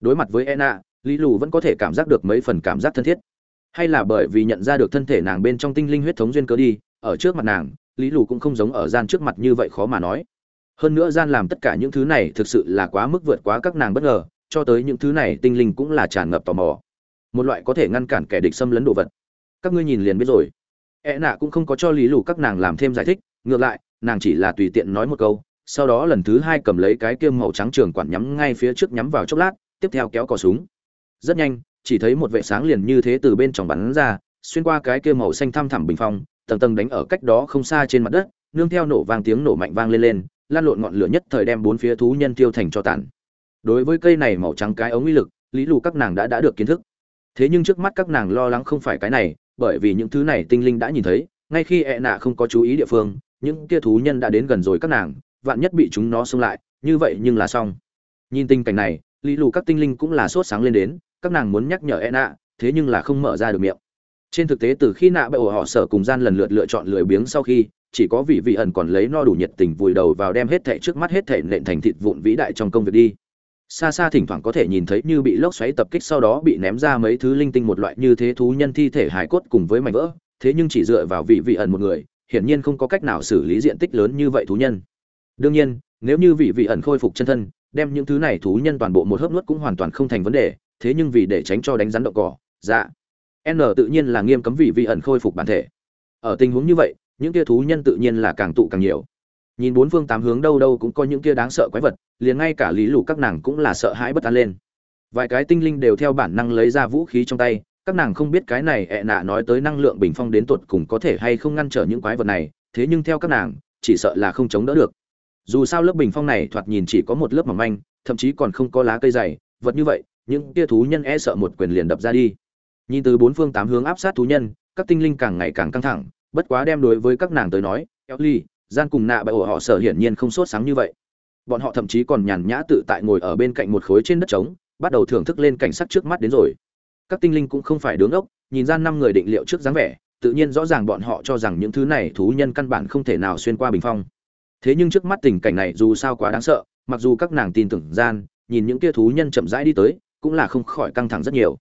đối mặt với ena, lý lù vẫn có thể cảm giác được mấy phần cảm giác thân thiết. Hay là bởi vì nhận ra được thân thể nàng bên trong tinh linh huyết thống duyên cớ đi, ở trước mặt nàng, lý lù cũng không giống ở gian trước mặt như vậy khó mà nói. Hơn nữa gian làm tất cả những thứ này thực sự là quá mức vượt quá các nàng bất ngờ, cho tới những thứ này tinh linh cũng là tràn ngập tò mò. Một loại có thể ngăn cản kẻ địch xâm lấn đồ vật. Các ngươi nhìn liền biết rồi. E nạ cũng không có cho lý lù các nàng làm thêm giải thích, ngược lại, nàng chỉ là tùy tiện nói một câu, sau đó lần thứ hai cầm lấy cái kiêm màu trắng trường quản nhắm ngay phía trước nhắm vào chốc lát tiếp theo kéo cò súng. Rất nhanh, chỉ thấy một vệ sáng liền như thế từ bên trong bắn ra, xuyên qua cái kia màu xanh thăm thẳm bình phong, tầng tầng đánh ở cách đó không xa trên mặt đất, nương theo nổ vang tiếng nổ mạnh vang lên lên, lan lộn ngọn lửa nhất thời đem bốn phía thú nhân tiêu thành cho tàn. Đối với cây này màu trắng cái ống uy lực, lý lù các nàng đã đã được kiến thức. Thế nhưng trước mắt các nàng lo lắng không phải cái này, bởi vì những thứ này tinh linh đã nhìn thấy, ngay khi ẹ nạ không có chú ý địa phương, những kia thú nhân đã đến gần rồi các nàng, vạn nhất bị chúng nó xông lại, như vậy nhưng là xong. Nhìn tình cảnh này lý lù các tinh linh cũng là sốt sáng lên đến, các nàng muốn nhắc nhở e nạ, thế nhưng là không mở ra được miệng. Trên thực tế từ khi nạ bệ ổ họ sở cùng gian lần lượt lựa chọn lười biếng sau khi, chỉ có vị vị ẩn còn lấy no đủ nhiệt tình vùi đầu vào đem hết thảy trước mắt hết thảy nện thành thịt vụn vĩ đại trong công việc đi. Xa xa thỉnh thoảng có thể nhìn thấy như bị lốc xoáy tập kích sau đó bị ném ra mấy thứ linh tinh một loại như thế thú nhân thi thể hài cốt cùng với mảnh vỡ, thế nhưng chỉ dựa vào vị vị ẩn một người, hiển nhiên không có cách nào xử lý diện tích lớn như vậy thú nhân. Đương nhiên, nếu như vị vị ẩn khôi phục chân thân đem những thứ này thú nhân toàn bộ một hớp nuốt cũng hoàn toàn không thành vấn đề, thế nhưng vì để tránh cho đánh rắn động cỏ dạ. N tự nhiên là nghiêm cấm vị vi ẩn khôi phục bản thể. Ở tình huống như vậy, những kia thú nhân tự nhiên là càng tụ càng nhiều. Nhìn bốn phương tám hướng đâu đâu cũng có những kia đáng sợ quái vật, liền ngay cả lý lù các nàng cũng là sợ hãi bất an lên. Vài cái tinh linh đều theo bản năng lấy ra vũ khí trong tay, các nàng không biết cái này ẹ nạ nói tới năng lượng bình phong đến tột cùng có thể hay không ngăn trở những quái vật này, thế nhưng theo các nàng, chỉ sợ là không chống đỡ được dù sao lớp bình phong này thoạt nhìn chỉ có một lớp mỏng manh, thậm chí còn không có lá cây dày, vật như vậy, những tia thú nhân e sợ một quyền liền đập ra đi. Nhìn từ bốn phương tám hướng áp sát thú nhân, các tinh linh càng ngày càng căng thẳng, bất quá đem đối với các nàng tới nói eo ly gian cùng nạ bại ổ họ sở hiển nhiên không sốt sáng như vậy. Bọn họ thậm chí còn nhàn nhã tự tại ngồi ở bên cạnh một khối trên đất trống, bắt đầu thưởng thức lên cảnh sắc trước mắt đến rồi. Các tinh linh cũng không phải đứng ốc, nhìn ra năm người định liệu trước dáng vẻ, tự nhiên rõ ràng bọn họ cho rằng những thứ này thú nhân căn bản không thể nào xuyên qua bình phong thế nhưng trước mắt tình cảnh này dù sao quá đáng sợ, mặc dù các nàng tin tưởng gian, nhìn những kia thú nhân chậm rãi đi tới, cũng là không khỏi căng thẳng rất nhiều.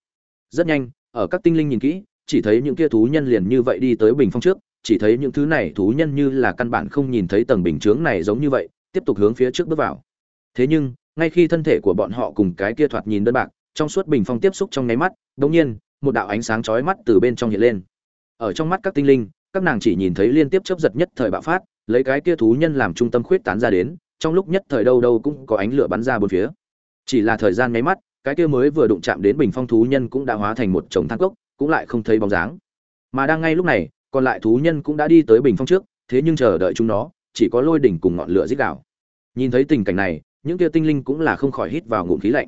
Rất nhanh, ở các tinh linh nhìn kỹ, chỉ thấy những kia thú nhân liền như vậy đi tới bình phong trước, chỉ thấy những thứ này thú nhân như là căn bản không nhìn thấy tầng bình chướng này giống như vậy, tiếp tục hướng phía trước bước vào. Thế nhưng, ngay khi thân thể của bọn họ cùng cái kia thoạt nhìn đơn bạc, trong suốt bình phong tiếp xúc trong nháy mắt, đột nhiên, một đạo ánh sáng chói mắt từ bên trong hiện lên. Ở trong mắt các tinh linh, các nàng chỉ nhìn thấy liên tiếp chớp giật nhất thời bạo phát lấy cái kia thú nhân làm trung tâm khuyết tán ra đến, trong lúc nhất thời đâu đâu cũng có ánh lửa bắn ra bốn phía. Chỉ là thời gian nháy mắt, cái kia mới vừa đụng chạm đến bình phong thú nhân cũng đã hóa thành một chồng than cốc, cũng lại không thấy bóng dáng. Mà đang ngay lúc này, còn lại thú nhân cũng đã đi tới bình phong trước, thế nhưng chờ đợi chúng nó, chỉ có lôi đỉnh cùng ngọn lửa dích đảo nhìn thấy tình cảnh này, những kia tinh linh cũng là không khỏi hít vào ngụm khí lạnh.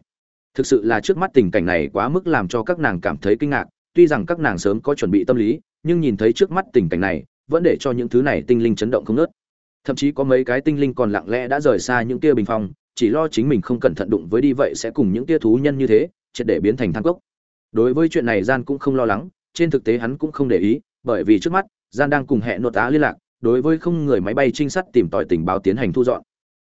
Thực sự là trước mắt tình cảnh này quá mức làm cho các nàng cảm thấy kinh ngạc, tuy rằng các nàng sớm có chuẩn bị tâm lý, nhưng nhìn thấy trước mắt tình cảnh này vẫn để cho những thứ này tinh linh chấn động không nớt. Thậm chí có mấy cái tinh linh còn lặng lẽ đã rời xa những kia bình phong, chỉ lo chính mình không cẩn thận đụng với đi vậy sẽ cùng những kia thú nhân như thế, triệt để biến thành thang cốc. Đối với chuyện này gian cũng không lo lắng, trên thực tế hắn cũng không để ý, bởi vì trước mắt, gian đang cùng hệ nội tá liên lạc, đối với không người máy bay trinh sát tìm tòi tình báo tiến hành thu dọn.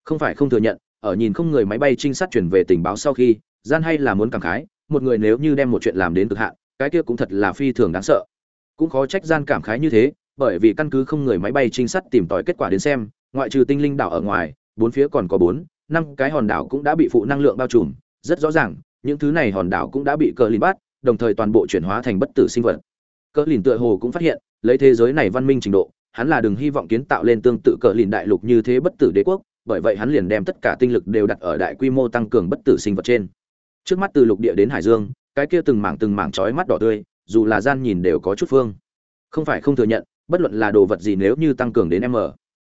Không phải không thừa nhận, ở nhìn không người máy bay trinh sát chuyển về tình báo sau khi, gian hay là muốn cảm khái, một người nếu như đem một chuyện làm đến cực hạn, cái kia cũng thật là phi thường đáng sợ. Cũng khó trách gian cảm khái như thế bởi vì căn cứ không người máy bay trinh sát tìm tòi kết quả đến xem, ngoại trừ tinh linh đảo ở ngoài, bốn phía còn có bốn, năm cái hòn đảo cũng đã bị phụ năng lượng bao trùm. Rất rõ ràng, những thứ này hòn đảo cũng đã bị cờ lìn bắt, đồng thời toàn bộ chuyển hóa thành bất tử sinh vật. Cờ lìn tựa hồ cũng phát hiện, lấy thế giới này văn minh trình độ, hắn là đừng hy vọng kiến tạo lên tương tự cờ lìn đại lục như thế bất tử đế quốc, bởi vậy hắn liền đem tất cả tinh lực đều đặt ở đại quy mô tăng cường bất tử sinh vật trên. Trước mắt từ lục địa đến hải dương, cái kia từng mảng từng mảng chói mắt đỏ tươi, dù là gian nhìn đều có chút phương. Không phải không thừa nhận bất luận là đồ vật gì nếu như tăng cường đến m,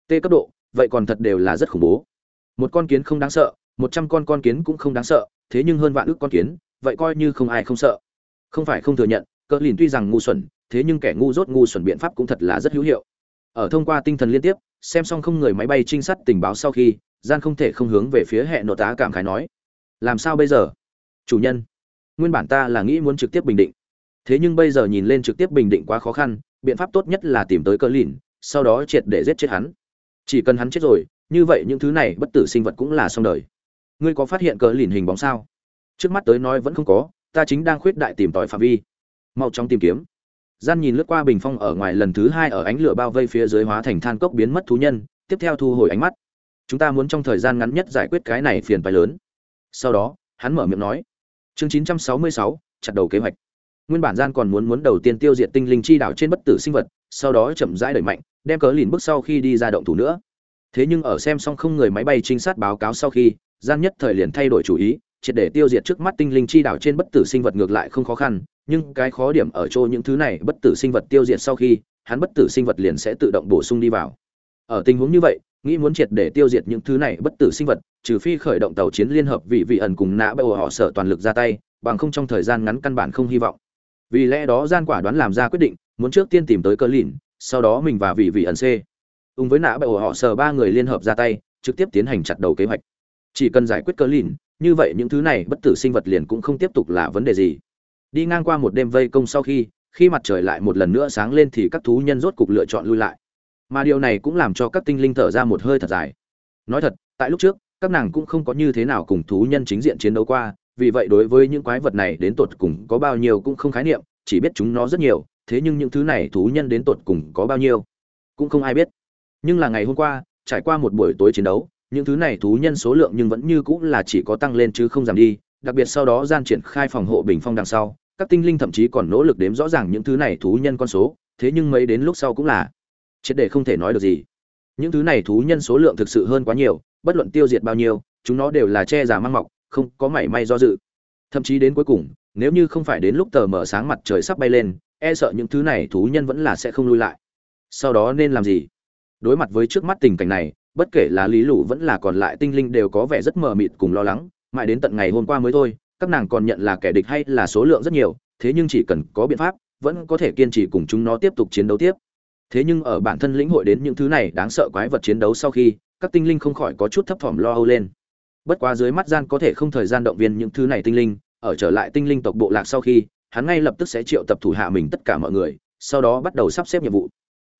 t cấp độ, vậy còn thật đều là rất khủng bố. Một con kiến không đáng sợ, một trăm con con kiến cũng không đáng sợ, thế nhưng hơn vạn ước con kiến, vậy coi như không ai không sợ. Không phải không thừa nhận, cỡ lìn tuy rằng ngu xuẩn, thế nhưng kẻ ngu dốt ngu xuẩn biện pháp cũng thật là rất hữu hiệu. Ở thông qua tinh thần liên tiếp, xem xong không người máy bay trinh sát tình báo sau khi, gian không thể không hướng về phía hệ nội tá cảm khái nói, làm sao bây giờ? Chủ nhân, nguyên bản ta là nghĩ muốn trực tiếp bình định. Thế nhưng bây giờ nhìn lên trực tiếp bình định quá khó khăn biện pháp tốt nhất là tìm tới cỡ lìn sau đó triệt để giết chết hắn. Chỉ cần hắn chết rồi như vậy những thứ này bất tử sinh vật cũng là xong đời. Ngươi có phát hiện cỡ lìn hình bóng sao? Trước mắt tới nói vẫn không có ta chính đang khuyết đại tìm tòi phạm vi. Mau chóng tìm kiếm. Gian nhìn lướt qua bình phong ở ngoài lần thứ hai ở ánh lửa bao vây phía dưới hóa thành than cốc biến mất thú nhân tiếp theo thu hồi ánh mắt. Chúng ta muốn trong thời gian ngắn nhất giải quyết cái này phiền phái lớn. Sau đó hắn mở miệng nói. Chương 966, chặt đầu kế hoạch nguyên bản gian còn muốn muốn đầu tiên tiêu diệt tinh linh chi đảo trên bất tử sinh vật, sau đó chậm rãi đẩy mạnh, đem cớ lìn bước sau khi đi ra động thủ nữa. Thế nhưng ở xem xong không người máy bay trinh sát báo cáo sau khi, gian nhất thời liền thay đổi chủ ý, triệt để tiêu diệt trước mắt tinh linh chi đảo trên bất tử sinh vật ngược lại không khó khăn, nhưng cái khó điểm ở chỗ những thứ này bất tử sinh vật tiêu diệt sau khi, hắn bất tử sinh vật liền sẽ tự động bổ sung đi vào. Ở tình huống như vậy, nghĩ muốn triệt để tiêu diệt những thứ này bất tử sinh vật, trừ phi khởi động tàu chiến liên hợp vị vị ẩn cùng nã bởi họ sợ toàn lực ra tay, bằng không trong thời gian ngắn căn bản không hy vọng vì lẽ đó gian quả đoán làm ra quyết định, muốn trước tiên tìm tới cơ lìn, sau đó mình và vị vị ẩn c cùng với nã ổ họ sờ ba người liên hợp ra tay, trực tiếp tiến hành chặt đầu kế hoạch. Chỉ cần giải quyết cơ lìn, như vậy những thứ này bất tử sinh vật liền cũng không tiếp tục là vấn đề gì. Đi ngang qua một đêm vây công sau khi khi mặt trời lại một lần nữa sáng lên thì các thú nhân rốt cục lựa chọn lui lại. Mà điều này cũng làm cho các tinh linh thở ra một hơi thật dài. Nói thật, tại lúc trước, các nàng cũng không có như thế nào cùng thú nhân chính diện chiến đấu qua vì vậy đối với những quái vật này đến tột cùng có bao nhiêu cũng không khái niệm, chỉ biết chúng nó rất nhiều, thế nhưng những thứ này thú nhân đến tột cùng có bao nhiêu, cũng không ai biết. Nhưng là ngày hôm qua, trải qua một buổi tối chiến đấu, những thứ này thú nhân số lượng nhưng vẫn như cũng là chỉ có tăng lên chứ không giảm đi, đặc biệt sau đó gian triển khai phòng hộ bình phong đằng sau, các tinh linh thậm chí còn nỗ lực đếm rõ ràng những thứ này thú nhân con số, thế nhưng mấy đến lúc sau cũng là triệt để không thể nói được gì. Những thứ này thú nhân số lượng thực sự hơn quá nhiều, bất luận tiêu diệt bao nhiêu, chúng nó đều là che giả mang mọc không có mảy may do dự. Thậm chí đến cuối cùng, nếu như không phải đến lúc tờ mở sáng mặt trời sắp bay lên e sợ những thứ này thú nhân vẫn là sẽ không lui lại. Sau đó nên làm gì? Đối mặt với trước mắt tình cảnh này, bất kể là lý lũ vẫn là còn lại tinh linh đều có vẻ rất mờ mịt cùng lo lắng, mãi đến tận ngày hôm qua mới thôi, các nàng còn nhận là kẻ địch hay là số lượng rất nhiều, thế nhưng chỉ cần có biện pháp, vẫn có thể kiên trì cùng chúng nó tiếp tục chiến đấu tiếp. Thế nhưng ở bản thân lĩnh hội đến những thứ này đáng sợ quái vật chiến đấu sau khi, các tinh linh không khỏi có chút thấp thỏm lo âu lên bất quá dưới mắt gian có thể không thời gian động viên những thứ này tinh linh ở trở lại tinh linh tộc bộ lạc sau khi hắn ngay lập tức sẽ triệu tập thủ hạ mình tất cả mọi người sau đó bắt đầu sắp xếp nhiệm vụ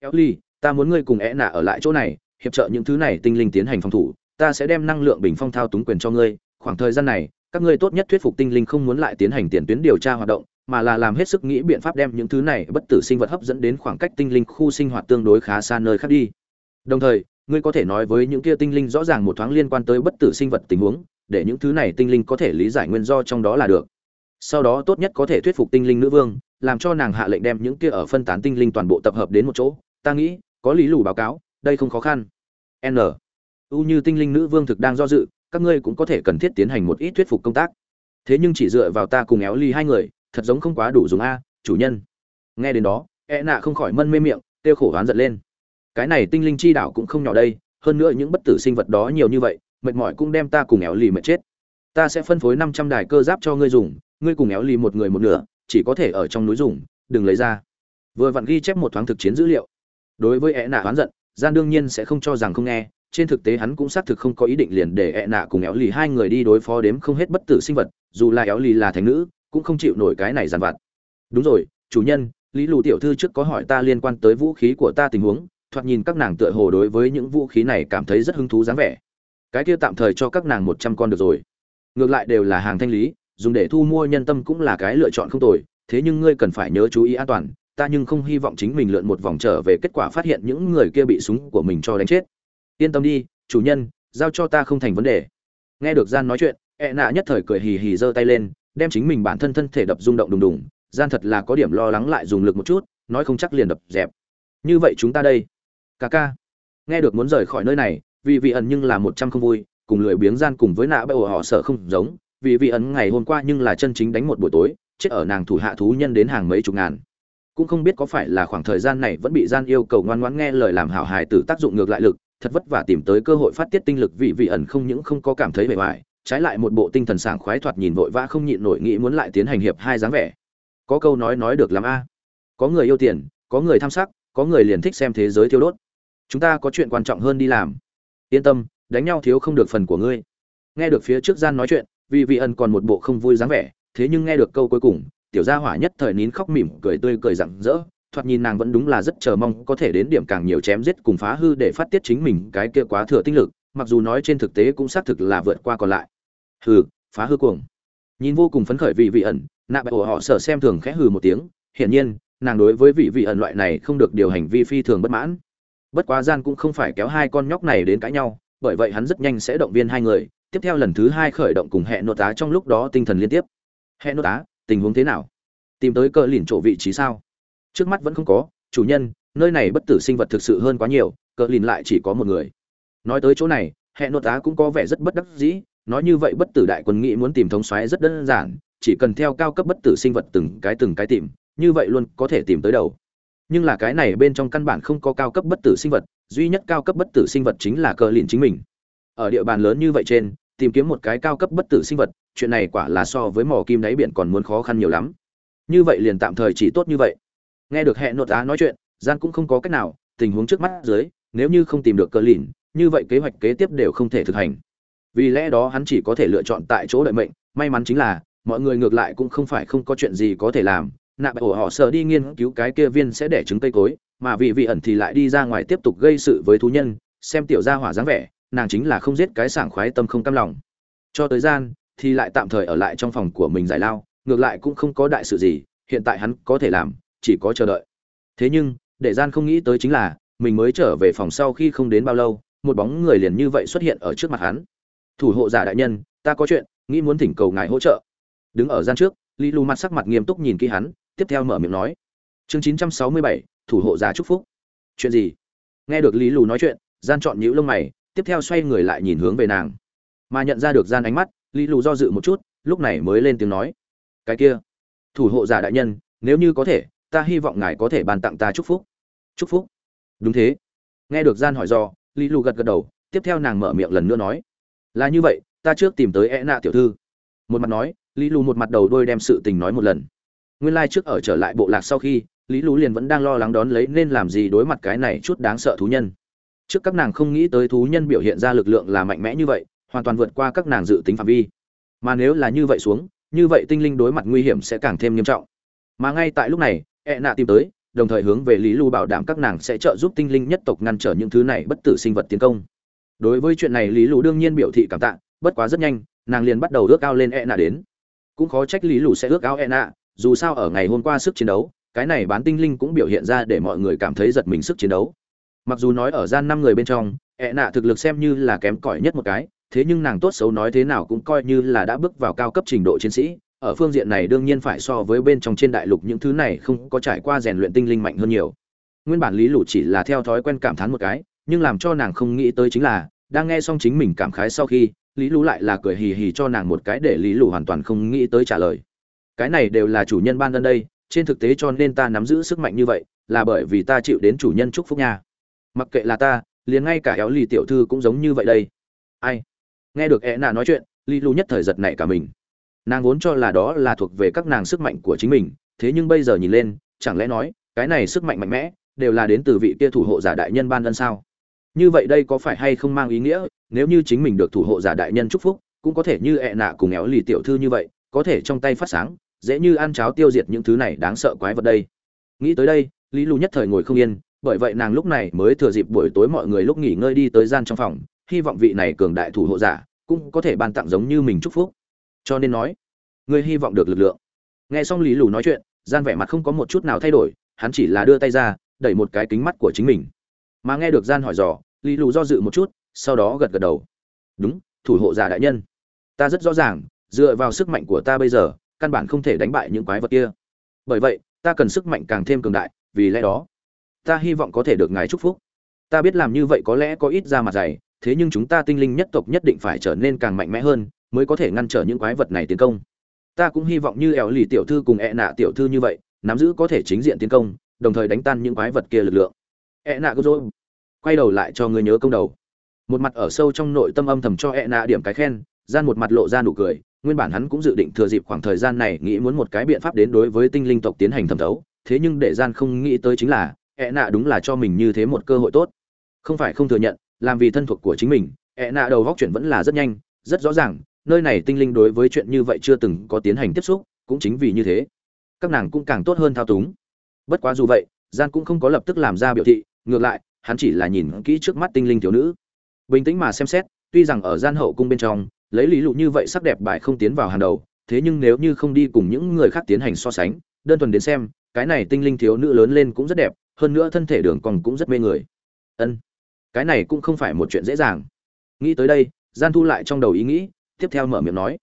kéo ly ta muốn ngươi cùng é nạ ở lại chỗ này hiệp trợ những thứ này tinh linh tiến hành phòng thủ ta sẽ đem năng lượng bình phong thao túng quyền cho ngươi khoảng thời gian này các ngươi tốt nhất thuyết phục tinh linh không muốn lại tiến hành tiền tuyến điều tra hoạt động mà là làm hết sức nghĩ biện pháp đem những thứ này bất tử sinh vật hấp dẫn đến khoảng cách tinh linh khu sinh hoạt tương đối khá xa nơi khác đi. Đồng thời, ngươi có thể nói với những kia tinh linh rõ ràng một thoáng liên quan tới bất tử sinh vật tình huống, để những thứ này tinh linh có thể lý giải nguyên do trong đó là được. Sau đó tốt nhất có thể thuyết phục tinh linh nữ vương, làm cho nàng hạ lệnh đem những kia ở phân tán tinh linh toàn bộ tập hợp đến một chỗ. Ta nghĩ, có lý lù báo cáo, đây không khó khăn. N. U như tinh linh nữ vương thực đang do dự, các ngươi cũng có thể cần thiết tiến hành một ít thuyết phục công tác. Thế nhưng chỉ dựa vào ta cùng éo ly hai người, thật giống không quá đủ dùng a chủ nhân nghe đến đó e nạ không khỏi mân mê miệng tiêu khổ oán giận lên cái này tinh linh chi đảo cũng không nhỏ đây, hơn nữa những bất tử sinh vật đó nhiều như vậy, mệt mỏi cũng đem ta cùng éo lì mệt chết. Ta sẽ phân phối năm trăm đài cơ giáp cho ngươi dùng, ngươi cùng éo lì một người một nửa, chỉ có thể ở trong núi dùng, đừng lấy ra. Vừa vặn ghi chép một thoáng thực chiến dữ liệu. Đối với e nạ oán giận, gian đương nhiên sẽ không cho rằng không nghe, trên thực tế hắn cũng xác thực không có ý định liền để e nạ cùng éo lì hai người đi đối phó đếm không hết bất tử sinh vật, dù là éo lì là thành nữ, cũng không chịu nổi cái này dằn vặt. Đúng rồi, chủ nhân, lý lù tiểu thư trước có hỏi ta liên quan tới vũ khí của ta tình huống thoạt nhìn các nàng tựa hồ đối với những vũ khí này cảm thấy rất hứng thú dáng vẻ. Cái kia tạm thời cho các nàng một trăm con được rồi. Ngược lại đều là hàng thanh lý, dùng để thu mua nhân tâm cũng là cái lựa chọn không tồi, thế nhưng ngươi cần phải nhớ chú ý an toàn, ta nhưng không hy vọng chính mình lượn một vòng trở về kết quả phát hiện những người kia bị súng của mình cho đánh chết. Yên tâm đi, chủ nhân, giao cho ta không thành vấn đề. Nghe được gian nói chuyện ẹ nạ nhất thời cười hì hì giơ tay lên, đem chính mình bản thân thân thể đập rung động đùng đùng. Gian thật là có điểm lo lắng lại dùng lực một chút, nói không chắc liền đập dẹp. Như vậy chúng ta đây ca ca. Nghe được muốn rời khỏi nơi này vì vị ẩn nhưng là một trăm không vui, cùng lười biếng gian cùng với nạ bệ họ sợ không giống. Vì vị ẩn ngày hôm qua nhưng là chân chính đánh một buổi tối, chết ở nàng thủ hạ thú nhân đến hàng mấy chục ngàn. Cũng không biết có phải là khoảng thời gian này vẫn bị gian yêu cầu ngoan ngoãn nghe lời làm hảo hài tử tác dụng ngược lại lực, thật vất vả tìm tới cơ hội phát tiết tinh lực. Vị vị ẩn không những không có cảm thấy bề ngoài, trái lại một bộ tinh thần sảng khoái thoạt nhìn vội vã không nhịn nổi nghĩ muốn lại tiến hành hiệp hai dáng vẻ. Có câu nói nói được lắm a. Có người yêu tiền, có người tham sắc, có người liền thích xem thế giới thiêu đốt chúng ta có chuyện quan trọng hơn đi làm. Yên tâm, đánh nhau thiếu không được phần của ngươi. Nghe được phía trước gian nói chuyện vì vị ẩn còn một bộ không vui dáng vẻ, thế nhưng nghe được câu cuối cùng, tiểu gia hỏa nhất thời nín khóc mỉm cười tươi cười rạng rỡ, thoạt nhìn nàng vẫn đúng là rất chờ mong có thể đến điểm càng nhiều chém giết cùng phá hư để phát tiết chính mình cái kia quá thừa tinh lực, mặc dù nói trên thực tế cũng xác thực là vượt qua còn lại. Hừ, phá hư cuồng. Nhìn vô cùng phấn khởi vị vị ẩn nạ bại ổ họ sở xem thường khẽ hừ một tiếng, hiển nhiên, nàng đối với vị vị ẩn loại này không được điều hành vi phi thường bất mãn bất quá gian cũng không phải kéo hai con nhóc này đến cãi nhau, bởi vậy hắn rất nhanh sẽ động viên hai người. Tiếp theo lần thứ hai khởi động cùng hẹn nội tá trong lúc đó tinh thần liên tiếp. Hẹn nội tá tình huống thế nào? Tìm tới cờ lìn chỗ vị trí sao? Trước mắt vẫn không có. Chủ nhân, nơi này bất tử sinh vật thực sự hơn quá nhiều, cờ lìn lại chỉ có một người. Nói tới chỗ này hẹn nội tá cũng có vẻ rất bất đắc dĩ. Nói như vậy bất tử đại quân nghĩ muốn tìm thống xoáy rất đơn giản, chỉ cần theo cao cấp bất tử sinh vật từng cái từng cái tìm, như vậy luôn có thể tìm tới đầu nhưng là cái này bên trong căn bản không có cao cấp bất tử sinh vật, duy nhất cao cấp bất tử sinh vật chính là cờ lìn chính mình. Ở địa bàn lớn như vậy trên, tìm kiếm một cái cao cấp bất tử sinh vật, chuyện này quả là so với mỏ kim đáy biển còn muốn khó khăn nhiều lắm. Như vậy liền tạm thời chỉ tốt như vậy. Nghe được hẹn nội tá nói chuyện gian cũng không có cách nào, tình huống trước mắt dưới, nếu như không tìm được cờ lìn, như vậy kế hoạch kế tiếp đều không thể thực hành. Vì lẽ đó hắn chỉ có thể lựa chọn tại chỗ đợi mệnh, may mắn chính là, mọi người ngược lại cũng không phải không có chuyện gì có thể làm nạ bại ổ họ sợ đi nghiên cứu cái kia viên sẽ đẻ trứng cây cối, mà vị vị ẩn thì lại đi ra ngoài tiếp tục gây sự với thú nhân, xem tiểu gia hỏa dáng vẻ, nàng chính là không giết cái sảng khoái tâm không cam lòng. Cho tới gian, thì lại tạm thời ở lại trong phòng của mình giải lao, ngược lại cũng không có đại sự gì, hiện tại hắn có thể làm, chỉ có chờ đợi. Thế nhưng, để gian không nghĩ tới chính là, mình mới trở về phòng sau khi không đến bao lâu, một bóng người liền như vậy xuất hiện ở trước mặt hắn. Thủ hộ giả đại nhân, ta có chuyện, nghĩ muốn thỉnh cầu ngài hỗ trợ. Đứng ở gian trước, lý lù mặt sắc mặt nghiêm túc nhìn kỹ hắn tiếp theo mở miệng nói. Chương chín trăm sáu mươi bảy, thủ hộ giả chúc phúc. Chuyện gì? Nghe được lý lù nói chuyện, gian chọn nhữ lông mày, tiếp theo xoay người lại nhìn hướng về nàng. Mà nhận ra được gian ánh mắt, lý lù do dự một chút, lúc này mới lên tiếng nói. Cái kia, thủ hộ giả đại nhân, nếu như có thể, ta hy vọng ngài có thể bàn tặng ta chúc phúc. Chúc phúc? Đúng thế. Nghe được gian hỏi do, lý lù gật gật đầu, tiếp theo nàng mở miệng lần nữa nói. Là như vậy, ta trước tìm tới e nạ tiểu thư. Một mặt nói, lý lù một mặt đầu đôi đem sự tình nói một lần nguyên lai trước ở trở lại bộ lạc sau khi, lý Lũ liền vẫn đang lo lắng đón lấy nên làm gì đối mặt cái này chút đáng sợ thú nhân. Trước các nàng không nghĩ tới thú nhân biểu hiện ra lực lượng là mạnh mẽ như vậy, hoàn toàn vượt qua các nàng dự tính phạm vi. Mà nếu là như vậy xuống, như vậy tinh linh đối mặt nguy hiểm sẽ càng thêm nghiêm trọng. Mà ngay tại lúc này e nạ tìm tới, đồng thời hướng về lý Lũ bảo đảm các nàng sẽ trợ giúp tinh linh nhất tộc ngăn trở những thứ này bất tử sinh vật tiến công. Đối với chuyện này lý Lũ đương nhiên biểu thị cảm tạ, bất quá rất nhanh, nàng liền bắt đầu ước ao lên e nạ đến. Cũng khó trách lý Lũ sẽ ước ao e nạ dù sao ở ngày hôm qua sức chiến đấu, cái này bán tinh linh cũng biểu hiện ra để mọi người cảm thấy giật mình sức chiến đấu. Mặc dù nói ở gian năm người bên trong, ẹ nạ thực lực xem như là kém cỏi nhất một cái, thế nhưng nàng tốt xấu nói thế nào cũng coi như là đã bước vào cao cấp trình độ chiến sĩ, ở phương diện này đương nhiên phải so với bên trong trên đại lục những thứ này không có trải qua rèn luyện tinh linh mạnh hơn nhiều. Nguyên bản lý lụ chỉ là theo thói quen cảm thán một cái, nhưng làm cho nàng không nghĩ tới chính là, đang nghe xong chính mình cảm khái sau khi, lý lũ lại là cười hì hì cho nàng một cái để lý lũ hoàn toàn không nghĩ tới trả lời cái này đều là chủ nhân ban ân đây, trên thực tế cho nên ta nắm giữ sức mạnh như vậy, là bởi vì ta chịu đến chủ nhân chúc phúc nha. Mặc kệ là ta, liền ngay cả éo lì tiểu thư cũng giống như vậy đây. Ai? Nghe được e nạ nói chuyện, lì lũ nhất thời giật nảy cả mình. Nàng vốn cho là đó là thuộc về các nàng sức mạnh của chính mình, thế nhưng bây giờ nhìn lên, chẳng lẽ nói, cái này sức mạnh mạnh mẽ, đều là đến từ vị kia thủ hộ giả đại nhân ban ân sao? Như vậy đây có phải hay không mang ý nghĩa, nếu như chính mình được thủ hộ giả đại nhân chúc phúc, cũng có thể như ẹ nạ cùng éo lì tiểu thư như vậy, có thể trong tay phát sáng dễ như ăn cháo tiêu diệt những thứ này đáng sợ quái vật đây. Nghĩ tới đây, lý lù nhất thời ngồi không yên, bởi vậy nàng lúc này mới thừa dịp buổi tối mọi người lúc nghỉ ngơi đi tới gian trong phòng, hy vọng vị này cường đại thủ hộ giả cũng có thể ban tặng giống như mình chúc phúc. Cho nên nói, ngươi hy vọng được lực lượng. Nghe xong lý lù nói chuyện, gian vẻ mặt không có một chút nào thay đổi, hắn chỉ là đưa tay ra, đẩy một cái kính mắt của chính mình. Mà nghe được gian hỏi dò, lý lù do dự một chút, sau đó gật gật đầu. Đúng, thủ hộ giả đại nhân. Ta rất rõ ràng, dựa vào sức mạnh của ta bây giờ căn bản không thể đánh bại những quái vật kia. Bởi vậy, ta cần sức mạnh càng thêm cường đại, vì lẽ đó, ta hy vọng có thể được ngài chúc phúc. Ta biết làm như vậy có lẽ có ít ra mặt dày, thế nhưng chúng ta tinh linh nhất tộc nhất định phải trở nên càng mạnh mẽ hơn, mới có thể ngăn trở những quái vật này tiến công. Ta cũng hy vọng như ẻo lì tiểu thư cùng ẹ e nạ tiểu thư như vậy, nắm giữ có thể chính diện tiến công, đồng thời đánh tan những quái vật kia lực lượng. Ẹ e nạ cứ dối quay đầu lại cho người nhớ công đầu. Một mặt ở sâu trong nội tâm âm thầm cho ẹ e nạ điểm cái khen, gian một mặt lộ ra nụ cười nguyên bản hắn cũng dự định thừa dịp khoảng thời gian này nghĩ muốn một cái biện pháp đến đối với tinh linh tộc tiến hành thẩm thấu, thế nhưng để gian không nghĩ tới chính là ẹ nạ đúng là cho mình như thế một cơ hội tốt. Không phải không thừa nhận, làm vì thân thuộc của chính mình ẹ nạ đầu góc chuyển vẫn là rất nhanh, rất rõ ràng, nơi này tinh linh đối với chuyện như vậy chưa từng có tiến hành tiếp xúc, cũng chính vì như thế, các nàng cũng càng tốt hơn thao túng. Bất quá dù vậy, gian cũng không có lập tức làm ra biểu thị, ngược lại, hắn chỉ là nhìn kỹ trước mắt tinh linh thiếu nữ. Bình tĩnh mà xem xét, tuy rằng ở gian hậu cung bên trong lấy lý lụ như vậy sắc đẹp bài không tiến vào hàng đầu, thế nhưng nếu như không đi cùng những người khác tiến hành so sánh, đơn thuần đến xem, cái này tinh linh thiếu nữ lớn lên cũng rất đẹp, hơn nữa thân thể đường còn cũng rất mê người. Ân, cái này cũng không phải một chuyện dễ dàng. Nghĩ tới đây, gian thu lại trong đầu ý nghĩ, tiếp theo mở miệng nói,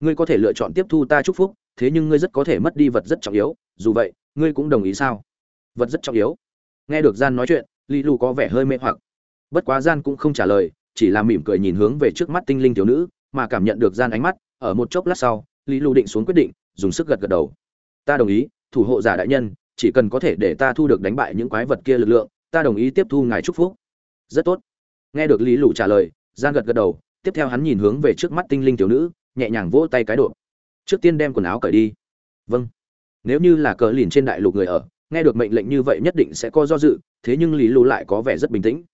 ngươi có thể lựa chọn tiếp thu ta chúc phúc, thế nhưng ngươi rất có thể mất đi vật rất trọng yếu, dù vậy, ngươi cũng đồng ý sao? Vật rất trọng yếu. Nghe được gian nói chuyện, lý lù có vẻ hơi mê hoặc. Bất quá gian cũng không trả lời, chỉ là mỉm cười nhìn hướng về trước mắt tinh linh thiếu nữ mà cảm nhận được gian ánh mắt, ở một chốc lát sau, lý lưu định xuống quyết định, dùng sức gật gật đầu. Ta đồng ý, thủ hộ giả đại nhân, chỉ cần có thể để ta thu được đánh bại những quái vật kia lực lượng, ta đồng ý tiếp thu ngài chúc phúc. Rất tốt. Nghe được lý Lũ trả lời gian gật gật đầu, tiếp theo hắn nhìn hướng về trước mắt tinh linh tiểu nữ, nhẹ nhàng vỗ tay cái độ trước tiên đem quần áo cởi đi. Vâng. Nếu như là cờ lìn trên đại lục người ở, nghe được mệnh lệnh như vậy nhất định sẽ có do dự, thế nhưng lý Lũ lại có vẻ rất bình tĩnh.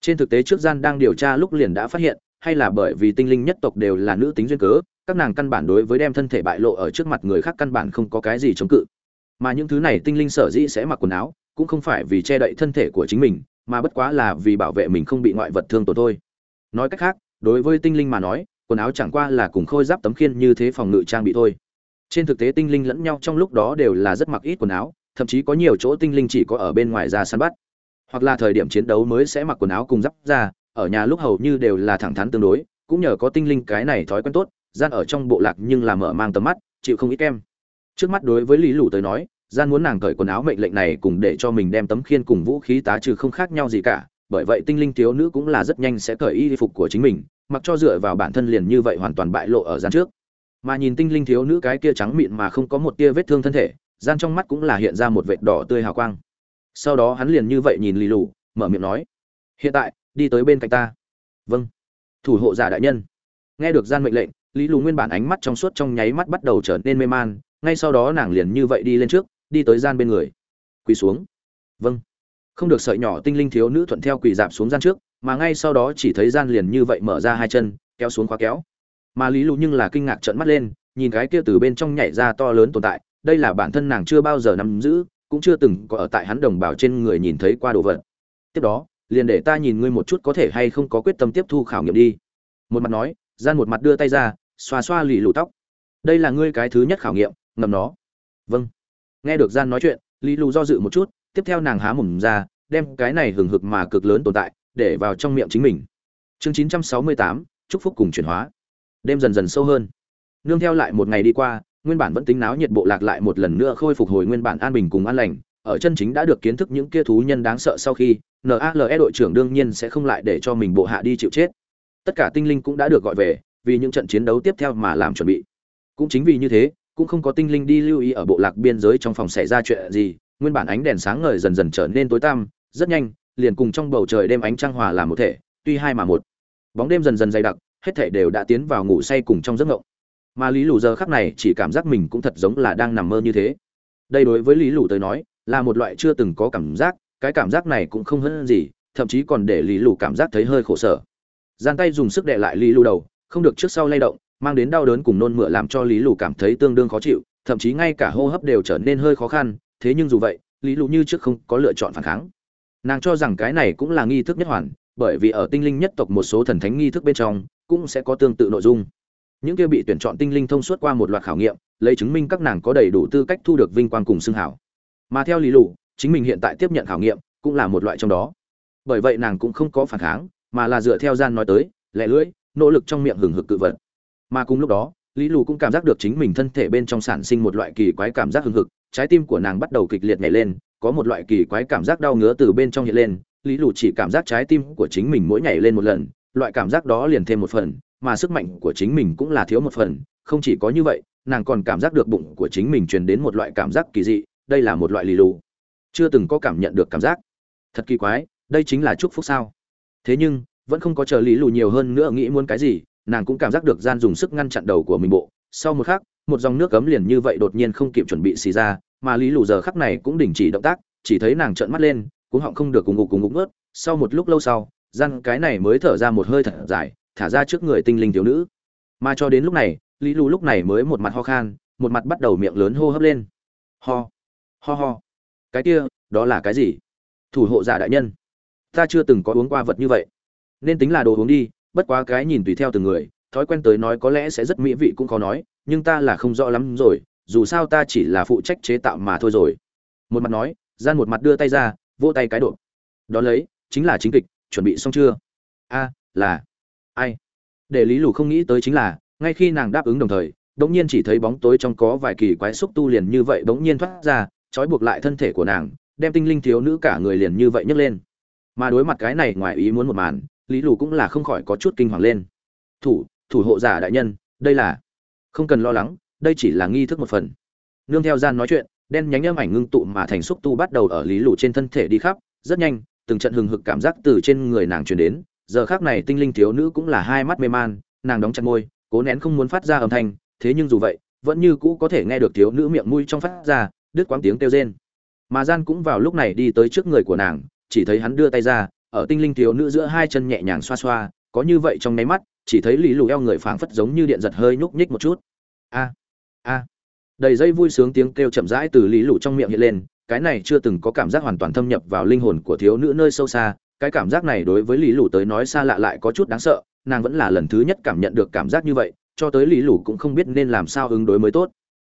Trên thực tế trước gian đang điều tra lúc liền đã phát hiện hay là bởi vì tinh linh nhất tộc đều là nữ tính duyên cớ, các nàng căn bản đối với đem thân thể bại lộ ở trước mặt người khác căn bản không có cái gì chống cự. Mà những thứ này tinh linh sở dĩ sẽ mặc quần áo, cũng không phải vì che đậy thân thể của chính mình, mà bất quá là vì bảo vệ mình không bị ngoại vật thương tổn thôi. Nói cách khác, đối với tinh linh mà nói, quần áo chẳng qua là cùng khôi giáp tấm khiên như thế phòng ngự trang bị thôi. Trên thực tế tinh linh lẫn nhau trong lúc đó đều là rất mặc ít quần áo, thậm chí có nhiều chỗ tinh linh chỉ có ở bên ngoài ra săn bắt. Hoặc là thời điểm chiến đấu mới sẽ mặc quần áo cùng giáp ra ở nhà lúc hầu như đều là thẳng thắn tương đối, cũng nhờ có tinh linh cái này thói quen tốt, gian ở trong bộ lạc nhưng là mở mang tầm mắt, chịu không ít kem. Trước mắt đối với lý lũ tới nói, gian muốn nàng cởi quần áo mệnh lệnh này cùng để cho mình đem tấm khiên cùng vũ khí tá trừ không khác nhau gì cả, bởi vậy tinh linh thiếu nữ cũng là rất nhanh sẽ cởi y phục của chính mình, mặc cho dựa vào bản thân liền như vậy hoàn toàn bại lộ ở gian trước. Mà nhìn tinh linh thiếu nữ cái kia trắng mịn mà không có một tia vết thương thân thể, gian trong mắt cũng là hiện ra một vệt đỏ tươi hào quang. Sau đó hắn liền như vậy nhìn lì lù mở miệng nói, hiện tại đi tới bên cạnh ta. Vâng. Thủ hộ giả đại nhân. Nghe được gian mệnh lệnh, lý lù nguyên bản ánh mắt trong suốt trong nháy mắt bắt đầu trở nên mê man, ngay sau đó nàng liền như vậy đi lên trước, đi tới gian bên người. Quỳ xuống. Vâng. Không được sợi nhỏ tinh linh thiếu nữ thuận theo quỳ dạp xuống gian trước, mà ngay sau đó chỉ thấy gian liền như vậy mở ra hai chân, kéo xuống khóa kéo. Mà lý lù nhưng là kinh ngạc trợn mắt lên, nhìn cái kia từ bên trong nhảy ra to lớn tồn tại, đây là bản thân nàng chưa bao giờ nắm giữ, cũng chưa từng có ở tại hắn đồng bào trên người nhìn thấy qua đồ vật. Tiếp đó liền để ta nhìn ngươi một chút có thể hay không có quyết tâm tiếp thu khảo nghiệm đi. Một mặt nói gian một mặt đưa tay ra xoa xoa lì lù tóc. Đây là ngươi cái thứ nhất khảo nghiệm ngầm nó. Vâng. Nghe được gian nói chuyện lì lù do dự một chút tiếp theo nàng há mồm ra đem cái này hừng hực mà cực lớn tồn tại để vào trong miệng chính mình. Chương 968, chúc phúc cùng chuyển hóa. Đêm dần dần sâu hơn. Nương theo lại một ngày đi qua nguyên bản vẫn tính náo nhiệt bộ lạc lại một lần nữa khôi phục hồi nguyên bản an bình cùng an lành ở chân chính đã được kiến thức những kia thú nhân đáng sợ sau khi nale đội trưởng đương nhiên sẽ không lại để cho mình bộ hạ đi chịu chết. Tất cả tinh linh cũng đã được gọi về, vì những trận chiến đấu tiếp theo mà làm chuẩn bị. Cũng chính vì như thế, cũng không có tinh linh đi lưu ý ở bộ lạc biên giới trong phòng xảy ra chuyện gì, nguyên bản ánh đèn sáng ngời dần dần trở nên tối tăm, rất nhanh, liền cùng trong bầu trời đêm ánh trăng hòa làm một thể, tuy hai mà một. Bóng đêm dần dần dày đặc, hết thảy đều đã tiến vào ngủ say cùng trong giấc ngủ. mà lý Lũ giờ khắc này chỉ cảm giác mình cũng thật giống là đang nằm mơ như thế. Đây đối với lý Lũ tới nói, là một loại chưa từng có cảm giác cái cảm giác này cũng không hơn gì, thậm chí còn để lý lù cảm giác thấy hơi khổ sở. Gian tay dùng sức đệ lại lý lù đầu, không được trước sau lay động, mang đến đau đớn cùng nôn mửa làm cho lý lù cảm thấy tương đương khó chịu, thậm chí ngay cả hô hấp đều trở nên hơi khó khăn, thế nhưng dù vậy, lý lù như trước không có lựa chọn phản kháng. Nàng cho rằng cái này cũng là nghi thức nhất hoàn, bởi vì ở tinh linh nhất tộc một số thần thánh nghi thức bên trong, cũng sẽ có tương tự nội dung. Những kia bị tuyển chọn tinh linh thông suốt qua một loạt khảo nghiệm, lấy chứng minh các nàng có đầy đủ tư cách thu được vinh quang cùng xưng hảo. Mà theo lý lù chính mình hiện tại tiếp nhận khảo nghiệm cũng là một loại trong đó. Bởi vậy nàng cũng không có phản kháng, mà là dựa theo gian nói tới lẹ lưỡi, nỗ lực trong miệng hừng hực cự vật. Mà cùng lúc đó, lý lù cũng cảm giác được chính mình thân thể bên trong sản sinh một loại kỳ quái cảm giác hừng hực, trái tim của nàng bắt đầu kịch liệt nhảy lên, có một loại kỳ quái cảm giác đau ngứa từ bên trong hiện lên, lý lù chỉ cảm giác trái tim của chính mình mỗi nhảy lên một lần, loại cảm giác đó liền thêm một phần, mà sức mạnh của chính mình cũng là thiếu một phần, không chỉ có như vậy, nàng còn cảm giác được bụng của chính mình truyền đến một loại cảm giác kỳ dị, đây là một loại lì lù chưa từng có cảm nhận được cảm giác. Thật kỳ quái, đây chính là chúc phúc sao? Thế nhưng, vẫn không có chờ lý lù nhiều hơn nữa nghĩ muốn cái gì, nàng cũng cảm giác được gian dùng sức ngăn chặn đầu của mình bộ. Sau một khắc, một dòng nước cấm liền như vậy đột nhiên không kịp chuẩn bị xì ra, mà lý lù giờ khắc này cũng đình chỉ động tác, chỉ thấy nàng trợn mắt lên cũng họng không được cùng ngục cùng ngục ướt sau một lúc lâu sau, gian cái này mới thở ra một hơi thật dài, thả ra trước người tinh linh thiếu nữ. Mà cho đến lúc này, lý lù lúc này mới một mặt ho khan, một mặt bắt đầu miệng lớn hô hấp lên. Ho ho ho cái kia, đó là cái gì? Thủ hộ giả đại nhân. Ta chưa từng có uống qua vật như vậy. Nên tính là đồ uống đi, bất quá cái nhìn tùy theo từng người, thói quen tới nói có lẽ sẽ rất mỹ vị cũng khó nói, nhưng ta là không rõ lắm rồi, dù sao ta chỉ là phụ trách chế tạo mà thôi rồi. Một mặt nói, gian một mặt đưa tay ra, vỗ tay cái đột đó lấy, chính là chính kịch, chuẩn bị xong chưa? A, là. Ai? Để lý lù không nghĩ tới chính là, ngay khi nàng đáp ứng đồng thời bỗng nhiên chỉ thấy bóng tối trong có vài kỳ quái xúc tu liền như vậy bỗng nhiên thoát ra trói buộc lại thân thể của nàng, đem tinh linh thiếu nữ cả người liền như vậy nhấc lên. Mà đối mặt cái này ngoài ý muốn một màn, lý lù cũng là không khỏi có chút kinh hoàng lên. Thủ thủ hộ giả đại nhân, đây là, không cần lo lắng, đây chỉ là nghi thức một phần. Nương theo gian nói chuyện, đen nhánh âm ảnh ngưng tụ mà thành xúc tu bắt đầu ở lý lù trên thân thể đi khắp, rất nhanh, từng trận hừng hực cảm giác từ trên người nàng truyền đến. Giờ khác này tinh linh thiếu nữ cũng là hai mắt mê man, nàng đóng chặt môi, cố nén không muốn phát ra âm thanh, thế nhưng dù vậy, vẫn như cũ có thể nghe được thiếu nữ miệng mũi trong phát ra đứt quãng tiếng kêu rên. Mà gian cũng vào lúc này đi tới trước người của nàng, chỉ thấy hắn đưa tay ra, ở tinh linh thiếu nữ giữa hai chân nhẹ nhàng xoa xoa, có như vậy trong nháy mắt, chỉ thấy lý lù eo người phảng phất giống như điện giật hơi nhúc nhích một chút. A a. Đầy dây vui sướng tiếng kêu chậm rãi từ lý lù trong miệng hiện lên, cái này chưa từng có cảm giác hoàn toàn thâm nhập vào linh hồn của thiếu nữ nơi sâu xa, cái cảm giác này đối với lý lù tới nói xa lạ lại có chút đáng sợ, nàng vẫn là lần thứ nhất cảm nhận được cảm giác như vậy, cho tới lý lù cũng không biết nên làm sao ứng đối mới tốt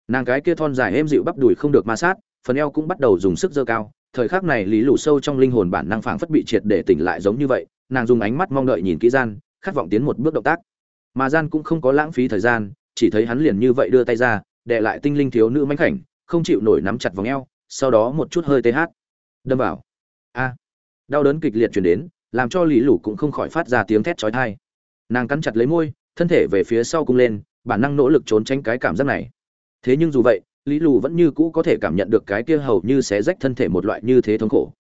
nàng cái kia thon dài êm dịu bắp đùi không được ma sát, phần eo cũng bắt đầu dùng sức dơ cao. Thời khắc này lý lù sâu trong linh hồn bản năng phảng phất bị triệt để tỉnh lại giống như vậy, nàng dùng ánh mắt mong đợi nhìn kỹ gian, khát vọng tiến một bước động tác. Mà gian cũng không có lãng phí thời gian, chỉ thấy hắn liền như vậy đưa tay ra, để lại tinh linh thiếu nữ mánh khảnh, không chịu nổi nắm chặt vòng eo, sau đó một chút hơi tê hát. Đâm vào. A. Đau đớn kịch liệt chuyển đến, làm cho lý lù cũng không khỏi phát ra tiếng thét trói thai nàng cắn chặt lấy môi, thân thể về phía sau cung lên, bản năng nỗ lực trốn tránh cái cảm giác này thế nhưng dù vậy, lý lù vẫn như cũ có thể cảm nhận được cái kia hầu như xé rách thân thể một loại như thế thống khổ.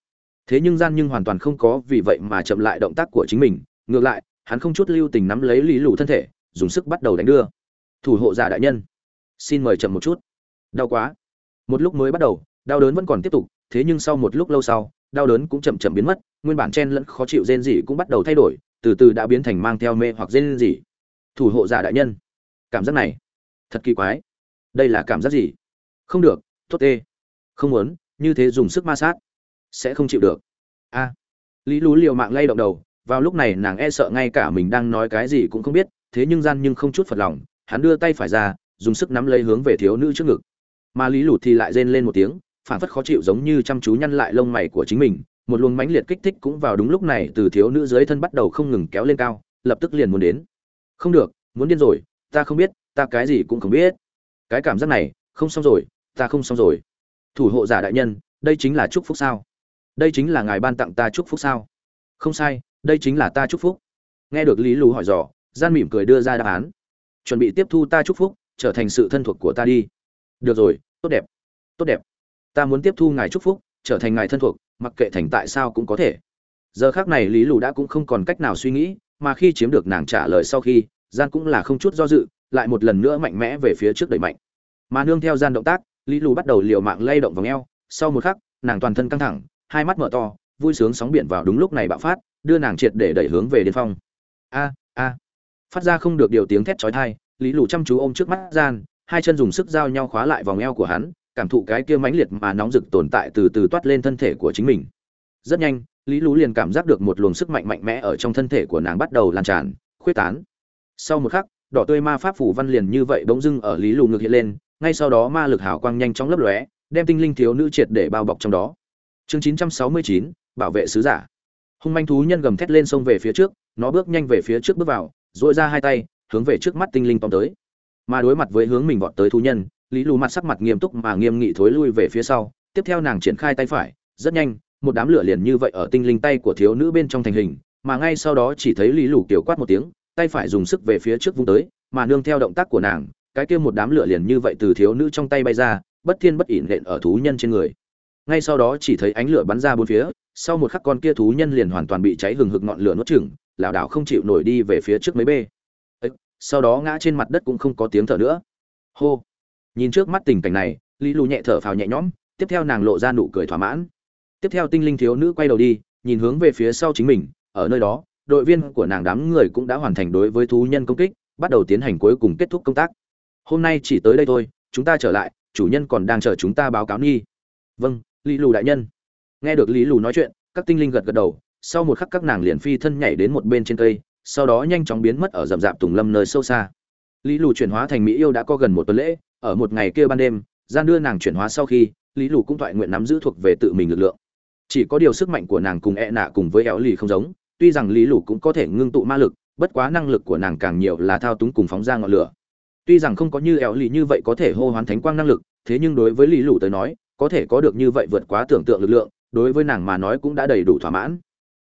Thế nhưng gian nhưng hoàn toàn không có vì vậy mà chậm lại động tác của chính mình, ngược lại, hắn không chút lưu tình nắm lấy lý lù thân thể, dùng sức bắt đầu đánh đưa. Thủ hộ giả đại nhân. Xin mời chậm một chút. Đau quá. Một lúc mới bắt đầu, đau đớn vẫn còn tiếp tục, thế nhưng sau một lúc lâu sau, đau đớn cũng chậm chậm biến mất, nguyên bản chen lẫn khó chịu rên rỉ cũng bắt đầu thay đổi, từ từ đã biến thành mang theo mê hoặc rên rỉ. Thủ hộ giả đại nhân. Cảm giác này, thật kỳ quái đây là cảm giác gì? Không được, tốt tê. Không muốn, như thế dùng sức ma sát, sẽ không chịu được. A. Lý lú liều mạng lay động đầu, vào lúc này nàng e sợ ngay cả mình đang nói cái gì cũng không biết, thế nhưng gian nhưng không chút phật lòng, hắn đưa tay phải ra, dùng sức nắm lấy hướng về thiếu nữ trước ngực. Mà lý lụt thì lại rên lên một tiếng, phản phất khó chịu giống như chăm chú nhăn lại lông mày của chính mình, một luồng mãnh liệt kích thích cũng vào đúng lúc này từ thiếu nữ dưới thân bắt đầu không ngừng kéo lên cao, lập tức liền muốn đến. Không được, muốn điên rồi, ta không biết, ta cái gì cũng không biết cái cảm giác này, không xong rồi, ta không xong rồi. Thủ hộ giả đại nhân, đây chính là chúc phúc sao? Đây chính là ngài ban tặng ta chúc phúc sao? Không sai, đây chính là ta chúc phúc. Nghe được lý lù hỏi dò, gian mỉm cười đưa ra đáp án. Chuẩn bị tiếp thu ta chúc phúc, trở thành sự thân thuộc của ta đi. Được rồi, tốt đẹp tốt đẹp. Ta muốn tiếp thu ngài chúc phúc, trở thành ngài thân thuộc, mặc kệ thành tại sao cũng có thể. Giờ khác này lý lù đã cũng không còn cách nào suy nghĩ, mà khi chiếm được nàng trả lời sau khi, gian cũng là không chút do dự lại một lần nữa mạnh mẽ về phía trước đẩy mạnh. Mà nương theo gian động tác, lý lù bắt đầu liều mạng lay động vòng eo. sau một khắc, nàng toàn thân căng thẳng, hai mắt mở to, vui sướng sóng biển vào đúng lúc này bạo phát, đưa nàng triệt để đẩy hướng về điên phong. A a. Phát ra không được điều tiếng thét chói tai, lý lù chăm chú ôm trước mắt gian, hai chân dùng sức giao nhau khóa lại vòng eo của hắn, cảm thụ cái kia mãnh liệt mà nóng rực tồn tại từ từ toát lên thân thể của chính mình. Rất nhanh, lý lú liền cảm giác được một luồng sức mạnh mạnh mẽ ở trong thân thể của nàng bắt đầu lan tràn, khuyết tán. Sau một khắc đỏ tươi ma pháp phủ văn liền như vậy bỗng dưng ở lý lù ngược hiện lên ngay sau đó ma lực hào quang nhanh chóng lấp lóe đem tinh linh thiếu nữ triệt để bao bọc trong đó. Chương 969, bảo vệ sứ giả. Hung manh thú nhân gầm thét lên xông về phía trước nó bước nhanh về phía trước bước vào dội ra hai tay hướng về trước mắt tinh linh tóm tới. Mà đối mặt với hướng mình vọt tới thú nhân lý lù mặt sắc mặt nghiêm túc mà nghiêm nghị thối lui về phía sau tiếp theo nàng triển khai tay phải rất nhanh một đám lửa liền như vậy ở tinh linh tay của thiếu nữ bên trong thành hình mà ngay sau đó chỉ thấy lý lù kiểu quát một tiếng tay phải dùng sức về phía trước vung tới, mà nương theo động tác của nàng, cái kia một đám lửa liền như vậy từ thiếu nữ trong tay bay ra, bất thiên bất ỉn lện ở thú nhân trên người. Ngay sau đó chỉ thấy ánh lửa bắn ra bốn phía, sau một khắc con kia thú nhân liền hoàn toàn bị cháy hừng hực ngọn lửa nuốt chửng, lảo đảo không chịu nổi đi về phía trước mấy bê. Sau đó ngã trên mặt đất cũng không có tiếng thở nữa. Hô. Nhìn trước mắt tình cảnh này, lý lù nhẹ thở phào nhẹ nhõm, tiếp theo nàng lộ ra nụ cười thỏa mãn. Tiếp theo tinh linh thiếu nữ quay đầu đi, nhìn hướng về phía sau chính mình, ở nơi đó đội viên của nàng đám người cũng đã hoàn thành đối với thú nhân công kích, bắt đầu tiến hành cuối cùng kết thúc công tác. Hôm nay chỉ tới đây thôi, chúng ta trở lại, chủ nhân còn đang chờ chúng ta báo cáo nghi. Vâng lý lù đại nhân. Nghe được lý lù nói chuyện, các tinh linh gật gật đầu, sau một khắc các nàng liền phi thân nhảy đến một bên trên cây, sau đó nhanh chóng biến mất ở rậm rạp tùng lâm nơi sâu xa. Lý lù chuyển hóa thành mỹ yêu đã có gần một tuần lễ, ở một ngày kia ban đêm, gian đưa nàng chuyển hóa sau khi, lý lù cũng thoại nguyện nắm giữ thuộc về tự mình lực lượng. Chỉ có điều sức mạnh của nàng cùng e nạ cùng với éo lì không giống tuy rằng lý lục cũng có thể ngưng tụ ma lực, bất quá năng lực của nàng càng nhiều là thao túng cùng phóng ra ngọn lửa. Tuy rằng không có như éo lì như vậy có thể hô hoán thánh quang năng lực, thế nhưng đối với lý Lũ tới nói, có thể có được như vậy vượt quá tưởng tượng lực lượng, đối với nàng mà nói cũng đã đầy đủ thỏa mãn.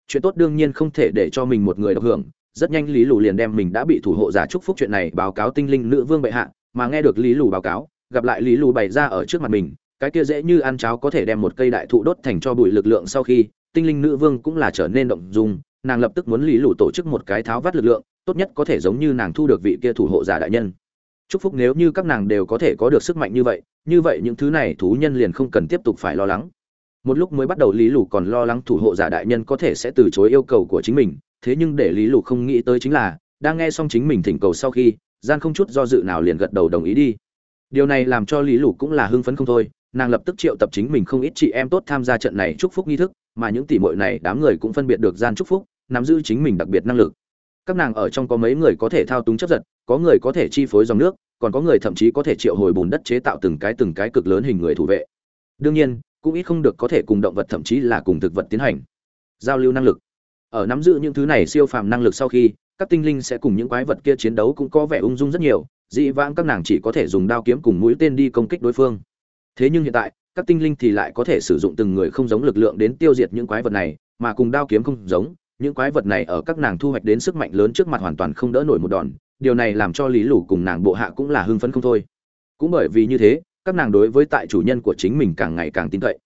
Chuyện tốt đương nhiên không thể để cho mình một người độc hưởng, rất nhanh lý lù liền đem mình đã bị thủ hộ giả chúc phúc chuyện này báo cáo tinh linh nữ vương bệ hạ, mà nghe được lý lù báo cáo, gặp lại lý lù bày ra ở trước mặt mình, cái kia dễ như ăn cháo có thể đem một cây đại thụ đốt thành cho bụi lực lượng sau khi, tinh linh nữ vương cũng là trở nên động dung nàng lập tức muốn lý lụ tổ chức một cái tháo vắt lực lượng, tốt nhất có thể giống như nàng thu được vị kia thủ hộ giả đại nhân. Chúc phúc nếu như các nàng đều có thể có được sức mạnh như vậy như vậy những thứ này thú nhân liền không cần tiếp tục phải lo lắng. Một lúc mới bắt đầu lý lụ còn lo lắng thủ hộ giả đại nhân có thể sẽ từ chối yêu cầu của chính mình, thế nhưng để lý lụ không nghĩ tới chính là, đang nghe xong chính mình thỉnh cầu sau khi, gian không chút do dự nào liền gật đầu đồng ý đi. Điều này làm cho lý lụ cũng là hưng phấn không thôi, nàng lập tức triệu tập chính mình không ít chị em tốt tham gia trận này chúc phúc nghi thức, mà những tỷ muội này đám người cũng phân biệt được gian chúc phúc nắm giữ chính mình đặc biệt năng lực. Các nàng ở trong có mấy người có thể thao túng chấp giật có người có thể chi phối dòng nước, còn có người thậm chí có thể triệu hồi bùn đất chế tạo từng cái từng cái cực lớn hình người thủ vệ. Đương nhiên, cũng ít không được có thể cùng động vật thậm chí là cùng thực vật tiến hành. Giao lưu năng lực. Ở nắm giữ những thứ này siêu phàm năng lực sau khi, các tinh linh sẽ cùng những quái vật kia chiến đấu cũng có vẻ ung dung rất nhiều dị vãng các nàng chỉ có thể dùng đao kiếm cùng mũi tên đi công kích đối phương. Thế nhưng hiện tại, các tinh linh thì lại có thể sử dụng từng người không giống lực lượng đến tiêu diệt những quái vật này, mà cùng đao kiếm không giống những quái vật này ở các nàng thu hoạch đến sức mạnh lớn trước mặt hoàn toàn không đỡ nổi một đòn, điều này làm cho lý lủ cùng nàng bộ hạ cũng là hưng phấn không thôi. Cũng bởi vì như thế, các nàng đối với tại chủ nhân của chính mình càng ngày càng tin cậy.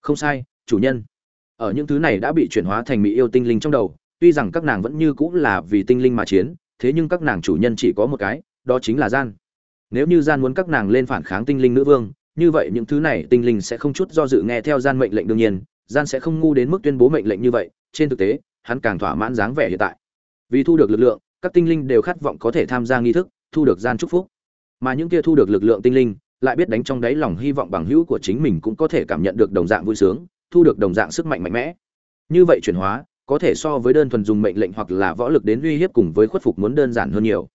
Không sai, chủ nhân. Ở những thứ này đã bị chuyển hóa thành mỹ yêu tinh linh trong đầu, tuy rằng các nàng vẫn như cũng là vì tinh linh mà chiến, thế nhưng các nàng chủ nhân chỉ có một cái, đó chính là gian. Nếu như gian muốn các nàng lên phản kháng tinh linh nữ vương, như vậy những thứ này tinh linh sẽ không chút do dự nghe theo gian mệnh lệnh đương nhiên, gian sẽ không ngu đến mức tuyên bố mệnh lệnh như vậy, trên thực tế hắn càng thỏa mãn dáng vẻ hiện tại. Vì thu được lực lượng, các tinh linh đều khát vọng có thể tham gia nghi thức, thu được gian chúc phúc. Mà những kia thu được lực lượng tinh linh, lại biết đánh trong đáy lòng hy vọng bằng hữu của chính mình cũng có thể cảm nhận được đồng dạng vui sướng, thu được đồng dạng sức mạnh mạnh mẽ. Như vậy chuyển hóa, có thể so với đơn thuần dùng mệnh lệnh hoặc là võ lực đến uy hiếp cùng với khuất phục muốn đơn giản hơn nhiều.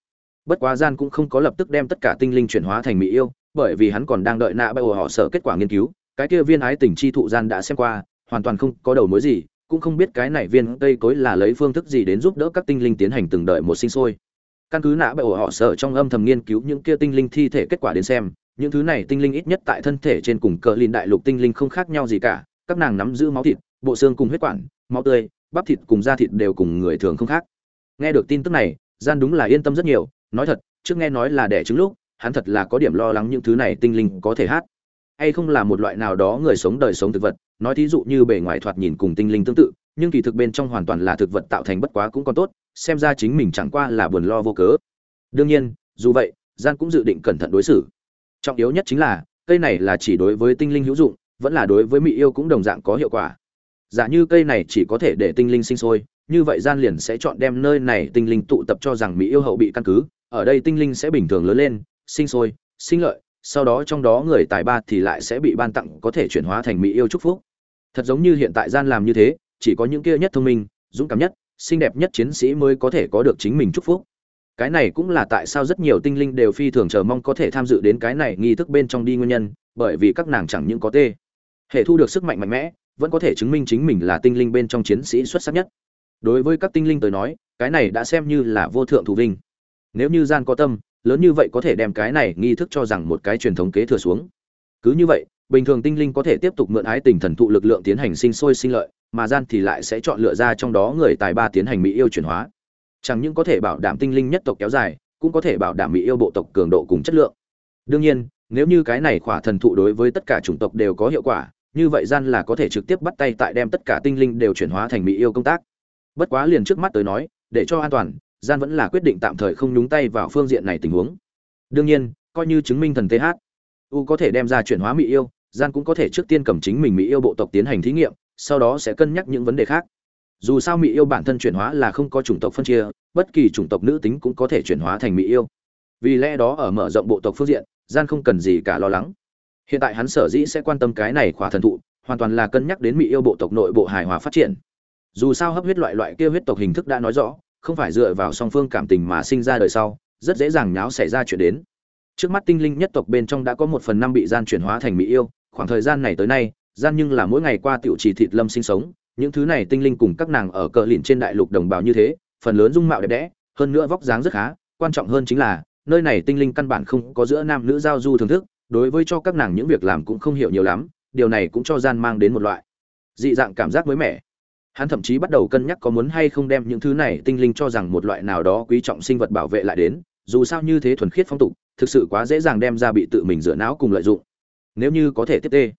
Bất quá gian cũng không có lập tức đem tất cả tinh linh chuyển hóa thành mỹ yêu, bởi vì hắn còn đang đợi nạ bao họ sợ kết quả nghiên cứu, cái kia viên ái tình chi thụ gian đã xem qua, hoàn toàn không có đầu mối gì cũng không biết cái này viên cây cối là lấy phương thức gì đến giúp đỡ các tinh linh tiến hành từng đợi một sinh sôi. Căn cứ nã bởi họ sợ trong âm thầm nghiên cứu những kia tinh linh thi thể kết quả đến xem, những thứ này tinh linh ít nhất tại thân thể trên cùng cờ lìn đại lục tinh linh không khác nhau gì cả, các nàng nắm giữ máu thịt, bộ xương cùng huyết quản, máu tươi, bắp thịt cùng da thịt đều cùng người thường không khác. Nghe được tin tức này, gian đúng là yên tâm rất nhiều, nói thật, trước nghe nói là đẻ trứng lúc, hắn thật là có điểm lo lắng những thứ này tinh linh có thể hát hay không là một loại nào đó người sống đời sống thực vật nói thí dụ như bề ngoài thoạt nhìn cùng tinh linh tương tự, nhưng kỳ thực bên trong hoàn toàn là thực vật tạo thành bất quá cũng còn tốt, xem ra chính mình chẳng qua là buồn lo vô cớ. Đương nhiên, dù vậy gian cũng dự định cẩn thận đối xử. Trọng yếu nhất chính là, cây này là chỉ đối với tinh linh hữu dụng, vẫn là đối với mỹ yêu cũng đồng dạng có hiệu quả. Giả như cây này chỉ có thể để tinh linh sinh sôi, như vậy gian liền sẽ chọn đem nơi này tinh linh tụ tập cho rằng mỹ yêu hậu bị căn cứ, ở đây tinh linh sẽ bình thường lớn lên, sinh sôi, sinh lợi sau đó trong đó người tài ba thì lại sẽ bị ban tặng có thể chuyển hóa thành mỹ yêu chúc phúc. Thật giống như hiện tại gian làm như thế, chỉ có những kia nhất thông minh, dũng cảm nhất, xinh đẹp nhất chiến sĩ mới có thể có được chính mình chúc phúc. Cái này cũng là tại sao rất nhiều tinh linh đều phi thường chờ mong có thể tham dự đến cái này nghi thức bên trong đi nguyên nhân, bởi vì các nàng chẳng những có tê, hệ thu được sức mạnh mạnh mẽ, vẫn có thể chứng minh chính mình là tinh linh bên trong chiến sĩ xuất sắc nhất. Đối với các tinh linh tới nói, cái này đã xem như là vô thượng thủ vinh. Nếu như gian có tâm lớn như vậy có thể đem cái này nghi thức cho rằng một cái truyền thống kế thừa xuống. Cứ như vậy, bình thường tinh linh có thể tiếp tục mượn ái tình thần thụ lực lượng tiến hành sinh sôi sinh lợi, mà gian thì lại sẽ chọn lựa ra trong đó người tài ba tiến hành mỹ yêu chuyển hóa. Chẳng những có thể bảo đảm tinh linh nhất tộc kéo dài, cũng có thể bảo đảm mỹ yêu bộ tộc cường độ cùng chất lượng. Đương nhiên, nếu như cái này khỏa thần thụ đối với tất cả chủng tộc đều có hiệu quả, như vậy gian là có thể trực tiếp bắt tay tại đem tất cả tinh linh đều chuyển hóa thành mỹ yêu công tác. Bất quá liền trước mắt tới nói, để cho an toàn gian vẫn là quyết định tạm thời không nhúng tay vào phương diện này tình huống. Đương nhiên, coi như chứng minh thần th u có thể đem ra chuyển hóa mỹ yêu, gian cũng có thể trước tiên cầm chính mình mỹ yêu bộ tộc tiến hành thí nghiệm, sau đó sẽ cân nhắc những vấn đề khác. Dù sao mỹ yêu bản thân chuyển hóa là không có chủng tộc phân chia, bất kỳ chủng tộc nữ tính cũng có thể chuyển hóa thành mỹ yêu. Vì lẽ đó ở mở rộng bộ tộc phương diện, gian không cần gì cả lo lắng. Hiện tại hắn sở dĩ sẽ quan tâm cái này khỏa thần thụ, hoàn toàn là cân nhắc đến mỹ yêu bộ tộc nội bộ hài hòa phát triển. Dù sao hấp huyết loại loại kia huyết tộc hình thức đã nói rõ không phải dựa vào song phương cảm tình mà sinh ra đời sau, rất dễ dàng nháo xảy ra chuyện đến. Trước mắt tinh linh nhất tộc bên trong đã có một phần năm bị gian chuyển hóa thành mỹ yêu, khoảng thời gian này tới nay, gian nhưng là mỗi ngày qua tiểu trì thịt lâm sinh sống, những thứ này tinh linh cùng các nàng ở cờ lìn trên đại lục đồng bào như thế, phần lớn dung mạo đẹp đẽ, hơn nữa vóc dáng rất khá, quan trọng hơn chính là, nơi này tinh linh căn bản không có giữa nam nữ giao du thưởng thức, đối với cho các nàng những việc làm cũng không hiểu nhiều lắm, điều này cũng cho gian mang đến một loại dị dạng cảm giác mới mẻ hắn thậm chí bắt đầu cân nhắc có muốn hay không đem những thứ này tinh linh cho rằng một loại nào đó quý trọng sinh vật bảo vệ lại đến, dù sao như thế thuần khiết phong tục, thực sự quá dễ dàng đem ra bị tự mình rửa não cùng lợi dụng. Nếu như có thể tiếp tê,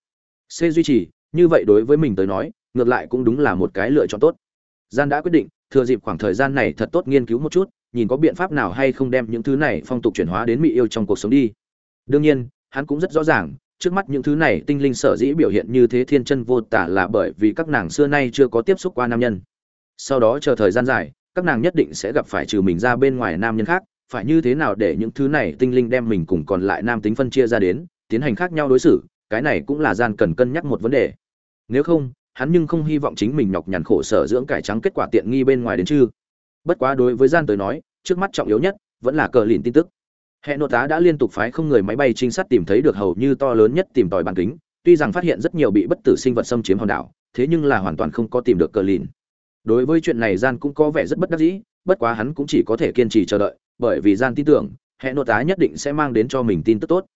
c duy trì, như vậy đối với mình tới nói, ngược lại cũng đúng là một cái lựa chọn tốt. Gian đã quyết định, thừa dịp khoảng thời gian này thật tốt nghiên cứu một chút, nhìn có biện pháp nào hay không đem những thứ này phong tục chuyển hóa đến mỹ yêu trong cuộc sống đi. Đương nhiên, hắn cũng rất rõ ràng trước mắt những thứ này, tinh linh sở dĩ biểu hiện như thế thiên chân vô tả là bởi vì các nàng xưa nay chưa có tiếp xúc qua nam nhân. Sau đó chờ thời gian dài, các nàng nhất định sẽ gặp phải trừ mình ra bên ngoài nam nhân khác. Phải như thế nào để những thứ này tinh linh đem mình cùng còn lại nam tính phân chia ra đến, tiến hành khác nhau đối xử, cái này cũng là gian cần cân nhắc một vấn đề. Nếu không, hắn nhưng không hy vọng chính mình nhọc nhằn khổ sở dưỡng cải trắng kết quả tiện nghi bên ngoài đến chứ bất quá đối với gian tới nói, trước mắt trọng yếu nhất vẫn là cờ lìn tin tức hệ nội tá đã liên tục phái không người máy bay trinh sát tìm thấy được hầu như to lớn nhất tìm tòi bàn kính tuy rằng phát hiện rất nhiều bị bất tử sinh vật xâm chiếm hòn đảo thế nhưng là hoàn toàn không có tìm được cờ lìn. Đối với chuyện này gian cũng có vẻ rất bất đắc dĩ bất quá hắn cũng chỉ có thể kiên trì chờ đợi bởi vì gian tin tưởng hệ nội tá nhất định sẽ mang đến cho mình tin tức tốt.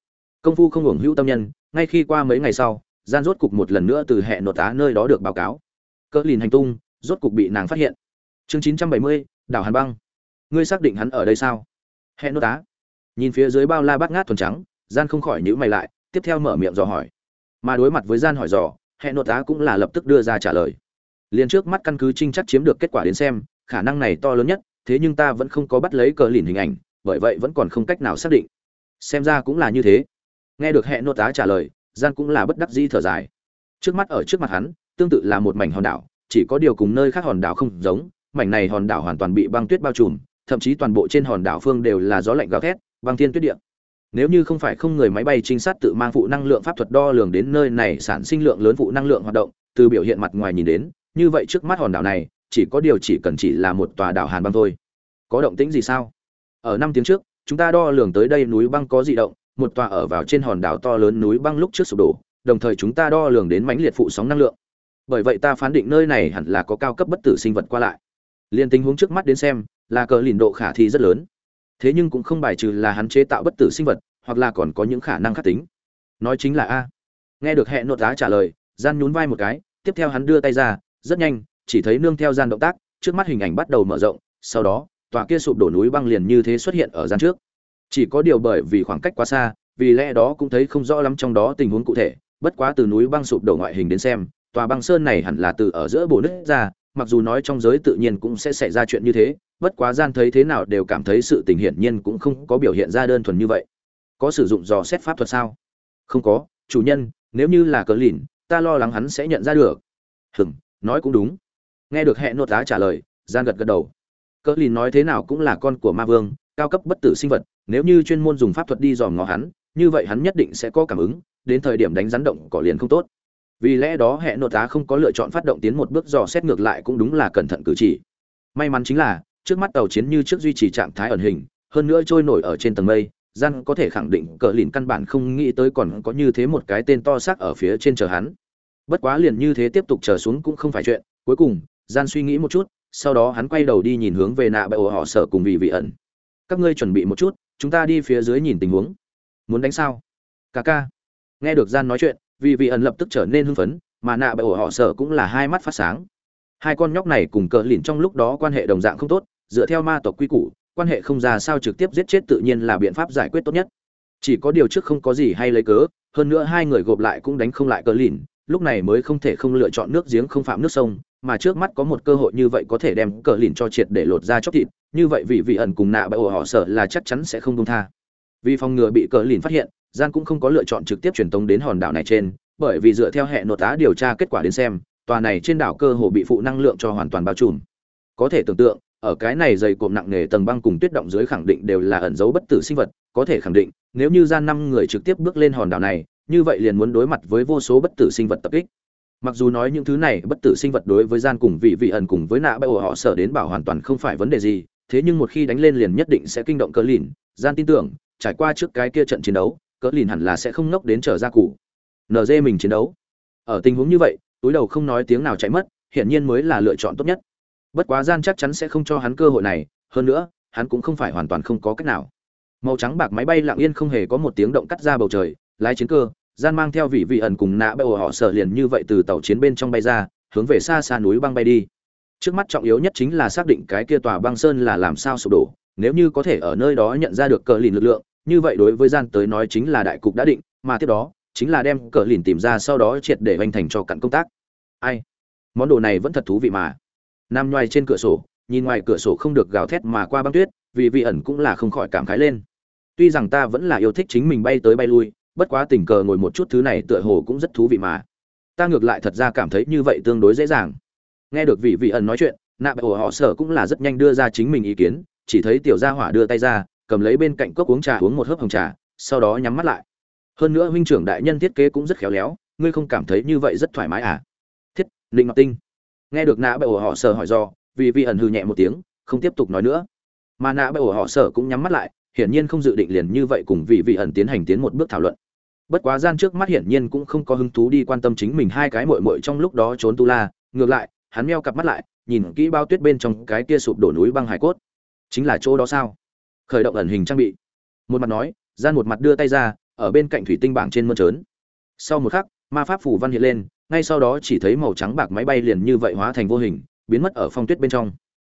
Công phu không hưởng hữu tâm nhân ngay khi qua mấy ngày sau gian rốt cục một lần nữa từ hệ nội tá nơi đó được báo cáo. Cờ lìn hành tung rốt cục bị nàng phát hiện. Chương 970, đảo hàn băng. Ngươi xác định hắn ở đây sao? Hệ nội tá nhìn phía dưới bao la bát ngát thuần trắng, gian không khỏi nhữ mày lại, tiếp theo mở miệng dò hỏi. Mà đối mặt với gian hỏi dò hệ nội tá cũng là lập tức đưa ra trả lời. Liền trước mắt căn cứ trinh chắc chiếm được kết quả đến xem, khả năng này to lớn nhất, thế nhưng ta vẫn không có bắt lấy cờ lìn hình ảnh, bởi vậy vẫn còn không cách nào xác định. Xem ra cũng là như thế. Nghe được hệ nội tá trả lời, gian cũng là bất đắc dĩ thở dài. Trước mắt ở trước mặt hắn, tương tự là một mảnh hòn đảo, chỉ có điều cùng nơi khác hòn đảo không giống, mảnh này hòn đảo hoàn toàn bị băng tuyết bao trùm, thậm chí toàn bộ trên hòn đảo phương đều là gió lạnh gào thét băng thiên tuyết địa. Nếu như không phải không người máy bay trinh sát tự mang phụ năng lượng pháp thuật đo lường đến nơi này sản sinh lượng lớn phụ năng lượng hoạt động, từ biểu hiện mặt ngoài nhìn đến, như vậy trước mắt hòn đảo này, chỉ có điều chỉ cần chỉ là một tòa đảo hàn băng thôi. Có động tĩnh gì sao? Ở năm tiếng trước, chúng ta đo lường tới đây núi băng có di động, một tòa ở vào trên hòn đảo to lớn núi băng lúc trước sụp đổ, đồng thời chúng ta đo lường đến mãnh liệt phụ sóng năng lượng. Bởi vậy ta phán định nơi này hẳn là có cao cấp bất tử sinh vật qua lại. Liên tình huống trước mắt đến xem, là cờ lìn độ khả thi rất lớn thế nhưng cũng không bài trừ là hắn chế tạo bất tử sinh vật, hoặc là còn có những khả năng khắc tính. Nói chính là a. Nghe được hẹn nội tá trả lời, gian nhún vai một cái, tiếp theo hắn đưa tay ra, rất nhanh, chỉ thấy nương theo gian động tác, trước mắt hình ảnh bắt đầu mở rộng, sau đó, tòa kia sụp đổ núi băng liền như thế xuất hiện ở gian trước. Chỉ có điều bởi vì khoảng cách quá xa, vì lẽ đó cũng thấy không rõ lắm trong đó tình huống cụ thể, bất quá từ núi băng sụp đổ ngoại hình đến xem, tòa băng sơn này hẳn là từ ở giữa bổ nứt ra mặc dù nói trong giới tự nhiên cũng sẽ xảy ra chuyện như thế, bất quá gian thấy thế nào đều cảm thấy sự tình hiển nhiên cũng không có biểu hiện ra đơn thuần như vậy. Có sử dụng dò xét pháp thuật sao? Không có, chủ nhân, nếu như là cờ lìn, ta lo lắng hắn sẽ nhận ra được. Hừng nói cũng đúng. Nghe được hệ nốt tá trả lời gian gật gật đầu. Cờ lìn nói thế nào cũng là con của ma vương, cao cấp bất tử sinh vật, nếu như chuyên môn dùng pháp thuật đi dòm ngó hắn, như vậy hắn nhất định sẽ có cảm ứng, đến thời điểm đánh rắn động cỏ liền không tốt vì lẽ đó hệ nội tá không có lựa chọn phát động tiến một bước dò xét ngược lại cũng đúng là cẩn thận cử chỉ. May mắn chính là, trước mắt tàu chiến như trước duy trì trạng thái ẩn hình, hơn nữa trôi nổi ở trên tầng mây, gian có thể khẳng định cờ lìn căn bản không nghĩ tới còn có như thế một cái tên to xác ở phía trên chờ hắn. Bất quá liền như thế tiếp tục chờ xuống cũng không phải chuyện. Cuối cùng, gian suy nghĩ một chút, sau đó hắn quay đầu đi nhìn hướng về nạ bệ ổ họ sở cùng vị vị ẩn. Các ngươi chuẩn bị một chút, chúng ta đi phía dưới nhìn tình huống. Muốn đánh sao? Ca ca. Nghe được gian nói chuyện vì vị ẩn lập tức trở nên hưng phấn, mà nạ bởi ổ họ sợ cũng là hai mắt phát sáng. Hai con nhóc này cùng cờ lìn trong lúc đó quan hệ đồng dạng không tốt, dựa theo ma tộc quy củ, quan hệ không ra sao trực tiếp giết chết tự nhiên là biện pháp giải quyết tốt nhất. Chỉ có điều trước không có gì hay lấy cớ, hơn nữa hai người gộp lại cũng đánh không lại cờ lìn lúc này mới không thể không lựa chọn nước giếng không phạm nước sông, mà trước mắt có một cơ hội như vậy có thể đem cờ lìn cho triệt để lột ra chóc thịt, như vậy vị vị ẩn cùng nạ bởi ổ họ sợ là chắc chắn sẽ không công tha. Vì phòng ngừa bị cờ lìn phát hiện gian cũng không có lựa chọn trực tiếp truyền tống đến hòn đảo này trên, bởi vì dựa theo hệ nội tá điều tra kết quả đến xem, tòa này trên đảo cơ hồ bị phụ năng lượng cho hoàn toàn bao trùm. Có thể tưởng tượng, ở cái này dày cộm nặng nề tầng băng cùng tuyết động dưới khẳng định đều là ẩn dấu bất tử sinh vật, có thể khẳng định, nếu như gian năm người trực tiếp bước lên hòn đảo này, như vậy liền muốn đối mặt với vô số bất tử sinh vật tập kích. Mặc dù nói những thứ này bất tử sinh vật đối với gian cùng vị vị ẩn cùng với nạ bại họ sở đến bảo hoàn toàn không phải vấn đề gì, thế nhưng một khi đánh lên liền nhất định sẽ kinh động cờ lìn. Gian tin tưởng, trải qua trước cái kia trận chiến đấu cỡ lìn hẳn là sẽ không ngốc đến trở ra cụ nd mình chiến đấu. Ở tình huống như vậy, túi đầu không nói tiếng nào chạy mất, hiển nhiên mới là lựa chọn tốt nhất. Bất quá gian chắc chắn sẽ không cho hắn cơ hội này, hơn nữa, hắn cũng không phải hoàn toàn không có cách nào. Màu trắng bạc máy bay lặng yên không hề có một tiếng động cắt ra bầu trời, lái chiến cơ, gian mang theo vị vị ẩn cùng nạ bay họ sợ liền như vậy từ tàu chiến bên trong bay ra, hướng về xa xa núi băng bay đi. Trước mắt trọng yếu nhất chính là xác định cái kia tòa băng sơn là làm sao sụp đổ, nếu như có thể ở nơi đó nhận ra được cờ lìn lực lượng như vậy đối với gian tới nói chính là đại cục đã định, mà tiếp đó, chính là đem cờ lìn tìm ra sau đó triệt để hoành thành cho cặn công tác. Ai? Món đồ này vẫn thật thú vị mà. Nam ngoài trên cửa sổ, nhìn ngoài cửa sổ không được gào thét mà qua băng tuyết, vì vị ẩn cũng là không khỏi cảm khái lên. Tuy rằng ta vẫn là yêu thích chính mình bay tới bay lui, bất quá tình cờ ngồi một chút thứ này tựa hồ cũng rất thú vị mà. Ta ngược lại thật ra cảm thấy như vậy tương đối dễ dàng. Nghe được vị vị ẩn nói chuyện, nạ bệ ổ họ sở cũng là rất nhanh đưa ra chính mình ý kiến, chỉ thấy tiểu gia hỏa đưa tay ra cầm lấy bên cạnh cốc uống trà, uống một hớp hồng trà, sau đó nhắm mắt lại. Hơn nữa huynh trưởng đại nhân thiết kế cũng rất khéo léo, ngươi không cảm thấy như vậy rất thoải mái à? Thiết linh ngọc tinh. Nghe được nạ bệ ổ họ sở hỏi do, vì vị ẩn hư nhẹ một tiếng, không tiếp tục nói nữa. Mà nạ bệ ổ họ sở cũng nhắm mắt lại, hiển nhiên không dự định liền như vậy cùng vị vị ẩn tiến hành tiến một bước thảo luận. Bất quá gian trước mắt hiển nhiên cũng không có hứng thú đi quan tâm chính mình hai cái muội muội trong lúc đó trốn tu la. Ngược lại, hắn meo cặp mắt lại, nhìn kỹ bao tuyết bên trong cái kia sụp đổ núi băng hải cốt. Chính là chỗ đó sao? Khởi động ẩn hình trang bị. Một mặt nói, gian một mặt đưa tay ra, ở bên cạnh thủy tinh bảng trên mơn trớn. Sau một khắc, ma pháp phủ văn hiện lên, ngay sau đó chỉ thấy màu trắng bạc máy bay liền như vậy hóa thành vô hình, biến mất ở phong tuyết bên trong.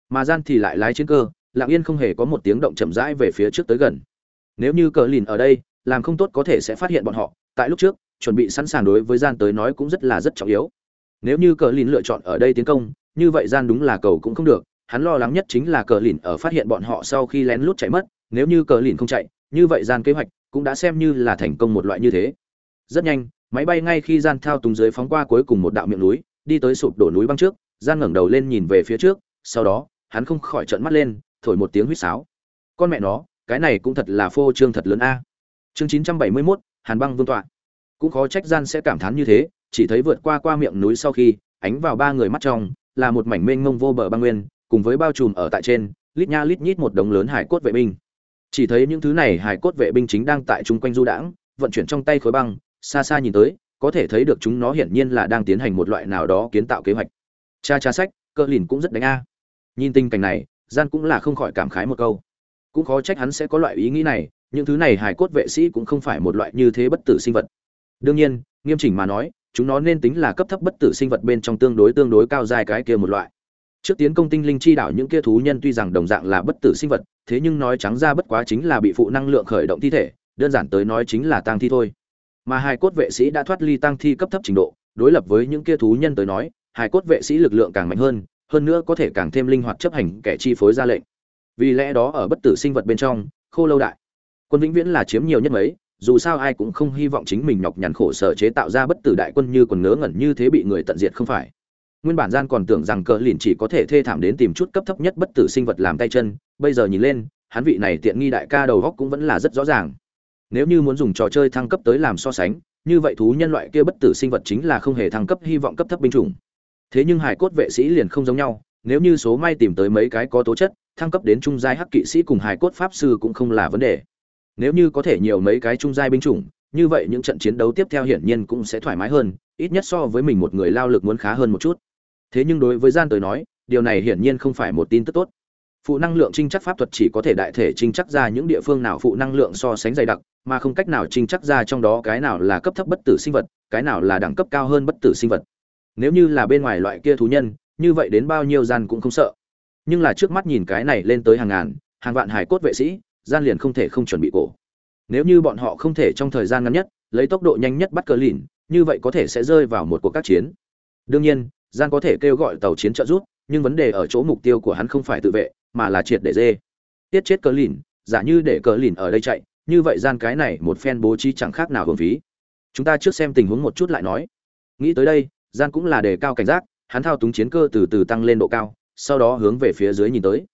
Mà gian thì lại lái chiến cơ, lặng yên không hề có một tiếng động chậm rãi về phía trước tới gần. Nếu như cờ lìn ở đây, làm không tốt có thể sẽ phát hiện bọn họ, tại lúc trước, chuẩn bị sẵn sàng đối với gian tới nói cũng rất là rất trọng yếu. Nếu như cờ lìn lựa chọn ở đây tiến công, như vậy gian đúng là cầu cũng không được hắn lo lắng nhất chính là cờ lìn ở phát hiện bọn họ sau khi lén lút chạy mất nếu như cờ lìn không chạy như vậy gian kế hoạch cũng đã xem như là thành công một loại như thế. Rất nhanh máy bay ngay khi gian thao túng dưới phóng qua cuối cùng một đạo miệng núi đi tới sụp đổ núi băng trước gian ngẩng đầu lên nhìn về phía trước sau đó hắn không khỏi trợn mắt lên thổi một tiếng huýt sáo. Con mẹ nó cái này cũng thật là phô trương thật lớn a. Chương chín trăm bảy mươi 971, hàn băng vương tọa. Cũng khó trách gian sẽ cảm thán như thế chỉ thấy vượt qua qua miệng núi sau khi ánh vào ba người mắt trong là một mảnh mênh mông vô bờ băng nguyên cùng với bao trùm ở tại trên, lít nha lít nhít một đống lớn hải cốt vệ binh. Chỉ thấy những thứ này hải cốt vệ binh chính đang tại chung quanh du đãng, vận chuyển trong tay khối băng, xa xa nhìn tới, có thể thấy được chúng nó hiển nhiên là đang tiến hành một loại nào đó kiến tạo kế hoạch. Cha cha sách cơ lìn cũng rất đánh a. Nhìn tình cảnh này, gian cũng là không khỏi cảm khái một câu. Cũng khó trách hắn sẽ có loại ý nghĩ này, những thứ này hài cốt vệ sĩ cũng không phải một loại như thế bất tử sinh vật. Đương nhiên, nghiêm chỉnh mà nói, chúng nó nên tính là cấp thấp bất tử sinh vật bên trong tương đối tương đối cao dài cái kia một loại trước tiến công tinh linh chi đảo những kia thú nhân tuy rằng đồng dạng là bất tử sinh vật, thế nhưng nói trắng ra bất quá chính là bị phụ năng lượng khởi động thi thể, đơn giản tới nói chính là tăng thi thôi. Mà hai cốt vệ sĩ đã thoát ly tăng thi cấp thấp trình độ, đối lập với những kia thú nhân tới nói hai cốt vệ sĩ lực lượng càng mạnh hơn hơn nữa có thể càng thêm linh hoạt chấp hành kẻ chi phối ra lệnh. Vì lẽ đó ở bất tử sinh vật bên trong, khô lâu đại, quân vĩnh viễn là chiếm nhiều nhất mấy, dù sao ai cũng không hy vọng chính mình nhọc nhằn khổ sở chế tạo ra bất tử đại quân như còn ngớ ngẩn như thế bị người tận diệt không phải nguyên bản gian còn tưởng rằng cờ lìn chỉ có thể thê thảm đến tìm chút cấp thấp nhất bất tử sinh vật làm tay chân, bây giờ nhìn lên, hắn vị này tiện nghi đại ca đầu góc cũng vẫn là rất rõ ràng. Nếu như muốn dùng trò chơi thăng cấp tới làm so sánh, như vậy thú nhân loại kia bất tử sinh vật chính là không hề thăng cấp hy vọng cấp thấp binh chủng. Thế nhưng hải cốt vệ sĩ liền không giống nhau, nếu như số may tìm tới mấy cái có tố chất, thăng cấp đến trung giai hắc kỵ sĩ cùng hải cốt pháp sư cũng không là vấn đề. Nếu như có thể nhiều mấy cái trung giai binh chủng, như vậy những trận chiến đấu tiếp theo hiển nhiên cũng sẽ thoải mái hơn, ít nhất so với mình một người lao lực muốn khá hơn một chút thế nhưng đối với gian tới nói, điều này hiển nhiên không phải một tin tức tốt. Phụ năng lượng trinh chắc pháp thuật chỉ có thể đại thể trinh chắc ra những địa phương nào phụ năng lượng so sánh dày đặc, mà không cách nào trinh chắc ra trong đó cái nào là cấp thấp bất tử sinh vật, cái nào là đẳng cấp cao hơn bất tử sinh vật. Nếu như là bên ngoài loại kia thú nhân, như vậy đến bao nhiêu gian cũng không sợ. Nhưng là trước mắt nhìn cái này lên tới hàng ngàn, hàng vạn hải cốt vệ sĩ, gian liền không thể không chuẩn bị cổ. Nếu như bọn họ không thể trong thời gian ngắn nhất, lấy tốc độ nhanh nhất bắt cờ lìn, như vậy có thể sẽ rơi vào một cuộc các chiến. Đương nhiên gian có thể kêu gọi tàu chiến trợ giúp, nhưng vấn đề ở chỗ mục tiêu của hắn không phải tự vệ, mà là triệt để dê. Tiết chết cờ lìn, giả như để cờ lìn ở đây chạy, như vậy gian cái này một phen bố trí chẳng khác nào hưởng phí. Chúng ta trước xem tình huống một chút lại nói. Nghĩ tới đây, gian cũng là đề cao cảnh giác, hắn thao túng chiến cơ từ từ tăng lên độ cao, sau đó hướng về phía dưới nhìn tới.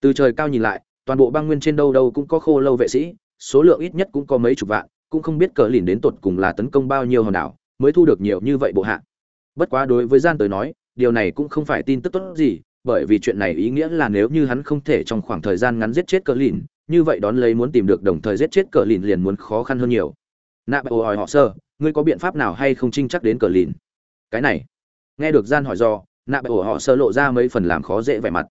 Từ trời cao nhìn lại, toàn bộ băng nguyên trên đâu đâu cũng có khô lâu vệ sĩ, số lượng ít nhất cũng có mấy chục vạn, cũng không biết cờ lìn đến tột cùng là tấn công bao nhiêu hòn đảo, mới thu được nhiều như vậy bộ hạ bất quá đối với gian tới nói, điều này cũng không phải tin tức tốt gì, bởi vì chuyện này ý nghĩa là nếu như hắn không thể trong khoảng thời gian ngắn giết chết cờ lìn, như vậy đón lấy muốn tìm được đồng thời giết chết cờ lìn liền muốn khó khăn hơn nhiều. Nạ bại hỏi họ sơ, ngươi có biện pháp nào hay không trinh chắc đến cờ lìn? Cái này. Nghe được gian hỏi do, nạ bại họ sơ lộ ra mấy phần làm khó dễ vẻ mặt.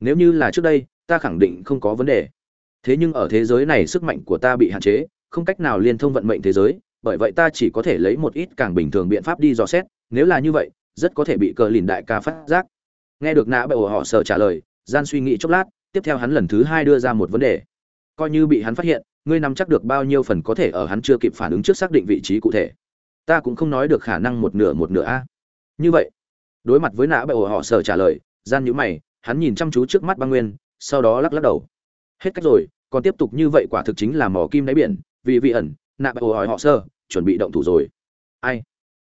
Nếu như là trước đây, ta khẳng định không có vấn đề. Thế nhưng ở thế giới này sức mạnh của ta bị hạn chế, không cách nào liên thông vận mệnh thế giới, bởi vậy ta chỉ có thể lấy một ít càng bình thường biện pháp đi dò xét nếu là như vậy, rất có thể bị cờ lìn đại ca phát giác. Nghe được nạ ổ họ sở trả lời, gian suy nghĩ chốc lát, tiếp theo hắn lần thứ hai đưa ra một vấn đề. Coi như bị hắn phát hiện, ngươi nắm chắc được bao nhiêu phần có thể ở hắn chưa kịp phản ứng trước xác định vị trí cụ thể. Ta cũng không nói được khả năng một nửa một nửa a. Như vậy, đối mặt với nã bại họ sở trả lời, gian nhữ mày, hắn nhìn chăm chú trước mắt băng nguyên, sau đó lắc lắc đầu. Hết cách rồi, còn tiếp tục như vậy quả thực chính là mỏ kim đáy biển, vì vị ẩn nạ bại hỏi họ sơ chuẩn bị động thủ rồi. Ai?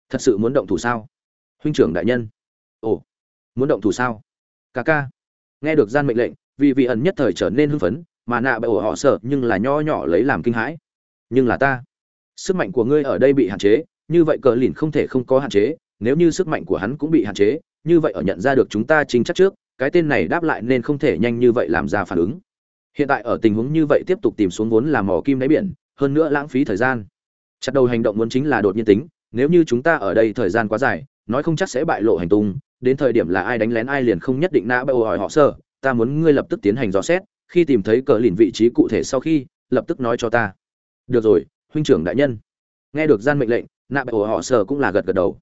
Thật sự muốn động thủ sao? Huynh trưởng đại nhân. Ồ, muốn động thủ sao? Ca ca. Nghe được gian mệnh lệnh, vì vị ẩn nhất thời trở nên hưng phấn, mà nạ bại họ sợ nhưng là nho nhỏ lấy làm kinh hãi. Nhưng là ta, sức mạnh của ngươi ở đây bị hạn chế, như vậy cờ lìn không thể không có hạn chế, nếu như sức mạnh của hắn cũng bị hạn chế, như vậy ở nhận ra được chúng ta chính chắc trước, cái tên này đáp lại nên không thể nhanh như vậy làm ra phản ứng. Hiện tại ở tình huống như vậy tiếp tục tìm xuống vốn làm mỏ kim đáy biển, hơn nữa lãng phí thời gian. Chặt đầu hành động muốn chính là đột nhiên tính nếu như chúng ta ở đây thời gian quá dài, nói không chắc sẽ bại lộ hành tung, đến thời điểm là ai đánh lén ai liền không nhất định nã bêu hỏi họ sơ, ta muốn ngươi lập tức tiến hành dò xét, khi tìm thấy cờ lìn vị trí cụ thể sau khi, lập tức nói cho ta. Được rồi, huynh trưởng đại nhân. Nghe được gian mệnh lệnh nạ bệ ổ họ sở cũng là gật gật đầu.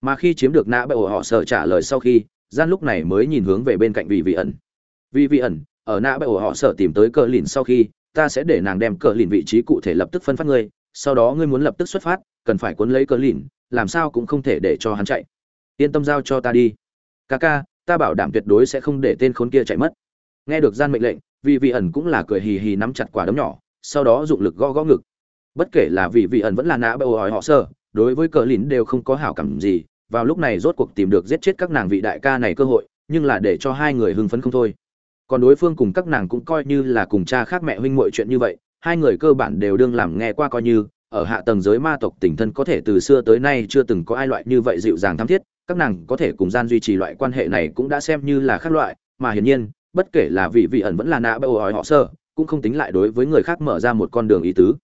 Mà khi chiếm được nạ bệ ổ họ sở trả lời sau khi, gian lúc này mới nhìn hướng về bên cạnh vị vị ẩn. Vị vị ẩn, ở nạ bệ ổ họ sở tìm tới cờ lìn sau khi, ta sẽ để nàng đem cờ lìn vị trí cụ thể lập tức phân phát ngươi, sau đó ngươi muốn lập tức xuất phát cần phải cuốn lấy cờ lìn, làm sao cũng không thể để cho hắn chạy. Yên tâm giao cho ta đi. Ca ca, ta bảo đảm tuyệt đối sẽ không để tên khốn kia chạy mất. Nghe được gian mệnh lệnh vị vị ẩn cũng là cười hì hì nắm chặt quả đấm nhỏ, sau đó dụng lực gõ gõ ngực. Bất kể là vị vị ẩn vẫn là nã bầu hỏi họ sơ, đối với cờ lìn đều không có hảo cảm gì, vào lúc này rốt cuộc tìm được giết chết các nàng vị đại ca này cơ hội, nhưng là để cho hai người hưng phấn không thôi. Còn đối phương cùng các nàng cũng coi như là cùng cha khác mẹ huynh muội chuyện như vậy, hai người cơ bản đều đương làm nghe qua coi như ở hạ tầng giới ma tộc tình thân có thể từ xưa tới nay chưa từng có ai loại như vậy dịu dàng tham thiết, các nàng có thể cùng gian duy trì loại quan hệ này cũng đã xem như là khác loại, mà hiển nhiên, bất kể là vị vị ẩn vẫn là nạ bao hỏi họ sơ, cũng không tính lại đối với người khác mở ra một con đường ý tứ.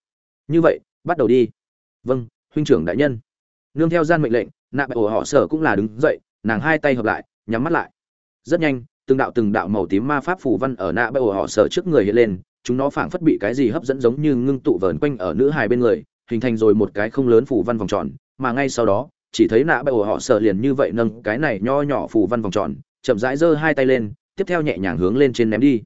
Như vậy, bắt đầu đi. Vâng huynh trưởng đại nhân. Nương theo gian mệnh lệnh, nạ bao họ sơ cũng là đứng dậy, nàng hai tay hợp lại, nhắm mắt lại. Rất nhanh, từng đạo từng đạo màu tím ma pháp phù văn ở nạ bao họ sơ trước người hiện lên, chúng nó phảng phất bị cái gì hấp dẫn giống như ngưng tụ vờn quanh ở nữ hài bên người hình thành rồi một cái không lớn phủ văn vòng tròn, mà ngay sau đó, chỉ thấy nạ ổ họ sợ liền như vậy nâng cái này nho nhỏ phủ văn vòng tròn, chậm rãi giơ hai tay lên, tiếp theo nhẹ nhàng hướng lên trên ném đi.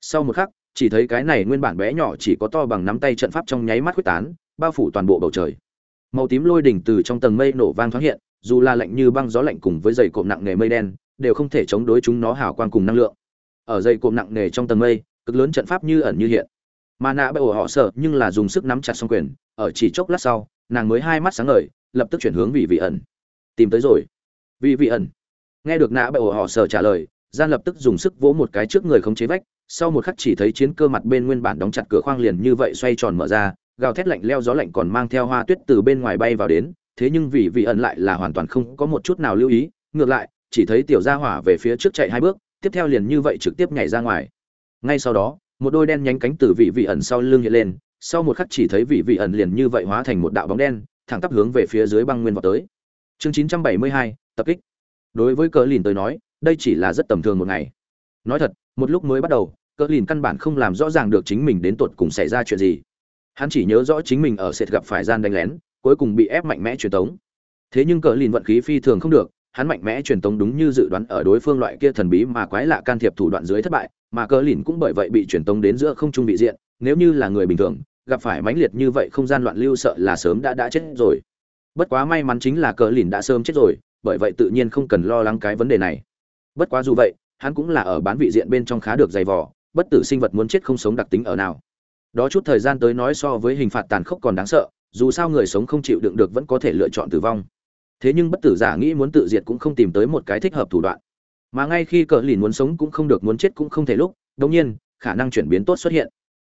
Sau một khắc, chỉ thấy cái này nguyên bản bé nhỏ chỉ có to bằng nắm tay trận pháp trong nháy mắt quyết tán, bao phủ toàn bộ bầu trời. Màu tím lôi đỉnh từ trong tầng mây nổ vang thoáng hiện, dù là lạnh như băng gió lạnh cùng với dày cộm nặng nề mây đen, đều không thể chống đối chúng nó hào quang cùng năng lượng. Ở dày cộm nặng nề trong tầng mây, cực lớn trận pháp như ẩn như hiện. Mà nạ bởi họ sợ nhưng là dùng sức nắm chặt song quyền ở chỉ chốc lát sau, nàng mới hai mắt sáng ngời, lập tức chuyển hướng vì vị ẩn. Tìm tới rồi. Vị vị ẩn. Nghe được nã bậy ổ họ sở trả lời, gian lập tức dùng sức vỗ một cái trước người khống chế vách, sau một khắc chỉ thấy chiến cơ mặt bên nguyên bản đóng chặt cửa khoang liền như vậy xoay tròn mở ra, gào thét lạnh leo gió lạnh còn mang theo hoa tuyết từ bên ngoài bay vào đến, thế nhưng vì vị ẩn lại là hoàn toàn không có một chút nào lưu ý, ngược lại, chỉ thấy tiểu gia hỏa về phía trước chạy hai bước, tiếp theo liền như vậy trực tiếp nhảy ra ngoài. Ngay sau đó, một đôi đen nhánh cánh từ vị vị ẩn sau lưng hiện lên sau một khắc chỉ thấy vị vị ẩn liền như vậy hóa thành một đạo bóng đen thẳng tắp hướng về phía dưới băng nguyên vào tới. Chương 972, tập kích. Đối với cờ lìn tới nói đây chỉ là rất tầm thường một ngày. Nói thật một lúc mới bắt đầu cờ lìn căn bản không làm rõ ràng được chính mình đến tuột cùng xảy ra chuyện gì. Hắn chỉ nhớ rõ chính mình ở sệt gặp phải gian đánh lén cuối cùng bị ép mạnh mẽ truyền tống. Thế nhưng cờ lìn vận khí phi thường không được hắn mạnh mẽ truyền tống đúng như dự đoán ở đối phương loại kia thần bí mà quái lạ can thiệp thủ đoạn dưới thất bại mà cờ lìn cũng bởi vậy bị truyền tống đến giữa không trung vị diện nếu như là người bình thường gặp phải mãnh liệt như vậy không gian loạn lưu sợ là sớm đã đã chết rồi. Bất quá may mắn chính là cờ lìn đã sớm chết rồi, bởi vậy tự nhiên không cần lo lắng cái vấn đề này. Bất quá dù vậy, hắn cũng là ở bán vị diện bên trong khá được dày vò, bất tử sinh vật muốn chết không sống đặc tính ở nào. Đó chút thời gian tới nói so với hình phạt tàn khốc còn đáng sợ, dù sao người sống không chịu đựng được vẫn có thể lựa chọn tử vong. Thế nhưng bất tử giả nghĩ muốn tự diệt cũng không tìm tới một cái thích hợp thủ đoạn. Mà ngay khi cờ lìn muốn sống cũng không được, muốn chết cũng không thể lúc đống nhiên, khả năng chuyển biến tốt xuất hiện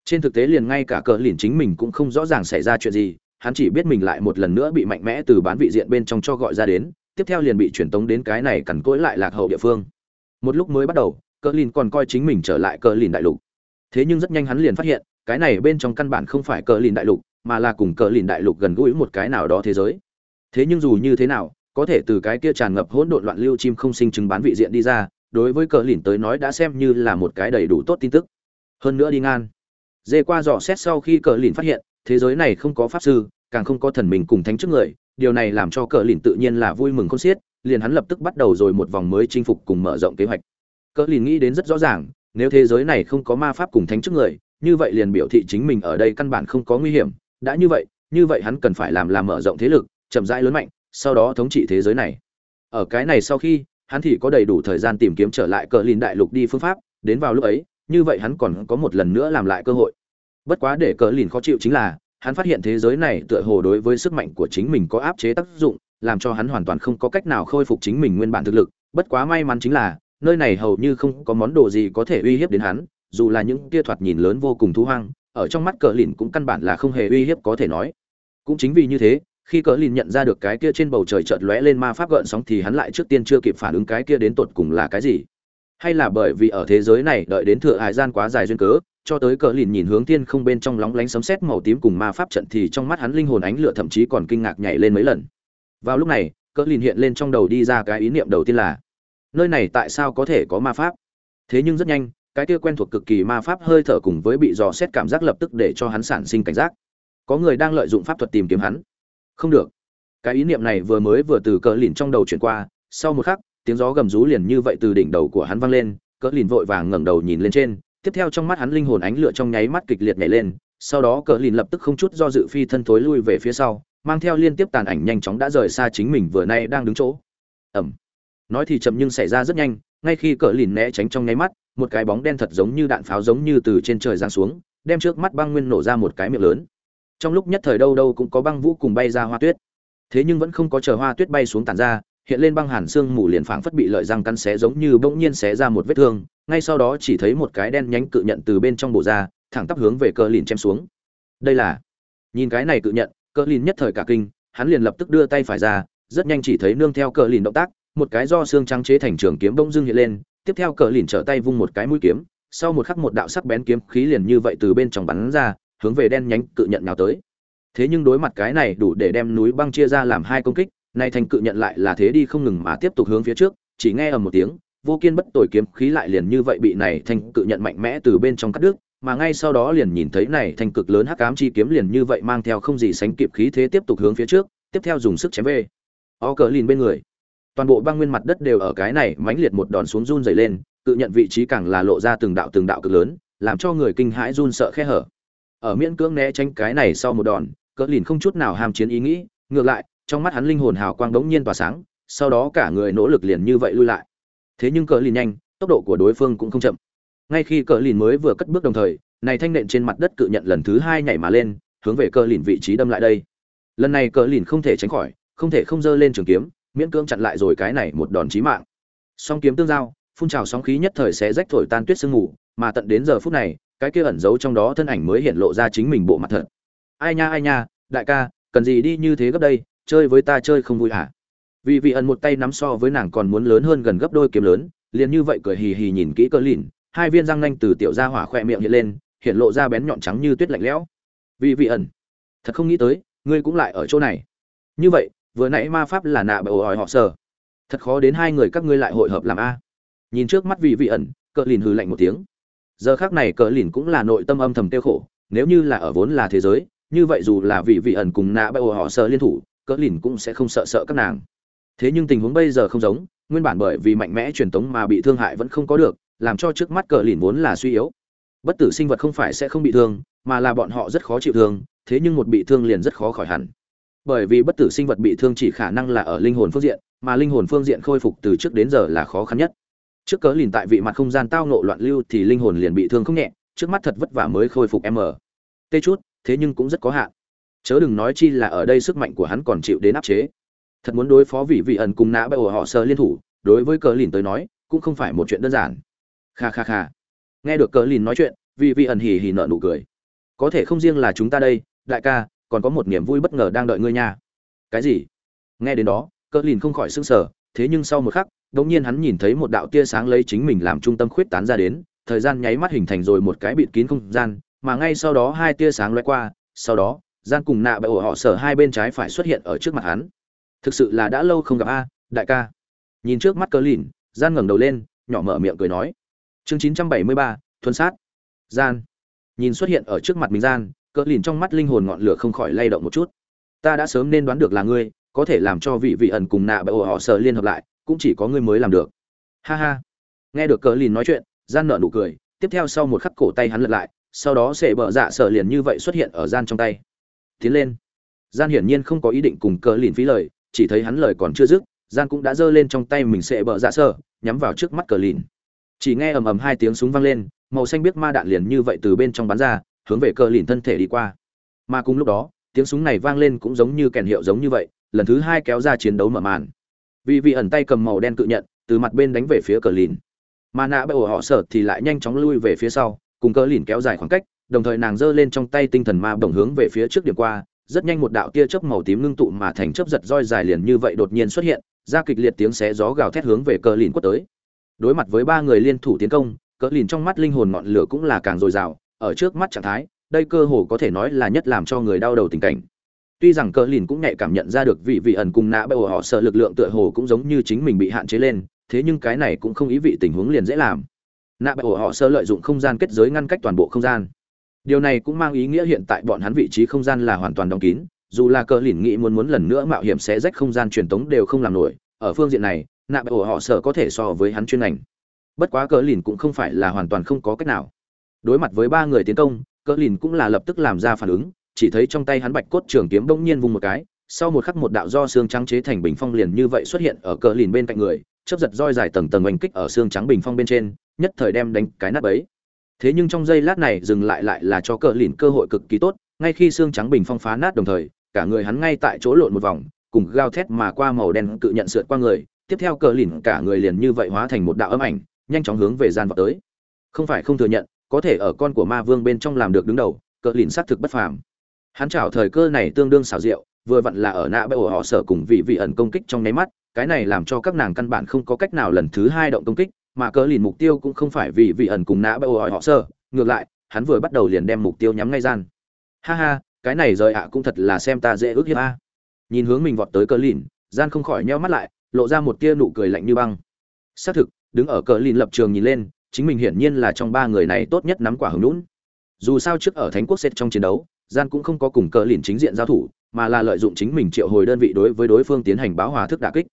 trên thực tế liền ngay cả cờ lìn chính mình cũng không rõ ràng xảy ra chuyện gì, hắn chỉ biết mình lại một lần nữa bị mạnh mẽ từ bán vị diện bên trong cho gọi ra đến, tiếp theo liền bị truyền tống đến cái này cằn cỗi lại lạc hậu địa phương. Một lúc mới bắt đầu, cờ lìn còn coi chính mình trở lại cờ lìn đại lục. Thế nhưng rất nhanh hắn liền phát hiện, cái này bên trong căn bản không phải cờ lìn đại lục, mà là cùng cờ lìn đại lục gần gũi một cái nào đó thế giới. Thế nhưng dù như thế nào, có thể từ cái kia tràn ngập hỗn độn loạn lưu chim không sinh chứng bán vị diện đi ra, đối với cờ lìn tới nói đã xem như là một cái đầy đủ tốt tin tức. Hơn nữa đi ngan dê qua dò xét sau khi cờ lìn phát hiện, thế giới này không có pháp sư, càng không có thần mình cùng thánh trước người, điều này làm cho cờ lìn tự nhiên là vui mừng khôn xiết, liền hắn lập tức bắt đầu rồi một vòng mới chinh phục cùng mở rộng kế hoạch. Cờ lìn nghĩ đến rất rõ ràng, nếu thế giới này không có ma pháp cùng thánh trước người, như vậy liền biểu thị chính mình ở đây căn bản không có nguy hiểm, đã như vậy như vậy hắn cần phải làm làm mở rộng thế lực, chậm rãi lớn mạnh, sau đó thống trị thế giới này. Ở cái này sau khi, hắn thì có đầy đủ thời gian tìm kiếm trở lại cờ lìn đại lục đi phương pháp, đến vào lúc ấy như vậy hắn còn có một lần nữa làm lại cơ hội. Bất quá để cờ lìn khó chịu chính là, hắn phát hiện thế giới này tựa hồ đối với sức mạnh của chính mình có áp chế tác dụng, làm cho hắn hoàn toàn không có cách nào khôi phục chính mình nguyên bản thực lực. Bất quá may mắn chính là, nơi này hầu như không có món đồ gì có thể uy hiếp đến hắn, dù là những kia thoạt nhìn lớn vô cùng thú hoang, ở trong mắt cờ lìn cũng căn bản là không hề uy hiếp có thể nói. Cũng chính vì như thế, khi cờ lìn nhận ra được cái kia trên bầu trời chợt lóe lên ma pháp gợn sóng thì hắn lại trước tiên chưa kịp phản ứng cái kia đến tột cùng là cái gì hay là bởi vì ở thế giới này đợi đến thừa hải gian quá dài duyên cớ, cho tới cờ lìn nhìn hướng thiên không bên trong lóng lánh sấm sét màu tím cùng ma pháp trận thì trong mắt hắn linh hồn ánh lửa thậm chí còn kinh ngạc nhảy lên mấy lần. Vào lúc này, cờ lìn hiện lên trong đầu đi ra cái ý niệm đầu tiên là, nơi này tại sao có thể có ma pháp? Thế nhưng rất nhanh, cái kia quen thuộc cực kỳ ma pháp hơi thở cùng với bị dò xét cảm giác lập tức để cho hắn sản sinh cảnh giác. Có người đang lợi dụng pháp thuật tìm kiếm hắn. Không được. Cái ý niệm này vừa mới vừa từ cờ lìn trong đầu chuyển qua, sau một khắc tiếng gió gầm rú liền như vậy từ đỉnh đầu của hắn vang lên, cỡ lìn vội vàng ngẩng đầu nhìn lên trên, tiếp theo trong mắt hắn linh hồn ánh lửa trong nháy mắt kịch liệt nhảy lên, sau đó cỡ lìn lập tức không chút do dự phi thân thối lui về phía sau, mang theo liên tiếp tàn ảnh nhanh chóng đã rời xa chính mình vừa nay đang đứng chỗ. Ẩm nói thì chậm nhưng xảy ra rất nhanh, ngay khi cỡ lìn né tránh trong nháy mắt, một cái bóng đen thật giống như đạn pháo giống như từ trên trời giáng xuống, đem trước mắt băng nguyên nổ ra một cái miệng lớn. Trong lúc nhất thời đâu đâu cũng có băng vũ cùng bay ra hoa tuyết. Thế nhưng vẫn không có chờ hoa tuyết bay xuống tàn ra hiện lên băng hàn xương mù liền phảng phất bị lợi răng cắn xé giống như bỗng nhiên xé ra một vết thương, ngay sau đó chỉ thấy một cái đen nhánh cự nhận từ bên trong bộ ra, thẳng tắp hướng về cờ lìn chém xuống. Đây là, nhìn cái này cự nhận, cờ lìn nhất thời cả kinh, hắn liền lập tức đưa tay phải ra, rất nhanh chỉ thấy nương theo cờ lìn động tác, một cái do xương trắng chế thành trường kiếm bỗng dưng hiện lên, tiếp theo cờ lìn trở tay vung một cái mũi kiếm, sau một khắc một đạo sắc bén kiếm khí liền như vậy từ bên trong bắn ra, hướng về đen nhánh cự nhận nào tới. Thế nhưng đối mặt cái này đủ để đem núi băng chia ra làm hai công kích nay thành cự nhận lại là thế đi không ngừng mà tiếp tục hướng phía trước, chỉ nghe ở một tiếng, vô kiên bất tồi kiếm khí lại liền như vậy bị này thành cự nhận mạnh mẽ từ bên trong cắt đứt, mà ngay sau đó liền nhìn thấy này thành cực lớn hắc ám chi kiếm liền như vậy mang theo không gì sánh kịp khí thế tiếp tục hướng phía trước, tiếp theo dùng sức chém về. O cờ lìn bên người, toàn bộ băng nguyên mặt đất đều ở cái này mãnh liệt một đòn xuống run dày lên, cự nhận vị trí càng là lộ ra từng đạo từng đạo cực lớn, làm cho người kinh hãi run sợ khe hở. Ở miễn cưỡng né tránh cái này sau một đòn cỡ lìn không chút nào ham chiến ý nghĩ, ngược lại trong mắt hắn linh hồn hào quang đống nhiên tỏa sáng, sau đó cả người nỗ lực liền như vậy lui lại. Thế nhưng cỡ lìn nhanh, tốc độ của đối phương cũng không chậm. Ngay khi cỡ lìn mới vừa cất bước đồng thời, này thanh nện trên mặt đất cự nhận lần thứ hai nhảy mà lên, hướng về cỡ lìn vị trí đâm lại đây. Lần này cỡ lìn không thể tránh khỏi, không thể không dơ lên trường kiếm, miễn cưỡng chặn lại rồi cái này một đòn chí mạng. Song kiếm tương giao, phun trào sóng khí nhất thời sẽ rách thổi tan tuyết sương mù, mà tận đến giờ phút này, cái kia ẩn giấu trong đó thân ảnh mới hiện lộ ra chính mình bộ mặt thật. Ai nha ai nha, đại ca, cần gì đi như thế gấp đây? Chơi với ta chơi không vui hả vì vị ẩn một tay nắm so với nàng còn muốn lớn hơn gần gấp đôi kiếm lớn, liền như vậy cười hì hì nhìn kỹ cỡ lìn, hai viên răng nanh từ tiểu ra hỏa khoe miệng hiện lên, hiện lộ ra bén nhọn trắng như tuyết lạnh lẽo. Vì vị ẩn thật không nghĩ tới, ngươi cũng lại ở chỗ này. Như vậy, vừa nãy ma pháp là nạ bởi hỏi họ sờ thật khó đến hai người các ngươi lại hội hợp làm a. Nhìn trước mắt vị vị ẩn cỡ lìn hừ lạnh một tiếng. Giờ khác này cỡ lìn cũng là nội tâm âm thầm tiêu khổ, nếu như là ở vốn là thế giới, như vậy dù là vị vị ẩn cùng nạ bầu họ sợ liên thủ cỡ lìn cũng sẽ không sợ sợ các nàng. Thế nhưng tình huống bây giờ không giống, nguyên bản bởi vì mạnh mẽ truyền tống mà bị thương hại vẫn không có được, làm cho trước mắt cỡ lìn vốn là suy yếu. Bất tử sinh vật không phải sẽ không bị thương, mà là bọn họ rất khó chịu thương, thế nhưng một bị thương liền rất khó khỏi hẳn. Bởi vì bất tử sinh vật bị thương chỉ khả năng là ở linh hồn phương diện, mà linh hồn phương diện khôi phục từ trước đến giờ là khó khăn nhất. Trước cớ lìn tại vị mặt không gian tao nộ loạn lưu thì linh hồn liền bị thương không nhẹ, trước mắt thật vất vả mới khôi phục m. Tê chút, thế nhưng cũng rất có hạn chớ đừng nói chi là ở đây sức mạnh của hắn còn chịu đến áp chế. Thật muốn đối phó vị vị ẩn cùng nã bởi họ sơ liên thủ đối với cờ lìn tới nói cũng không phải một chuyện đơn giản. Kha kha kha. Nghe được cờ lìn nói chuyện vị vị ẩn hì hì nợ nụ cười. Có thể không riêng là chúng ta đây đại ca còn có một niềm vui bất ngờ đang đợi ngươi nha. Cái gì? Nghe đến đó cờ lìn không khỏi sững sờ thế nhưng sau một khắc đột nhiên hắn nhìn thấy một đạo tia sáng lấy chính mình làm trung tâm khuyết tán ra đến, thời gian nháy mắt hình thành rồi một cái bịt kín không gian, mà ngay sau đó hai tia sáng lóe qua, sau đó, gian cùng nạ bệ ổ họ sở hai bên trái phải xuất hiện ở trước mặt hắn. Thực sự là đã lâu không gặp a, đại ca. Nhìn trước mắt Cờ Lìn, gian ngẩng đầu lên, nhỏ mở miệng cười nói. Chương 973, thuần sát. Gian. Nhìn xuất hiện ở trước mặt mình gian, Cờ Lìn trong mắt linh hồn ngọn lửa không khỏi lay động một chút. Ta đã sớm nên đoán được là ngươi, có thể làm cho vị vị ẩn cùng nạ bệ ổ họ sở liên hợp lại, cũng chỉ có ngươi mới làm được. Ha ha. Nghe được Cờ Lìn nói chuyện, gian nở nụ cười, tiếp theo sau một khắc cổ tay hắn lật lại, sau đó sẽ bờ dạ sở liền như vậy xuất hiện ở gian trong tay. Tiến lên. Gian hiển nhiên không có ý định cùng Cờ Lìn phí lời, chỉ thấy hắn lời còn chưa dứt, gian cũng đã giơ lên trong tay mình sẽ bờ dạ sở, nhắm vào trước mắt Cờ Lìn. Chỉ nghe ầm ầm hai tiếng súng vang lên, màu xanh biết ma đạn liền như vậy từ bên trong bắn ra, hướng về Cờ Lìn thân thể đi qua. Mà cùng lúc đó, tiếng súng này vang lên cũng giống như kèn hiệu giống như vậy, lần thứ hai kéo ra chiến đấu mở màn. Vì vị ẩn tay cầm màu đen cự nhận, từ mặt bên đánh về phía Cờ Lìn mà nạ bởi họ sợ thì lại nhanh chóng lui về phía sau cùng cờ lìn kéo dài khoảng cách đồng thời nàng giơ lên trong tay tinh thần ma bổng hướng về phía trước điểm qua, rất nhanh một đạo tia chớp màu tím ngưng tụ mà thành chớp giật roi dài liền như vậy đột nhiên xuất hiện, ra kịch liệt tiếng xé gió gào thét hướng về cỡ lìn quất tới. Đối mặt với ba người liên thủ tiến công cỡ lìn trong mắt linh hồn ngọn lửa cũng là càng dồi dào, ở trước mắt trạng thái, đây cơ hồ có thể nói là nhất làm cho người đau đầu tình cảnh. Tuy rằng cỡ lìn cũng nhạy cảm nhận ra được vị vị ẩn cùng nạ bệ ổ họ sợ lực lượng tựa hồ cũng giống như chính mình bị hạn chế lên, thế nhưng cái này cũng không ý vị tình huống liền dễ làm. Nạ bại ổ họ sơ lợi dụng không gian kết giới ngăn cách toàn bộ không gian điều này cũng mang ý nghĩa hiện tại bọn hắn vị trí không gian là hoàn toàn đóng kín dù là cờ lìn nghĩ muốn muốn lần nữa mạo hiểm sẽ rách không gian truyền tống đều không làm nổi ở phương diện này nạ bại ổ họ sở có thể so với hắn chuyên ngành bất quá cờ lìn cũng không phải là hoàn toàn không có cách nào đối mặt với ba người tiến công cờ lìn cũng là lập tức làm ra phản ứng chỉ thấy trong tay hắn bạch cốt trường kiếm bỗng nhiên vung một cái sau một khắc một đạo do xương trắng chế thành bình phong liền như vậy xuất hiện ở cờ lìn bên cạnh người chớp giật roi dài tầng tầng oanh kích ở xương trắng bình phong bên trên, nhất thời đem đánh cái nát bấy. Thế nhưng trong giây lát này dừng lại lại là cho cờ lìn cơ hội cực kỳ tốt, ngay khi xương trắng bình phong phá nát đồng thời, cả người hắn ngay tại chỗ lộn một vòng, cùng gao thét mà qua màu đen cự nhận sượt qua người, tiếp theo cờ lìn cả người liền như vậy hóa thành một đạo âm ảnh, nhanh chóng hướng về gian vào tới. Không phải không thừa nhận, có thể ở con của ma vương bên trong làm được đứng đầu, cờ lìn sát thực bất phàm. Hắn chảo thời cơ này tương đương xảo diệu, vừa vặn là ở nạ bệ ổ họ sở cùng vị vị ẩn công kích trong nháy mắt, cái này làm cho các nàng căn bản không có cách nào lần thứ hai động công kích mà cờ lìn mục tiêu cũng không phải vì vị ẩn cùng nã bêu hỏi họ sơ, ngược lại, hắn vừa bắt đầu liền đem mục tiêu nhắm ngay gian. Ha ha, cái này rời ạ cũng thật là xem ta dễ ước hiếp a. Nhìn hướng mình vọt tới cờ lìn, gian không khỏi nheo mắt lại, lộ ra một tia nụ cười lạnh như băng. Xác thực, đứng ở cờ lìn lập trường nhìn lên, chính mình hiển nhiên là trong ba người này tốt nhất nắm quả hứng lũn dù sao trước ở thánh quốc xét trong chiến đấu, gian cũng không có cùng cờ lìn chính diện giao thủ, mà là lợi dụng chính mình triệu hồi đơn vị đối với đối phương tiến hành báo hòa thức đả kích.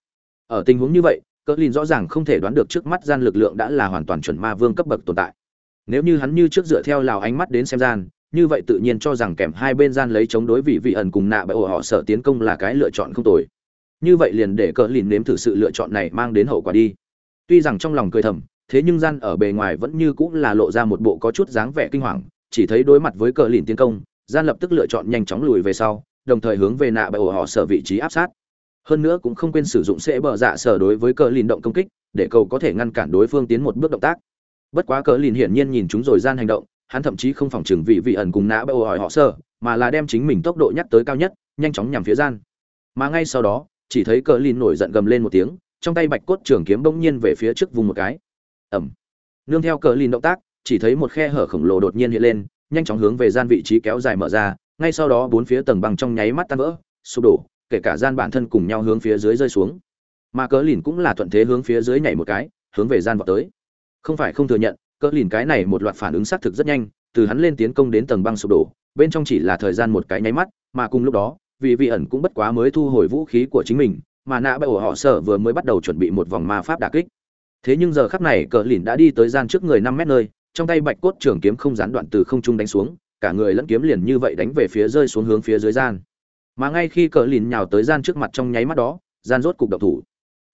Ở tình huống như vậy cỡ lìn rõ ràng không thể đoán được trước mắt gian lực lượng đã là hoàn toàn chuẩn ma vương cấp bậc tồn tại. Nếu như hắn như trước dựa theo lào ánh mắt đến xem gian, như vậy tự nhiên cho rằng kèm hai bên gian lấy chống đối vị vị ẩn cùng nạ bởi ổ họ sợ tiến công là cái lựa chọn không tồi. Như vậy liền để cỡ lìn nếm thử sự lựa chọn này mang đến hậu quả đi. Tuy rằng trong lòng cười thầm, thế nhưng gian ở bề ngoài vẫn như cũng là lộ ra một bộ có chút dáng vẻ kinh hoàng, chỉ thấy đối mặt với cờ lìn tiến công, gian lập tức lựa chọn nhanh chóng lùi về sau, đồng thời hướng về nạ bởi ổ họ sở vị trí áp sát hơn nữa cũng không quên sử dụng sẽ bờ dạ sở đối với cờ lìn động công kích, để cầu có thể ngăn cản đối phương tiến một bước động tác. Bất quá cờ lìn hiển nhiên nhìn chúng rồi gian hành động, hắn thậm chí không phòng chừng vị vị ẩn cùng nã bêu hỏi họ sơ mà là đem chính mình tốc độ nhắc tới cao nhất, nhanh chóng nhằm phía gian. Mà ngay sau đó, chỉ thấy cờ lìn nổi giận gầm lên một tiếng, trong tay bạch cốt trường kiếm bỗng nhiên về phía trước vùng một cái. Ẩm nương theo cờ lìn động tác, chỉ thấy một khe hở khổng lồ đột nhiên hiện lên, nhanh chóng hướng về gian vị trí kéo dài mở ra, ngay sau đó bốn phía tầng băng trong nháy mắt tan vỡ, sụp đổ kể cả gian bản thân cùng nhau hướng phía dưới rơi xuống. Mà cỡ lìn cũng là thuận thế hướng phía dưới nhảy một cái, hướng về gian vào tới. Không phải không thừa nhận, cỡ lìn cái này một loạt phản ứng xác thực rất nhanh, từ hắn lên tiến công đến tầng băng sụp đổ, bên trong chỉ là thời gian một cái nháy mắt, mà cùng lúc đó, vì vị ẩn cũng bất quá mới thu hồi vũ khí của chính mình, mà nạ bệ họ sở vừa mới bắt đầu chuẩn bị một vòng ma pháp đả kích. Thế nhưng giờ khắc này, cỡ lìn đã đi tới gian trước người năm mét nơi, trong tay bạch cốt trường kiếm không gián đoạn từ không trung đánh xuống, cả người lẫn kiếm liền như vậy đánh về phía rơi xuống hướng phía dưới gian mà ngay khi cờ lìn nhào tới gian trước mặt trong nháy mắt đó, gian rốt cục độc thủ.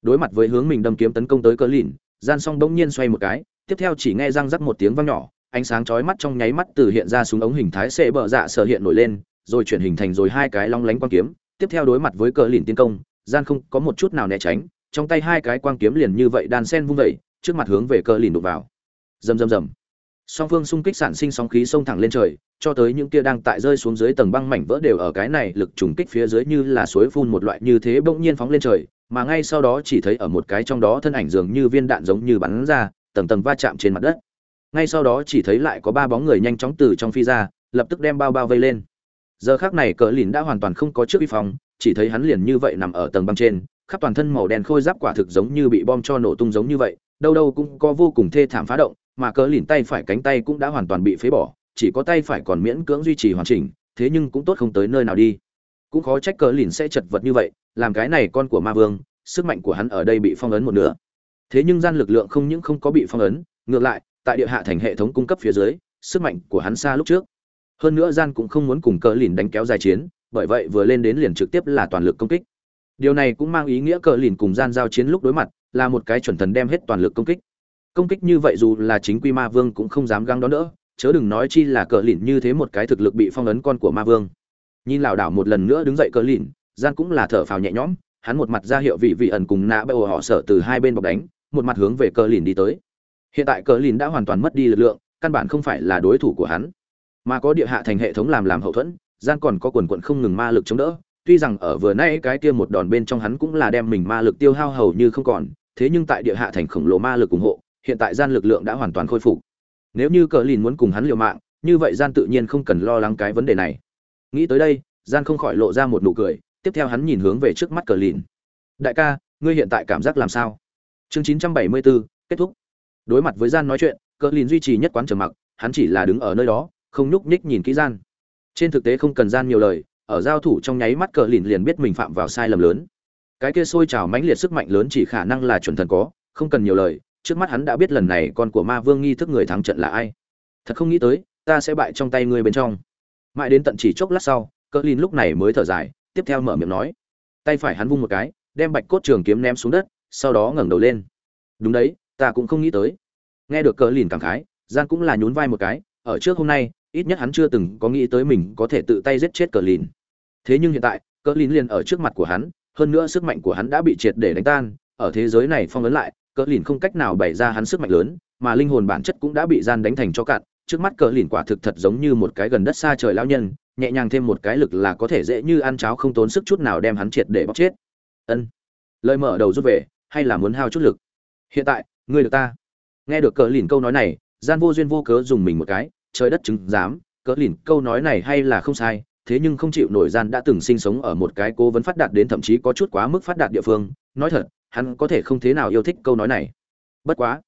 Đối mặt với hướng mình đâm kiếm tấn công tới cờ lìn, gian song bỗng nhiên xoay một cái, tiếp theo chỉ nghe răng rắc một tiếng vang nhỏ, ánh sáng chói mắt trong nháy mắt từ hiện ra xuống ống hình thái xệ bờ dạ sở hiện nổi lên, rồi chuyển hình thành rồi hai cái long lánh quang kiếm. Tiếp theo đối mặt với cờ lìn tiến công, gian không có một chút nào né tránh, trong tay hai cái quang kiếm liền như vậy đàn sen vung vẩy trước mặt hướng về cờ lìn đục vào. Rầm rầm rầm song phương xung kích sản sinh sóng khí xông thẳng lên trời cho tới những kia đang tại rơi xuống dưới tầng băng mảnh vỡ đều ở cái này lực trùng kích phía dưới như là suối phun một loại như thế bỗng nhiên phóng lên trời mà ngay sau đó chỉ thấy ở một cái trong đó thân ảnh dường như viên đạn giống như bắn ra tầng tầng va chạm trên mặt đất. Ngay sau đó chỉ thấy lại có ba bóng người nhanh chóng từ trong phi ra lập tức đem bao bao vây lên. Giờ khác này cỡ lìn đã hoàn toàn không có trước vi phóng, chỉ thấy hắn liền như vậy nằm ở tầng băng trên khắp toàn thân màu đen khôi giáp quả thực giống như bị bom cho nổ tung giống như vậy đâu đâu cũng có vô cùng thê thảm phá động mà cờ lìn tay phải cánh tay cũng đã hoàn toàn bị phế bỏ, chỉ có tay phải còn miễn cưỡng duy trì hoàn chỉnh, thế nhưng cũng tốt không tới nơi nào đi. Cũng khó trách cờ lìn sẽ chật vật như vậy, làm cái này con của ma vương, sức mạnh của hắn ở đây bị phong ấn một nửa. Thế nhưng gian lực lượng không những không có bị phong ấn, ngược lại, tại địa hạ thành hệ thống cung cấp phía dưới, sức mạnh của hắn xa lúc trước. Hơn nữa gian cũng không muốn cùng cờ lìn đánh kéo dài chiến, bởi vậy vừa lên đến liền trực tiếp là toàn lực công kích. Điều này cũng mang ý nghĩa cờ lìn cùng gian giao chiến lúc đối mặt, là một cái chuẩn thần đem hết toàn lực công kích công kích như vậy dù là chính quy ma vương cũng không dám găng đó nữa chớ đừng nói chi là cờ lìn như thế một cái thực lực bị phong ấn con của ma vương. Nhìn lảo đảo một lần nữa đứng dậy cờ lìn, gian cũng là thở phào nhẹ nhõm, hắn một mặt ra hiệu vị vị ẩn cùng nạ bệ họ sợ từ hai bên bọc đánh, một mặt hướng về cờ lìn đi tới. Hiện tại cờ lìn đã hoàn toàn mất đi lực lượng, căn bản không phải là đối thủ của hắn, mà có địa hạ thành hệ thống làm làm hậu thuẫn, gian còn có quần quận không ngừng ma lực chống đỡ, tuy rằng ở vừa nay cái kia một đòn bên trong hắn cũng là đem mình ma lực tiêu hao hầu như không còn, thế nhưng tại địa hạ thành khổng lồ ma lực ủng hộ hiện tại gian lực lượng đã hoàn toàn khôi phục. Nếu như cờ lìn muốn cùng hắn liều mạng như vậy gian tự nhiên không cần lo lắng cái vấn đề này. Nghĩ tới đây gian không khỏi lộ ra một nụ cười tiếp theo hắn nhìn hướng về trước mắt cờ lìn. Đại ca ngươi hiện tại cảm giác làm sao? Chương 974, kết thúc. Đối mặt với gian nói chuyện cờ lìn duy trì nhất quán trầm mặc hắn chỉ là đứng ở nơi đó không nhúc nhích nhìn kỹ gian. Trên thực tế không cần gian nhiều lời ở giao thủ trong nháy mắt cờ lìn liền biết mình phạm vào sai lầm lớn. Cái kia sôi trào mãnh liệt sức mạnh lớn chỉ khả năng là chuẩn thần có không cần nhiều lời trước mắt hắn đã biết lần này con của ma vương nghi thức người thắng trận là ai. Thật không nghĩ tới, ta sẽ bại trong tay ngươi bên trong. Mãi đến tận chỉ chốc lát sau cỡ lin lúc này mới thở dài, tiếp theo mở miệng nói. Tay phải hắn vung một cái, đem bạch cốt trường kiếm ném xuống đất, sau đó ngẩng đầu lên. Đúng đấy, ta cũng không nghĩ tới. Nghe được cỡ lìn cảm khái gian cũng là nhún vai một cái, ở trước hôm nay, ít nhất hắn chưa từng có nghĩ tới mình có thể tự tay giết chết cờ lìn thế nhưng hiện tại cờ lìn liền ở trước mặt của hắn, hơn nữa sức mạnh của hắn đã bị triệt để đánh tan, ở thế giới này phong ấn lại cỡ lìn không cách nào bày ra hắn sức mạnh lớn, mà linh hồn bản chất cũng đã bị gian đánh thành cho cạn. Trước mắt cỡ lìn quả thực thật giống như một cái gần đất xa trời lão nhân, nhẹ nhàng thêm một cái lực là có thể dễ như ăn cháo không tốn sức chút nào đem hắn triệt để bóc chết. Ân. Lời mở đầu rút về, hay là muốn hao chút lực? Hiện tại, ngươi được ta. Nghe được cỡ lìn câu nói này, gian vô duyên vô cớ dùng mình một cái, trời đất chứng giám cỡ lìn câu nói này hay là không sai, thế nhưng không chịu nổi gian đã từng sinh sống ở một cái cố vấn phát đạt đến thậm chí có chút quá mức phát đạt địa phương. Nói thật hắn có thể không thế nào yêu thích câu nói này. Bất quá,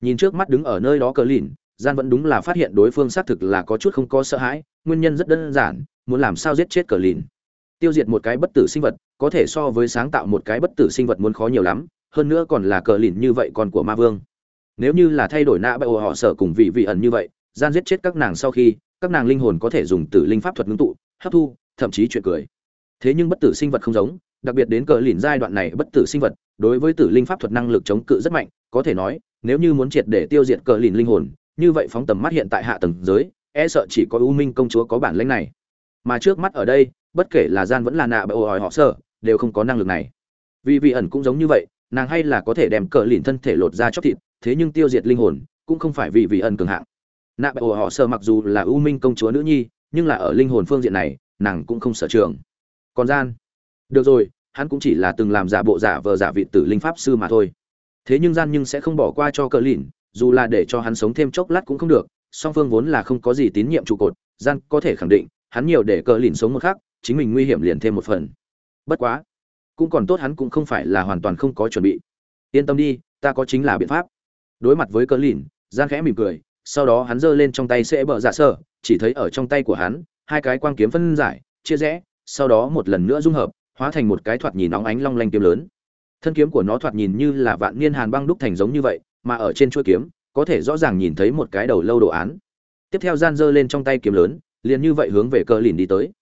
nhìn trước mắt đứng ở nơi đó cờ lìn, gian vẫn đúng là phát hiện đối phương xác thực là có chút không có sợ hãi, nguyên nhân rất đơn giản, muốn làm sao giết chết cờ lìn. Tiêu diệt một cái bất tử sinh vật, có thể so với sáng tạo một cái bất tử sinh vật muốn khó nhiều lắm, hơn nữa còn là cờ lìn như vậy còn của ma vương. Nếu như là thay đổi nạ bại họ sợ cùng vị vị ẩn như vậy, gian giết chết các nàng sau khi, các nàng linh hồn có thể dùng tử linh pháp thuật ngưng tụ, hấp thu, thậm chí chuyện cười. Thế nhưng bất tử sinh vật không giống đặc biệt đến cờ lìn giai đoạn này bất tử sinh vật, đối với tử linh pháp thuật năng lực chống cự rất mạnh, có thể nói, nếu như muốn triệt để tiêu diệt cờ lìn linh hồn, như vậy phóng tầm mắt hiện tại hạ tầng giới e sợ chỉ có u minh công chúa có bản lĩnh này. Mà trước mắt ở đây, bất kể là gian vẫn là nạ bởi hỏi họ sợ, đều không có năng lực này. Vì vị ẩn cũng giống như vậy, nàng hay là có thể đem cờ lìn thân thể lột ra chóc thịt, thế nhưng tiêu diệt linh hồn, cũng không phải vì vị ẩn cường hạng. Nạ bại họ sợ mặc dù là ưu minh công chúa nữ nhi, nhưng là ở linh hồn phương diện này, nàng cũng không sở trường. Còn gian được rồi, hắn cũng chỉ là từng làm giả bộ giả vờ giả vị tử linh pháp sư mà thôi. Thế nhưng gian nhưng sẽ không bỏ qua cho cờ lìn, dù là để cho hắn sống thêm chốc lát cũng không được, song phương vốn là không có gì tín nhiệm trụ cột, gian có thể khẳng định, hắn nhiều để cờ lìn sống một khắc, chính mình nguy hiểm liền thêm một phần. Bất quá, cũng còn tốt hắn cũng không phải là hoàn toàn không có chuẩn bị. Yên tâm đi, ta có chính là biện pháp. Đối mặt với cờ lìn, gian khẽ mỉm cười, sau đó hắn giơ lên trong tay sẽ bờ dạ sơ chỉ thấy ở trong tay của hắn, hai cái quang kiếm phân giải, chia rẽ, sau đó một lần nữa dung hợp hóa thành một cái thoạt nhìn nóng ánh long lanh kiếm lớn. Thân kiếm của nó thoạt nhìn như là vạn niên hàn băng đúc thành giống như vậy, mà ở trên chuôi kiếm, có thể rõ ràng nhìn thấy một cái đầu lâu đồ án. Tiếp theo gian giơ lên trong tay kiếm lớn, liền như vậy hướng về cờ lìn đi tới.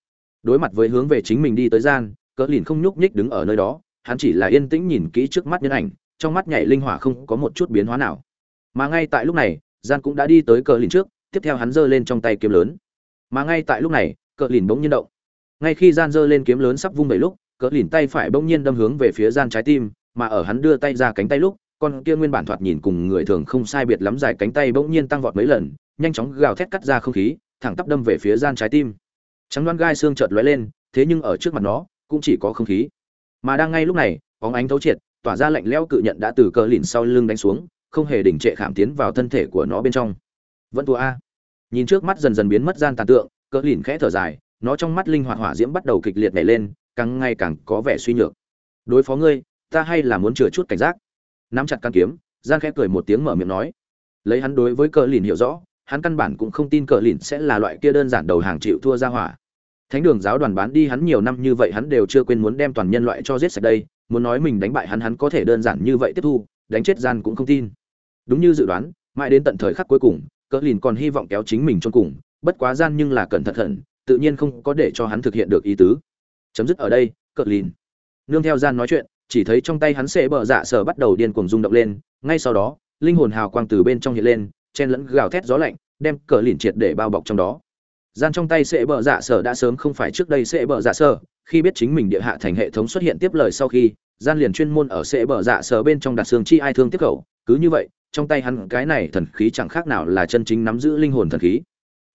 Đối mặt với hướng về chính mình đi tới gian, cờ lìn không nhúc nhích đứng ở nơi đó, hắn chỉ là yên tĩnh nhìn kỹ trước mắt nhân ảnh, trong mắt nhảy linh hỏa không có một chút biến hóa nào. Mà ngay tại lúc này, gian cũng đã đi tới cờ lìn trước, tiếp theo hắn giơ lên trong tay kiếm lớn. Mà ngay tại lúc này, cờ lìn bỗng nhiên động. Ngay khi gian giơ lên kiếm lớn sắp vung bảy lúc cỡ lìn tay phải bỗng nhiên đâm hướng về phía gian trái tim, mà ở hắn đưa tay ra cánh tay lúc, con kia nguyên bản thoạt nhìn cùng người thường không sai biệt lắm dài cánh tay bỗng nhiên tăng vọt mấy lần, nhanh chóng gào thét cắt ra không khí, thẳng tắp đâm về phía gian trái tim. Trắng đoán gai xương chợt lóe lên, thế nhưng ở trước mặt nó, cũng chỉ có không khí. Mà đang ngay lúc này, bóng ánh thấu triệt, tỏa ra lạnh lẽo cự nhận đã từ cờ lìn sau lưng đánh xuống, không hề đỉnh trệ khảm tiến vào thân thể của nó bên trong. Vẫn thua a. Nhìn trước mắt dần dần biến mất gian tàn tượng cờ lìn khẽ thở dài, nó trong mắt linh hoạt hỏa diễm bắt đầu kịch liệt nhảy lên càng ngày càng có vẻ suy nhược. Đối phó ngươi, ta hay là muốn chừa chút cảnh giác. Nắm chặt căn kiếm gian khẽ cười một tiếng mở miệng nói. Lấy hắn đối với cờ lìn hiểu rõ, hắn căn bản cũng không tin cờ lìn sẽ là loại kia đơn giản đầu hàng chịu thua ra hỏa. Thánh đường giáo đoàn bán đi hắn nhiều năm như vậy hắn đều chưa quên muốn đem toàn nhân loại cho giết sạch đây, muốn nói mình đánh bại hắn hắn có thể đơn giản như vậy tiếp thu, đánh chết gian cũng không tin. Đúng như dự đoán, mãi đến tận thời khắc cuối cùng, cờ lìn còn hy vọng kéo chính mình trong cùng, bất quá gian nhưng là cẩn thận thận tự nhiên không có để cho hắn thực hiện được ý tứ chấm dứt ở đây cờ lìn. Nương theo gian nói chuyện, chỉ thấy trong tay hắn sẽ bờ dạ sở bắt đầu điên cuồng rung động lên, ngay sau đó, linh hồn hào quang từ bên trong hiện lên, chen lẫn gào thét gió lạnh, đem cờ lìn triệt để bao bọc trong đó. Gian trong tay sẽ bờ dạ sở đã sớm không phải trước đây sẽ bờ dạ sở khi biết chính mình địa hạ thành hệ thống xuất hiện tiếp lời sau khi, gian liền chuyên môn ở sẽ bờ dạ sở bên trong đặt xương chi ai thương tiếp khẩu cứ như vậy, trong tay hắn cái này thần khí chẳng khác nào là chân chính nắm giữ linh hồn thần khí.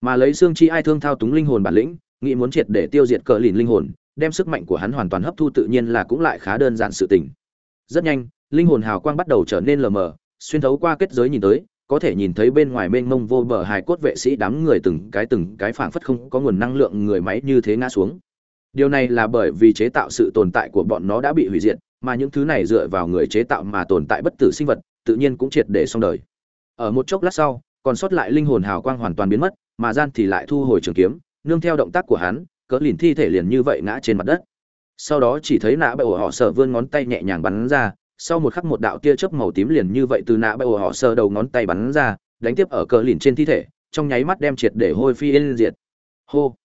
Mà lấy xương chi ai thương thao túng linh hồn bản lĩnh, nghĩ muốn triệt để tiêu diệt cờ lìn linh hồn đem sức mạnh của hắn hoàn toàn hấp thu tự nhiên là cũng lại khá đơn giản sự tình. Rất nhanh, linh hồn hào quang bắt đầu trở nên lờ mờ, xuyên thấu qua kết giới nhìn tới, có thể nhìn thấy bên ngoài mênh mông vô bờ hài cốt vệ sĩ đám người từng cái từng cái phảng phất không có nguồn năng lượng người máy như thế ngã xuống. Điều này là bởi vì chế tạo sự tồn tại của bọn nó đã bị hủy diệt, mà những thứ này dựa vào người chế tạo mà tồn tại bất tử sinh vật, tự nhiên cũng triệt để xong đời. Ở một chốc lát sau, còn sót lại linh hồn hào quang hoàn toàn biến mất, mà gian thì lại thu hồi trường kiếm, nương theo động tác của hắn cỡ lìn thi thể liền như vậy ngã trên mặt đất. Sau đó chỉ thấy nạ bậy ổ họ sợ vươn ngón tay nhẹ nhàng bắn ra, sau một khắc một đạo tia chớp màu tím liền như vậy từ nạ bậy ổ họ sợ đầu ngón tay bắn ra, đánh tiếp ở cỡ lìn trên thi thể, trong nháy mắt đem triệt để hôi phi yên diệt. Hô!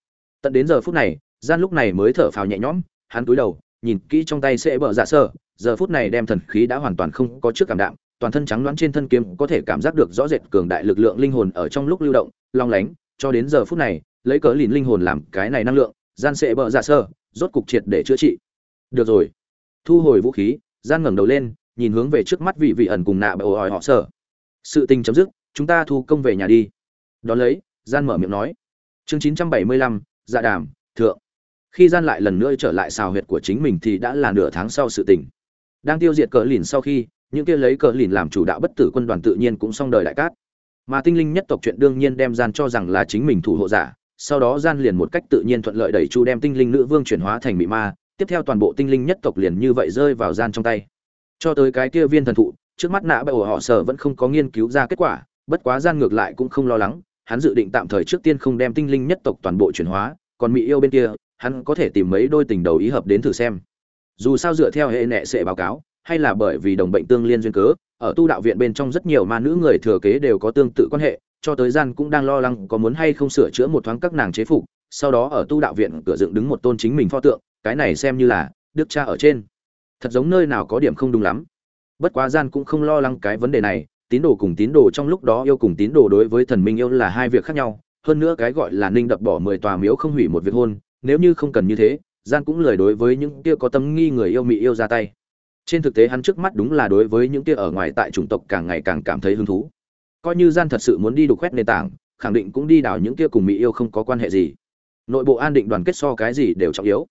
Tận đến giờ phút này, gian lúc này mới thở phào nhẹ nhõm, hắn cúi đầu, nhìn kỹ trong tay sẽ bở dạ sơ, giờ phút này đem thần khí đã hoàn toàn không có trước cảm đạm, toàn thân trắng đoán trên thân kiếm có thể cảm giác được rõ rệt cường đại lực lượng linh hồn ở trong lúc lưu động, long lánh, cho đến giờ phút này lấy cớ lìn linh hồn làm cái này năng lượng, gian sẽ bợ dạ sơ, rốt cục triệt để chữa trị. Được rồi. Thu hồi vũ khí, gian ngẩng đầu lên, nhìn hướng về trước mắt vị vị ẩn cùng nạ bởi ỏi họ sở sự tình chấm dứt, chúng ta thu công về nhà đi. Đón lấy, gian mở miệng nói. Chương chín trăm bảy mươi lăm dạ đàm, thượng. Khi gian lại lần nữa trở lại xào huyệt của chính mình thì đã là nửa tháng sau sự tình. Đang tiêu diệt cờ lìn sau khi, những kia lấy cờ lìn làm chủ đạo bất tử quân đoàn tự nhiên cũng xong đời đại cát. Mà tinh linh nhất tộc chuyện đương nhiên đem gian cho rằng là chính mình thủ hộ giả sau đó gian liền một cách tự nhiên thuận lợi đẩy chu đem tinh linh nữ vương chuyển hóa thành mị ma, tiếp theo toàn bộ tinh linh nhất tộc liền như vậy rơi vào gian trong tay. Cho tới cái kia viên thần thụ, trước mắt nã bởi họ sở vẫn không có nghiên cứu ra kết quả, bất quá gian ngược lại cũng không lo lắng, hắn dự định tạm thời trước tiên không đem tinh linh nhất tộc toàn bộ chuyển hóa, còn mỹ yêu bên kia, hắn có thể tìm mấy đôi tình đầu ý hợp đến thử xem. Dù sao dựa theo hệ nệ sẽ báo cáo hay là bởi vì đồng bệnh tương liên duyên cớ, ở tu đạo viện bên trong rất nhiều ma nữ người thừa kế đều có tương tự quan hệ, cho tới gian cũng đang lo lắng có muốn hay không sửa chữa một thoáng các nàng chế phục, sau đó ở tu đạo viện cửa dựng đứng một tôn chính mình pho tượng, cái này xem như là đức cha ở trên. Thật giống nơi nào có điểm không đúng lắm. Bất quá gian cũng không lo lắng cái vấn đề này, tín đồ cùng tín đồ trong lúc đó yêu cùng tín đồ đối với thần minh yêu là hai việc khác nhau, hơn nữa cái gọi là ninh đập bỏ mười tòa miếu không hủy một việc hôn, nếu như không cần như thế, gian cũng lời đối với những kia có tâm nghi người yêu mị yêu ra tay trên thực tế hắn trước mắt đúng là đối với những kia ở ngoài tại chủng tộc càng ngày càng cảm thấy hứng thú. Coi như gian thật sự muốn đi đục khoét nền tảng, khẳng định cũng đi đảo những kia cùng mỹ yêu không có quan hệ gì. Nội bộ an định đoàn kết so cái gì đều trọng yếu.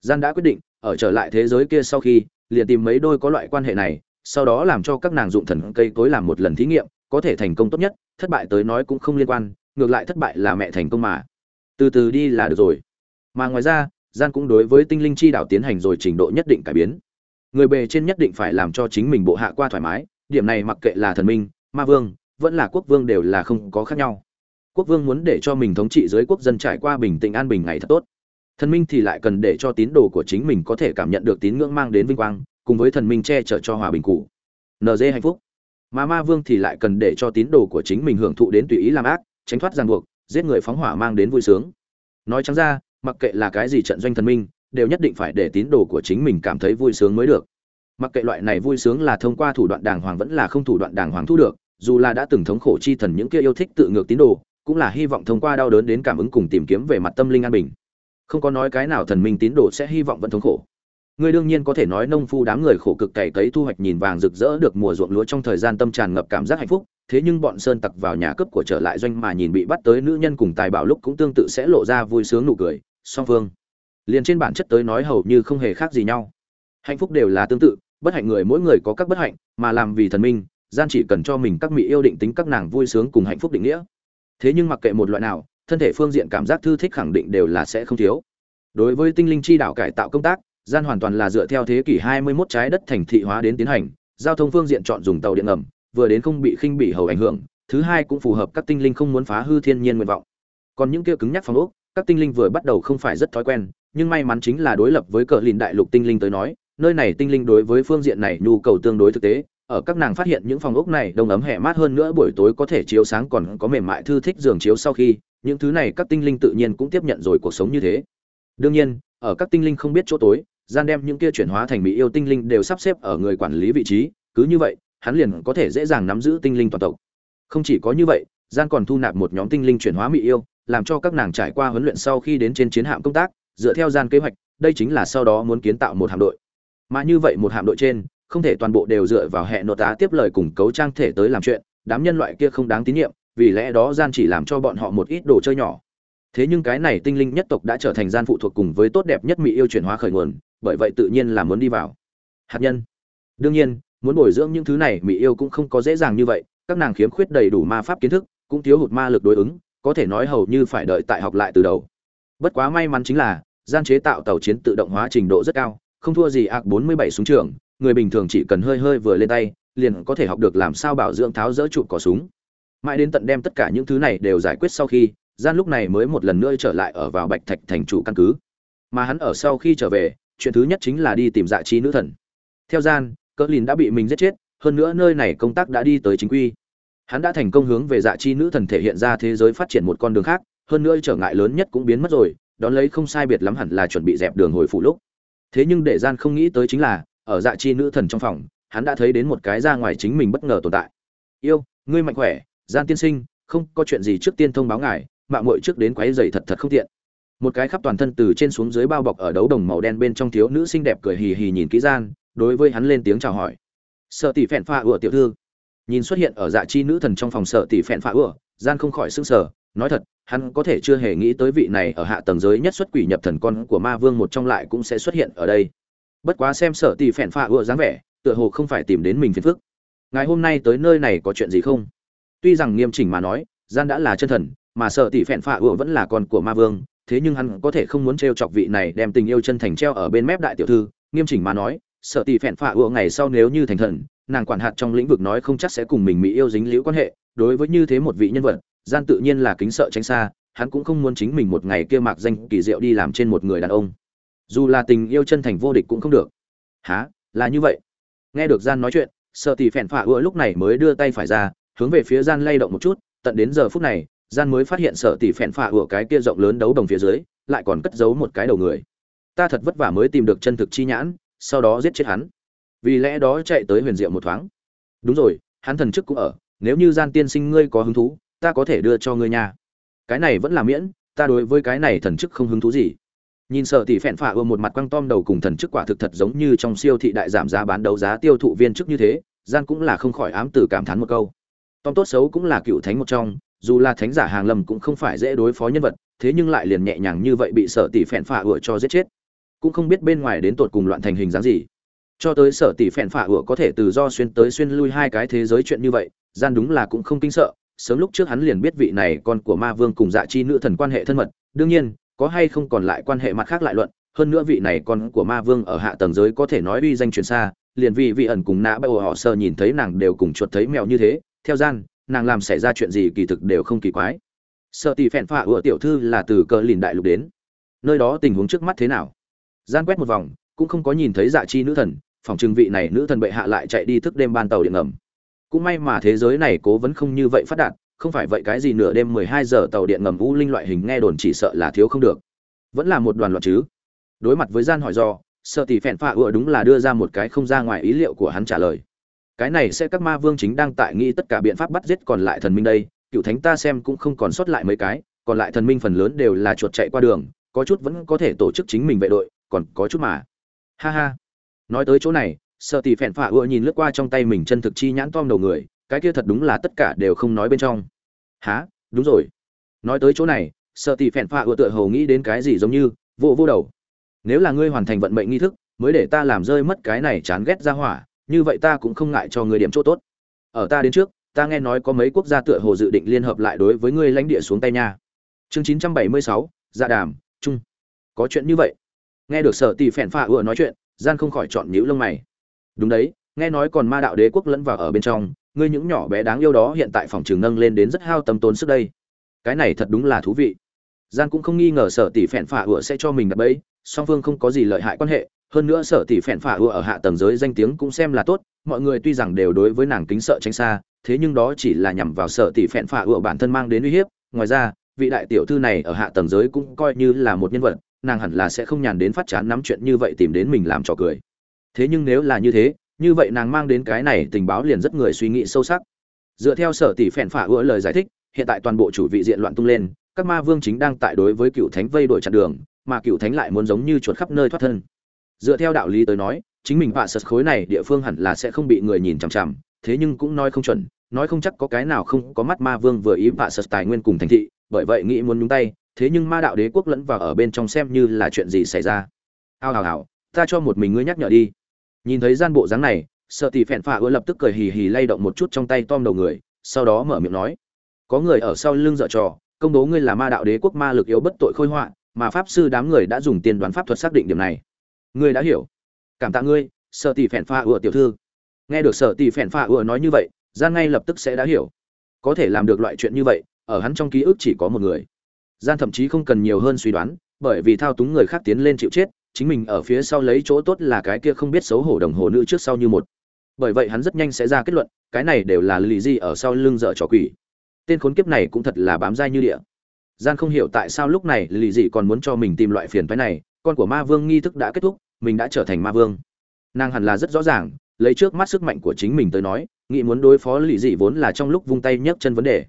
Gian đã quyết định, ở trở lại thế giới kia sau khi, liền tìm mấy đôi có loại quan hệ này, sau đó làm cho các nàng dụng thần cây cối làm một lần thí nghiệm, có thể thành công tốt nhất, thất bại tới nói cũng không liên quan, ngược lại thất bại là mẹ thành công mà. Từ từ đi là được rồi. Mà ngoài ra, gian cũng đối với tinh linh chi đạo tiến hành rồi trình độ nhất định cải biến người bề trên nhất định phải làm cho chính mình bộ hạ qua thoải mái, điểm này mặc kệ là thần minh, ma vương, vẫn là quốc vương đều là không có khác nhau. Quốc vương muốn để cho mình thống trị dưới quốc dân trải qua bình tĩnh an bình ngày thật tốt. Thần minh thì lại cần để cho tín đồ của chính mình có thể cảm nhận được tín ngưỡng mang đến vinh quang, cùng với thần minh che chở cho hòa bình cụ nd hạnh phúc. Mà ma vương thì lại cần để cho tín đồ của chính mình hưởng thụ đến tùy ý làm ác, tránh thoát ràng buộc, giết người phóng hỏa mang đến vui sướng. Nói trắng ra, mặc kệ là cái gì trận doanh thần minh đều nhất định phải để tín đồ của chính mình cảm thấy vui sướng mới được. Mặc kệ loại này vui sướng là thông qua thủ đoạn đàng hoàng vẫn là không thủ đoạn đàng hoàng thu được, dù là đã từng thống khổ chi thần những kia yêu thích tự ngược tín đồ, cũng là hy vọng thông qua đau đớn đến cảm ứng cùng tìm kiếm về mặt tâm linh an bình. Không có nói cái nào thần minh tín đồ sẽ hy vọng vẫn thống khổ. Người đương nhiên có thể nói nông phu đám người khổ cực cày cấy thu hoạch nhìn vàng rực rỡ được mùa ruộng lúa trong thời gian tâm tràn ngập cảm giác hạnh phúc, thế nhưng bọn sơn tặc vào nhà cướp của trở lại doanh mà nhìn bị bắt tới nữ nhân cùng tài bảo lúc cũng tương tự sẽ lộ ra vui sướng nụ cười, song phương liền trên bản chất tới nói hầu như không hề khác gì nhau. Hạnh phúc đều là tương tự, bất hạnh người mỗi người có các bất hạnh, mà làm vì thần minh, gian chỉ cần cho mình các mỹ yêu định tính các nàng vui sướng cùng hạnh phúc định nghĩa. Thế nhưng mặc kệ một loại nào, thân thể phương diện cảm giác thư thích khẳng định đều là sẽ không thiếu. Đối với tinh linh chi đảo cải tạo công tác, gian hoàn toàn là dựa theo thế kỷ 21 trái đất thành thị hóa đến tiến hành, giao thông phương diện chọn dùng tàu điện ngầm, vừa đến không bị khinh bị hầu ảnh hưởng, thứ hai cũng phù hợp các tinh linh không muốn phá hư thiên nhiên nguyện vọng. Còn những kia cứng nhắc phòng ốc, các tinh linh vừa bắt đầu không phải rất thói quen nhưng may mắn chính là đối lập với cờ lìn đại lục tinh linh tới nói, nơi này tinh linh đối với phương diện này nhu cầu tương đối thực tế, ở các nàng phát hiện những phòng ốc này đông ấm hẹ mát hơn nữa buổi tối có thể chiếu sáng còn có mềm mại thư thích giường chiếu sau khi, những thứ này các tinh linh tự nhiên cũng tiếp nhận rồi cuộc sống như thế. Đương nhiên, ở các tinh linh không biết chỗ tối, gian đem những kia chuyển hóa thành mỹ yêu tinh linh đều sắp xếp ở người quản lý vị trí, cứ như vậy, hắn liền có thể dễ dàng nắm giữ tinh linh toàn tộc. Không chỉ có như vậy, gian còn thu nạp một nhóm tinh linh chuyển hóa mỹ yêu, làm cho các nàng trải qua huấn luyện sau khi đến trên chiến hạm công tác dựa theo gian kế hoạch, đây chính là sau đó muốn kiến tạo một hạm đội. Mà như vậy một hạm đội trên, không thể toàn bộ đều dựa vào hệ nội tá tiếp lời cùng cấu trang thể tới làm chuyện, đám nhân loại kia không đáng tín nhiệm, vì lẽ đó gian chỉ làm cho bọn họ một ít đồ chơi nhỏ. Thế nhưng cái này tinh linh nhất tộc đã trở thành gian phụ thuộc cùng với tốt đẹp nhất mỹ yêu chuyển hóa khởi nguồn, bởi vậy tự nhiên là muốn đi vào. Hạt nhân. Đương nhiên, muốn bồi dưỡng những thứ này mỹ yêu cũng không có dễ dàng như vậy, các nàng khiếm khuyết đầy đủ ma pháp kiến thức, cũng thiếu hụt ma lực đối ứng, có thể nói hầu như phải đợi tại học lại từ đầu bất quá may mắn chính là, gian chế tạo tàu chiến tự động hóa trình độ rất cao, không thua gì ạc 47 súng trường, người bình thường chỉ cần hơi hơi vừa lên tay, liền có thể học được làm sao bảo dưỡng tháo dỡ trụ cỏ súng. Mãi đến tận đem tất cả những thứ này đều giải quyết sau khi, gian lúc này mới một lần nữa trở lại ở vào bạch thạch thành chủ căn cứ. Mà hắn ở sau khi trở về, chuyện thứ nhất chính là đi tìm dạ chi nữ thần. Theo gian cỡ lìn đã bị mình giết chết, hơn nữa nơi này công tác đã đi tới chính quy. Hắn đã thành công hướng về dạ chi nữ thần thể hiện ra thế giới phát triển một con đường khác hơn nữa trở ngại lớn nhất cũng biến mất rồi, đón lấy không sai biệt lắm hẳn là chuẩn bị dẹp đường hồi phủ lúc. Thế nhưng để gian không nghĩ tới chính là, ở dạ chi nữ thần trong phòng, hắn đã thấy đến một cái ra ngoài chính mình bất ngờ tồn tại. Yêu, ngươi mạnh khỏe, gian tiên sinh, không có chuyện gì trước tiên thông báo ngài, mạng muội trước đến quấy giày thật thật không tiện. Một cái khắp toàn thân từ trên xuống dưới bao bọc ở đấu đồng màu đen bên trong thiếu nữ xinh đẹp cười hì hì nhìn kỹ gian, đối với hắn lên tiếng chào hỏi. Sợ tỷ phẹn pha ủa tiểu thư. Nhìn xuất hiện ở dạ chi nữ thần trong phòng sợ tỷ phẹn pha ủa, gian không khỏi sững sờ, nói thật hắn có thể chưa hề nghĩ tới vị này ở hạ tầng giới nhất xuất quỷ nhập thần con của ma vương một trong lại cũng sẽ xuất hiện ở đây. Bất quá xem sợ tỷ phèn pha ựa dáng vẻ, tựa hồ không phải tìm đến mình phiền phức. Ngày hôm nay tới nơi này có chuyện gì không? Tuy rằng nghiêm chỉnh mà nói, gian đã là chân thần, mà sợ tỷ phèn pha ựa vẫn là con của ma vương, thế nhưng hắn có thể không muốn trêu chọc vị này đem tình yêu chân thành treo ở bên mép đại tiểu thư. Nghiêm chỉnh mà nói sợ tỷ phèn pha ựa ngày sau nếu như thành thần, nàng quản hạt trong lĩnh vực nói không chắc sẽ cùng mình mỹ yêu dính liễu quan hệ, đối với như thế một vị nhân vật gian tự nhiên là kính sợ tránh xa, hắn cũng không muốn chính mình một ngày kia mạc danh kỳ diệu đi làm trên một người đàn ông. Dù là tình yêu chân thành vô địch cũng không được. Há là như vậy. Nghe được gian nói chuyện, sợ tỷ phèn phạ ưa lúc này mới đưa tay phải ra, hướng về phía gian lay động một chút, tận đến giờ phút này, gian mới phát hiện sợ tỷ phèn phạ ưa cái kia rộng lớn đấu đồng phía dưới, lại còn cất giấu một cái đầu người. Ta thật vất vả mới tìm được chân thực chi nhãn, sau đó giết chết hắn. Vì lẽ đó chạy tới huyền diệu một thoáng. Đúng rồi, hắn thần chức cũng ở, nếu như gian tiên sinh ngươi có hứng thú ta có thể đưa cho ngươi nha. Cái này vẫn là miễn, ta đối với cái này thần chức không hứng thú gì. Nhìn sợ tỷ phèn phạ ưa một mặt quăng tom đầu cùng thần chức quả thực thật giống như trong siêu thị đại giảm giá bán đấu giá tiêu thụ viên chức như thế gian cũng là không khỏi ám tử cảm thán một câu. Tom tốt xấu cũng là cựu thánh một trong, dù là thánh giả hàng lầm cũng không phải dễ đối phó nhân vật, thế nhưng lại liền nhẹ nhàng như vậy bị sợ tỷ phèn phạ ưa cho giết chết. Cũng không biết bên ngoài đến tột cùng loạn thành hình dáng gì. Cho tới sở tỷ phèn phạ ủa có thể từ do xuyên tới xuyên lui hai cái thế giới chuyện như vậy gian đúng là cũng không kinh sợ sớm lúc trước hắn liền biết vị này con của ma vương cùng dạ chi nữ thần quan hệ thân mật, đương nhiên, có hay không còn lại quan hệ mặt khác lại luận, hơn nữa vị này con của ma vương ở hạ tầng giới có thể nói uy danh truyền xa, liền vì vị ẩn cùng nã bao họ sơ nhìn thấy nàng đều cùng chuột thấy mèo như thế, theo gian, nàng làm xảy ra chuyện gì kỳ thực đều không kỳ quái. Sợ tỷ phèn phạ ủa tiểu thư là từ cờ lìn đại lục đến. Nơi đó tình huống trước mắt thế nào? Gian quét một vòng, cũng không có nhìn thấy dạ chi nữ thần, phòng trừng vị này nữ thần bệ hạ lại chạy đi thức đêm ban tàu điện ngầm cũng may mà thế giới này cố vẫn không như vậy phát đạt, không phải vậy cái gì nửa đêm mười hai giờ tàu điện ngầm u linh loại hình nghe đồn chỉ sợ là thiếu không được. Vẫn là một đoàn loạn chứ. Đối mặt với gian hỏi do, sợ tỷ phèn pha ựa đúng là đưa ra một cái không ra ngoài ý liệu của hắn trả lời. Cái này sẽ các ma vương chính đang tại nghĩ tất cả biện pháp bắt giết còn lại thần minh đây, cựu thánh ta xem cũng không còn sót lại mấy cái, còn lại thần minh phần lớn đều là chuột chạy qua đường, có chút vẫn có thể tổ chức chính mình vệ đội, còn có chút mà. Ha ha. Nói tới chỗ này sợ tỷ phèn phạ ưa nhìn lướt qua trong tay mình chân thực chi nhãn tom đầu người cái kia thật đúng là tất cả đều không nói bên trong. Há đúng rồi. Nói tới chỗ này sợ tỷ phèn phạ ưa tựa hầu nghĩ đến cái gì giống như vô vô đầu. Nếu là ngươi hoàn thành vận mệnh nghi thức mới để ta làm rơi mất cái này chán ghét ra hỏa như vậy ta cũng không ngại cho ngươi điểm chỗ tốt. Ở ta đến trước ta nghe nói có mấy quốc gia tựa hồ dự định liên hợp lại đối với ngươi lãnh địa xuống tay nha. Chương 976, dạ đàm trung. Có chuyện như vậy. Nghe được sở tỷ phèn phạ ưa nói chuyện gian không khỏi chọn nhíu lông mày đúng đấy, nghe nói còn ma đạo đế quốc lẫn vào ở bên trong, ngươi những nhỏ bé đáng yêu đó hiện tại phòng trường nâng lên đến rất hao tâm tốn sức đây. Cái này thật đúng là thú vị. Gian cũng không nghi ngờ sở tỷ phèn phả ựa sẽ cho mình đặt bẫy, song phương không có gì lợi hại quan hệ, hơn nữa sở tỷ phèn phả ựa ở hạ tầng giới danh tiếng cũng xem là tốt, mọi người tuy rằng đều đối với nàng kính sợ tránh xa, thế nhưng đó chỉ là nhằm vào sở tỷ phèn phả ựa bản thân mang đến uy hiếp, ngoài ra, vị đại tiểu thư này ở hạ tầng giới cũng coi như là một nhân vật, nàng hẳn là sẽ không nhàn đến phát chán nắm chuyện như vậy tìm đến mình làm trò cười thế nhưng nếu là như thế, như vậy nàng mang đến cái này tình báo liền rất người suy nghĩ sâu sắc. Dựa theo sở tỷ phèn phả ựa lời giải thích, hiện tại toàn bộ chủ vị diện loạn tung lên, các ma vương chính đang tại đối với cựu thánh vây đổi chặn đường, mà cựu thánh lại muốn giống như chuột khắp nơi thoát thân. Dựa theo đạo lý tới nói, chính mình vạ sật khối này địa phương hẳn là sẽ không bị người nhìn chằm chằm, thế nhưng cũng nói không chuẩn, nói không chắc có cái nào không có mắt ma vương vừa ý vạ sật tài nguyên cùng thành thị, bởi vậy nghĩ muốn nhúng tay, thế nhưng ma đạo đế quốc lẫn vào ở bên trong xem như là chuyện gì xảy ra. Ao hào hào, ta cho một mình ngươi nhắc nhở đi nhìn thấy gian bộ dáng này, sợ tỷ phẹn phạ ưa lập tức cười hì hì lay động một chút trong tay tom đầu người, sau đó mở miệng nói, có người ở sau lưng dở trò, công bố ngươi là ma đạo đế quốc ma lực yếu bất tội khôi họa, mà pháp sư đám người đã dùng tiên đoán pháp thuật xác định điểm này. Ngươi đã hiểu. Cảm tạ ngươi, sợ tỷ phẹn pha ưa tiểu thư. Nghe được sợ tỷ phẹn pha ưa nói như vậy, gian ngay lập tức sẽ đã hiểu. Có thể làm được loại chuyện như vậy, ở hắn trong ký ức chỉ có một người. Gian thậm chí không cần nhiều hơn suy đoán, bởi vì thao túng người khác tiến lên chịu chết chính mình ở phía sau lấy chỗ tốt là cái kia không biết xấu hổ đồng hồ nữ trước sau như một. Bởi vậy hắn rất nhanh sẽ ra kết luận, cái này đều là lì di ở sau lưng dở trò quỷ. Tên khốn kiếp này cũng thật là bám dai như địa. Gian không hiểu tại sao lúc này lì dị còn muốn cho mình tìm loại phiền phái này, con của ma vương nghi thức đã kết thúc, mình đã trở thành ma vương. Nàng hẳn là rất rõ ràng, lấy trước mắt sức mạnh của chính mình tới nói, nghĩ muốn đối phó lì dị vốn là trong lúc vung tay nhấc chân vấn đề.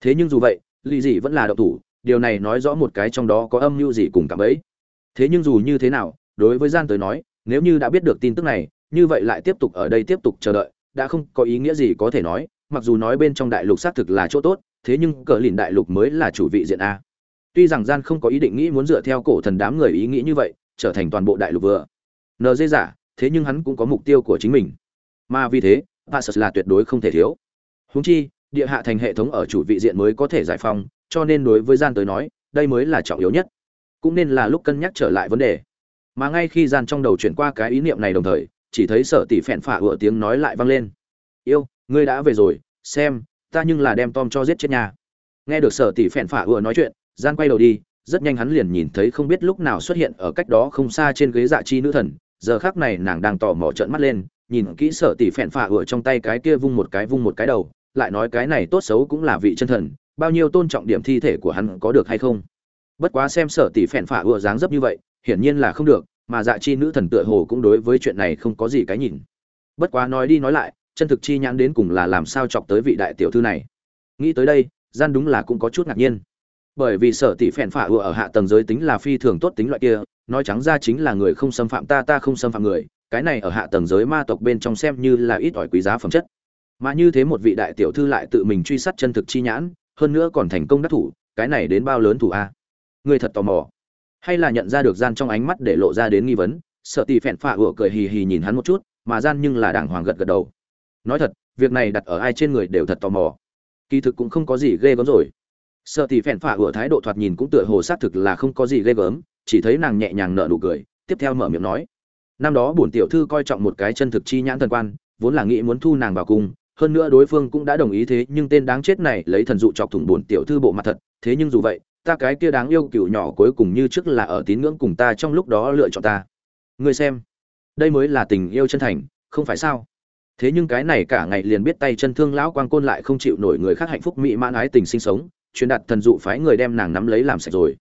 Thế nhưng dù vậy, lì dị vẫn là độc thủ, điều này nói rõ một cái trong đó có âm mưu gì cùng cảm ấy thế nhưng dù như thế nào, đối với gian tới nói, nếu như đã biết được tin tức này, như vậy lại tiếp tục ở đây tiếp tục chờ đợi, đã không có ý nghĩa gì có thể nói, mặc dù nói bên trong đại lục xác thực là chỗ tốt, thế nhưng cờ lìn đại lục mới là chủ vị diện a. Tuy rằng gian không có ý định nghĩ muốn dựa theo cổ thần đám người ý nghĩ như vậy, trở thành toàn bộ đại lục vừa. Nd giả, thế nhưng hắn cũng có mục tiêu của chính mình. Mà vì thế passus là tuyệt đối không thể thiếu. Húng chi, địa hạ thành hệ thống ở chủ vị diện mới có thể giải phóng, cho nên đối với gian tới nói, đây mới là trọng yếu nhất cũng nên là lúc cân nhắc trở lại vấn đề. Mà ngay khi gian trong đầu chuyển qua cái ý niệm này đồng thời, chỉ thấy sở tỷ phèn phả ựa tiếng nói lại vang lên. Yêu, ngươi đã về rồi, xem, ta nhưng là đem tom cho giết chết nhà nghe được sở tỷ phèn phả ựa nói chuyện, gian quay đầu đi, rất nhanh hắn liền nhìn thấy không biết lúc nào xuất hiện ở cách đó không xa trên ghế dạ chi nữ thần. Giờ khác này nàng đang tò mò trợn mắt lên, nhìn kỹ sở tỷ phèn phả ựa trong tay cái kia vung một cái vung một cái đầu, lại nói cái này tốt xấu cũng là vị chân thần, bao nhiêu tôn trọng điểm thi thể của hắn có được hay không? Bất quá xem sở tỷ phèn phả ựa dáng dấp như vậy, hiển nhiên là không được, mà dạ chi nữ thần tựa hồ cũng đối với chuyện này không có gì cái nhìn. Bất quá nói đi nói lại, chân thực chi nhãn đến cùng là làm sao chọc tới vị đại tiểu thư này. Nghĩ tới đây, gian đúng là cũng có chút ngạc nhiên. Bởi vì sở tỷ phèn phả ựa ở hạ tầng giới tính là phi thường tốt tính loại kia, nói trắng ra chính là người không xâm phạm ta ta không xâm phạm người, cái này ở hạ tầng giới ma tộc bên trong xem như là ít ỏi quý giá phẩm chất. Mà như thế một vị đại tiểu thư lại tự mình truy sát chân thực chi nhãn, hơn nữa còn thành công đắc thủ, cái này đến bao lớn thủ a? Người thật tò mò. Hay là nhận ra được gian trong ánh mắt để lộ ra đến nghi vấn, sợ tỷ phẹn phạ ủa cười hì hì nhìn hắn một chút, mà gian nhưng là đàng hoàng gật gật đầu. Nói thật, việc này đặt ở ai trên người đều thật tò mò. Kỳ thực cũng không có gì ghê gớm rồi. Sợ tỷ phẹn phạ ủa thái độ thoạt nhìn cũng tựa hồ xác thực là không có gì ghê gớm, chỉ thấy nàng nhẹ nhàng nở nụ cười, tiếp theo mở miệng nói. Năm đó bổn tiểu thư coi trọng một cái chân thực chi nhãn thần quan, vốn là nghĩ muốn thu nàng vào cung, hơn nữa đối phương cũng đã đồng ý thế, nhưng tên đáng chết này lấy thần dụ chọc thủng bổn tiểu thư bộ mặt thật, thế nhưng dù vậy ta cái kia đáng yêu cựu nhỏ cuối cùng như trước là ở tín ngưỡng cùng ta trong lúc đó lựa chọn ta. Ngươi xem, đây mới là tình yêu chân thành, không phải sao? Thế nhưng cái này cả ngày liền biết tay chân thương lão quang côn lại không chịu nổi người khác hạnh phúc mỹ mãn ái tình sinh sống, truyền đạt thần dụ phái người đem nàng nắm lấy làm sạch rồi.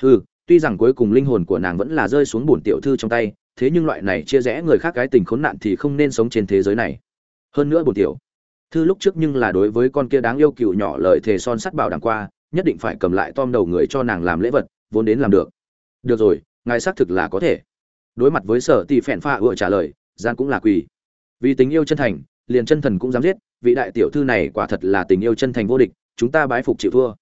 Hừ, tuy rằng cuối cùng linh hồn của nàng vẫn là rơi xuống bổn tiểu thư trong tay, thế nhưng loại này chia rẽ người khác cái tình khốn nạn thì không nên sống trên thế giới này. Hơn nữa bổn tiểu thư lúc trước nhưng là đối với con kia đáng yêu cựu nhỏ lời thề son sắt bảo đảm qua nhất định phải cầm lại tom đầu người cho nàng làm lễ vật, vốn đến làm được. Được rồi, ngài xác thực là có thể. Đối mặt với sở tỷ phèn pha ựa trả lời, gian cũng là quỳ. Vì tình yêu chân thành, liền chân thần cũng dám giết, vị đại tiểu thư này quả thật là tình yêu chân thành vô địch, chúng ta bái phục chịu thua.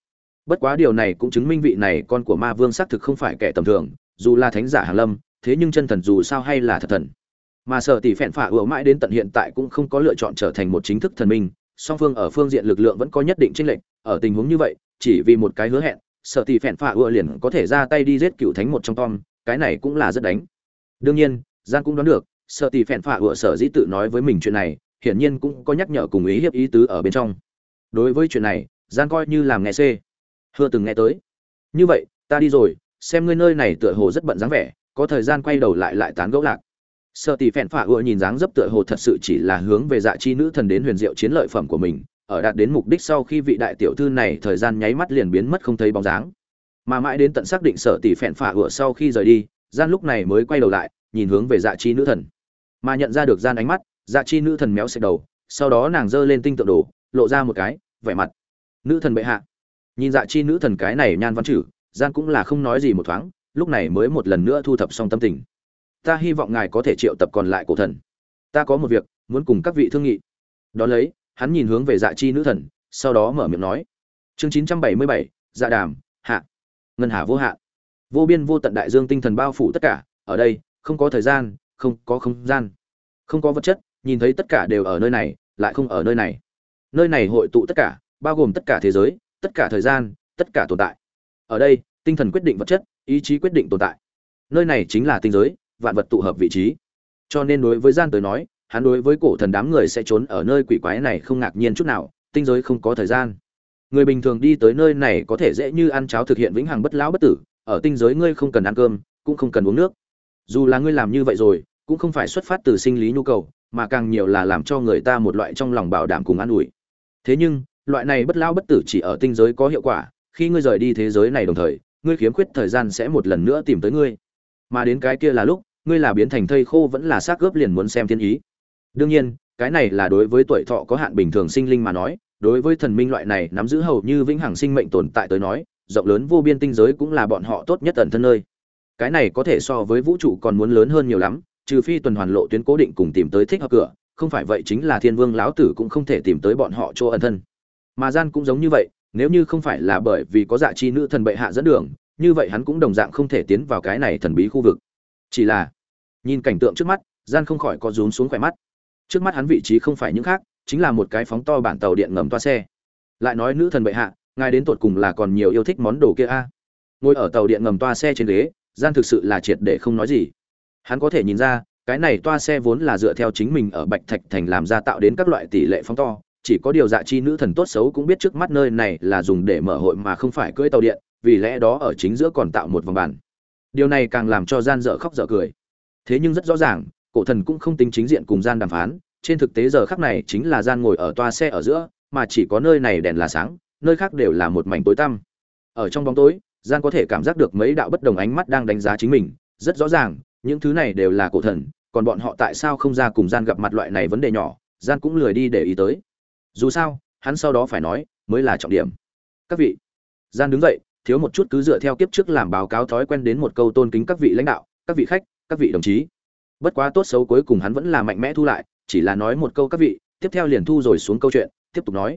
Bất quá điều này cũng chứng minh vị này con của ma vương xác thực không phải kẻ tầm thường, dù là thánh giả hàn lâm, thế nhưng chân thần dù sao hay là thật thần. Mà sở tỷ phèn phả ủa mãi đến tận hiện tại cũng không có lựa chọn trở thành một chính thức thần minh, song phương ở phương diện lực lượng vẫn có nhất định tranh lệch, ở tình huống như vậy chỉ vì một cái hứa hẹn, sợ tỷ phèn phả ủa liền có thể ra tay đi giết cựu thánh một trong tom, cái này cũng là rất đánh. Đương nhiên gian cũng đoán được, sợ tỷ phèn phả ủa sở dĩ tự nói với mình chuyện này, hiển nhiên cũng có nhắc nhở cùng ý hiệp ý tứ ở bên trong. Đối với chuyện này gian coi như làm nghe c hưa từng nghe tới. Như vậy, ta đi rồi, xem ngươi nơi này tựa hồ rất bận dáng vẻ, có thời gian quay đầu lại lại tán gẫu lạc. Sợ tỷ phèn phả ưa nhìn dáng dấp tựa hồ thật sự chỉ là hướng về dạ chi nữ thần đến huyền diệu chiến lợi phẩm của mình ở đạt đến mục đích sau khi vị đại tiểu thư này thời gian nháy mắt liền biến mất không thấy bóng dáng. Mà mãi đến tận xác định sở tỷ phèn phả ưa sau khi rời đi, gian lúc này mới quay đầu lại, nhìn hướng về dạ chi nữ thần. Mà nhận ra được gian ánh mắt dạ chi nữ thần méo xẹt đầu, sau đó nàng giơ lên tinh tượng đồ, lộ ra một cái, vẻ mặt. Nữ thần bệ hạ. Nhìn dạ chi nữ thần cái này nhan văn chử gian cũng là không nói gì một thoáng, lúc này mới một lần nữa thu thập xong tâm tình. Ta hy vọng ngài có thể triệu tập còn lại cổ thần. Ta có một việc, muốn cùng các vị thương nghị. Đó lấy hắn nhìn hướng về dạ chi nữ thần sau đó mở miệng nói chương chín trăm bảy mươi bảy dạ đàm hạ ngân hà vô hạ, vô biên vô tận đại dương tinh thần bao phủ tất cả ở đây không có thời gian không có không gian không có vật chất nhìn thấy tất cả đều ở nơi này lại không ở nơi này. Nơi này hội tụ tất cả bao gồm tất cả thế giới tất cả thời gian tất cả tồn tại. Ở đây tinh thần quyết định vật chất ý chí quyết định tồn tại. Nơi này chính là tinh giới vạn vật tụ hợp vị trí. Cho nên đối với gian tới nói hắn đối với cổ thần đám người sẽ trốn ở nơi quỷ quái này không ngạc nhiên chút nào, tinh giới không có thời gian. Người bình thường đi tới nơi này có thể dễ như ăn cháo thực hiện vĩnh hằng bất lão bất tử, ở tinh giới ngươi không cần ăn cơm, cũng không cần uống nước. Dù là ngươi làm như vậy rồi, cũng không phải xuất phát từ sinh lý nhu cầu, mà càng nhiều là làm cho người ta một loại trong lòng bảo đảm cùng an ủi. Thế nhưng, loại này bất lão bất tử chỉ ở tinh giới có hiệu quả, khi ngươi rời đi thế giới này đồng thời, ngươi khiếm khuyết thời gian sẽ một lần nữa tìm tới ngươi. Mà đến cái kia là lúc, ngươi là biến thành thây khô vẫn là xác gớp liền muốn xem thiên ý đương nhiên, cái này là đối với tuổi thọ có hạn bình thường sinh linh mà nói, đối với thần minh loại này nắm giữ hầu như vĩnh hằng sinh mệnh tồn tại tới nói, rộng lớn vô biên tinh giới cũng là bọn họ tốt nhất ẩn thân nơi. Cái này có thể so với vũ trụ còn muốn lớn hơn nhiều lắm, trừ phi tuần hoàn lộ tuyến cố định cùng tìm tới thích hợp cửa, không phải vậy chính là thiên vương lão tử cũng không thể tìm tới bọn họ chỗ ẩn thân. Mà gian cũng giống như vậy, nếu như không phải là bởi vì có dạ chi nữ thần bệ hạ dẫn đường, như vậy hắn cũng đồng dạng không thể tiến vào cái này thần bí khu vực. Chỉ là, nhìn cảnh tượng trước mắt, gian không khỏi có rúm xuống khỏe mắt trước mắt hắn vị trí không phải những khác, chính là một cái phóng to bản tàu điện ngầm toa xe. Lại nói nữ thần bệ hạ, ngài đến tột cùng là còn nhiều yêu thích món đồ kia a? Ngồi ở tàu điện ngầm toa xe trên ghế, gian thực sự là triệt để không nói gì. Hắn có thể nhìn ra, cái này toa xe vốn là dựa theo chính mình ở bạch thạch thành làm ra tạo đến các loại tỷ lệ phóng to, chỉ có điều dạ chi nữ thần tốt xấu cũng biết trước mắt nơi này là dùng để mở hội mà không phải cưỡi tàu điện, vì lẽ đó ở chính giữa còn tạo một vòng bàn. Điều này càng làm cho gian dở khóc dở cười. Thế nhưng rất rõ ràng cổ thần cũng không tính chính diện cùng gian đàm phán, trên thực tế giờ khắc này chính là gian ngồi ở toa xe ở giữa, mà chỉ có nơi này đèn là sáng, nơi khác đều là một mảnh tối tăm. Ở trong bóng tối gian có thể cảm giác được mấy đạo bất đồng ánh mắt đang đánh giá chính mình, rất rõ ràng, những thứ này đều là cổ thần, còn bọn họ tại sao không ra cùng gian gặp mặt loại này vấn đề nhỏ gian cũng lười đi để ý tới. Dù sao, hắn sau đó phải nói, mới là trọng điểm. Các vị gian đứng dậy, thiếu một chút cứ dựa theo kiếp trước làm báo cáo thói quen đến một câu tôn kính các vị lãnh đạo, các vị khách, các vị đồng chí bất quá tốt xấu cuối cùng hắn vẫn là mạnh mẽ thu lại, chỉ là nói một câu các vị, tiếp theo liền thu rồi xuống câu chuyện, tiếp tục nói.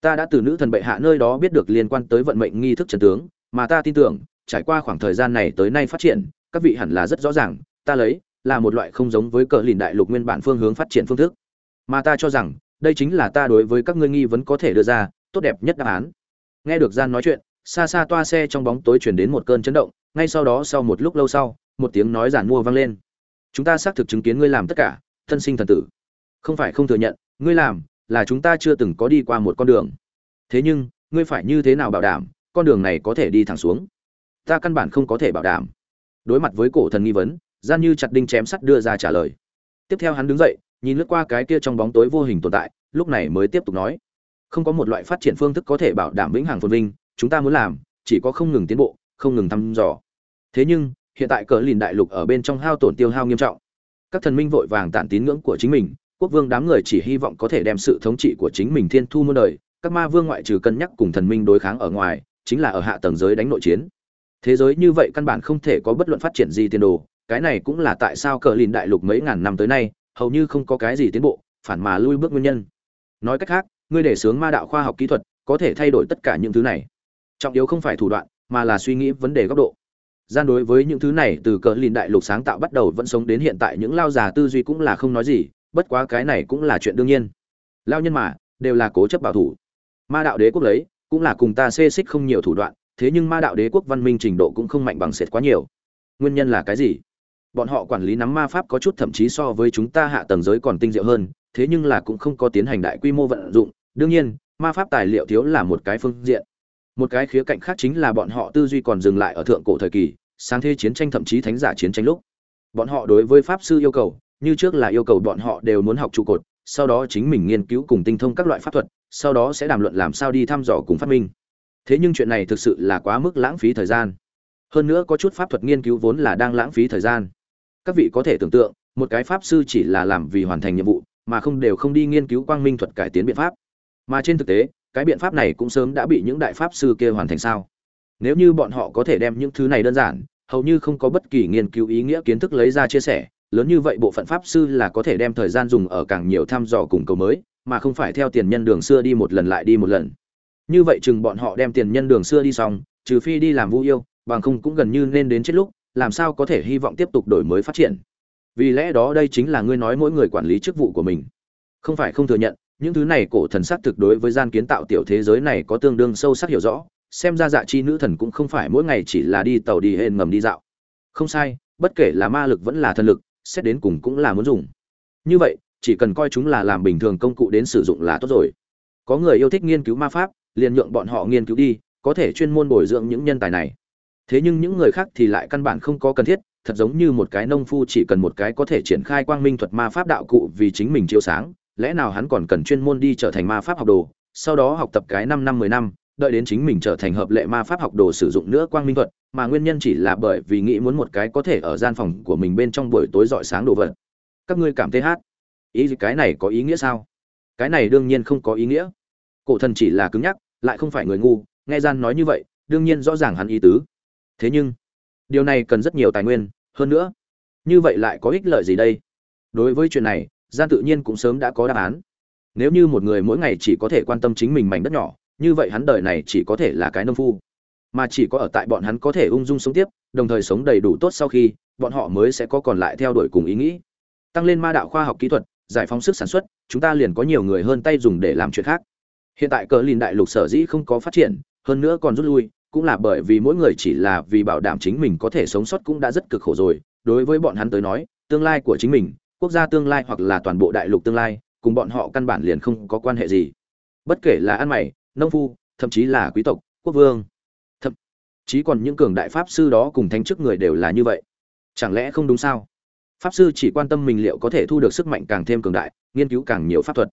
Ta đã từ nữ thần bệ hạ nơi đó biết được liên quan tới vận mệnh nghi thức trần tướng, mà ta tin tưởng, trải qua khoảng thời gian này tới nay phát triển, các vị hẳn là rất rõ ràng, ta lấy, là một loại không giống với cờ lìn đại lục nguyên bản phương hướng phát triển phương thức. Mà ta cho rằng, đây chính là ta đối với các ngươi nghi vấn có thể đưa ra, tốt đẹp nhất đáp án. Nghe được gian nói chuyện, xa xa toa xe trong bóng tối chuyển đến một cơn chấn động, ngay sau đó sau một lúc lâu sau, một tiếng nói giản mua vang lên chúng ta xác thực chứng kiến ngươi làm tất cả, thân sinh thần tử. Không phải không thừa nhận, ngươi làm là chúng ta chưa từng có đi qua một con đường. Thế nhưng, ngươi phải như thế nào bảo đảm, con đường này có thể đi thẳng xuống? Ta căn bản không có thể bảo đảm. Đối mặt với cổ thần nghi vấn, gian như chặt đinh chém sắt đưa ra trả lời. Tiếp theo hắn đứng dậy, nhìn lướt qua cái kia trong bóng tối vô hình tồn tại, lúc này mới tiếp tục nói. Không có một loại phát triển phương thức có thể bảo đảm vĩnh hằng phồn vinh, chúng ta muốn làm, chỉ có không ngừng tiến bộ, không ngừng thăm dò. Thế nhưng hiện tại cờ lìn đại lục ở bên trong hao tổn tiêu hao nghiêm trọng. Các thần minh vội vàng tản tín ngưỡng của chính mình, quốc vương đám người chỉ hy vọng có thể đem sự thống trị của chính mình thiên thu muôn đời, các ma vương ngoại trừ cân nhắc cùng thần minh đối kháng ở ngoài, chính là ở hạ tầng giới đánh nội chiến. Thế giới như vậy căn bản không thể có bất luận phát triển gì tiền đồ, cái này cũng là tại sao cờ lìn đại lục mấy ngàn năm tới nay, hầu như không có cái gì tiến bộ, phản mà lui bước nguyên nhân. Nói cách khác, ngươi để sướng ma đạo khoa học kỹ thuật, có thể thay đổi tất cả những thứ này. Trọng yếu không phải thủ đoạn, mà là suy nghĩ vấn đề góc độ gian đối với những thứ này từ cờ lìn đại lục sáng tạo bắt đầu vẫn sống đến hiện tại những lao già tư duy cũng là không nói gì, bất quá cái này cũng là chuyện đương nhiên. Lao nhân mà, đều là cố chấp bảo thủ. Ma đạo đế quốc lấy, cũng là cùng ta xê xích không nhiều thủ đoạn, thế nhưng ma đạo đế quốc văn minh trình độ cũng không mạnh bằng sệt quá nhiều. Nguyên nhân là cái gì? Bọn họ quản lý nắm ma pháp có chút thậm chí so với chúng ta hạ tầng giới còn tinh diệu hơn, thế nhưng là cũng không có tiến hành đại quy mô vận dụng. Đương nhiên, ma pháp tài liệu thiếu là một cái phương diện một cái khía cạnh khác chính là bọn họ tư duy còn dừng lại ở thượng cổ thời kỳ, sáng thế chiến tranh thậm chí thánh giả chiến tranh lúc. Bọn họ đối với pháp sư yêu cầu, như trước là yêu cầu bọn họ đều muốn học trụ cột, sau đó chính mình nghiên cứu cùng tinh thông các loại pháp thuật, sau đó sẽ đàm luận làm sao đi thăm dò cùng phát minh. Thế nhưng chuyện này thực sự là quá mức lãng phí thời gian. Hơn nữa có chút pháp thuật nghiên cứu vốn là đang lãng phí thời gian. Các vị có thể tưởng tượng, một cái pháp sư chỉ là làm vì hoàn thành nhiệm vụ, mà không đều không đi nghiên cứu quang minh thuật cải tiến biện pháp. Mà trên thực tế cái biện pháp này cũng sớm đã bị những đại pháp sư kia hoàn thành sao? Nếu như bọn họ có thể đem những thứ này đơn giản, hầu như không có bất kỳ nghiên cứu ý nghĩa kiến thức lấy ra chia sẻ, lớn như vậy bộ phận pháp sư là có thể đem thời gian dùng ở càng nhiều thăm dò cùng cầu mới, mà không phải theo tiền nhân đường xưa đi một lần lại đi một lần. Như vậy chừng bọn họ đem tiền nhân đường xưa đi xong, trừ phi đi làm vũ yêu, bằng không cũng gần như nên đến chết lúc, làm sao có thể hy vọng tiếp tục đổi mới phát triển? Vì lẽ đó đây chính là ngươi nói mỗi người quản lý chức vụ của mình. Không phải không thừa nhận những thứ này cổ thần sắc thực đối với gian kiến tạo tiểu thế giới này có tương đương sâu sắc hiểu rõ, xem ra dạ chi nữ thần cũng không phải mỗi ngày chỉ là đi tàu đi hên ngầm đi dạo. Không sai, bất kể là ma lực vẫn là thần lực, xét đến cùng cũng là muốn dùng. Như vậy, chỉ cần coi chúng là làm bình thường công cụ đến sử dụng là tốt rồi. Có người yêu thích nghiên cứu ma pháp, liền nhượng bọn họ nghiên cứu đi, có thể chuyên môn bồi dưỡng những nhân tài này. Thế nhưng những người khác thì lại căn bản không có cần thiết, thật giống như một cái nông phu chỉ cần một cái có thể triển khai quang minh thuật ma pháp đạo cụ vì chính mình chiếu sáng lẽ nào hắn còn cần chuyên môn đi trở thành ma pháp học đồ, sau đó học tập cái năm năm mười năm, đợi đến chính mình trở thành hợp lệ ma pháp học đồ sử dụng nữa quang minh thuật, mà nguyên nhân chỉ là bởi vì nghĩ muốn một cái có thể ở gian phòng của mình bên trong buổi tối dọi sáng đồ vật. Các ngươi cảm thấy hát? Ý cái này có ý nghĩa sao? Cái này đương nhiên không có ý nghĩa. Cổ thần chỉ là cứng nhắc, lại không phải người ngu, nghe gian nói như vậy, đương nhiên rõ ràng hắn ý tứ. Thế nhưng, điều này cần rất nhiều tài nguyên, hơn nữa, như vậy lại có ích lợi gì đây? Đối với chuyện này gian tự nhiên cũng sớm đã có đáp án. Nếu như một người mỗi ngày chỉ có thể quan tâm chính mình mảnh đất nhỏ, như vậy hắn đời này chỉ có thể là cái nông phu. Mà chỉ có ở tại bọn hắn có thể ung dung sống tiếp, đồng thời sống đầy đủ tốt sau khi, bọn họ mới sẽ có còn lại theo đuổi cùng ý nghĩ. Tăng lên ma đạo khoa học kỹ thuật, giải phóng sức sản xuất, chúng ta liền có nhiều người hơn tay dùng để làm chuyện khác. Hiện tại cờ lìn đại lục sở dĩ không có phát triển, hơn nữa còn rút lui, cũng là bởi vì mỗi người chỉ là vì bảo đảm chính mình có thể sống sót cũng đã rất cực khổ rồi. Đối với bọn hắn tới nói, tương lai của chính mình quốc gia tương lai hoặc là toàn bộ đại lục tương lai, cùng bọn họ căn bản liền không có quan hệ gì. Bất kể là ăn mày, nông phu, thậm chí là quý tộc, quốc vương, thậm chí còn những cường đại pháp sư đó cùng thánh chức người đều là như vậy. Chẳng lẽ không đúng sao? Pháp sư chỉ quan tâm mình liệu có thể thu được sức mạnh càng thêm cường đại, nghiên cứu càng nhiều pháp thuật.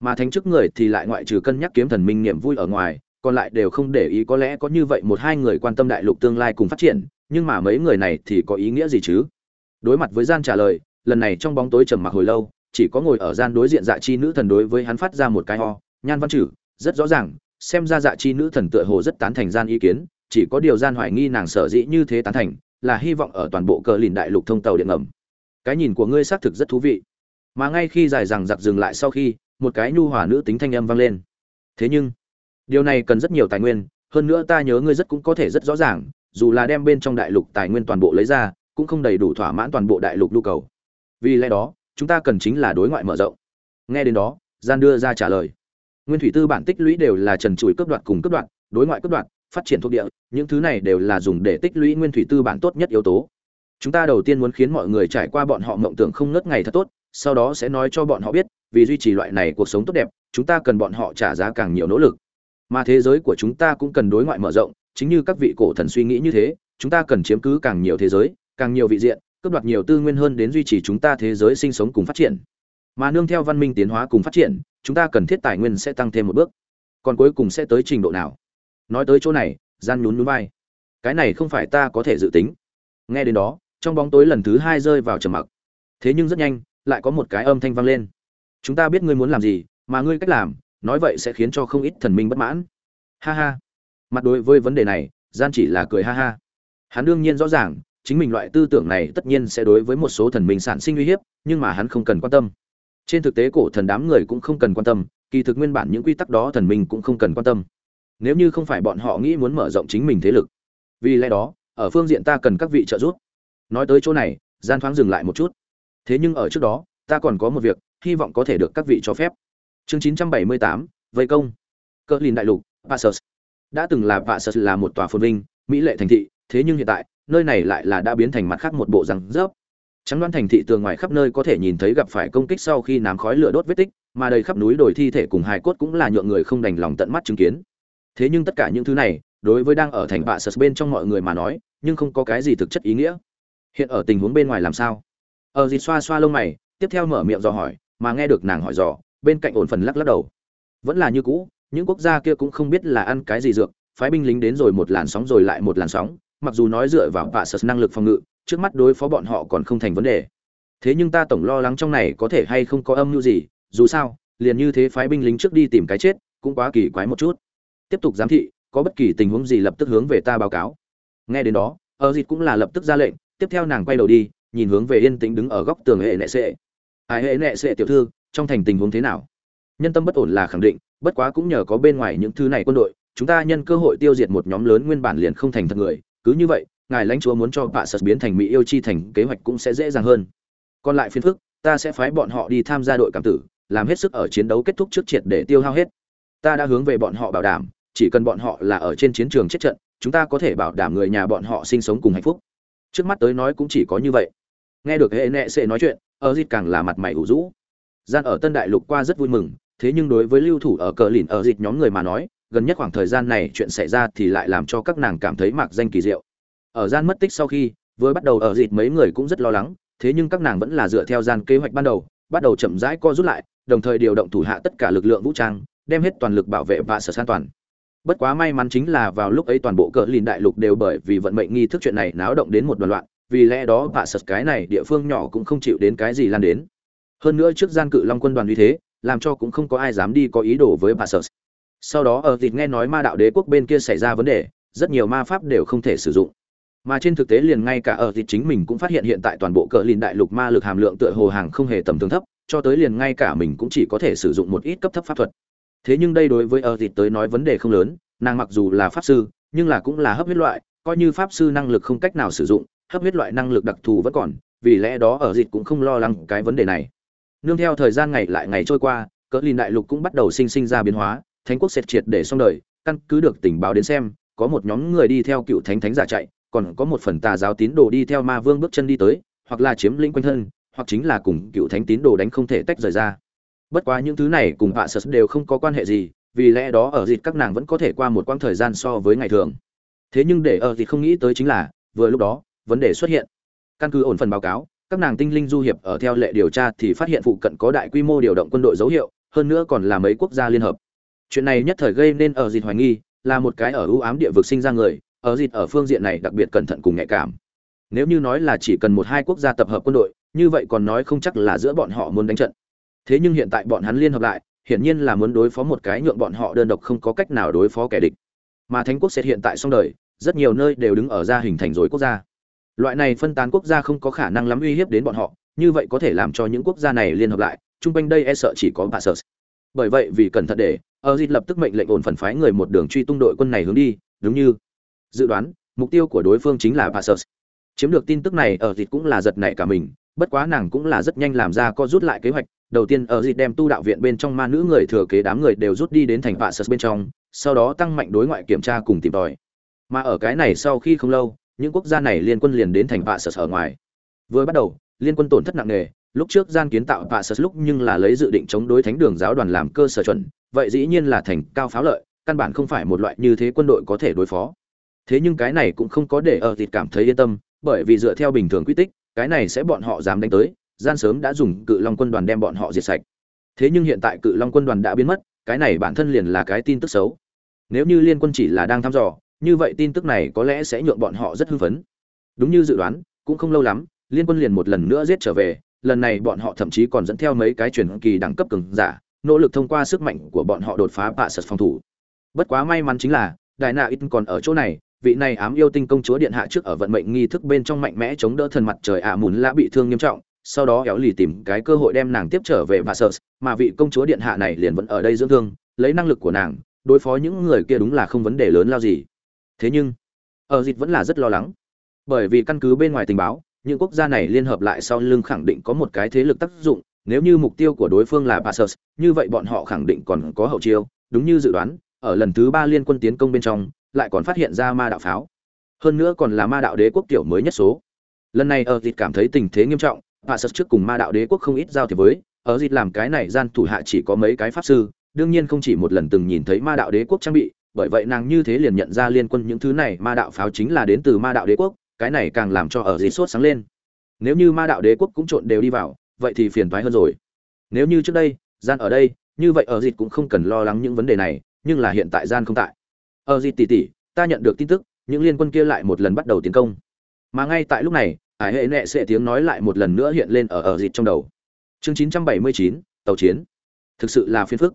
Mà thánh chức người thì lại ngoại trừ cân nhắc kiếm thần minh niềm vui ở ngoài, còn lại đều không để ý có lẽ có như vậy một hai người quan tâm đại lục tương lai cùng phát triển, nhưng mà mấy người này thì có ý nghĩa gì chứ? Đối mặt với gian trả lời lần này trong bóng tối trầm mặc hồi lâu, chỉ có ngồi ở gian đối diện dạ chi nữ thần đối với hắn phát ra một cái ho, nhan văn chử, rất rõ ràng, xem ra dạ chi nữ thần tựa hồ rất tán thành gian ý kiến, chỉ có điều gian hoài nghi nàng sở dĩ như thế tán thành, là hy vọng ở toàn bộ cờ lìn đại lục thông tàu điện ngầm. Cái nhìn của ngươi xác thực rất thú vị. Mà ngay khi dài rằng giặc dừng lại sau khi, một cái nhu hòa nữ tính thanh âm vang lên. Thế nhưng, điều này cần rất nhiều tài nguyên, hơn nữa ta nhớ ngươi rất cũng có thể rất rõ ràng, dù là đem bên trong đại lục tài nguyên toàn bộ lấy ra, cũng không đầy đủ thỏa mãn toàn bộ đại lục nhu cầu vì lẽ đó, chúng ta cần chính là đối ngoại mở rộng. Nghe đến đó, gian đưa ra trả lời. Nguyên thủy tư bản tích lũy đều là trần trụi cấp đoạt cùng cấp đoạt đối ngoại cấp đoạt phát triển thuộc địa, những thứ này đều là dùng để tích lũy nguyên thủy tư bản tốt nhất yếu tố. Chúng ta đầu tiên muốn khiến mọi người trải qua bọn họ mộng tưởng không ngớt ngày thật tốt, sau đó sẽ nói cho bọn họ biết, vì duy trì loại này cuộc sống tốt đẹp, chúng ta cần bọn họ trả giá càng nhiều nỗ lực. Mà thế giới của chúng ta cũng cần đối ngoại mở rộng, chính như các vị cổ thần suy nghĩ như thế, chúng ta cần chiếm cứ càng nhiều thế giới, càng nhiều vị diện cướp đoạt nhiều tư nguyên hơn đến duy trì chúng ta thế giới sinh sống cùng phát triển. Mà nương theo văn minh tiến hóa cùng phát triển, chúng ta cần thiết tài nguyên sẽ tăng thêm một bước. Còn cuối cùng sẽ tới trình độ nào? Nói tới chỗ này, gian nhún nhún vai. Cái này không phải ta có thể dự tính. Nghe đến đó, trong bóng tối lần thứ hai rơi vào trầm mặc. Thế nhưng rất nhanh, lại có một cái âm thanh vang lên. Chúng ta biết ngươi muốn làm gì, mà ngươi cách làm, nói vậy sẽ khiến cho không ít thần minh bất mãn. Ha ha. Mặt đối với vấn đề này, gian chỉ là cười ha ha. Hắn đương nhiên rõ ràng chính mình loại tư tưởng này tất nhiên sẽ đối với một số thần minh sản sinh uy hiếp nhưng mà hắn không cần quan tâm. Trên thực tế cổ thần đám người cũng không cần quan tâm kỳ thực nguyên bản những quy tắc đó thần minh cũng không cần quan tâm. Nếu như không phải bọn họ nghĩ muốn mở rộng chính mình thế lực vì lẽ đó ở phương diện ta cần các vị trợ giúp. Nói tới chỗ này gian thoáng dừng lại một chút. Thế nhưng ở trước đó ta còn có một việc hy vọng có thể được các vị cho phép. Chương 978, vây công. Cỡ lìn đại lục passus đã từng là passus là một tòa phồn vinh mỹ lệ thành thị thế nhưng hiện tại nơi này lại là đã biến thành mặt khác một bộ răng rớp. Trắng đoan thành thị tường ngoài khắp nơi có thể nhìn thấy gặp phải công kích sau khi nám khói lửa đốt vết tích, mà đầy khắp núi đồi thi thể cùng hài cốt cũng là nhượng người không đành lòng tận mắt chứng kiến. Thế nhưng tất cả những thứ này, đối với đang ở thành bạ sật bên trong mọi người mà nói, nhưng không có cái gì thực chất ý nghĩa. Hiện ở tình huống bên ngoài làm sao? Ờ, ở dịt xoa xoa lông mày, tiếp theo mở miệng dò hỏi, mà nghe được nàng hỏi dò, bên cạnh ổn phần lắc lắc đầu. Vẫn là như cũ, những quốc gia kia cũng không biết là ăn cái gì dược, phái binh lính đến rồi một làn sóng rồi lại một làn sóng mặc dù nói dựa vào bạ sật năng lực phòng ngự, trước mắt đối phó bọn họ còn không thành vấn đề. Thế nhưng ta tổng lo lắng trong này có thể hay không có âm mưu gì, dù sao, liền như thế phái binh lính trước đi tìm cái chết, cũng quá kỳ quái một chút. Tiếp tục giám thị, có bất kỳ tình huống gì lập tức hướng về ta báo cáo. Nghe đến đó ở dịt cũng là lập tức ra lệnh, tiếp theo nàng quay đầu đi, nhìn hướng về yên tĩnh đứng ở góc tường hệ nệ sệ. Ai, hệ nệ sệ tiểu thư, trong thành tình huống thế nào? Nhân tâm bất ổn là khẳng định, bất quá cũng nhờ có bên ngoài những thứ này quân đội, chúng ta nhân cơ hội tiêu diệt một nhóm lớn nguyên bản liền không thành thật người cứ như vậy, ngài lãnh chúa muốn cho bạ sật biến thành mỹ yêu chi thành, kế hoạch cũng sẽ dễ dàng hơn. Còn lại phiền phức, ta sẽ phái bọn họ đi tham gia đội cảm tử, làm hết sức ở chiến đấu kết thúc trước triệt để tiêu hao hết. Ta đã hướng về bọn họ bảo đảm, chỉ cần bọn họ là ở trên chiến trường chết trận, chúng ta có thể bảo đảm người nhà bọn họ sinh sống cùng hạnh phúc. Trước mắt tới nói cũng chỉ có như vậy. Nghe được hệ nệ sẽ nói chuyện, ở dịt càng là mặt mày ủ rũ. Gian ở tân đại lục qua rất vui mừng, thế nhưng đối với lưu thủ ở cờ lìn ở dịt nhóm người mà nói gần nhất khoảng thời gian này chuyện xảy ra thì lại làm cho các nàng cảm thấy mạc danh kỳ diệu. Ở gian mất tích sau khi, vừa bắt đầu ở dịt mấy người cũng rất lo lắng, thế nhưng các nàng vẫn là dựa theo gian kế hoạch ban đầu, bắt đầu chậm rãi co rút lại, đồng thời điều động thủ hạ tất cả lực lượng vũ trang, đem hết toàn lực bảo vệ và sở an toàn. Bất quá may mắn chính là vào lúc ấy toàn bộ cờ lìn đại lục đều bởi vì vận mệnh nghi thức chuyện này náo động đến một đoàn loạn, vì lẽ đó bạ sật cái này địa phương nhỏ cũng không chịu đến cái gì lan đến. Hơn nữa trước gian cự long quân đoàn như thế, làm cho cũng không có ai dám đi có ý đồ với bạ sật sau đó, ở thịt nghe nói ma đạo đế quốc bên kia xảy ra vấn đề, rất nhiều ma pháp đều không thể sử dụng. Mà trên thực tế liền ngay cả ở thịt chính mình cũng phát hiện hiện tại toàn bộ cờ lìn đại lục ma lực hàm lượng tựa hồ hàng không hề tầm thường thấp, cho tới liền ngay cả mình cũng chỉ có thể sử dụng một ít cấp thấp pháp thuật. Thế nhưng đây đối với ở thịt tới nói vấn đề không lớn, nàng mặc dù là pháp sư, nhưng là cũng là hấp huyết loại, coi như pháp sư năng lực không cách nào sử dụng, hấp huyết loại năng lực đặc thù vẫn còn, vì lẽ đó ở dịch cũng không lo lắng cái vấn đề này. Nương theo thời gian ngày lại ngày trôi qua cỡ lìn đại lục cũng bắt đầu sinh sinh ra biến hóa thánh quốc sệt triệt để xong đời, căn cứ được tình báo đến xem, có một nhóm người đi theo cựu thánh thánh giả chạy, còn có một phần tà giáo tín đồ đi theo ma vương bước chân đi tới, hoặc là chiếm lĩnh quanh thân, hoặc chính là cùng cựu thánh tín đồ đánh không thể tách rời ra. Bất quá những thứ này cùng vạ sật đều không có quan hệ gì, vì lẽ đó ở dịt các nàng vẫn có thể qua một quãng thời gian so với ngày thường. Thế nhưng để ở dịt không nghĩ tới chính là, vừa lúc đó, vấn đề xuất hiện. Căn cứ ổn phần báo cáo, các nàng tinh linh du hiệp ở theo lệ điều tra thì phát hiện phụ cận có đại quy mô điều động quân đội dấu hiệu, hơn nữa còn là mấy quốc gia liên hợp chuyện này nhất thời gây nên ở dịt hoài nghi, là một cái ở ưu ám địa vực sinh ra người, ở dịt ở phương diện này đặc biệt cẩn thận cùng nhạy cảm. Nếu như nói là chỉ cần một hai quốc gia tập hợp quân đội, như vậy còn nói không chắc là giữa bọn họ muốn đánh trận. Thế nhưng hiện tại bọn hắn liên hợp lại, hiển nhiên là muốn đối phó một cái nhượng bọn họ đơn độc không có cách nào đối phó kẻ địch. Mà thánh quốc sẽ hiện tại xong đời, rất nhiều nơi đều đứng ở ra hình thành rồi quốc gia. Loại này phân tán quốc gia không có khả năng lắm uy hiếp đến bọn họ, như vậy có thể làm cho những quốc gia này liên hợp lại, chung quanh đây e sợ chỉ có bà sợ bởi vậy vì cẩn thận để ở dịt lập tức mệnh lệnh ổn phần phái người một đường truy tung đội quân này hướng đi, đúng như dự đoán, mục tiêu của đối phương chính là bà chiếm được tin tức này ở dịt cũng là giật nảy cả mình, bất quá nàng cũng là rất nhanh làm ra co rút lại kế hoạch. Đầu tiên ở dịt đem tu đạo viện bên trong ma nữ người thừa kế đám người đều rút đi đến thành passus bên trong, sau đó tăng mạnh đối ngoại kiểm tra cùng tìm tòi. Mà ở cái này sau khi không lâu, những quốc gia này liên quân liền đến thành passus ở ngoài. Vừa bắt đầu, liên quân tổn thất nặng nề lúc trước gian kiến tạo vạ sật lúc nhưng là lấy dự định chống đối thánh đường giáo đoàn làm cơ sở chuẩn, vậy dĩ nhiên là thành cao pháo lợi, căn bản không phải một loại như thế quân đội có thể đối phó. Thế nhưng cái này cũng không có để ở thịt cảm thấy yên tâm, bởi vì dựa theo bình thường quy tích, cái này sẽ bọn họ dám đánh tới, gian sớm đã dùng cự long quân đoàn đem bọn họ diệt sạch. Thế nhưng hiện tại cự long quân đoàn đã biến mất, cái này bản thân liền là cái tin tức xấu. Nếu như liên quân chỉ là đang thăm dò, như vậy tin tức này có lẽ sẽ nhượng bọn họ rất hưng phấn. Đúng như dự đoán, cũng không lâu lắm, liên quân liền một lần nữa giết trở về lần này bọn họ thậm chí còn dẫn theo mấy cái truyền kỳ đẳng cấp cường giả nỗ lực thông qua sức mạnh của bọn họ đột phá bạ sật phòng thủ. Bất quá may mắn chính là đại na ít còn ở chỗ này vị này ám yêu tinh công chúa điện hạ trước ở vận mệnh nghi thức bên trong mạnh mẽ chống đỡ thần mặt trời ạ mùn lã bị thương nghiêm trọng sau đó éo lì tìm cái cơ hội đem nàng tiếp trở về bạ sật, mà vị công chúa điện hạ này liền vẫn ở đây dưỡng thương lấy năng lực của nàng đối phó những người kia đúng là không vấn đề lớn lao gì. Thế nhưng ờ ở dịch vẫn là rất lo lắng bởi vì căn cứ bên ngoài tình báo những quốc gia này liên hợp lại sau lưng khẳng định có một cái thế lực tác dụng nếu như mục tiêu của đối phương là Passus, như vậy bọn họ khẳng định còn có hậu chiêu. Đúng như dự đoán ở lần thứ ba liên quân tiến công bên trong lại còn phát hiện ra ma đạo pháo. Hơn nữa còn là ma đạo đế quốc tiểu mới nhất số. Lần này ở dịt cảm thấy tình thế nghiêm trọng Passus trước cùng ma đạo đế quốc không ít giao thiệp với. Ở dịt làm cái này gian thủ hạ chỉ có mấy cái pháp sư đương nhiên không chỉ một lần từng nhìn thấy ma đạo đế quốc trang bị bởi vậy nàng như thế liền nhận ra liên quân những thứ này ma đạo pháo chính là đến từ ma đạo đế quốc cái này càng làm cho ở dị sốt sáng lên. Nếu như ma đạo đế quốc cũng trộn đều đi vào vậy thì phiền toái hơn rồi. Nếu như trước đây gian ở đây như vậy ở dịt cũng không cần lo lắng những vấn đề này nhưng là hiện tại gian không tại. Ở dịt tỉ tỉ ta nhận được tin tức những liên quân kia lại một lần bắt đầu tiến công. Mà ngay tại lúc này ải hệ nệ sẽ tiếng nói lại một lần nữa hiện lên ở ở dịt trong đầu. Chương 979, tàu chiến. Thực sự là phiền phức.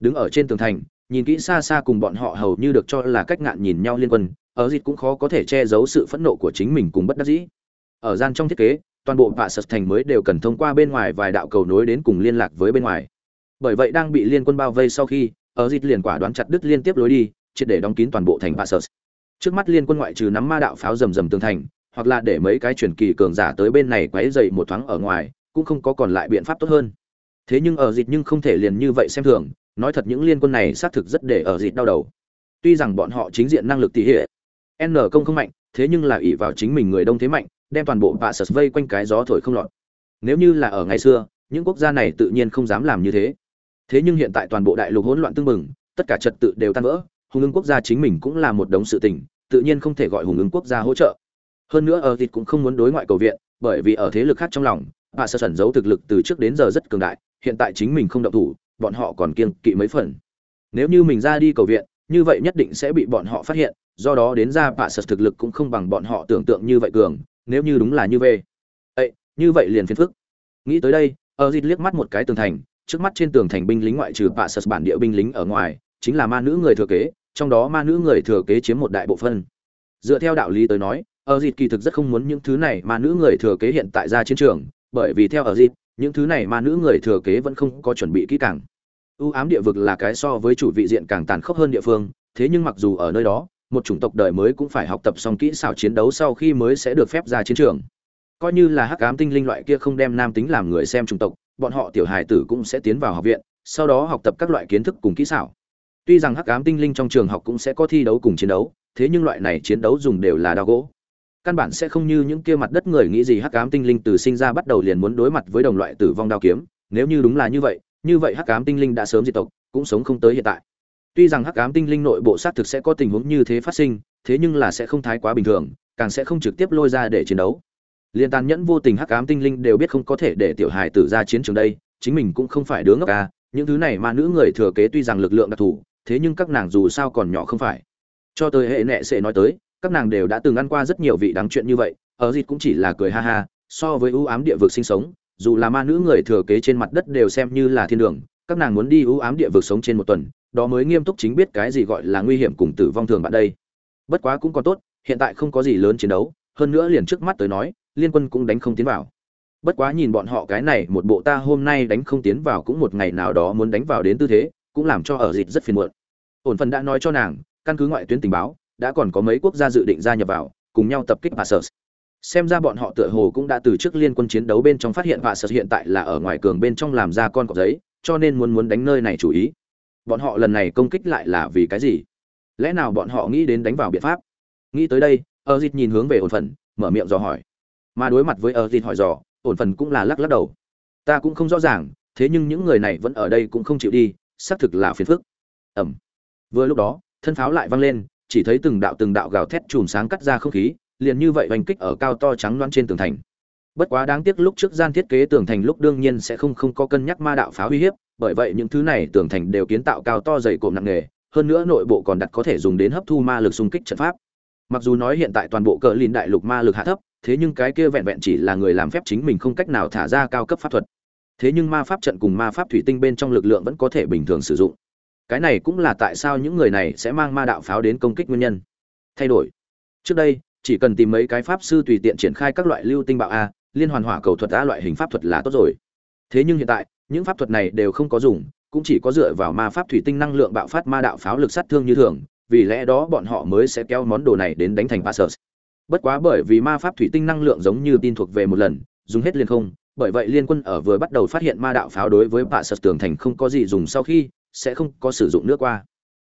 Đứng ở trên tường thành nhìn kỹ xa xa cùng bọn họ hầu như được cho là cách ngạn nhìn nhau liên quân ở dịt cũng khó có thể che giấu sự phẫn nộ của chính mình cùng bất đắc dĩ. Ở gian trong thiết kế, toàn bộ vạ sật thành mới đều cần thông qua bên ngoài vài đạo cầu nối đến cùng liên lạc với bên ngoài. Bởi vậy đang bị liên quân bao vây sau khi, ở dịt liền quả đoán chặt đứt liên tiếp lối đi, triệt để đóng kín toàn bộ thành vạ sật. Trước mắt liên quân ngoại trừ nắm ma đạo pháo rầm rầm tường thành, hoặc là để mấy cái truyền kỳ cường giả tới bên này quấy dậy một thoáng ở ngoài, cũng không có còn lại biện pháp tốt hơn. Thế nhưng ở dịt nhưng không thể liền như vậy xem thường, nói thật những liên quân này xác thực rất để ở dịt đau đầu. Tuy rằng bọn họ chính diện năng lực tỷ hệ n công không mạnh, thế nhưng là ỷ vào chính mình người đông thế mạnh, đem toàn bộ vạ sật vây quanh cái gió thổi không lọt. Nếu như là ở ngày xưa, những quốc gia này tự nhiên không dám làm như thế. Thế nhưng hiện tại toàn bộ đại lục hỗn loạn tương mừng tất cả trật tự đều tan vỡ, hùng ứng quốc gia chính mình cũng là một đống sự tình, tự nhiên không thể gọi hùng ứng quốc gia hỗ trợ. Hơn nữa ở thịt cũng không muốn đối ngoại cầu viện, bởi vì ở thế lực khác trong lòng vạ sật ẩn giấu thực lực từ trước đến giờ rất cường đại, hiện tại chính mình không động thủ, bọn họ còn kiêng kỵ mấy phần. Nếu như mình ra đi cầu viện, như vậy nhất định sẽ bị bọn họ phát hiện do đó đến ra bạ sật thực lực cũng không bằng bọn họ tưởng tượng như vậy cường, nếu như đúng là như vậy ấy như vậy liền phiền phức. Nghĩ tới đây ở dịt liếc mắt một cái tường thành, trước mắt trên tường thành binh lính ngoại trừ bạ sật bản địa binh lính ở ngoài, chính là ma nữ người thừa kế, trong đó ma nữ người thừa kế chiếm một đại bộ phân dựa theo đạo lý tới nói ở dịt kỳ thực rất không muốn những thứ này ma nữ người thừa kế hiện tại ra chiến trường, bởi vì theo ở dịt những thứ này ma nữ người thừa kế vẫn không có chuẩn bị kỹ càng. Ưu ám địa vực là cái so với chủ vị diện càng tàn khốc hơn địa phương, thế nhưng mặc dù ở nơi đó một chủng tộc đời mới cũng phải học tập xong kỹ xảo chiến đấu sau khi mới sẽ được phép ra chiến trường. Coi như là hắc ám tinh linh loại kia không đem nam tính làm người xem chủng tộc, bọn họ tiểu hài tử cũng sẽ tiến vào học viện, sau đó học tập các loại kiến thức cùng kỹ xảo. Tuy rằng hắc ám tinh linh trong trường học cũng sẽ có thi đấu cùng chiến đấu, thế nhưng loại này chiến đấu dùng đều là đao gỗ. Căn bản sẽ không như những kia mặt đất người nghĩ gì hắc ám tinh linh từ sinh ra bắt đầu liền muốn đối mặt với đồng loại tử vong đao kiếm. Nếu như đúng là như vậy như vậy hắc ám tinh linh đã sớm diệt tộc, cũng sống không tới hiện tại tuy rằng hắc ám tinh linh nội bộ xác thực sẽ có tình huống như thế phát sinh, thế nhưng là sẽ không thái quá bình thường, càng sẽ không trực tiếp lôi ra để chiến đấu. Liên tàn nhẫn vô tình hắc ám tinh linh đều biết không có thể để tiểu hài tử ra chiến trường đây, chính mình cũng không phải đứa ngốc ca những thứ này mà nữ người thừa kế tuy rằng lực lượng đặc thù, thế nhưng các nàng dù sao còn nhỏ không phải. Cho tới hệ nệ sẽ nói tới, các nàng đều đã từng ăn qua rất nhiều vị đáng chuyện như vậy, ở dịt cũng chỉ là cười ha ha, so với ưu ám địa vực sinh sống, dù là ma nữ người thừa kế trên mặt đất đều xem như là thiên đường, các nàng muốn đi ưu ám địa vực sống trên một tuần đó mới nghiêm túc chính biết cái gì gọi là nguy hiểm cùng tử vong thường bạn đây bất quá cũng còn tốt hiện tại không có gì lớn chiến đấu hơn nữa liền trước mắt tới nói liên quân cũng đánh không tiến vào bất quá nhìn bọn họ cái này một bộ ta hôm nay đánh không tiến vào cũng một ngày nào đó muốn đánh vào đến tư thế cũng làm cho ở dịch rất phiền muộn ổn phần đã nói cho nàng căn cứ ngoại tuyến tình báo đã còn có mấy quốc gia dự định gia nhập vào cùng nhau tập kích Passus. Xem ra bọn họ tựa hồ cũng đã từ trước liên quân chiến đấu bên trong phát hiện Passus hiện tại là ở ngoài cường bên trong làm ra con cọp giấy, cho nên muốn muốn đánh nơi này chủ ý. Bọn họ lần này công kích lại là vì cái gì? Lẽ nào bọn họ nghĩ đến đánh vào biện pháp? Nghĩ tới đây, Erzit nhìn hướng về ổn phần, mở miệng dò hỏi. Mà đối mặt với Erzit hỏi dò, ổn phần cũng là lắc lắc đầu. Ta cũng không rõ ràng, thế nhưng những người này vẫn ở đây cũng không chịu đi, xác thực là phiền phức. Ẩm. Vừa lúc đó, thân pháo lại vang lên, chỉ thấy từng đạo từng đạo gào thét chùm sáng cắt ra không khí, liền như vậy oanh kích ở cao to trắng loáng trên tường thành. Bất quá đáng tiếc lúc trước gian thiết kế tường thành lúc đương nhiên sẽ không không có cân nhắc ma đạo pháo uy hiếp, bởi vậy những thứ này tường thành đều kiến tạo cao to dày cộm nặng nề, hơn nữa nội bộ còn đặt có thể dùng đến hấp thu ma lực xung kích trận pháp. Mặc dù nói hiện tại toàn bộ cỡ lìn đại lục ma lực hạ thấp, thế nhưng cái kia vẹn vẹn chỉ là người làm phép chính mình không cách nào thả ra cao cấp pháp thuật. Thế nhưng ma pháp trận cùng ma pháp thủy tinh bên trong lực lượng vẫn có thể bình thường sử dụng cái này cũng là tại sao những người này sẽ mang ma đạo pháo đến công kích nguyên nhân thay đổi trước đây chỉ cần tìm mấy cái pháp sư tùy tiện triển khai các loại lưu tinh bạo a liên hoàn hỏa cầu thuật a loại hình pháp thuật là tốt rồi thế nhưng hiện tại những pháp thuật này đều không có dùng, cũng chỉ có dựa vào ma pháp thủy tinh năng lượng bạo phát ma đạo pháo lực sát thương như thường, vì lẽ đó bọn họ mới sẽ kéo món đồ này đến đánh thành passus bất quá bởi vì ma pháp thủy tinh năng lượng giống như tin thuộc về một lần, dùng hết liền không, bởi vậy liên quân ở vừa bắt đầu phát hiện ma đạo pháo đối với bạ sật tường thành không có gì dùng sau khi, sẽ không có sử dụng nước qua.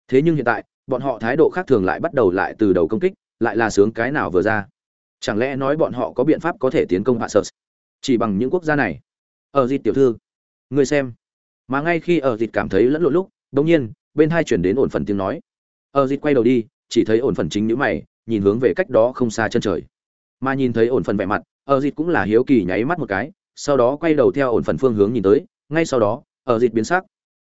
Thế nhưng hiện tại, bọn họ thái độ khác thường lại bắt đầu lại từ đầu công kích, lại là sướng cái nào vừa ra. Chẳng lẽ nói bọn họ có biện pháp có thể tiến công bạ sật chỉ bằng những quốc gia này. Ờ, ở dịp tiểu thư người xem. Mà ngay khi ở dịt cảm thấy lẫn lộn lúc đ nhiên, bên hai chuyển đến ổn phần tiếng nói. Ở dịt quay đầu đi, chỉ thấy ổn phần chính nhữ mày, nhìn hướng về cách đó không xa chân trời. Mà nhìn thấy ổn phần vẻ mặt, ở dịt cũng là hiếu kỳ nháy mắt một cái, sau đó quay đầu theo ổn phần phương hướng nhìn tới, ngay sau đó, ở dịt biến sắc.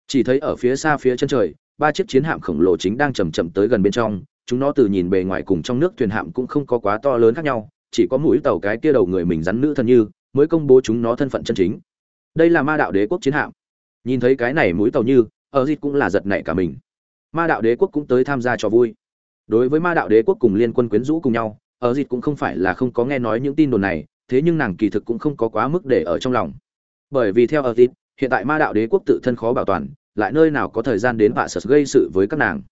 Chỉ thấy ở phía xa phía chân trời, ba chiếc chiến hạm khổng lồ chính đang chầm chậm tới gần bên trong, chúng nó từ nhìn bề ngoài cùng trong nước thuyền hạm cũng không có quá to lớn khác nhau, chỉ có mũi tàu cái kia đầu người mình rắn nữ thân như, mới công bố chúng nó thân phận chân chính đây là ma đạo đế quốc chiến hạm. Nhìn thấy cái này mũi tàu như, ở dịp cũng là giật nảy cả mình. Ma đạo đế quốc cũng tới tham gia cho vui. Đối với ma đạo đế quốc cùng liên quân quyến rũ cùng nhau, ở dịp cũng không phải là không có nghe nói những tin đồn này, thế nhưng nàng kỳ thực cũng không có quá mức để ở trong lòng. Bởi vì theo ở dịp, hiện tại ma đạo đế quốc tự thân khó bảo toàn, lại nơi nào có thời gian đến vạ sật gây sự với các nàng.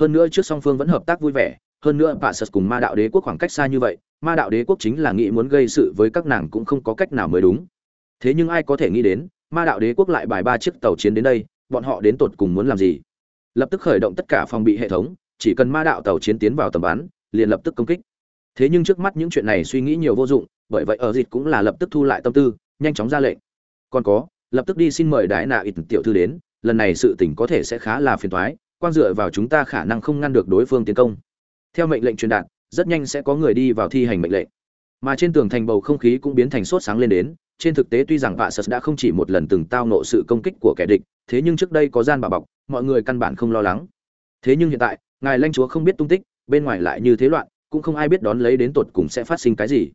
Hơn nữa trước song phương vẫn hợp tác vui vẻ, hơn nữa vạ sật cùng ma đạo đế quốc khoảng cách xa như vậy, ma đạo đế quốc chính là nghĩ muốn gây sự với các nàng cũng không có cách nào mới đúng thế nhưng ai có thể nghĩ đến, ma đạo đế quốc lại bài ba chiếc tàu chiến đến đây, bọn họ đến tột cùng muốn làm gì? Lập tức khởi động tất cả phòng bị hệ thống, chỉ cần ma đạo tàu chiến tiến vào tầm bắn, liền lập tức công kích. Thế nhưng trước mắt những chuyện này suy nghĩ nhiều vô dụng, bởi vậy ở dịch cũng là lập tức thu lại tâm tư, nhanh chóng ra lệnh. Còn có, lập tức đi xin mời đại nạ ít tiểu thư đến, lần này sự tình có thể sẽ khá là phiền toái, quan dựa vào chúng ta khả năng không ngăn được đối phương tiến công. Theo mệnh lệnh truyền đạt, rất nhanh sẽ có người đi vào thi hành mệnh lệnh. Mà trên tường thành bầu không khí cũng biến thành sốt sáng lên đến trên thực tế tuy rằng vạ sật đã không chỉ một lần từng tao nộ sự công kích của kẻ địch thế nhưng trước đây có gian bà bọc mọi người căn bản không lo lắng. Thế nhưng hiện tại ngài lãnh chúa không biết tung tích bên ngoài lại như thế loạn cũng không ai biết đón lấy đến tột cùng sẽ phát sinh cái gì.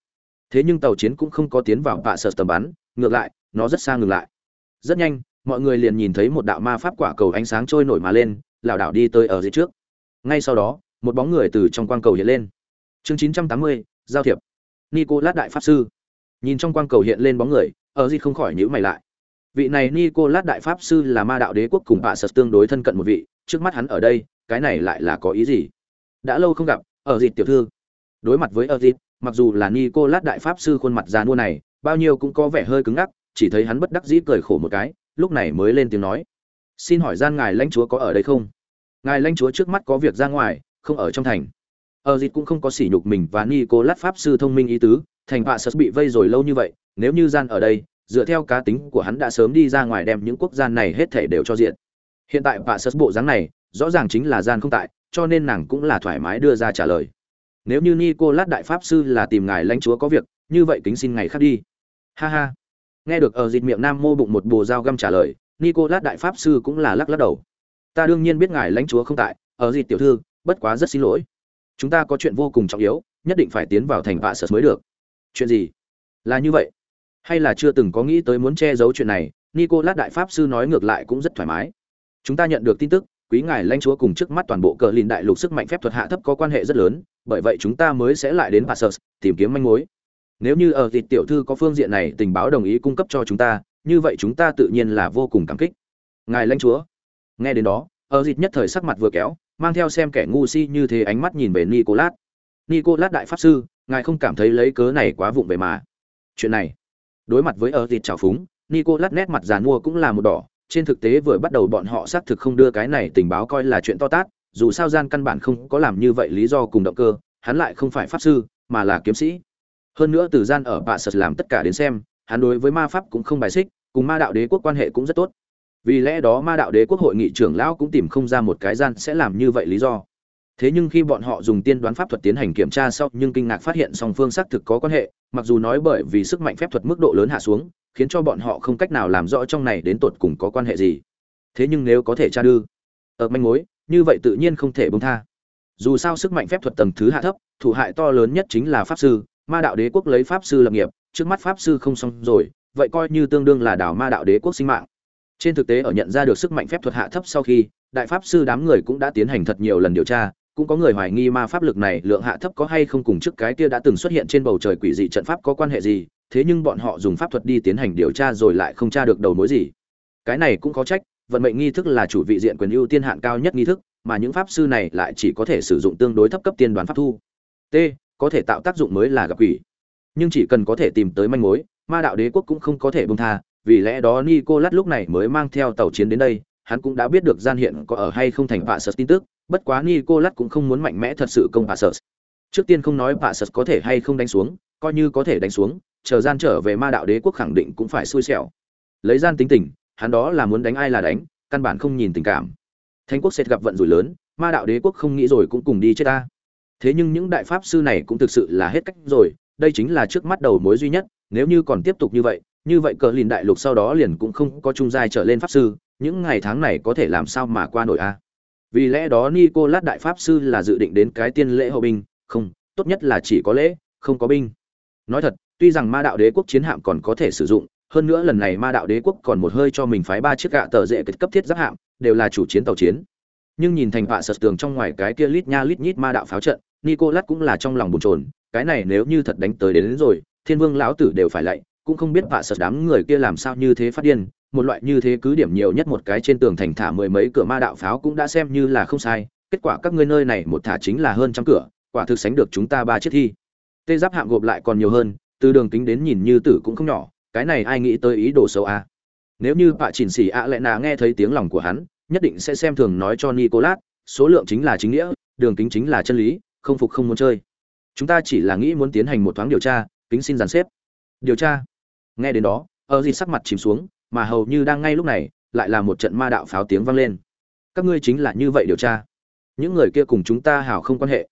Thế nhưng tàu chiến cũng không có tiến vào vạ sật tầm bắn ngược lại nó rất xa ngừng lại. Rất nhanh mọi người liền nhìn thấy một đạo ma pháp quả cầu ánh sáng trôi nổi mà lên lảo đảo đi tới ở dưới trước. Ngay sau đó một bóng người từ trong quang cầu hiện lên. Chương 980, giao thiệp. Nicolas đại pháp sư nhìn trong quang cầu hiện lên bóng người, ở gì không khỏi nhíu mày lại. Vị này nicolas đại pháp sư là ma đạo đế quốc cùng bạ sật tương đối thân cận một vị, trước mắt hắn ở đây, cái này lại là có ý gì? Đã lâu không gặp, ở dịp tiểu thư? Đối mặt với ở dịp mặc dù là nicolas đại pháp sư khuôn mặt già nua này, bao nhiêu cũng có vẻ hơi cứng ngắc, chỉ thấy hắn bất đắc dĩ cười khổ một cái, lúc này mới lên tiếng nói. Xin hỏi gian ngài lãnh chúa có ở đây không? Ngài lãnh chúa trước mắt có việc ra ngoài, không ở trong thành. Ở dịp cũng không có sỉ nhục mình và nicolas pháp sư thông minh ý tứ thành họa sật bị vây rồi lâu như vậy, nếu như gian ở đây, dựa theo cá tính của hắn đã sớm đi ra ngoài đem những quốc gia này hết thể đều cho diện. Hiện tại họa sật bộ dáng này, rõ ràng chính là gian không tại, cho nên nàng cũng là thoải mái đưa ra trả lời. Nếu như nicolas đại pháp sư là tìm ngài lãnh chúa có việc, như vậy kính xin ngày khác đi. Ha ha. Nghe được ở dịp miệng nam mô bụng một bồ dao găm trả lời, nicolas đại pháp sư cũng là lắc lắc đầu. Ta đương nhiên biết ngài lãnh chúa không tại, ở dịp tiểu thư, bất quá rất xin lỗi. Chúng ta có chuyện vô cùng trọng yếu, nhất định phải tiến vào thành vạ sở mới được chuyện gì? Là như vậy? Hay là chưa từng có nghĩ tới muốn che giấu chuyện này, nicolas đại pháp sư nói ngược lại cũng rất thoải mái. Chúng ta nhận được tin tức, quý ngài lãnh chúa cùng trước mắt toàn bộ cờ lìn đại lục sức mạnh phép thuật hạ thấp có quan hệ rất lớn, bởi vậy chúng ta mới sẽ lại đến Passus tìm kiếm manh mối. Nếu như ở thịt tiểu thư có phương diện này tình báo đồng ý cung cấp cho chúng ta, như vậy chúng ta tự nhiên là vô cùng cảm kích. Ngài lãnh chúa. Nghe đến đó, ở dịt nhất thời sắc mặt vừa kéo, mang theo xem kẻ ngu si như thế ánh mắt nhìn về nicolas nicolas đại pháp sư, ngài không cảm thấy lấy cớ này quá vụng về mà. Chuyện này, đối mặt với ở dịt trào phúng, nicolas nét mặt giàn mua cũng là một đỏ. Trên thực tế vừa bắt đầu bọn họ xác thực không đưa cái này tình báo coi là chuyện to tát. Dù sao gian căn bản không có làm như vậy lý do cùng động cơ, hắn lại không phải pháp sư, mà là kiếm sĩ. Hơn nữa từ gian ở bạ sật làm tất cả đến xem, hắn đối với ma pháp cũng không bài xích, cùng ma đạo đế quốc quan hệ cũng rất tốt. Vì lẽ đó ma đạo đế quốc hội nghị trưởng lão cũng tìm không ra một cái gian sẽ làm như vậy lý do thế nhưng khi bọn họ dùng tiên đoán pháp thuật tiến hành kiểm tra sau, nhưng kinh ngạc phát hiện song phương xác thực có quan hệ, mặc dù nói bởi vì sức mạnh phép thuật mức độ lớn hạ xuống, khiến cho bọn họ không cách nào làm rõ trong này đến tột cùng có quan hệ gì. Thế nhưng nếu có thể tra đưa ở ờ, manh mối, như vậy tự nhiên không thể bông tha. Dù sao sức mạnh phép thuật tầng thứ hạ thấp, thủ hại to lớn nhất chính là pháp sư, ma đạo đế quốc lấy pháp sư lập nghiệp, trước mắt pháp sư không xong rồi, vậy coi như tương đương là đảo ma đạo đế quốc sinh mạng. Trên thực tế ở nhận ra được sức mạnh phép thuật hạ thấp sau khi, đại pháp sư đám người cũng đã tiến hành thật nhiều lần điều tra cũng có người hoài nghi ma pháp lực này lượng hạ thấp có hay không cùng trước cái kia đã từng xuất hiện trên bầu trời quỷ dị trận pháp có quan hệ gì, thế nhưng bọn họ dùng pháp thuật đi tiến hành điều tra rồi lại không tra được đầu mối gì. Cái này cũng có trách, vận mệnh nghi thức là chủ vị diện quyền ưu tiên hạn cao nhất nghi thức, mà những pháp sư này lại chỉ có thể sử dụng tương đối thấp cấp tiên đoán pháp thu. T, có thể tạo tác dụng mới là gặp quỷ. Nhưng chỉ cần có thể tìm tới manh mối, ma đạo đế quốc cũng không có thể bông tha, vì lẽ đó nicolas lúc này mới mang theo tàu chiến đến đây, hắn cũng đã biết được gian hiện có ở hay không thành vạ sật tin tức bất quá nicolas cũng không muốn mạnh mẽ thật sự công bạ trước tiên không nói bạ có thể hay không đánh xuống, coi như có thể đánh xuống, chờ gian trở về ma đạo đế quốc khẳng định cũng phải xui xẻo. Lấy gian tính tình, hắn đó là muốn đánh ai là đánh, căn bản không nhìn tình cảm. Thánh quốc sẽ gặp vận rủi lớn, ma đạo đế quốc không nghĩ rồi cũng cùng đi chết ta. Thế nhưng những đại pháp sư này cũng thực sự là hết cách rồi, đây chính là trước mắt đầu mối duy nhất, nếu như còn tiếp tục như vậy như vậy cờ lìn đại lục sau đó liền cũng không có trung giai trở lên pháp sư, những ngày tháng này có thể làm sao mà qua nổi a? Vì lẽ đó nicolas đại pháp sư là dự định đến cái tiên lễ hậu binh không tốt nhất là chỉ có lễ không có binh. Nói thật tuy rằng ma đạo đế quốc chiến hạm còn có thể sử dụng hơn nữa lần này ma đạo đế quốc còn một hơi cho mình phái ba chiếc gạ tờ dễ cấp thiết giáp hạm đều là chủ chiến tàu chiến. Nhưng nhìn thành vạ sật tường trong ngoài cái kia lít nha lít nhít ma đạo pháo trận nicolas cũng là trong lòng bồn chồn cái này nếu như thật đánh tới đến, đến rồi thiên vương lão tử đều phải lạy cũng không biết vạ sật đám người kia làm sao như thế phát điên một loại như thế cứ điểm nhiều nhất một cái trên tường thành thả mười mấy cửa ma đạo pháo cũng đã xem như là không sai, kết quả các ngươi nơi này một thả chính là hơn trăm cửa, quả thực sánh được chúng ta ba chiếc thi. Tê giáp hạng gộp lại còn nhiều hơn, từ đường kính đến nhìn như tử cũng không nhỏ, cái này ai nghĩ tới ý đồ xấu a? À? nếu như bạ chỉnh xỉ ạ lệ nà nghe thấy tiếng lòng của hắn, nhất định sẽ xem thường nói cho nicolas, số lượng chính là chính nghĩa, đường kính chính là chân lý, không phục không muốn chơi. Chúng ta chỉ là nghĩ muốn tiến hành một thoáng điều tra, kính xin dàn xếp. Điều tra? Nghe đến đó ở gì sắc mặt chìm xuống mà hầu như đang ngay lúc này lại là một trận ma đạo pháo tiếng vang lên. Các ngươi chính là như vậy điều tra. Những người kia cùng chúng ta hào không quan hệ.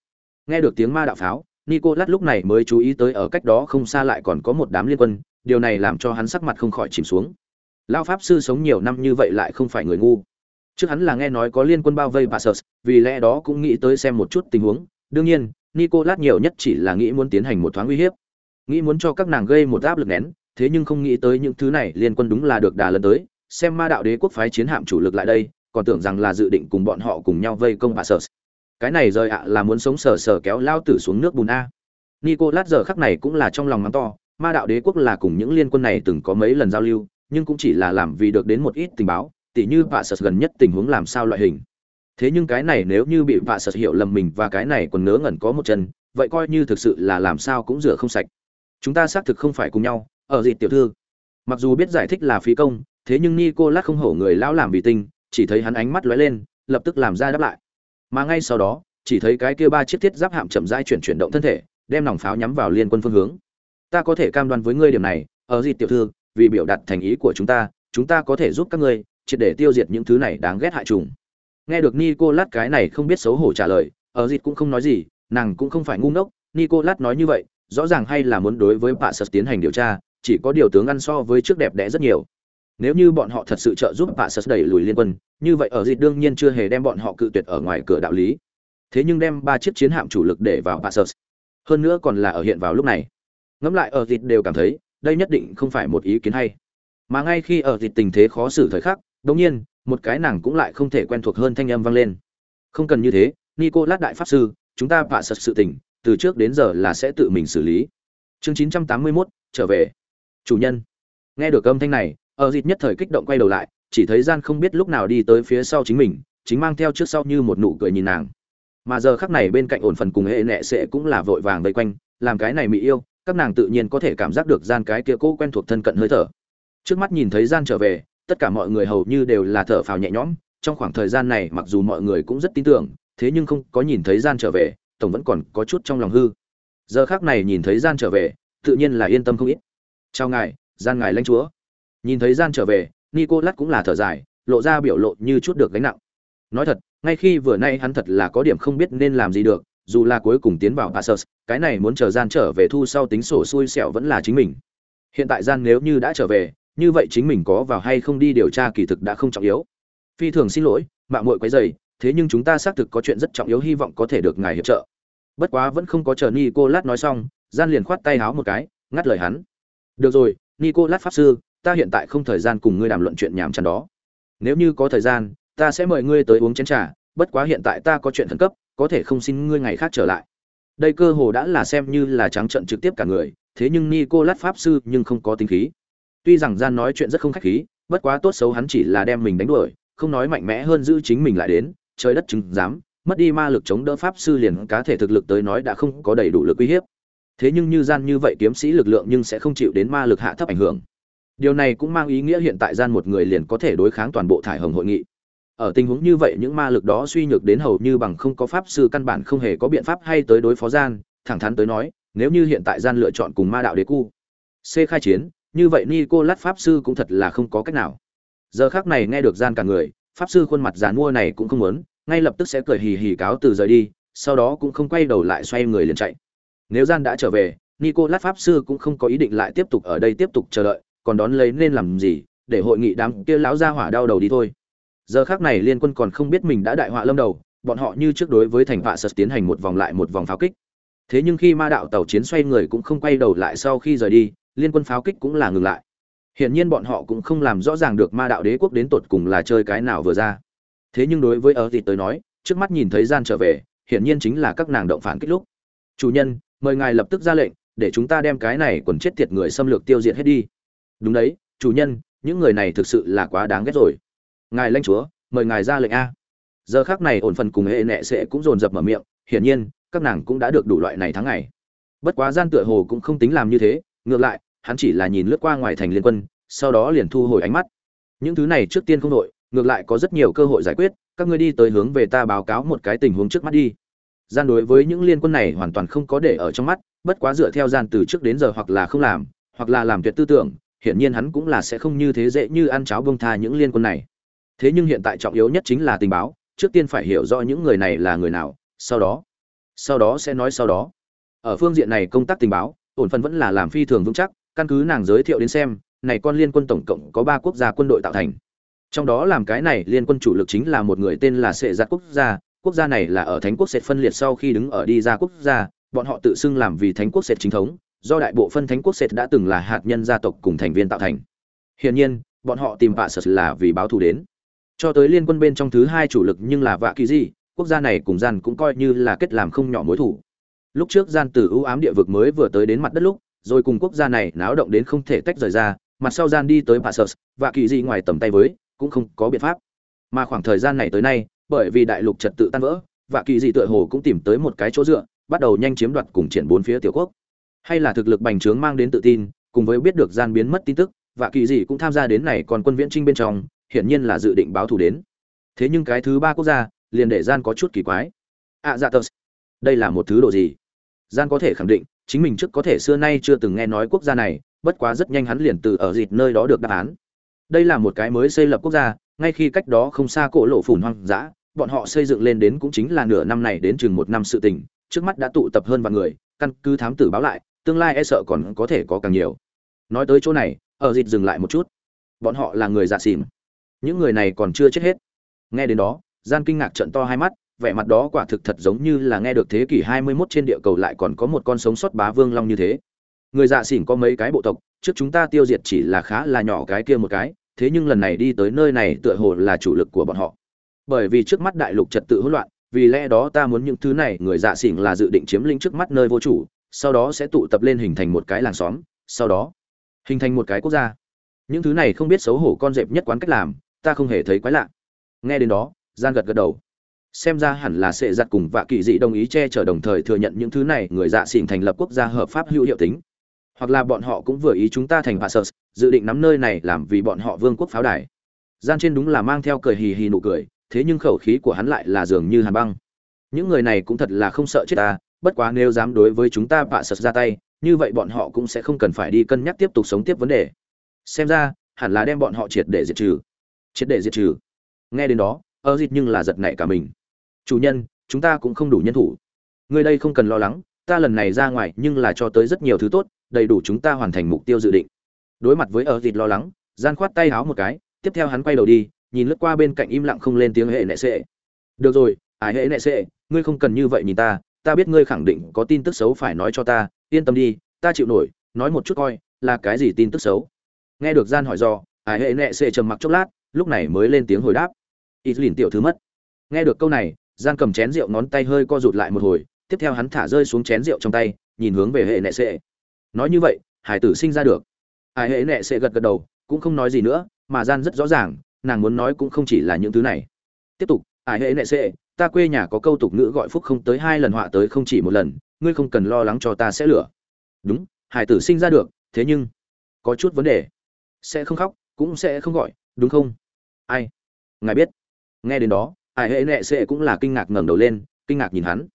Nghe được tiếng ma đạo pháo nicolas lúc này mới chú ý tới ở cách đó không xa lại còn có một đám liên quân điều này làm cho hắn sắc mặt không khỏi chìm xuống. Lao pháp sư sống nhiều năm như vậy lại không phải người ngu. Trước hắn là nghe nói có liên quân bao vây Passus, vì lẽ đó cũng nghĩ tới xem một chút tình huống. Đương nhiên nicolas nhiều nhất chỉ là nghĩ muốn tiến hành một thoáng uy hiếp. Nghĩ muốn cho các nàng gây một áp lực nén thế nhưng không nghĩ tới những thứ này liên quân đúng là được đà lần tới, xem ma đạo đế quốc phái chiến hạm chủ lực lại đây, còn tưởng rằng là dự định cùng bọn họ cùng nhau vây công Passus. cái này rời ạ là muốn sống sờ sờ kéo lao tử xuống nước bùn a. Nicolas giờ khắc này cũng là trong lòng mắng to, ma đạo đế quốc là cùng những liên quân này từng có mấy lần giao lưu, nhưng cũng chỉ là làm vì được đến một ít tình báo, tỉ như vạ sật gần nhất tình huống làm sao loại hình. Thế nhưng cái này nếu như bị vạ sật hiểu lầm mình và cái này còn ngớ ngẩn có một chân, vậy coi như thực sự là làm sao cũng rửa không sạch. Chúng ta xác thực không phải cùng nhau ở gì tiểu thư. Mặc dù biết giải thích là phí công, thế nhưng nicolas không hổ người lão làm vì tinh, chỉ thấy hắn ánh mắt lóe lên, lập tức làm ra đáp lại. Mà ngay sau đó, chỉ thấy cái kia ba chiếc thiết giáp hạm chậm rãi chuyển chuyển động thân thể, đem nòng pháo nhắm vào liên quân phương hướng. Ta có thể cam đoan với ngươi điểm này, ở gì tiểu thư, vì biểu đạt thành ý của chúng ta chúng ta có thể giúp các ngươi, triệt để tiêu diệt những thứ này đáng ghét hại trùng. Nghe được nicolas cái này không biết xấu hổ trả lời, ở dịp cũng không nói gì, nàng cũng không phải ngu ngốc. Nicolas nói như vậy, rõ ràng hay là muốn đối với bà sật tiến hành điều tra chỉ có điều tướng ăn so với trước đẹp đẽ rất nhiều. Nếu như bọn họ thật sự trợ giúp bà đẩy lùi liên quân như vậy ở dịt đương nhiên chưa hề đem bọn họ cự tuyệt ở ngoài cửa đạo lý. Thế nhưng đem ba chiếc chiến hạm chủ lực để vào bà hơn nữa còn là ở hiện vào lúc này. Ngẫm lại ở dịt đều cảm thấy đây nhất định không phải một ý kiến hay. Mà ngay khi ở dịt tình thế khó xử thời khắc đống nhiên một cái nàng cũng lại không thể quen thuộc hơn thanh âm vang lên. Không cần như thế nicolas đại pháp sư chúng ta vạ sật sự tình từ trước đến giờ là sẽ tự mình xử lý. Chương 981, trở về chủ nhân. Nghe được âm thanh này ở dịt nhất thời kích động quay đầu lại, chỉ thấy gian không biết lúc nào đi tới phía sau chính mình, chính mang theo trước sau như một nụ cười nhìn nàng. Mà giờ khắc này bên cạnh ổn phần cùng hệ nệ sẽ cũng là vội vàng vây quanh, làm cái này mỹ yêu, các nàng tự nhiên có thể cảm giác được gian cái kia cố quen thuộc thân cận hơi thở. Trước mắt nhìn thấy gian trở về, tất cả mọi người hầu như đều là thở phào nhẹ nhõm, trong khoảng thời gian này mặc dù mọi người cũng rất tin tưởng, thế nhưng không có nhìn thấy gian trở về, tổng vẫn còn có chút trong lòng hư. Giờ khác này nhìn thấy gian trở về, tự nhiên là yên tâm không ít chào ngài gian ngài lãnh chúa nhìn thấy gian trở về nicolas cũng là thở dài lộ ra biểu lộ như chút được gánh nặng nói thật ngay khi vừa nay hắn thật là có điểm không biết nên làm gì được dù là cuối cùng tiến vào Passus, cái này muốn chờ gian trở về thu sau tính sổ xui xẻo vẫn là chính mình. Hiện tại gian nếu như đã trở về, như vậy chính mình có vào hay không đi điều tra kỳ thực đã không trọng yếu. Phi thường xin lỗi, mạng muội quấy dày thế nhưng chúng ta xác thực có chuyện rất trọng yếu hy vọng có thể được ngài hiệp trợ. Bất quá vẫn không có chờ Nicolas nói xong, gian liền khoát tay háo một cái, ngắt lời hắn. Được rồi, Nicolas pháp sư, ta hiện tại không thời gian cùng ngươi đàm luận chuyện nhàm chán đó. Nếu như có thời gian, ta sẽ mời ngươi tới uống chén trà, bất quá hiện tại ta có chuyện khẩn cấp, có thể không xin ngươi ngày khác trở lại. Đây cơ hồ đã là xem như là trắng trận trực tiếp cả người thế nhưng nicolas pháp sư nhưng không có tính khí. Tuy rằng gian nói chuyện rất không khách khí bất quá tốt xấu hắn chỉ là đem mình đánh đuổi không nói mạnh mẽ hơn giữ chính mình lại đến trời đất chứng dám mất đi ma lực chống đỡ pháp sư liền cá thể thực lực tới nói đã không có đầy đủ lực uy hiếp thế nhưng như gian như vậy kiếm sĩ lực lượng nhưng sẽ không chịu đến ma lực hạ thấp ảnh hưởng. Điều này cũng mang ý nghĩa hiện tại gian một người liền có thể đối kháng toàn bộ thải hồng hội nghị. Ở tình huống như vậy, những ma lực đó suy nhược đến hầu như bằng không có pháp sư căn bản không hề có biện pháp hay tới đối phó gian. Thẳng thắn tới nói, nếu như hiện tại gian lựa chọn cùng ma đạo đế cu, c khai chiến, như vậy nicolas pháp sư cũng thật là không có cách nào. Giờ khác này nghe được gian cả người, pháp sư khuôn mặt giàn mua này cũng không muốn, ngay lập tức sẽ cười hì hì cáo từ rời đi, sau đó cũng không quay đầu lại xoay người liền chạy nếu gian đã trở về, nicolas pháp sư cũng không có ý định lại tiếp tục ở đây tiếp tục chờ đợi, còn đón lấy nên làm gì, để hội nghị đám kia lão ra hỏa đau đầu đi thôi. Giờ khác này liên quân còn không biết mình đã đại họa lâm đầu, bọn họ như trước đối với thành vạ sật tiến hành một vòng lại một vòng pháo kích. Thế nhưng khi ma đạo tàu chiến xoay người cũng không quay đầu lại sau khi rời đi, liên quân pháo kích cũng là ngừng lại. Hiển nhiên bọn họ cũng không làm rõ ràng được ma đạo đế quốc đến tột cùng là chơi cái nào vừa ra. Thế nhưng đối với ở thì tới nói, trước mắt nhìn thấy gian trở về, hiển nhiên chính là các nàng động phản kích lúc. Chủ nhân mời ngài lập tức ra lệnh, để chúng ta đem cái này quần chết tiệt người xâm lược tiêu diệt hết đi. Đúng đấy, chủ nhân, những người này thực sự là quá đáng ghét rồi. Ngài lãnh chúa, mời ngài ra lệnh a. Giờ khác này ổn phần cùng hệ nệ sẽ cũng dồn dập mở miệng, hiển nhiên, các nàng cũng đã được đủ loại này tháng ngày. Bất quá gian tựa hồ cũng không tính làm như thế, ngược lại, hắn chỉ là nhìn lướt qua ngoài thành liên quân, sau đó liền thu hồi ánh mắt. Những thứ này trước tiên không đội, ngược lại có rất nhiều cơ hội giải quyết, các ngươi đi tới hướng về ta báo cáo một cái tình huống trước mắt đi gian đối với những liên quân này hoàn toàn không có để ở trong mắt, bất quá dựa theo gian từ trước đến giờ hoặc là không làm, hoặc là làm tuyệt tư tưởng, hiển nhiên hắn cũng là sẽ không như thế dễ như ăn cháo bông tha những liên quân này. Thế nhưng hiện tại trọng yếu nhất chính là tình báo, trước tiên phải hiểu rõ những người này là người nào, sau đó sau đó sẽ nói sau đó. Ở phương diện này công tác tình báo, ổn phần vẫn là làm phi thường vững chắc, căn cứ nàng giới thiệu đến xem, này con liên quân tổng cộng có ba quốc gia quân đội tạo thành. Trong đó làm cái này, liên quân chủ lực chính là một người tên là sệ giặt quốc gia quốc gia này là ở thánh quốc sệt phân liệt sau khi đứng ở đi ra quốc gia bọn họ tự xưng làm vì thánh quốc sệt chính thống do đại bộ phân thánh quốc sệt đã từng là hạt nhân gia tộc cùng thành viên tạo thành. Hiển nhiên bọn họ tìm vạ sật là vì báo thù đến. Cho tới liên quân bên trong thứ hai chủ lực nhưng là vạ kỳ di quốc gia này cùng gian cũng coi như là kết làm không nhỏ mối thủ lúc trước gian từ ưu ám địa vực mới vừa tới đến mặt đất lúc rồi cùng quốc gia này náo động đến không thể tách rời ra mặt sau gian đi tới vạ Passus, và kỳ di ngoài tầm tay với, cũng không có biện pháp. Mà khoảng thời gian này tới nay, bởi vì đại lục trật tự tan vỡ, và kỳ dị tựa hồ cũng tìm tới một cái chỗ dựa, bắt đầu nhanh chiếm đoạt cùng triển bốn phía tiểu quốc. Hay là thực lực bành trướng mang đến tự tin, cùng với biết được gian biến mất tin tức, và kỳ dị cũng tham gia đến này còn quân viễn trinh bên trong, hiển nhiên là dự định báo thù đến. Thế nhưng cái thứ ba quốc gia, liền để gian có chút kỳ quái. À dạ tờ, đây là một thứ đồ gì? Gian có thể khẳng định, chính mình trước có thể xưa nay chưa từng nghe nói quốc gia này, bất quá rất nhanh hắn liền từ ở dịt nơi đó được đáp án đây là một cái mới xây lập quốc gia, ngay khi cách đó không xa cổ lộ phủn hoang dã, bọn họ xây dựng lên đến cũng chính là nửa năm này đến chừng một năm sự tình, trước mắt đã tụ tập hơn vạn người, căn cứ thám tử báo lại, tương lai e sợ còn có thể có càng nhiều. Nói tới chỗ này, ở dịt dừng lại một chút. Bọn họ là người dạ xỉm những người này còn chưa chết hết. Nghe đến đó, gian kinh ngạc trận to hai mắt, vẻ mặt đó quả thực thật giống như là nghe được thế kỷ 21 trên địa cầu lại còn có một con sống sót bá vương long như thế. Người dạ xỉn có mấy cái bộ tộc trước chúng ta tiêu diệt chỉ là khá là nhỏ cái kia một cái, thế nhưng lần này đi tới nơi này tựa hồ là chủ lực của bọn họ. Bởi vì trước mắt đại lục trật tự hỗn loạn, vì lẽ đó ta muốn những thứ này, người dạ xỉn là dự định chiếm lĩnh trước mắt nơi vô chủ, sau đó sẽ tụ tập lên hình thành một cái làng xóm, sau đó hình thành một cái quốc gia. Những thứ này không biết xấu hổ con dẹp nhất quán cách làm, ta không hề thấy quái lạ. Nghe đến đó gian gật gật đầu. Xem ra hẳn là sẽ giặt cùng vạ kỳ dị đồng ý che chở đồng thời thừa nhận những thứ này, người dạ xỉn thành lập quốc gia hợp pháp hữu hiệu tính hoặc là bọn họ cũng vừa ý chúng ta thành Passers, dự định nắm nơi này làm vì bọn họ vương quốc pháo đài. Gian trên đúng là mang theo cười hì hì nụ cười, thế nhưng khẩu khí của hắn lại là dường như hàn băng. Những người này cũng thật là không sợ chết ta, bất quá nếu dám đối với chúng ta Passers ra tay, như vậy bọn họ cũng sẽ không cần phải đi cân nhắc tiếp tục sống tiếp vấn đề. Xem ra, hẳn là đem bọn họ triệt để diệt trừ. Triệt để diệt trừ. Nghe đến đó, ơ dịch nhưng là giật nảy cả mình. Chủ nhân, chúng ta cũng không đủ nhân thủ. Người đây không cần lo lắng, ta lần này ra ngoài nhưng là cho tới rất nhiều thứ tốt, đầy đủ chúng ta hoàn thành mục tiêu dự định. Đối mặt với ở dịt lo lắng gian khoát tay háo một cái tiếp theo hắn quay đầu đi nhìn lướt qua bên cạnh im lặng không lên tiếng hệ nệ sệ. Được rồi ải hệ nệ sệ ngươi không cần như vậy nhìn ta ta biết ngươi khẳng định có tin tức xấu phải nói cho ta yên tâm đi ta chịu nổi nói một chút coi là cái gì tin tức xấu? Nghe được gian hỏi do ải hệ nệ sệ trầm mặc chốc lát lúc này mới lên tiếng hồi đáp. Ít lìn tiểu thứ mất. Nghe được câu này gian cầm chén rượu ngón tay hơi co rụt lại một hồi tiếp theo hắn thả rơi xuống chén rượu trong tay nhìn hướng về hệ nệ sệ. Nói như vậy hải tử sinh ra được. Hải hệ nệ sệ gật gật đầu cũng không nói gì nữa mà gian rất rõ ràng nàng muốn nói cũng không chỉ là những thứ này. Tiếp tục hải hệ nệ sệ, ta quê nhà có câu tục ngữ gọi phúc không tới hai lần họa tới không chỉ một lần ngươi không cần lo lắng cho ta sẽ lửa đúng hải tử sinh ra được thế nhưng có chút vấn đề. Sẽ không khóc cũng sẽ không gọi đúng không? Ai? Ngài biết. Nghe đến đó ai hệ nệ sẽ cũng là kinh ngạc ngẩng đầu lên kinh ngạc nhìn hắn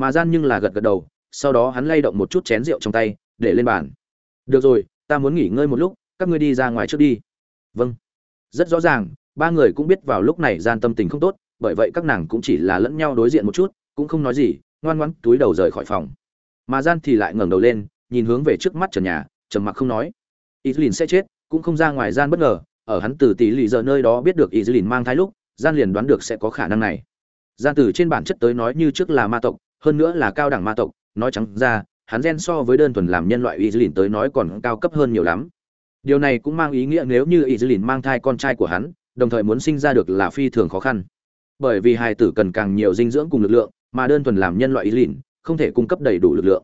mà gian nhưng là gật gật đầu, sau đó hắn lay động một chút chén rượu trong tay, để lên bàn. Được rồi, ta muốn nghỉ ngơi một lúc, các ngươi đi ra ngoài trước đi. Vâng. Rất rõ ràng, ba người cũng biết vào lúc này gian tâm tình không tốt, bởi vậy các nàng cũng chỉ là lẫn nhau đối diện một chút, cũng không nói gì, ngoan ngoãn túi đầu rời khỏi phòng. Mà gian thì lại ngẩng đầu lên, nhìn hướng về trước mắt trần nhà, trầm mặc không nói. Islin sẽ chết, cũng không ra ngoài gian bất ngờ, ở hắn từ tỷ lì giờ nơi đó biết được Islin mang thai lúc, gian liền đoán được sẽ có khả năng này. Gian từ trên bản chất tới nói như trước là ma tộc hơn nữa là cao đẳng ma tộc, nói trắng ra, hắn gen so với đơn thuần làm nhân loại Izlin tới nói còn cao cấp hơn nhiều lắm. Điều này cũng mang ý nghĩa nếu như Izlin mang thai con trai của hắn, đồng thời muốn sinh ra được là phi thường khó khăn. Bởi vì hài tử cần càng nhiều dinh dưỡng cùng lực lượng, mà đơn thuần làm nhân loại Izlin không thể cung cấp đầy đủ lực lượng.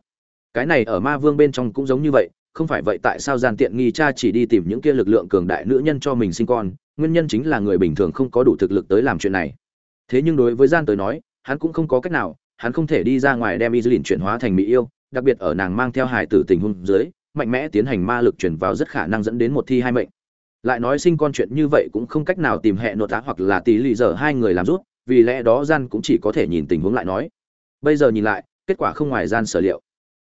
Cái này ở ma vương bên trong cũng giống như vậy, không phải vậy tại sao gian tiện nghi cha chỉ đi tìm những kia lực lượng cường đại nữ nhân cho mình sinh con, nguyên nhân chính là người bình thường không có đủ thực lực tới làm chuyện này. Thế nhưng đối với gian tới nói, hắn cũng không có cách nào hắn không thể đi ra ngoài đem Izlin chuyển hóa thành mỹ yêu đặc biệt ở nàng mang theo hài tử tình huống dưới mạnh mẽ tiến hành ma lực chuyển vào rất khả năng dẫn đến một thi hai mệnh. Lại nói sinh con chuyện như vậy cũng không cách nào tìm hệ nội tá hoặc là tỷ lì giờ hai người làm rút vì lẽ đó gian cũng chỉ có thể nhìn tình huống lại nói. Bây giờ nhìn lại kết quả không ngoài gian sở liệu.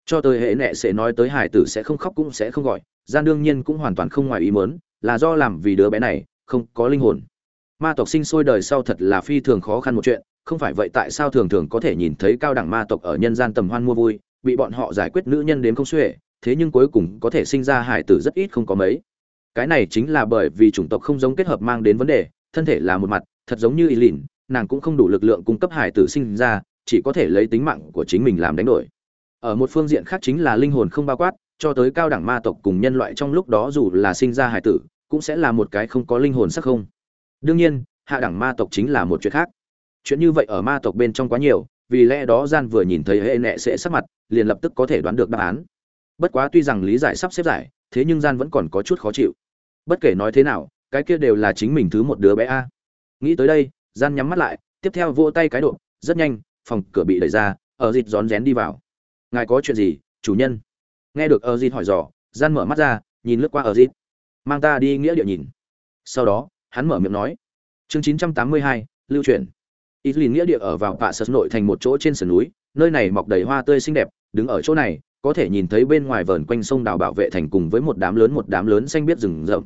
Cho tới hệ nệ sẽ nói tới hải tử sẽ không khóc cũng sẽ không gọi gian đương nhiên cũng hoàn toàn không ngoài ý muốn, là do làm vì đứa bé này không có linh hồn. Ma tộc sinh sôi đời sau thật là phi thường khó khăn một chuyện không phải vậy tại sao thường thường có thể nhìn thấy cao đẳng ma tộc ở nhân gian tầm hoan mua vui, bị bọn họ giải quyết nữ nhân đến không xuể, thế nhưng cuối cùng có thể sinh ra hải tử rất ít không có mấy. Cái này chính là bởi vì chủng tộc không giống kết hợp mang đến vấn đề, thân thể là một mặt, thật giống như y lìn nàng cũng không đủ lực lượng cung cấp hải tử sinh ra, chỉ có thể lấy tính mạng của chính mình làm đánh đổi. Ở một phương diện khác chính là linh hồn không bao quát, cho tới cao đẳng ma tộc cùng nhân loại trong lúc đó dù là sinh ra hải tử, cũng sẽ là một cái không có linh hồn sắc không. Đương nhiên, hạ đẳng ma tộc chính là một chuyện khác chuyện như vậy ở ma tộc bên trong quá nhiều vì lẽ đó gian vừa nhìn thấy hệ nệ sẽ sắc mặt liền lập tức có thể đoán được đáp án. Bất quá tuy rằng lý giải sắp xếp giải thế nhưng gian vẫn còn có chút khó chịu. Bất kể nói thế nào cái kia đều là chính mình thứ một đứa bé a. Nghĩ tới đây gian nhắm mắt lại tiếp theo vỗ tay cái độ rất nhanh phòng cửa bị đẩy ra ở dịt rón rén đi vào. Ngài có chuyện gì chủ nhân? Nghe được ở dịt hỏi dò gian mở mắt ra nhìn lướt qua ở dịt. Mang ta đi nghĩa địa nhìn. Sau đó hắn mở miệng nói. Chương 982, lưu truyền ít lìn nghĩa địa ở vào pạ sật nội thành một chỗ trên sườn núi, nơi này mọc đầy hoa tươi xinh đẹp, đứng ở chỗ này, có thể nhìn thấy bên ngoài vờn quanh sông đào bảo vệ thành cùng với một đám lớn một đám lớn xanh biết rừng rậm.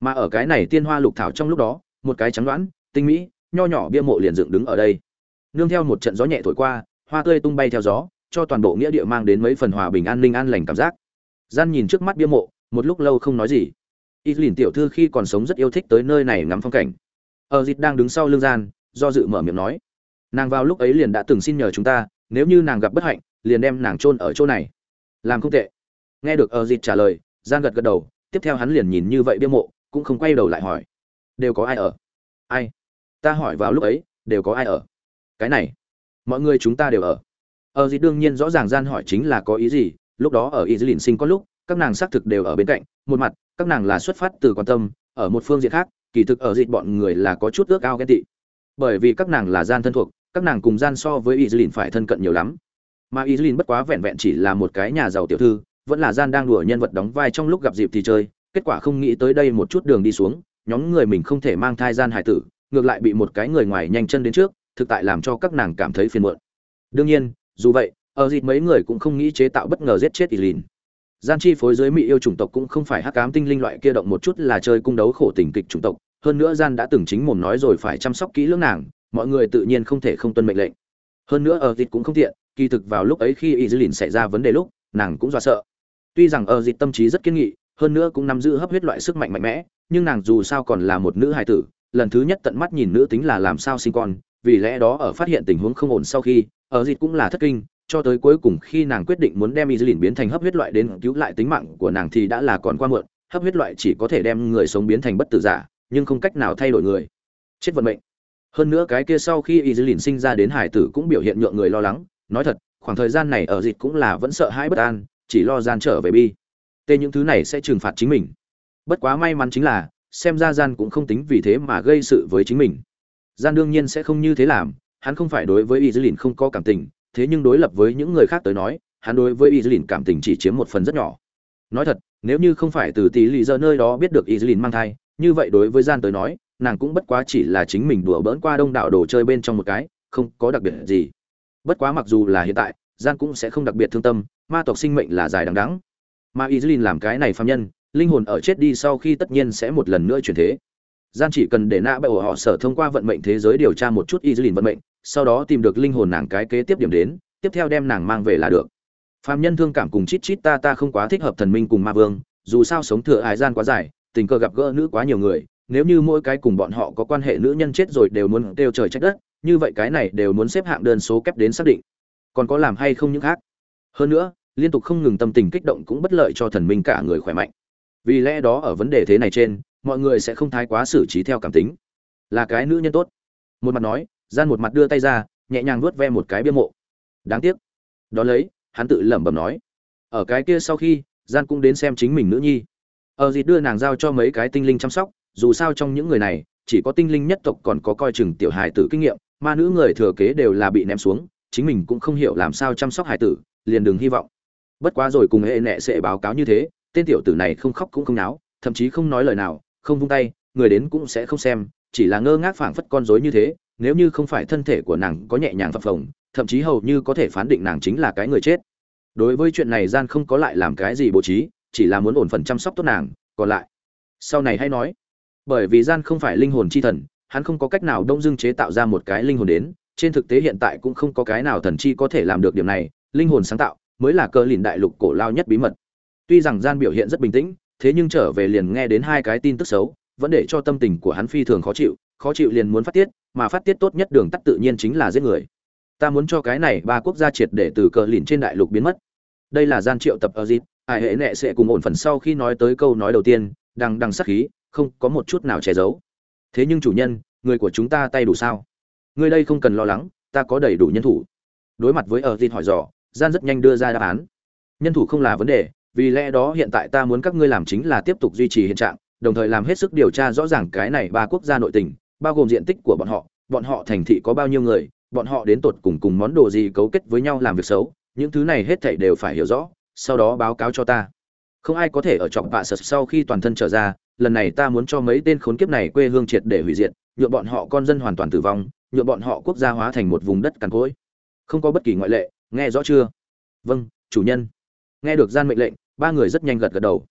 Mà ở cái này tiên hoa lục thảo trong lúc đó, một cái trắng đoán, tinh mỹ, nho nhỏ bia mộ liền dựng đứng ở đây. Nương theo một trận gió nhẹ thổi qua, hoa tươi tung bay theo gió, cho toàn bộ nghĩa địa mang đến mấy phần hòa bình an ninh an lành cảm giác. Gian nhìn trước mắt bia mộ, một lúc lâu không nói gì. Y lìn tiểu thư khi còn sống rất yêu thích tới nơi này ngắm phong cảnh. Ở dịch đang đứng sau lưng gian do dự mở miệng nói. Nàng vào lúc ấy liền đã từng xin nhờ chúng ta, nếu như nàng gặp bất hạnh, liền đem nàng chôn ở chỗ này. Làm không tệ. Nghe được ở dịt trả lời gian gật gật đầu, tiếp theo hắn liền nhìn như vậy bia mộ, cũng không quay đầu lại hỏi. Đều có ai ở? Ai? Ta hỏi vào lúc ấy, đều có ai ở? Cái này, mọi người chúng ta đều ở. Ở dịt đương nhiên rõ ràng gian hỏi chính là có ý gì, lúc đó ở y lìn sinh có lúc, các nàng xác thực đều ở bên cạnh, một mặt, các nàng là xuất phát từ quan tâm, ở một phương diện khác, kỳ thực ở dịt bọn người là có chút ước ao ghen tị bởi vì các nàng là gian thân thuộc, các nàng cùng gian so với y phải thân cận nhiều lắm. Mà y bất quá vẹn vẹn chỉ là một cái nhà giàu tiểu thư, vẫn là gian đang đùa nhân vật đóng vai trong lúc gặp dịp thì chơi, kết quả không nghĩ tới đây một chút đường đi xuống, nhóm người mình không thể mang thai gian hải tử, ngược lại bị một cái người ngoài nhanh chân đến trước, thực tại làm cho các nàng cảm thấy phiền muộn. Đương nhiên, dù vậy, ở dịp mấy người cũng không nghĩ chế tạo bất ngờ giết chết y gian chi phối giới mỹ yêu chủng tộc cũng không phải hắc ám tinh linh loại kia động một chút là chơi cung đấu khổ tình kịch chủng tộc hơn nữa gian đã từng chính mồm nói rồi phải chăm sóc kỹ lưỡng nàng, mọi người tự nhiên không thể không tuân mệnh lệnh. Hơn nữa ở dịch cũng không tiện, kỳ thực vào lúc ấy khi y dư lìn xảy ra vấn đề lúc, nàng cũng do sợ. Tuy rằng ở dịch tâm trí rất kiên nghị, hơn nữa cũng nắm giữ hấp huyết loại sức mạnh mạnh mẽ, nhưng nàng dù sao còn là một nữ hài tử, lần thứ nhất tận mắt nhìn nữ tính là làm sao sinh con, vì lẽ đó ở phát hiện tình huống không ổn sau khi ở dịch cũng là thất kinh, cho tới cuối cùng khi nàng quyết định muốn đem y dư lìn biến thành hấp huyết loại đến cứu lại tính mạng của nàng thì đã là còn qua muộn, hấp huyết loại chỉ có thể đem người sống biến thành bất tử giả nhưng không cách nào thay đổi người. Chết vận mệnh. Hơn nữa cái kia sau khi y dư lìn sinh ra đến hải tử cũng biểu hiện nhượng người lo lắng. Nói thật, khoảng thời gian này ở dịch cũng là vẫn sợ hãi bất an, chỉ lo gian trở về bi. Tên những thứ này sẽ trừng phạt chính mình. Bất quá may mắn chính là, xem ra gian cũng không tính vì thế mà gây sự với chính mình. Gian đương nhiên sẽ không như thế làm, hắn không phải đối với y dư lìn không có cảm tình, thế nhưng đối lập với những người khác tới nói, hắn đối với y dư lìn cảm tình chỉ chiếm một phần rất nhỏ. Nói thật, nếu như không phải từ tỷ lì giờ nơi đó biết được y dư lìn mang thai như vậy đối với gian tới nói, nàng cũng bất quá chỉ là chính mình đùa bỡn qua đông đảo đồ chơi bên trong một cái, không có đặc biệt gì. Bất quá mặc dù là hiện tại, gian cũng sẽ không đặc biệt thương tâm, ma tộc sinh mệnh là dài đằng đẵng. Mà y làm cái này phạm nhân, linh hồn ở chết đi sau khi tất nhiên sẽ một lần nữa chuyển thế. Gian chỉ cần để nạ bệ ổ họ sở thông qua vận mệnh thế giới điều tra một chút y vận mệnh, sau đó tìm được linh hồn nàng cái kế tiếp điểm đến, tiếp theo đem nàng mang về là được. Phạm nhân thương cảm cùng chít chít ta ta không quá thích hợp thần minh cùng ma vương, dù sao sống thừa ái gian quá dài tình cờ gặp gỡ nữ quá nhiều người, nếu như mỗi cái cùng bọn họ có quan hệ nữ nhân chết rồi đều muốn kêu trời trách đất, như vậy cái này đều muốn xếp hạng đơn số kép đến xác định. Còn có làm hay không những khác? Hơn nữa, liên tục không ngừng tâm tình kích động cũng bất lợi cho thần minh cả người khỏe mạnh. Vì lẽ đó ở vấn đề thế này trên, mọi người sẽ không thái quá xử trí theo cảm tính. Là cái nữ nhân tốt. Một mặt nói, gian một mặt đưa tay ra, nhẹ nhàng vuốt ve một cái bia mộ. Đáng tiếc. Đó lấy, hắn tự lẩm bẩm nói, ở cái kia sau khi, gian cũng đến xem chính mình nữ nhi ở dịt đưa nàng giao cho mấy cái tinh linh chăm sóc, dù sao trong những người này, chỉ có tinh linh nhất tộc còn có coi chừng tiểu hài tử kinh nghiệm, mà nữ người thừa kế đều là bị ném xuống, chính mình cũng không hiểu làm sao chăm sóc hài tử, liền đừng hy vọng. Bất quá rồi cùng hệ nệ sẽ báo cáo như thế, tên tiểu tử này không khóc cũng không náo, thậm chí không nói lời nào, không vung tay, người đến cũng sẽ không xem, chỉ là ngơ ngác phảng phất con rối như thế, nếu như không phải thân thể của nàng có nhẹ nhàng phập phồng, thậm chí hầu như có thể phán định nàng chính là cái người chết. Đối với chuyện này gian không có lại làm cái gì bố trí chỉ là muốn ổn phần chăm sóc tốt nàng, còn lại. Sau này hay nói. Bởi vì gian không phải linh hồn chi thần, hắn không có cách nào đông dương chế tạo ra một cái linh hồn đến, trên thực tế hiện tại cũng không có cái nào thần chi có thể làm được điểm này, linh hồn sáng tạo mới là cơ lìn đại lục cổ lao nhất bí mật. Tuy rằng gian biểu hiện rất bình tĩnh, thế nhưng trở về liền nghe đến hai cái tin tức xấu, vẫn để cho tâm tình của hắn phi thường khó chịu khó chịu liền muốn phát tiết, mà phát tiết tốt nhất đường tắt tự nhiên chính là giết người. Ta muốn cho cái này ba quốc gia triệt để từ cờ lìn trên đại lục biến mất. Đây là gian triệu tập ở dịp ai hệ nệ sẽ cùng ổn phần sau khi nói tới câu nói đầu tiên, đằng đằng sắc khí, không có một chút nào che giấu. Thế nhưng chủ nhân, người của chúng ta tay đủ sao? Người đây không cần lo lắng, ta có đầy đủ nhân thủ. Đối mặt với ở tin hỏi dò, gian rất nhanh đưa ra đáp án. Nhân thủ không là vấn đề, vì lẽ đó hiện tại ta muốn các ngươi làm chính là tiếp tục duy trì hiện trạng, đồng thời làm hết sức điều tra rõ ràng cái này ba quốc gia nội tình, bao gồm diện tích của bọn họ bọn họ thành thị có bao nhiêu người, bọn họ đến tột cùng cùng món đồ gì cấu kết với nhau làm việc xấu, những thứ này hết thảy đều phải hiểu rõ sau đó báo cáo cho ta. Không ai có thể ở trọng vạ sật sau khi toàn thân trở ra, lần này ta muốn cho mấy tên khốn kiếp này quê hương triệt để hủy diệt nhuộm bọn họ con dân hoàn toàn tử vong nhuộm bọn họ quốc gia hóa thành một vùng đất cằn cỗi. Không có bất kỳ ngoại lệ, nghe rõ chưa? Vâng chủ nhân. Nghe được gian mệnh lệnh, ba người rất nhanh gật gật đầu.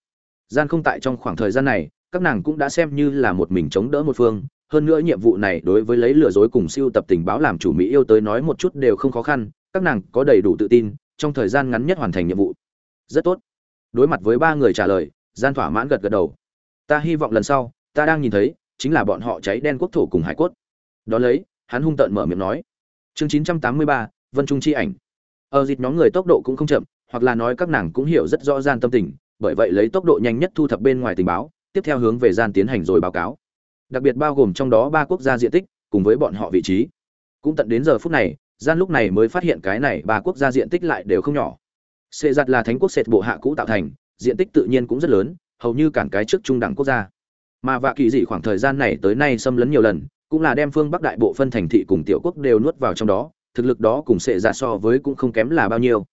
Gian không tại trong khoảng thời gian này, các nàng cũng đã xem như là một mình chống đỡ một phương. Hơn nữa nhiệm vụ này đối với lấy lừa dối cùng siêu tập tình báo làm chủ mỹ yêu tới nói một chút đều không khó khăn. Các nàng có đầy đủ tự tin, trong thời gian ngắn nhất hoàn thành nhiệm vụ rất tốt. Đối mặt với ba người trả lời, gian thỏa mãn gật gật đầu. Ta hy vọng lần sau, ta đang nhìn thấy, chính là bọn họ cháy đen quốc thổ cùng hải cốt. Đó lấy, hắn hung tợn mở miệng nói. Chương chín trăm tám mươi ba, vân trung chi ảnh. Ờ, Ở dịp nhóm người tốc độ cũng không chậm, hoặc là nói các nàng cũng hiểu rất rõ gian tâm tình, bởi vậy lấy tốc độ nhanh nhất thu thập bên ngoài tình báo, tiếp theo hướng về gian tiến hành rồi báo cáo. Đặc biệt bao gồm trong đó ba quốc gia diện tích, cùng với bọn họ vị trí. Cũng tận đến giờ phút này, gian lúc này mới phát hiện cái này ba quốc gia diện tích lại đều không nhỏ sệ giặt là thánh quốc sệt bộ hạ cũ tạo thành, diện tích tự nhiên cũng rất lớn, hầu như cản cái trước trung đẳng quốc gia. Mà vạ kỳ dị khoảng thời gian này tới nay xâm lấn nhiều lần, cũng là đem phương bắc đại bộ phân thành thị cùng tiểu quốc đều nuốt vào trong đó, thực lực đó cùng sệ giặt so với cũng không kém là bao nhiêu.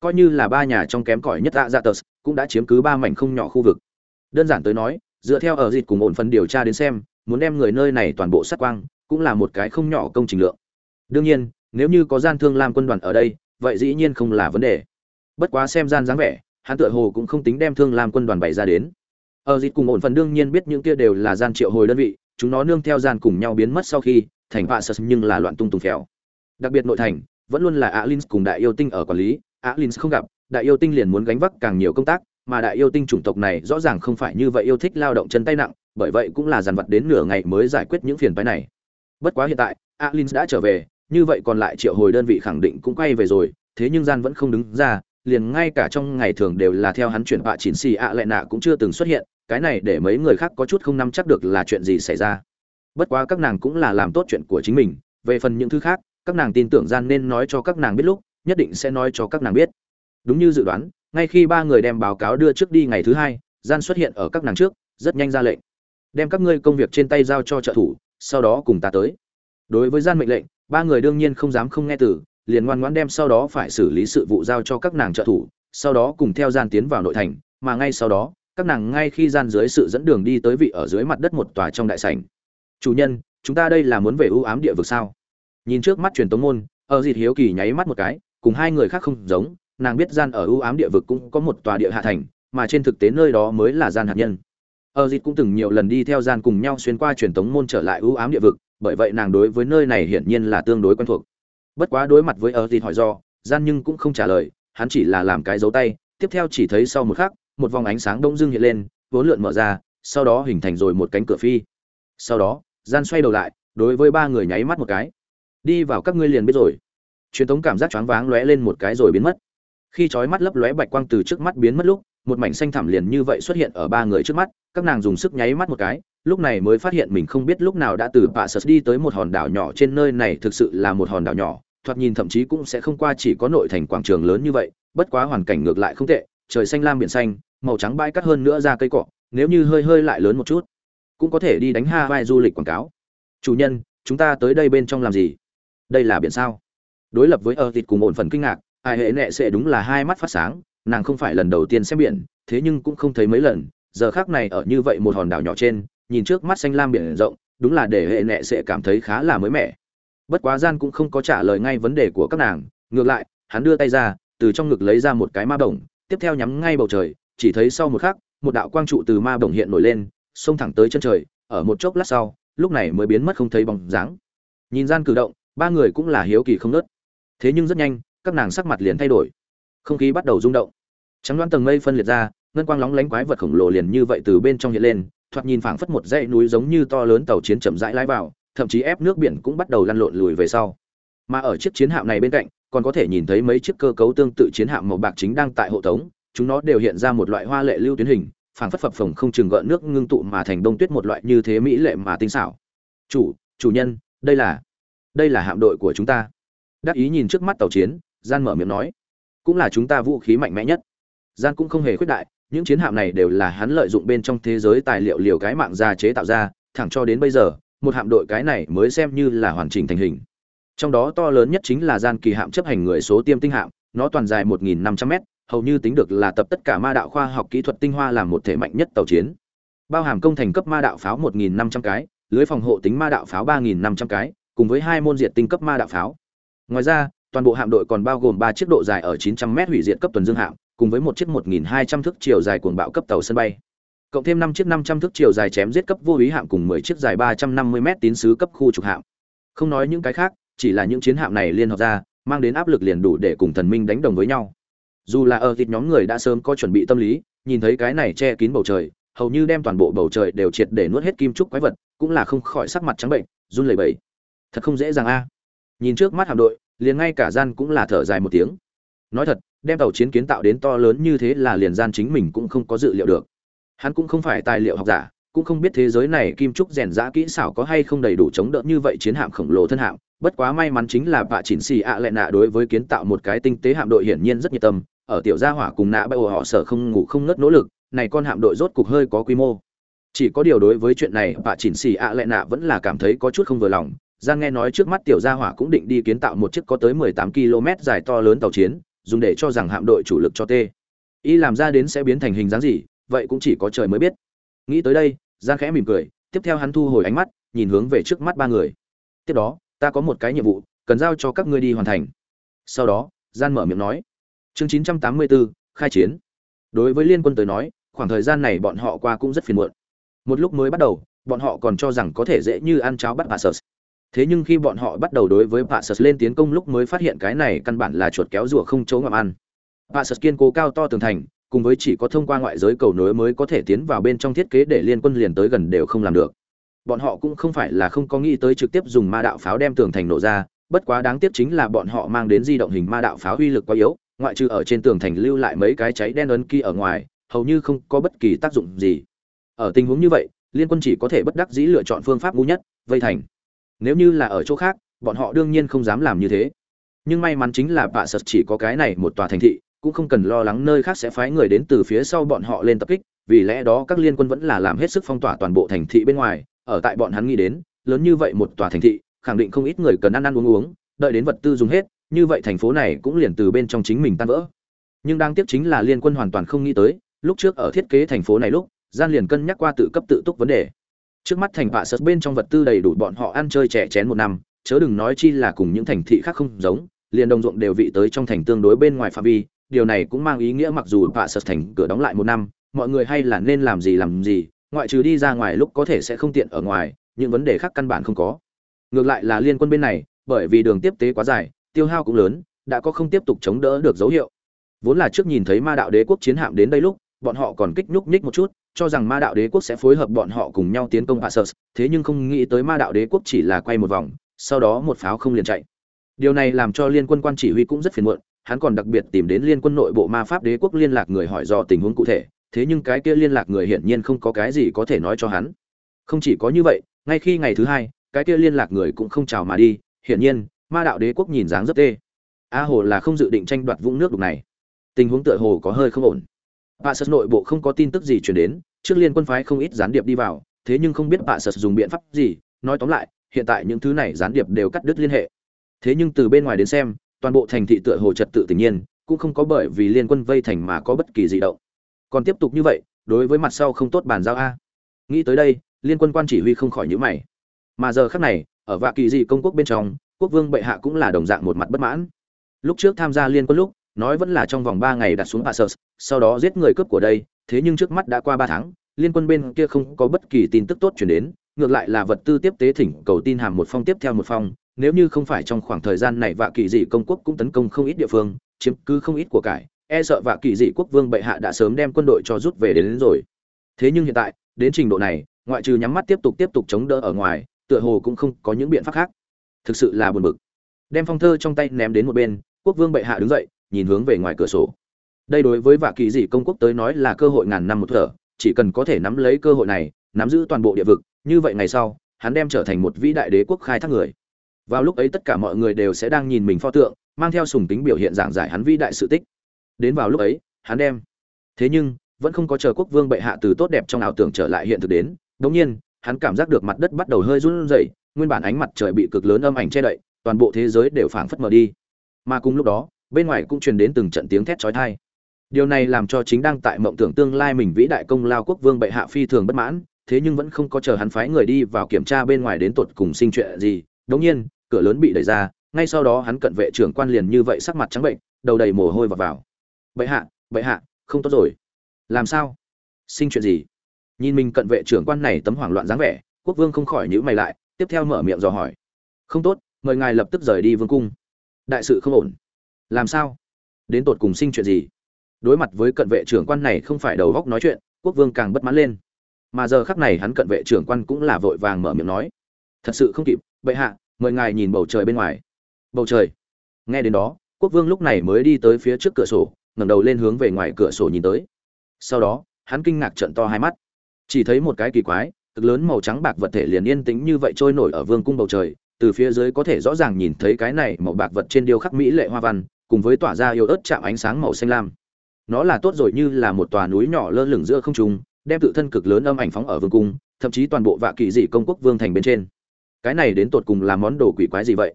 Coi như là ba nhà trong kém cỏi nhất ạ dạ tờ cũng đã chiếm cứ ba mảnh không nhỏ khu vực. Đơn giản tới nói, dựa theo ở dịch cùng ổn phần điều tra đến xem, muốn đem người nơi này toàn bộ sát quang, cũng là một cái không nhỏ công trình lượng. Đương nhiên, nếu như có gian thương làm quân đoàn ở đây, vậy dĩ nhiên không là vấn đề bất quá xem gian dáng vẻ, hắn tựa hồ cũng không tính đem thương làm quân đoàn bày ra đến. Ở dịt cùng ổn phần đương nhiên biết những kia đều là gian triệu hồi đơn vị, chúng nó nương theo gian cùng nhau biến mất sau khi, thành vạ sật nhưng là loạn tung tùng phèo. Đặc biệt nội thành, vẫn luôn là alin cùng đại yêu tinh ở quản lý alin không gặp, đại yêu tinh liền muốn gánh vác càng nhiều công tác, mà đại yêu tinh chủng tộc này rõ ràng không phải như vậy yêu thích lao động chân tay nặng, bởi vậy cũng là dàn vật đến nửa ngày mới giải quyết những phiền phái này. Bất quá hiện tại alin đã trở về, như vậy còn lại triệu hồi đơn vị khẳng định cũng quay về rồi, thế nhưng gian vẫn không đứng ra liền ngay cả trong ngày thường đều là theo hắn chuyển bạ chỉnh xì ạ lệ nạ cũng chưa từng xuất hiện, cái này để mấy người khác có chút không nắm chắc được là chuyện gì xảy ra. Bất quá các nàng cũng là làm tốt chuyện của chính mình, về phần những thứ khác, các nàng tin tưởng gian nên nói cho các nàng biết lúc, nhất định sẽ nói cho các nàng biết. Đúng như dự đoán, ngay khi ba người đem báo cáo đưa trước đi ngày thứ hai, gian xuất hiện ở các nàng trước, rất nhanh ra lệnh. Đem các ngươi công việc trên tay giao cho trợ thủ, sau đó cùng ta tới. Đối với gian mệnh lệnh, ba người đương nhiên không dám không nghe từ liền ngoan ngoãn đem sau đó phải xử lý sự vụ giao cho các nàng trợ thủ, sau đó cùng theo gian tiến vào nội thành, mà ngay sau đó, các nàng ngay khi gian dưới sự dẫn đường đi tới vị ở dưới mặt đất một tòa trong đại sảnh. Chủ nhân, chúng ta đây là muốn về ưu ám địa vực sao? Nhìn trước mắt truyền tống môn, ở dịt hiếu kỳ nháy mắt một cái, cùng hai người khác không giống, nàng biết gian ở ưu ám địa vực cũng có một tòa địa hạ thành, mà trên thực tế nơi đó mới là gian hạt nhân. Ở dịt cũng từng nhiều lần đi theo gian cùng nhau xuyên qua truyền tống môn trở lại ưu ám địa vực, bởi vậy nàng đối với nơi này hiển nhiên là tương đối quen thuộc bất quá đối mặt với ở thì hỏi do, gian nhưng cũng không trả lời, hắn chỉ là làm cái dấu tay, tiếp theo chỉ thấy sau một khắc, một vòng ánh sáng đông dưng hiện lên, vốn lượn mở ra, sau đó hình thành rồi một cánh cửa phi. Sau đó, gian xoay đầu lại, đối với ba người nháy mắt một cái. Đi vào các ngươi liền biết rồi. Truyền thống cảm giác choáng váng lóe lên một cái rồi biến mất. Khi chói mắt lấp lóe bạch quang từ trước mắt biến mất lúc, một mảnh xanh thẳm liền như vậy xuất hiện ở ba người trước mắt, các nàng dùng sức nháy mắt một cái, lúc này mới phát hiện mình không biết lúc nào đã từ bạ sật đi tới một hòn đảo nhỏ trên nơi này thực sự là một hòn đảo nhỏ thoạt nhìn thậm chí cũng sẽ không qua chỉ có nội thành quảng trường lớn như vậy, bất quá hoàn cảnh ngược lại không tệ, trời xanh lam biển xanh, màu trắng bãi cát hơn nữa ra cây cỏ. nếu như hơi hơi lại lớn một chút, cũng có thể đi đánh ha vai du lịch quảng cáo. Chủ nhân, chúng ta tới đây bên trong làm gì? Đây là biển sao? Đối lập với ơ thịt cùng ổn phần kinh ngạc, ai hệ nệ sẽ đúng là hai mắt phát sáng, nàng không phải lần đầu tiên xem biển, thế nhưng cũng không thấy mấy lần, giờ khác này ở như vậy một hòn đảo nhỏ trên, nhìn trước mắt xanh lam biển rộng, đúng là để hệ nệ sẽ cảm thấy khá là mới mẻ bất quá gian cũng không có trả lời ngay vấn đề của các nàng, ngược lại, hắn đưa tay ra, từ trong ngực lấy ra một cái ma bổng, tiếp theo nhắm ngay bầu trời, chỉ thấy sau một khắc, một đạo quang trụ từ ma bổng hiện nổi lên, xông thẳng tới chân trời, ở một chốc lát sau, lúc này mới biến mất không thấy bóng dáng. Nhìn gian cử động, ba người cũng là hiếu kỳ không nớt thế nhưng rất nhanh, các nàng sắc mặt liền thay đổi. Không khí bắt đầu rung động. Trắng đoán tầng mây phân liệt ra, ngân quang lóng lánh quái vật khổng lồ liền như vậy từ bên trong hiện lên, thoạt nhìn phảng phất một dãy núi giống như to lớn tàu chiến chậm rãi lái vào thậm chí ép nước biển cũng bắt đầu lăn lộn lùi về sau. Mà ở chiếc chiến hạm này bên cạnh, còn có thể nhìn thấy mấy chiếc cơ cấu tương tự chiến hạm màu bạc chính đang tại hộ tống. Chúng nó đều hiện ra một loại hoa lệ lưu tuyến hình, phảng phất phập phồng không chừng gợn nước ngưng tụ mà thành đông tuyết một loại như thế mỹ lệ mà tinh xảo. Chủ chủ nhân, đây là đây là hạm đội của chúng ta. Đắc ý nhìn trước mắt tàu chiến, gian mở miệng nói. Cũng là chúng ta vũ khí mạnh mẽ nhất. Gian cũng không hề khuyết đại, những chiến hạm này đều là hắn lợi dụng bên trong thế giới tài liệu liều cái mạng ra chế tạo ra, thẳng cho đến bây giờ một hạm đội cái này mới xem như là hoàn chỉnh thành hình. Trong đó to lớn nhất chính là gian kỳ hạm chấp hành người số tiêm tinh hạm, nó toàn dài 1.500 m hầu như tính được là tập tất cả ma đạo khoa học kỹ thuật tinh hoa làm một thể mạnh nhất tàu chiến. Bao hàm công thành cấp ma đạo pháo 1.500 cái, lưới phòng hộ tính ma đạo pháo 3.500 cái, cùng với hai môn diệt tinh cấp ma đạo pháo. Ngoài ra, toàn bộ hạm đội còn bao gồm ba chiếc độ dài ở 900 m hủy diệt cấp tuần dương hạm, cùng với một chiếc 1.200 thước chiều dài cuồng bạo cấp tàu sân bay cộng thêm năm chiếc 500 thước chiều dài chém giết cấp vô ý hạm cùng 10 chiếc dài 350 m tín sứ cấp khu trục hạm. Không nói những cái khác, chỉ là những chiến hạm này liên hợp ra, mang đến áp lực liền đủ để cùng thần minh đánh đồng với nhau. Dù là ở thịt nhóm người đã sớm có chuẩn bị tâm lý, nhìn thấy cái này che kín bầu trời, hầu như đem toàn bộ bầu trời đều triệt để nuốt hết kim trúc quái vật, cũng là không khỏi sắc mặt trắng bệnh, run lẩy bẩy. Thật không dễ dàng a. Nhìn trước mắt hạm đội, liền ngay cả gian cũng là thở dài một tiếng. Nói thật, đem tàu chiến kiến tạo đến to lớn như thế là liền gian chính mình cũng không có dự liệu được hắn cũng không phải tài liệu học giả, cũng không biết thế giới này kim trúc rèn giã kỹ xảo có hay không đầy đủ chống đỡ như vậy chiến hạm khổng lồ thân hạm. Bất quá may mắn chính là bạ chỉnh xì ạ lệ nạ đối với kiến tạo một cái tinh tế hạm đội hiển nhiên rất nhiệt tâm, ở tiểu gia hỏa cùng nạ bao họ sở không ngủ không ngất nỗ lực, này con hạm đội rốt cục hơi có quy mô. Chỉ có điều đối với chuyện này bạ chỉnh xì ạ lệ nạ vẫn là cảm thấy có chút không vừa lòng. Giang nghe nói trước mắt tiểu gia hỏa cũng định đi kiến tạo một chiếc có tới 18 km dài to lớn tàu chiến, dùng để cho rằng hạm đội chủ lực cho tê. Y làm ra đến sẽ biến thành hình dáng gì vậy cũng chỉ có trời mới biết. Nghĩ tới đây giang khẽ mỉm cười tiếp theo hắn thu hồi ánh mắt nhìn hướng về trước mắt ba người. Tiếp đó ta có một cái nhiệm vụ cần giao cho các ngươi đi hoàn thành. Sau đó gian mở miệng nói. Chương 984, khai chiến. Đối với liên quân tới nói khoảng thời gian này bọn họ qua cũng rất phiền muộn. Một lúc mới bắt đầu bọn họ còn cho rằng có thể dễ như ăn cháo bắt bà sờ thế nhưng khi bọn họ bắt đầu đối với bà sờ lên tiến công lúc mới phát hiện cái này căn bản là chuột kéo rùa không chỗ ngậm ăn. Bà sờ kiên cố cao to tường thành cùng với chỉ có thông qua ngoại giới cầu nối mới có thể tiến vào bên trong thiết kế để liên quân liền tới gần đều không làm được. Bọn họ cũng không phải là không có nghĩ tới trực tiếp dùng ma đạo pháo đem tường thành nổ ra, bất quá đáng tiếc chính là bọn họ mang đến di động hình ma đạo pháo uy lực quá yếu, ngoại trừ ở trên tường thành lưu lại mấy cái cháy đen ấn kia ở ngoài, hầu như không có bất kỳ tác dụng gì. Ở tình huống như vậy, liên quân chỉ có thể bất đắc dĩ lựa chọn phương pháp ngu nhất, vây thành. Nếu như là ở chỗ khác, bọn họ đương nhiên không dám làm như thế. Nhưng may mắn chính là bạ sật chỉ có cái này một tòa thành thị cũng không cần lo lắng nơi khác sẽ phái người đến từ phía sau bọn họ lên tập kích, vì lẽ đó các liên quân vẫn là làm hết sức phong tỏa toàn bộ thành thị bên ngoài, ở tại bọn hắn nghĩ đến, lớn như vậy một tòa thành thị, khẳng định không ít người cần ăn ăn uống uống, đợi đến vật tư dùng hết, như vậy thành phố này cũng liền từ bên trong chính mình tan vỡ. Nhưng đáng tiếc chính là liên quân hoàn toàn không nghĩ tới, lúc trước ở thiết kế thành phố này lúc, gian liền cân nhắc qua tự cấp tự túc vấn đề. Trước mắt thành vạ sật bên trong vật tư đầy đủ bọn họ ăn chơi trẻ chén một năm, chớ đừng nói chi là cùng những thành thị khác không giống, liền đồng ruộng đều vị tới trong thành tương đối bên ngoài phạm vi điều này cũng mang ý nghĩa mặc dù vạ sật thành cửa đóng lại một năm mọi người hay là nên làm gì làm gì ngoại trừ đi ra ngoài lúc có thể sẽ không tiện ở ngoài những vấn đề khác căn bản không có ngược lại là liên quân bên này bởi vì đường tiếp tế quá dài tiêu hao cũng lớn đã có không tiếp tục chống đỡ được dấu hiệu vốn là trước nhìn thấy ma đạo đế quốc chiến hạm đến đây lúc bọn họ còn kích nhúc nhích một chút cho rằng ma đạo đế quốc sẽ phối hợp bọn họ cùng nhau tiến công Passus, thế nhưng không nghĩ tới ma đạo đế quốc chỉ là quay một vòng, sau đó một pháo không liền chạy. Điều này làm cho liên quân quan chỉ huy cũng rất phiền muộn, hắn còn đặc biệt tìm đến liên quân nội bộ ma pháp đế quốc liên lạc người hỏi do tình huống cụ thể, thế nhưng cái kia liên lạc người hiển nhiên không có cái gì có thể nói cho hắn. Không chỉ có như vậy, ngay khi ngày thứ hai, cái kia liên lạc người cũng không chào mà đi, hiển nhiên, ma đạo đế quốc nhìn dáng rất tê. A hồ là không dự định tranh đoạt vũng nước đục này. Tình huống tựa hồ có hơi không ổn. Passus nội bộ không có tin tức gì truyền đến, trước liên quân phái không ít gián điệp đi vào, thế nhưng không biết Passus dùng biện pháp gì, nói tóm lại, hiện tại những thứ này gián điệp đều cắt đứt liên hệ. Thế nhưng từ bên ngoài đến xem, toàn bộ thành thị tựa hồ trật tự tự nhiên, cũng không có bởi vì liên quân vây thành mà có bất kỳ gì động. Còn tiếp tục như vậy, đối với mặt sau không tốt bàn giao a. Nghĩ tới đây, liên quân quan chỉ huy không khỏi nhíu mày. Mà giờ khắc này, ở Vạ Kỳ Dị công quốc bên trong, quốc vương bệ hạ cũng là đồng dạng một mặt bất mãn. Lúc trước tham gia liên quân lúc, nói vẫn là trong vòng ba ngày đặt xuống Passus, sau đó giết người cướp của đây, thế nhưng trước mắt đã qua ba tháng, liên quân bên kia không có bất kỳ tin tức tốt truyền đến, ngược lại là vật tư tiếp tế thỉnh cầu tin hàm một phong tiếp theo một phong, nếu như không phải trong khoảng thời gian này vạ kỳ dị công quốc cũng tấn công không ít địa phương, chiếm cứ không ít của cải, e sợ vạ kỳ dị quốc vương bệ hạ đã sớm đem quân đội cho rút về đến, đến rồi. Thế nhưng hiện tại, đến trình độ này, ngoại trừ nhắm mắt tiếp tục tiếp tục chống đỡ ở ngoài, tựa hồ cũng không có những biện pháp khác. Thực sự là buồn bực. Đem phong thơ trong tay ném đến một bên, quốc vương bệ hạ đứng dậy, nhìn hướng về ngoài cửa sổ đây đối với vạ kỳ dị công quốc tới nói là cơ hội ngàn năm một thở chỉ cần có thể nắm lấy cơ hội này nắm giữ toàn bộ địa vực như vậy ngày sau hắn đem trở thành một vĩ đại đế quốc khai thác người vào lúc ấy tất cả mọi người đều sẽ đang nhìn mình pho tượng, mang theo sùng tính biểu hiện giảng giải hắn vĩ đại sự tích. Đến vào lúc ấy, hắn đem. Thế nhưng, vẫn không có chờ quốc vương bệ hạ từ tốt đẹp trong ảo tưởng trở lại hiện thực đến đống nhiên, hắn cảm giác được mặt đất bắt đầu hơi run rẩy, nguyên bản ánh mặt trời bị cực lớn âm ảnh che đậy, toàn bộ thế giới đều phảng phất mờ đi. Mà cùng lúc đó, bên ngoài cũng truyền đến từng trận tiếng thét chói tai. Điều này làm cho chính đang tại mộng tưởng tương lai mình vĩ đại công lao quốc vương bệ hạ phi thường bất mãn, thế nhưng vẫn không có chờ hắn phái người đi vào kiểm tra bên ngoài đến tột cùng sinh chuyện gì. Đống nhiên cửa lớn bị đẩy ra, ngay sau đó hắn cận vệ trưởng quan liền như vậy sắc mặt trắng bệnh, đầu đầy mồ hôi và vào. Bệ hạ bệ hạ, không tốt rồi. Làm sao? Sinh chuyện gì? Nhìn mình cận vệ trưởng quan này tấm hoảng loạn dáng vẻ, quốc vương không khỏi nhíu mày lại, tiếp theo mở miệng dò hỏi. Không tốt, mời ngài lập tức rời đi vương cung. Đại sự không ổn. Làm sao? Đến tột cùng sinh chuyện gì? Đối mặt với cận vệ trưởng quan này không phải đầu góc nói chuyện, quốc vương càng bất mãn lên. Mà giờ khắc này hắn cận vệ trưởng quan cũng là vội vàng mở miệng nói. Thật sự không kịp, bệ hạ mời ngài nhìn bầu trời bên ngoài. Bầu trời. Nghe đến đó, quốc vương lúc này mới đi tới phía trước cửa sổ, ngẩng đầu lên hướng về ngoài cửa sổ nhìn tới. Sau đó, hắn kinh ngạc trận to hai mắt. Chỉ thấy một cái kỳ quái, cực lớn màu trắng bạc vật thể liền yên tĩnh như vậy trôi nổi ở vương cung bầu trời, từ phía dưới có thể rõ ràng nhìn thấy cái này màu bạc vật trên điêu khắc mỹ lệ hoa văn, cùng với tỏa ra yêu ớt chạm ánh sáng màu xanh lam. Nó là tốt rồi như là một tòa núi nhỏ lơ lửng giữa không trung, đem tự thân cực lớn âm ảnh phóng ở vương cung, thậm chí toàn bộ vạ kỳ dị công quốc vương thành bên trên cái này đến tột cùng là món đồ quỷ quái gì vậy?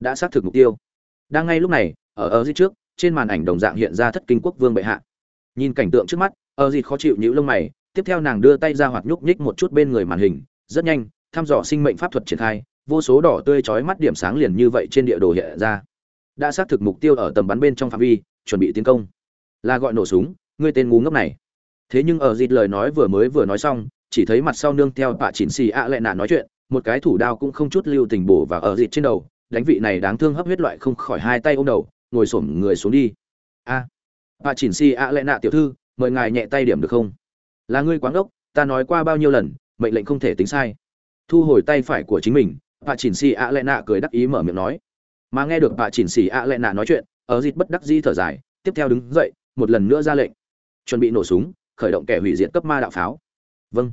Đã xác thực mục tiêu. Đang ngay lúc này, ở ở dưới trước, trên màn ảnh đồng dạng hiện ra thất kinh quốc vương bệ hạ. Nhìn cảnh tượng trước mắt, ở dịt khó chịu nhũ lông mày, tiếp theo nàng đưa tay ra hoạt nhúc nhích một chút bên người màn hình, rất nhanh, thăm dò sinh mệnh pháp thuật triển khai, vô số đỏ tươi chói mắt điểm sáng liền như vậy trên địa đồ hiện ra. Đã xác thực mục tiêu ở tầm bắn bên trong phạm vi, chuẩn bị tiến công. Là gọi nổ súng, ngươi tên ngu ngốc này. Thế nhưng ở dịt lời nói vừa mới vừa nói xong, chỉ thấy mặt sau nương theo bà chỉnh xì ạ lại nạ nói chuyện một cái thủ đao cũng không chút lưu tình bổ và ở dịt trên đầu, đánh vị này đáng thương hấp huyết loại không khỏi hai tay ôm đầu, ngồi xổm người xuống đi. A, bà chỉnh si a lẽ nạ tiểu thư, mời ngài nhẹ tay điểm được không? Là ngươi quáng ốc ta nói qua bao nhiêu lần, mệnh lệnh không thể tính sai. Thu hồi tay phải của chính mình, bà chỉnh si a lẽ nạ cười đắc ý mở miệng nói. Mà nghe được bà chỉnh si a lẽ nạ nói chuyện, ở dịt bất đắc di thở dài, tiếp theo đứng dậy, một lần nữa ra lệnh. Chuẩn bị nổ súng, khởi động kẻ hủy diệt cấp ma đạo pháo. Vâng.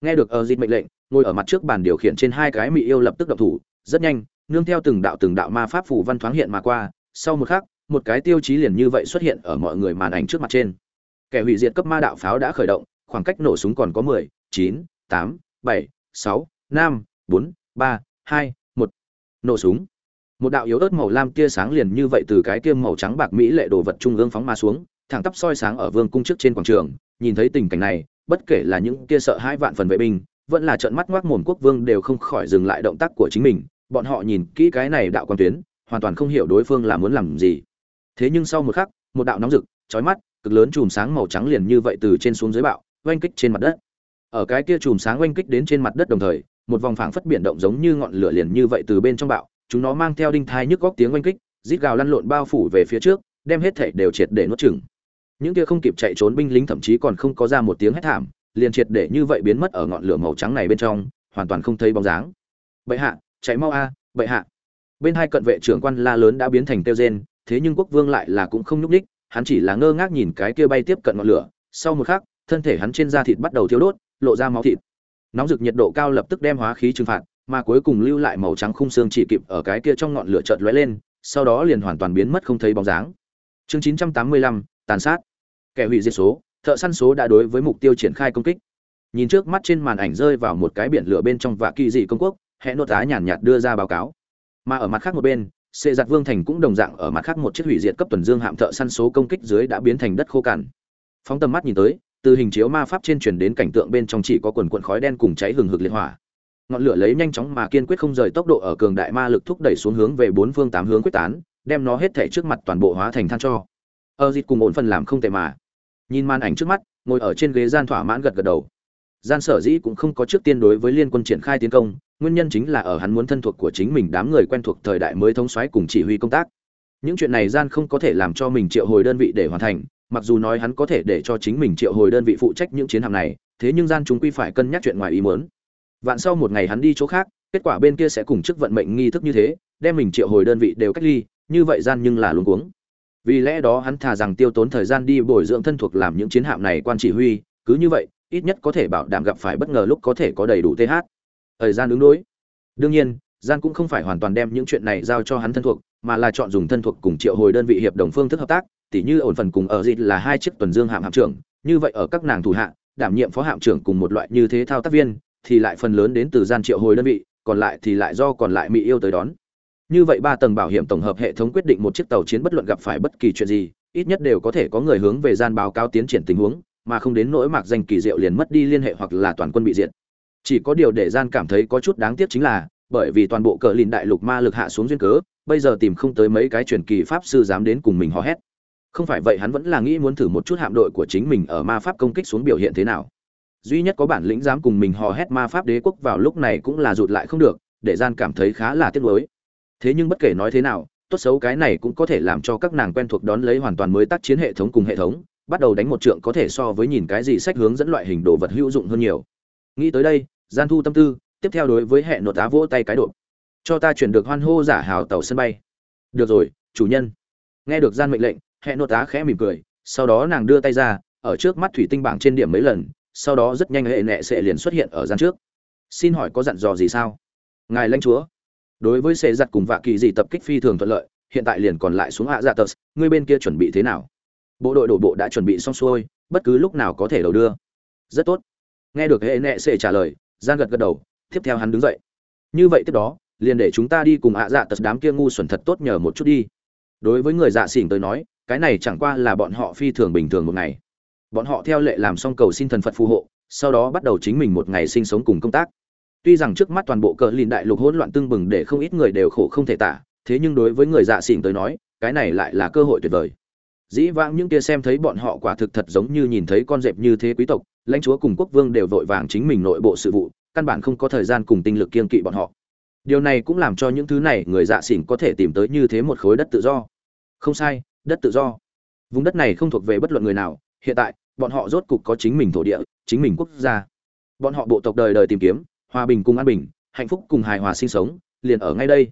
Nghe được ở dịt mệnh lệnh ngồi ở mặt trước bàn điều khiển trên hai cái mỹ yêu lập tức động thủ, rất nhanh, nương theo từng đạo từng đạo ma pháp phủ văn thoáng hiện mà qua, sau một khắc, một cái tiêu chí liền như vậy xuất hiện ở mọi người màn ảnh trước mặt trên. Kẻ hủy diệt cấp ma đạo pháo đã khởi động, khoảng cách nổ súng còn có mười, chín, tám, bảy, sáu, năm, bốn, ba, hai, một. Nổ súng. Một đạo yếu ớt màu lam tia sáng liền như vậy từ cái kia màu trắng bạc mỹ lệ đồ vật trung ương phóng ma xuống, thẳng tắp soi sáng ở vương cung trước trên quảng trường, nhìn thấy tình cảnh này, bất kể là những kia sợ hai vạn phần vệ binh vẫn là trợn mắt ngoác mồm quốc vương đều không khỏi dừng lại động tác của chính mình. Bọn họ nhìn kỹ cái này đạo quan tuyến, hoàn toàn không hiểu đối phương là muốn làm gì. Thế nhưng sau một khắc, một đạo nóng rực, chói mắt, cực lớn chùm sáng màu trắng liền như vậy từ trên xuống dưới bạo, oanh kích trên mặt đất. Ở cái kia chùm sáng oanh kích đến trên mặt đất đồng thời, một vòng phảng phất biển động giống như ngọn lửa liền như vậy từ bên trong bạo, chúng nó mang theo đinh thai nhức góc tiếng oanh kích, rít gào lăn lộn bao phủ về phía trước, đem hết thảy đều triệt để nuốt chửng. Những kia không kịp chạy trốn binh lính thậm chí còn không có ra một tiếng hét thảm liền triệt để như vậy biến mất ở ngọn lửa màu trắng này bên trong hoàn toàn không thấy bóng dáng. Bệ hạ chạy mau a à, bệ hạ. Bên hai cận vệ trưởng quan la lớn đã biến thành tiêu gen thế nhưng quốc vương lại là cũng không nhúc ních hắn chỉ là ngơ ngác nhìn cái kia bay tiếp cận ngọn lửa sau một khắc thân thể hắn trên da thịt bắt đầu thiêu đốt lộ ra máu thịt. Nóng rực nhiệt độ cao lập tức đem hóa khí trừng phạt mà cuối cùng lưu lại màu trắng khung xương chỉ kịp ở cái kia trong ngọn lửa chợt lóe lên sau đó liền hoàn toàn biến mất không thấy bóng dáng. Chương 985, tàn sát. Kẻ hủy diệt số thợ săn số đã đối với mục tiêu triển khai công kích. Nhìn trước mắt trên màn ảnh rơi vào một cái biển lửa bên trong và kỳ dị công quốc hệ nốt tá nhàn nhạt đưa ra báo cáo. Mà ở mặt khác một bên, xê giặt vương thành cũng đồng dạng ở mặt khác một chiếc hủy diệt cấp tuần dương hạm thợ săn số công kích dưới đã biến thành đất khô cằn. Phóng tầm mắt nhìn tới, từ hình chiếu ma pháp trên truyền đến cảnh tượng bên trong chỉ có quần quần khói đen cùng cháy hừng hực liệt hỏa ngọn lửa lấy nhanh chóng mà kiên quyết không rời tốc độ ở cường đại ma lực thúc đẩy xuống hướng về bốn phương tám hướng quyết tán, đem nó hết thể trước mặt toàn bộ hóa thành than cho. Ở dịch cùng ổn phần làm không tệ mà nhìn màn ảnh trước mắt, ngồi ở trên ghế gian thỏa mãn gật gật đầu. Gian sở dĩ cũng không có trước tiên đối với liên quân triển khai tiến công, nguyên nhân chính là ở hắn muốn thân thuộc của chính mình đám người quen thuộc thời đại mới thống soái cùng chỉ huy công tác. Những chuyện này gian không có thể làm cho mình triệu hồi đơn vị để hoàn thành, mặc dù nói hắn có thể để cho chính mình triệu hồi đơn vị phụ trách những chiến hạm này, thế nhưng gian chúng quy phải cân nhắc chuyện ngoài ý muốn. Vạn sau một ngày hắn đi chỗ khác, kết quả bên kia sẽ cùng chức vận mệnh nghi thức như thế, đem mình triệu hồi đơn vị đều cách ly, như vậy gian nhưng là luống cuống vì lẽ đó hắn thà rằng tiêu tốn thời gian đi bồi dưỡng thân thuộc làm những chiến hạm này quan chỉ huy, cứ như vậy, ít nhất có thể bảo đảm gặp phải bất ngờ lúc có thể có đầy đủ th thời gian ứng đối. Đương nhiên, gian cũng không phải hoàn toàn đem những chuyện này giao cho hắn thân thuộc, mà là chọn dùng thân thuộc cùng triệu hồi đơn vị hiệp đồng phương thức hợp tác, tỉ như ổn phần cùng ở dịt là hai chiếc tuần dương hạm hạm trưởng, như vậy ở các nàng thủ hạ, đảm nhiệm phó hạm trưởng cùng một loại như thế thao tác viên, thì lại phần lớn đến từ gian triệu hồi đơn vị, còn lại thì lại do còn lại mỹ yêu tới đón như vậy ba tầng bảo hiểm tổng hợp hệ thống quyết định một chiếc tàu chiến bất luận gặp phải bất kỳ chuyện gì, ít nhất đều có thể có người hướng về gian báo cáo tiến triển tình huống, mà không đến nỗi mạc danh kỳ diệu liền mất đi liên hệ hoặc là toàn quân bị diệt. Chỉ có điều để gian cảm thấy có chút đáng tiếc chính là, bởi vì toàn bộ cờ lìn đại lục ma lực hạ xuống duyên cớ, bây giờ tìm không tới mấy cái truyền kỳ pháp sư dám đến cùng mình hò hét. Không phải vậy hắn vẫn là nghĩ muốn thử một chút hạm đội của chính mình ở ma pháp công kích xuống biểu hiện thế nào. Duy nhất có bản lĩnh dám cùng mình hò hét ma pháp đế quốc vào lúc này cũng là rụt lại không được, để gian cảm thấy khá là tiếc nuối thế nhưng bất kể nói thế nào, tốt xấu cái này cũng có thể làm cho các nàng quen thuộc đón lấy hoàn toàn mới tác chiến hệ thống cùng hệ thống, bắt đầu đánh một trượng có thể so với nhìn cái gì sách hướng dẫn loại hình đồ vật hữu dụng hơn nhiều. Nghĩ tới đây, gian thu tâm tư, tiếp theo đối với hệ nội tá vỗ tay cái độ cho ta chuyển được hoan hô giả hào tàu sân bay. Được rồi, chủ nhân. Nghe được gian mệnh lệnh, hệ nội tá khẽ mỉm cười, sau đó nàng đưa tay ra, ở trước mắt thủy tinh bảng trên điểm mấy lần, sau đó rất nhanh hệ nệ sẽ liền xuất hiện ở gian trước. Xin hỏi có dặn dò gì sao? Ngài lãnh chúa đối với xe giặt cùng vạ kỳ dị tập kích phi thường thuận lợi, hiện tại liền còn lại xuống hạ dạ tờ người bên kia chuẩn bị thế nào? Bộ đội đổ bộ đã chuẩn bị xong xuôi, bất cứ lúc nào có thể đầu đưa. Rất tốt. Nghe được hệ nệ sệ trả lời gian gật gật đầu, tiếp theo hắn đứng dậy. Như vậy tiếp đó, liền để chúng ta đi cùng hạ dạ tật đám kia ngu xuẩn thật tốt nhờ một chút đi. Đối với người dạ xỉn tới nói, cái này chẳng qua là bọn họ phi thường bình thường một ngày. Bọn họ theo lệ làm xong cầu xin thần phật phù hộ, sau đó bắt đầu chính mình một ngày sinh sống cùng công tác tuy rằng trước mắt toàn bộ cờ lìn đại lục hỗn loạn tương bừng để không ít người đều khổ không thể tả, thế nhưng đối với người dạ xỉn tới nói, cái này lại là cơ hội tuyệt vời. Dĩ vãng những kia xem thấy bọn họ quả thực thật giống như nhìn thấy con dẹp như thế quý tộc, lãnh chúa cùng quốc vương đều vội vàng chính mình nội bộ sự vụ, căn bản không có thời gian cùng tinh lực kiên kỵ bọn họ. Điều này cũng làm cho những thứ này người dạ xỉn có thể tìm tới như thế một khối đất tự do. Không sai, đất tự do. Vùng đất này không thuộc về bất luận người nào, hiện tại, bọn họ rốt cục có chính mình thổ địa, chính mình quốc gia. Bọn họ bộ tộc đời đời tìm kiếm hòa bình cùng an bình, hạnh phúc cùng hài hòa sinh sống, liền ở ngay đây.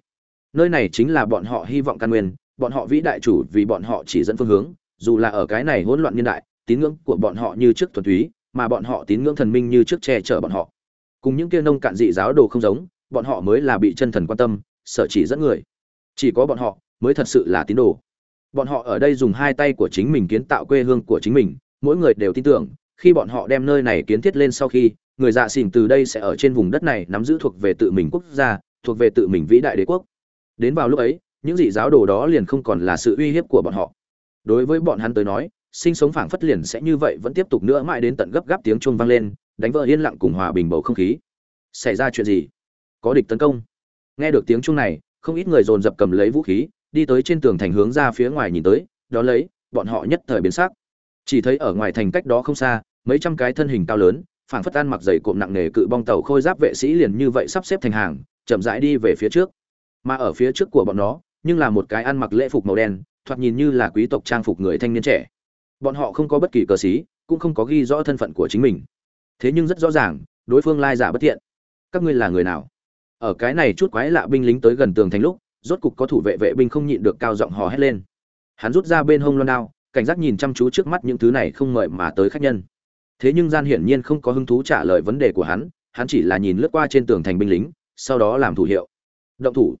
Nơi này chính là bọn họ hy vọng căn nguyên, bọn họ vĩ đại chủ vì bọn họ chỉ dẫn phương hướng, dù là ở cái này hỗn loạn niên đại, tín ngưỡng của bọn họ như trước thuần túy, mà bọn họ tín ngưỡng thần minh như trước che chở bọn họ. Cùng những kia nông cạn dị giáo đồ không giống, bọn họ mới là bị chân thần quan tâm, sợ chỉ dẫn người. Chỉ có bọn họ mới thật sự là tín đồ. Bọn họ ở đây dùng hai tay của chính mình kiến tạo quê hương của chính mình, mỗi người đều tin tưởng, khi bọn họ đem nơi này kiến thiết lên sau khi người dạ xỉn từ đây sẽ ở trên vùng đất này nắm giữ thuộc về tự mình quốc gia, thuộc về tự mình vĩ đại đế quốc. Đến vào lúc ấy, những dị giáo đồ đó liền không còn là sự uy hiếp của bọn họ. Đối với bọn hắn tới nói, sinh sống phảng phất liền sẽ như vậy vẫn tiếp tục nữa mãi đến tận gấp gáp tiếng chuông vang lên, đánh vỡ yên lặng cùng hòa bình bầu không khí. Xảy ra chuyện gì? Có địch tấn công. Nghe được tiếng chuông này, không ít người dồn dập cầm lấy vũ khí, đi tới trên tường thành hướng ra phía ngoài nhìn tới, đó lấy, bọn họ nhất thời biến sắc. Chỉ thấy ở ngoài thành cách đó không xa, mấy trăm cái thân hình cao lớn phảng phất tan mặc dày cộm nặng nề cự bong tàu khôi giáp vệ sĩ liền như vậy sắp xếp thành hàng, chậm rãi đi về phía trước. Mà ở phía trước của bọn nó, nhưng là một cái ăn mặc lễ phục màu đen, thoạt nhìn như là quý tộc trang phục người thanh niên trẻ. Bọn họ không có bất kỳ cờ xí, cũng không có ghi rõ thân phận của chính mình. Thế nhưng rất rõ ràng, đối phương lai giả bất thiện. Các ngươi là người nào? Ở cái này chút quái lạ binh lính tới gần tường thành lúc, rốt cục có thủ vệ vệ binh không nhịn được cao giọng hò hét lên. Hắn rút ra bên hông loan đao, cảnh giác nhìn chăm chú trước mắt những thứ này không mời mà tới khách nhân thế nhưng gian hiển nhiên không có hứng thú trả lời vấn đề của hắn hắn chỉ là nhìn lướt qua trên tường thành binh lính, sau đó làm thủ hiệu. Động thủ.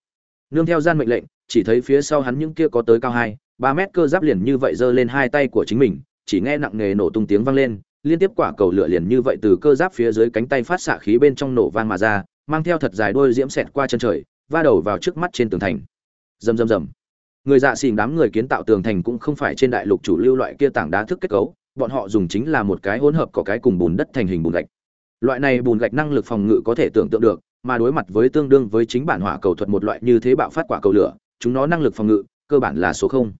Nương theo gian mệnh lệnh, chỉ thấy phía sau hắn những kia có tới cao hai, ba mét cơ giáp liền như vậy giơ lên hai tay của chính mình, chỉ nghe nặng nề nổ tung tiếng vang lên, liên tiếp quả cầu lửa liền như vậy từ cơ giáp phía dưới cánh tay phát xạ khí bên trong nổ vang mà ra, mang theo thật dài đôi diễm xẹt qua chân trời, va đầu vào trước mắt trên tường thành. Rầm rầm rầm. Người dạ xỉn đám người kiến tạo tường thành cũng không phải trên đại lục chủ lưu loại kia tảng đá thức kết cấu bọn họ dùng chính là một cái hỗn hợp có cái cùng bùn đất thành hình bùn gạch. Loại này bùn gạch năng lực phòng ngự có thể tưởng tượng được, mà đối mặt với tương đương với chính bản hỏa cầu thuật một loại như thế bạo phát quả cầu lửa, chúng nó năng lực phòng ngự, cơ bản là số không.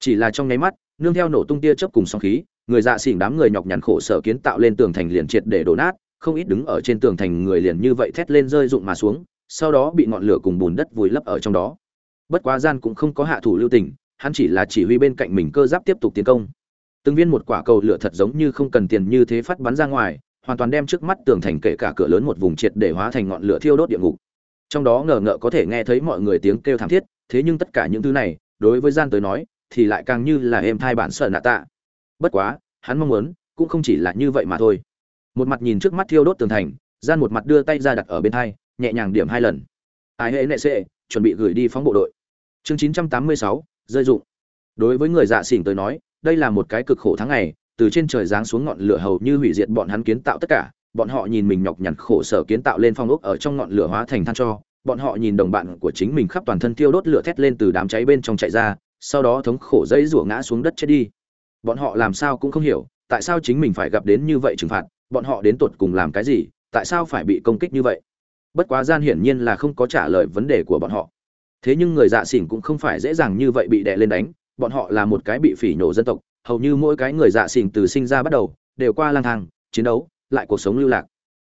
Chỉ là trong nháy mắt, nương theo nổ tung tia chớp cùng sóng khí, người dạ xỉn đám người nhọc nhằn khổ sở kiến tạo lên tường thành liền triệt để đổ nát, không ít đứng ở trên tường thành người liền như vậy thét lên rơi rụng mà xuống, sau đó bị ngọn lửa cùng bùn đất vùi lấp ở trong đó. Bất quá gian cũng không có hạ thủ lưu tình, hắn chỉ là chỉ huy bên cạnh mình cơ giáp tiếp tục tiến công từng viên một quả cầu lửa thật giống như không cần tiền như thế phát bắn ra ngoài, hoàn toàn đem trước mắt tường thành kể cả cửa lớn một vùng triệt để hóa thành ngọn lửa thiêu đốt địa ngục. Trong đó ngờ ngợ có thể nghe thấy mọi người tiếng kêu thảm thiết, thế nhưng tất cả những thứ này, đối với gian tới nói, thì lại càng như là êm thai bản sợ nạ tạ. Bất quá, hắn mong muốn, cũng không chỉ là như vậy mà thôi. Một mặt nhìn trước mắt thiêu đốt tường thành, gian một mặt đưa tay ra đặt ở bên thai nhẹ nhàng điểm hai lần. Ai hệ nệ sệ chuẩn bị gửi đi phóng bộ đội. Chương chín trăm tám mươi sáu, rơi dụng. Đối với người dạ xỉn tới nói đây là một cái cực khổ tháng ngày, từ trên trời giáng xuống ngọn lửa hầu như hủy diệt bọn hắn kiến tạo tất cả, bọn họ nhìn mình nhọc nhằn khổ sở kiến tạo lên phong ốc ở trong ngọn lửa hóa thành than cho, bọn họ nhìn đồng bạn của chính mình khắp toàn thân tiêu đốt lửa thét lên từ đám cháy bên trong chạy ra, sau đó thống khổ dây rủa ngã xuống đất chết đi. Bọn họ làm sao cũng không hiểu, tại sao chính mình phải gặp đến như vậy trừng phạt, bọn họ đến tột cùng làm cái gì, tại sao phải bị công kích như vậy? Bất quá gian hiển nhiên là không có trả lời vấn đề của bọn họ. Thế nhưng người dạ xỉn cũng không phải dễ dàng như vậy bị đè lên đánh bọn họ là một cái bị phỉ nhổ dân tộc, hầu như mỗi cái người dạ xỉn từ sinh ra bắt đầu, đều qua lang thang, chiến đấu, lại cuộc sống lưu lạc.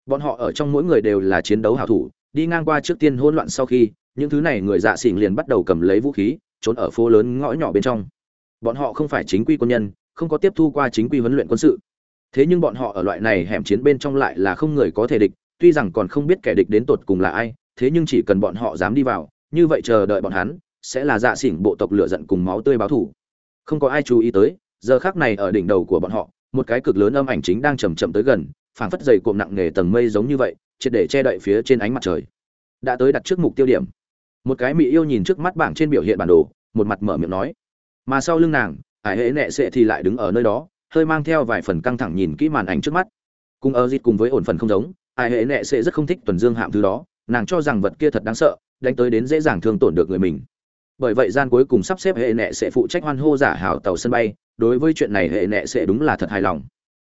Bọn họ ở trong mỗi người đều là chiến đấu hảo thủ, đi ngang qua trước tiên hỗn loạn sau khi, những thứ này người dạ xỉn liền bắt đầu cầm lấy vũ khí, trốn ở phố lớn ngõ nhỏ bên trong. Bọn họ không phải chính quy quân nhân, không có tiếp thu qua chính quy huấn luyện quân sự. Thế nhưng bọn họ ở loại này hẻm chiến bên trong lại là không người có thể địch, tuy rằng còn không biết kẻ địch đến tột cùng là ai, thế nhưng chỉ cần bọn họ dám đi vào, như vậy chờ đợi bọn hắn sẽ là dạ xỉn bộ tộc lửa giận cùng máu tươi báo thủ. Không có ai chú ý tới, giờ khác này ở đỉnh đầu của bọn họ, một cái cực lớn âm ảnh chính đang chầm chậm tới gần, phảng phất dày cộm nặng nề tầng mây giống như vậy, triệt để che đậy phía trên ánh mặt trời. Đã tới đặt trước mục tiêu điểm. Một cái mỹ yêu nhìn trước mắt bảng trên biểu hiện bản đồ, một mặt mở miệng nói. Mà sau lưng nàng, ải hễ nệ sệ thì lại đứng ở nơi đó, hơi mang theo vài phần căng thẳng nhìn kỹ màn ảnh trước mắt. Cùng ở dịt cùng với ổn phần không giống, ải hễ nệ sệ rất không thích tuần dương hạm thứ đó, nàng cho rằng vật kia thật đáng sợ, đánh tới đến dễ dàng thương tổn được người mình bởi vậy gian cuối cùng sắp xếp hệ nệ sẽ phụ trách hoan hô giả hảo tàu sân bay, đối với chuyện này hệ nệ sẽ đúng là thật hài lòng.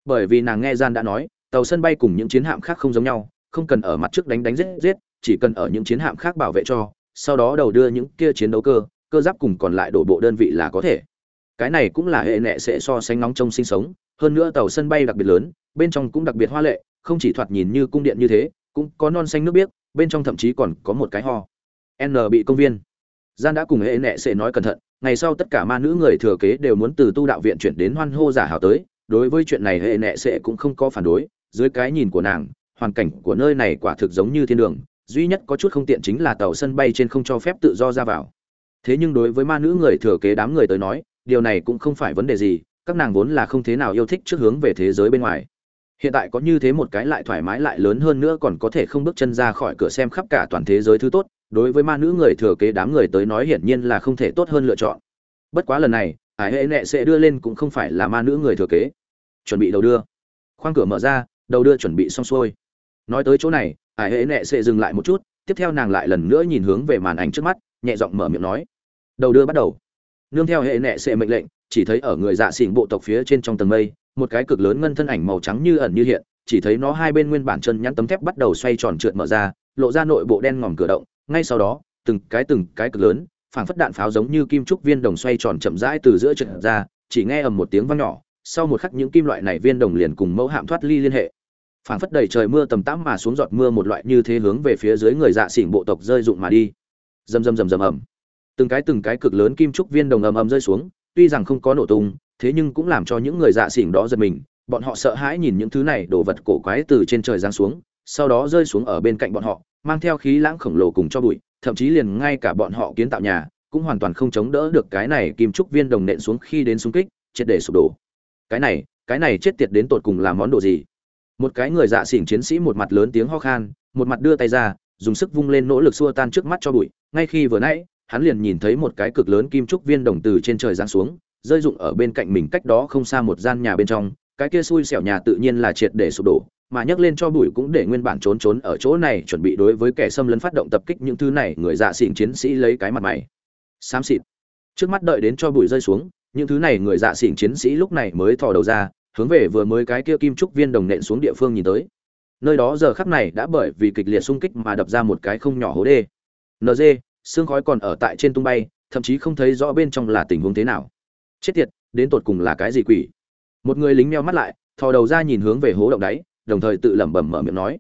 Bởi vì nàng nghe gian đã nói, tàu sân bay cùng những chiến hạm khác không giống nhau, không cần ở mặt trước đánh đánh giết giết, chỉ cần ở những chiến hạm khác bảo vệ cho, sau đó đầu đưa những kia chiến đấu cơ cơ giáp cùng còn lại đổ bộ đơn vị là có thể. Cái này cũng là hệ nệ sẽ so sánh nóng trong sinh sống, hơn nữa tàu sân bay đặc biệt lớn, bên trong cũng đặc biệt hoa lệ, không chỉ thoạt nhìn như cung điện như thế, cũng có non xanh nước biếc, bên trong thậm chí còn có một cái ho. N bị công viên gian đã cùng hệ nệ sẽ nói cẩn thận, ngày sau tất cả ma nữ người thừa kế đều muốn từ tu đạo viện chuyển đến hoan hô giả hảo tới, đối với chuyện này hệ nệ sẽ cũng không có phản đối, dưới cái nhìn của nàng, hoàn cảnh của nơi này quả thực giống như thiên đường, duy nhất có chút không tiện chính là tàu sân bay trên không cho phép tự do ra vào. Thế nhưng đối với ma nữ người thừa kế đám người tới nói, điều này cũng không phải vấn đề gì, các nàng vốn là không thế nào yêu thích trước hướng về thế giới bên ngoài. Hiện tại có như thế một cái lại thoải mái lại lớn hơn nữa còn có thể không bước chân ra khỏi cửa xem khắp cả toàn thế giới thứ tốt đối với ma nữ người thừa kế đám người tới nói hiển nhiên là không thể tốt hơn lựa chọn. Bất quá lần này, ải hệ nệ sẽ đưa lên cũng không phải là ma nữ người thừa kế. Chuẩn bị đầu đưa. Khoang cửa mở ra, đầu đưa chuẩn bị xong xuôi. Nói tới chỗ này, ải hệ nệ sẽ dừng lại một chút, tiếp theo nàng lại lần nữa nhìn hướng về màn ảnh trước mắt, nhẹ giọng mở miệng nói. Đầu đưa bắt đầu. Nương theo hệ nệ sẽ mệnh lệnh, chỉ thấy ở người dạ xỉn bộ tộc phía trên trong tầng mây, một cái cực lớn ngân thân ảnh màu trắng như ẩn như hiện, chỉ thấy nó hai bên nguyên bản chân nhắn tấm thép bắt đầu xoay tròn trượt mở ra, lộ ra nội bộ đen ngòm cửa động ngay sau đó, từng cái từng cái cực lớn, phảng phất đạn pháo giống như kim trúc viên đồng xoay tròn chậm rãi từ giữa trận ra, chỉ nghe ầm một tiếng vang nhỏ, sau một khắc những kim loại này viên đồng liền cùng mẫu hạm thoát ly liên hệ. Phảng phất đầy trời mưa tầm tắm mà xuống giọt mưa một loại như thế hướng về phía dưới người dạ xỉn bộ tộc rơi rụng mà đi. Rầm rầm rầm rầm ầm. Từng cái từng cái cực lớn kim trúc viên đồng ầm ầm rơi xuống, tuy rằng không có nổ tung, thế nhưng cũng làm cho những người dạ xỉn đó giật mình, bọn họ sợ hãi nhìn những thứ này đồ vật cổ quái từ trên trời giáng xuống sau đó rơi xuống ở bên cạnh bọn họ, mang theo khí lãng khổng lồ cùng cho bụi, thậm chí liền ngay cả bọn họ kiến tạo nhà cũng hoàn toàn không chống đỡ được cái này kim trúc viên đồng nện xuống khi đến xung kích, triệt để sụp đổ. Cái này cái này chết tiệt đến tột cùng là món đồ gì? Một cái người dạ xỉn chiến sĩ một mặt lớn tiếng ho khan, một mặt đưa tay ra, dùng sức vung lên nỗ lực xua tan trước mắt cho bụi. Ngay khi vừa nãy, hắn liền nhìn thấy một cái cực lớn kim trúc viên đồng từ trên trời giáng xuống, rơi rụng ở bên cạnh mình cách đó không xa một gian nhà bên trong. Cái kia xui xẻo nhà tự nhiên là triệt để sụp đổ mà nhấc lên cho bụi cũng để nguyên bản trốn trốn ở chỗ này chuẩn bị đối với kẻ xâm lấn phát động tập kích những thứ này, người dạ xỉn chiến sĩ lấy cái mặt mày. Xám xịt. Trước mắt đợi đến cho bụi rơi xuống, những thứ này người dạ xỉn chiến sĩ lúc này mới thò đầu ra, hướng về vừa mới cái kia kim trúc viên đồng nện xuống địa phương nhìn tới. Nơi đó giờ khắc này đã bởi vì kịch liệt xung kích mà đập ra một cái không nhỏ hố đê. Nd xương khói còn ở tại trên tung bay, thậm chí không thấy rõ bên trong là tình huống thế nào. Chết tiệt, đến tột cùng là cái gì quỷ? Một người lính meo mắt lại, thò đầu ra nhìn hướng về hố động đáy đồng thời tự lẩm bẩm mở miệng nói.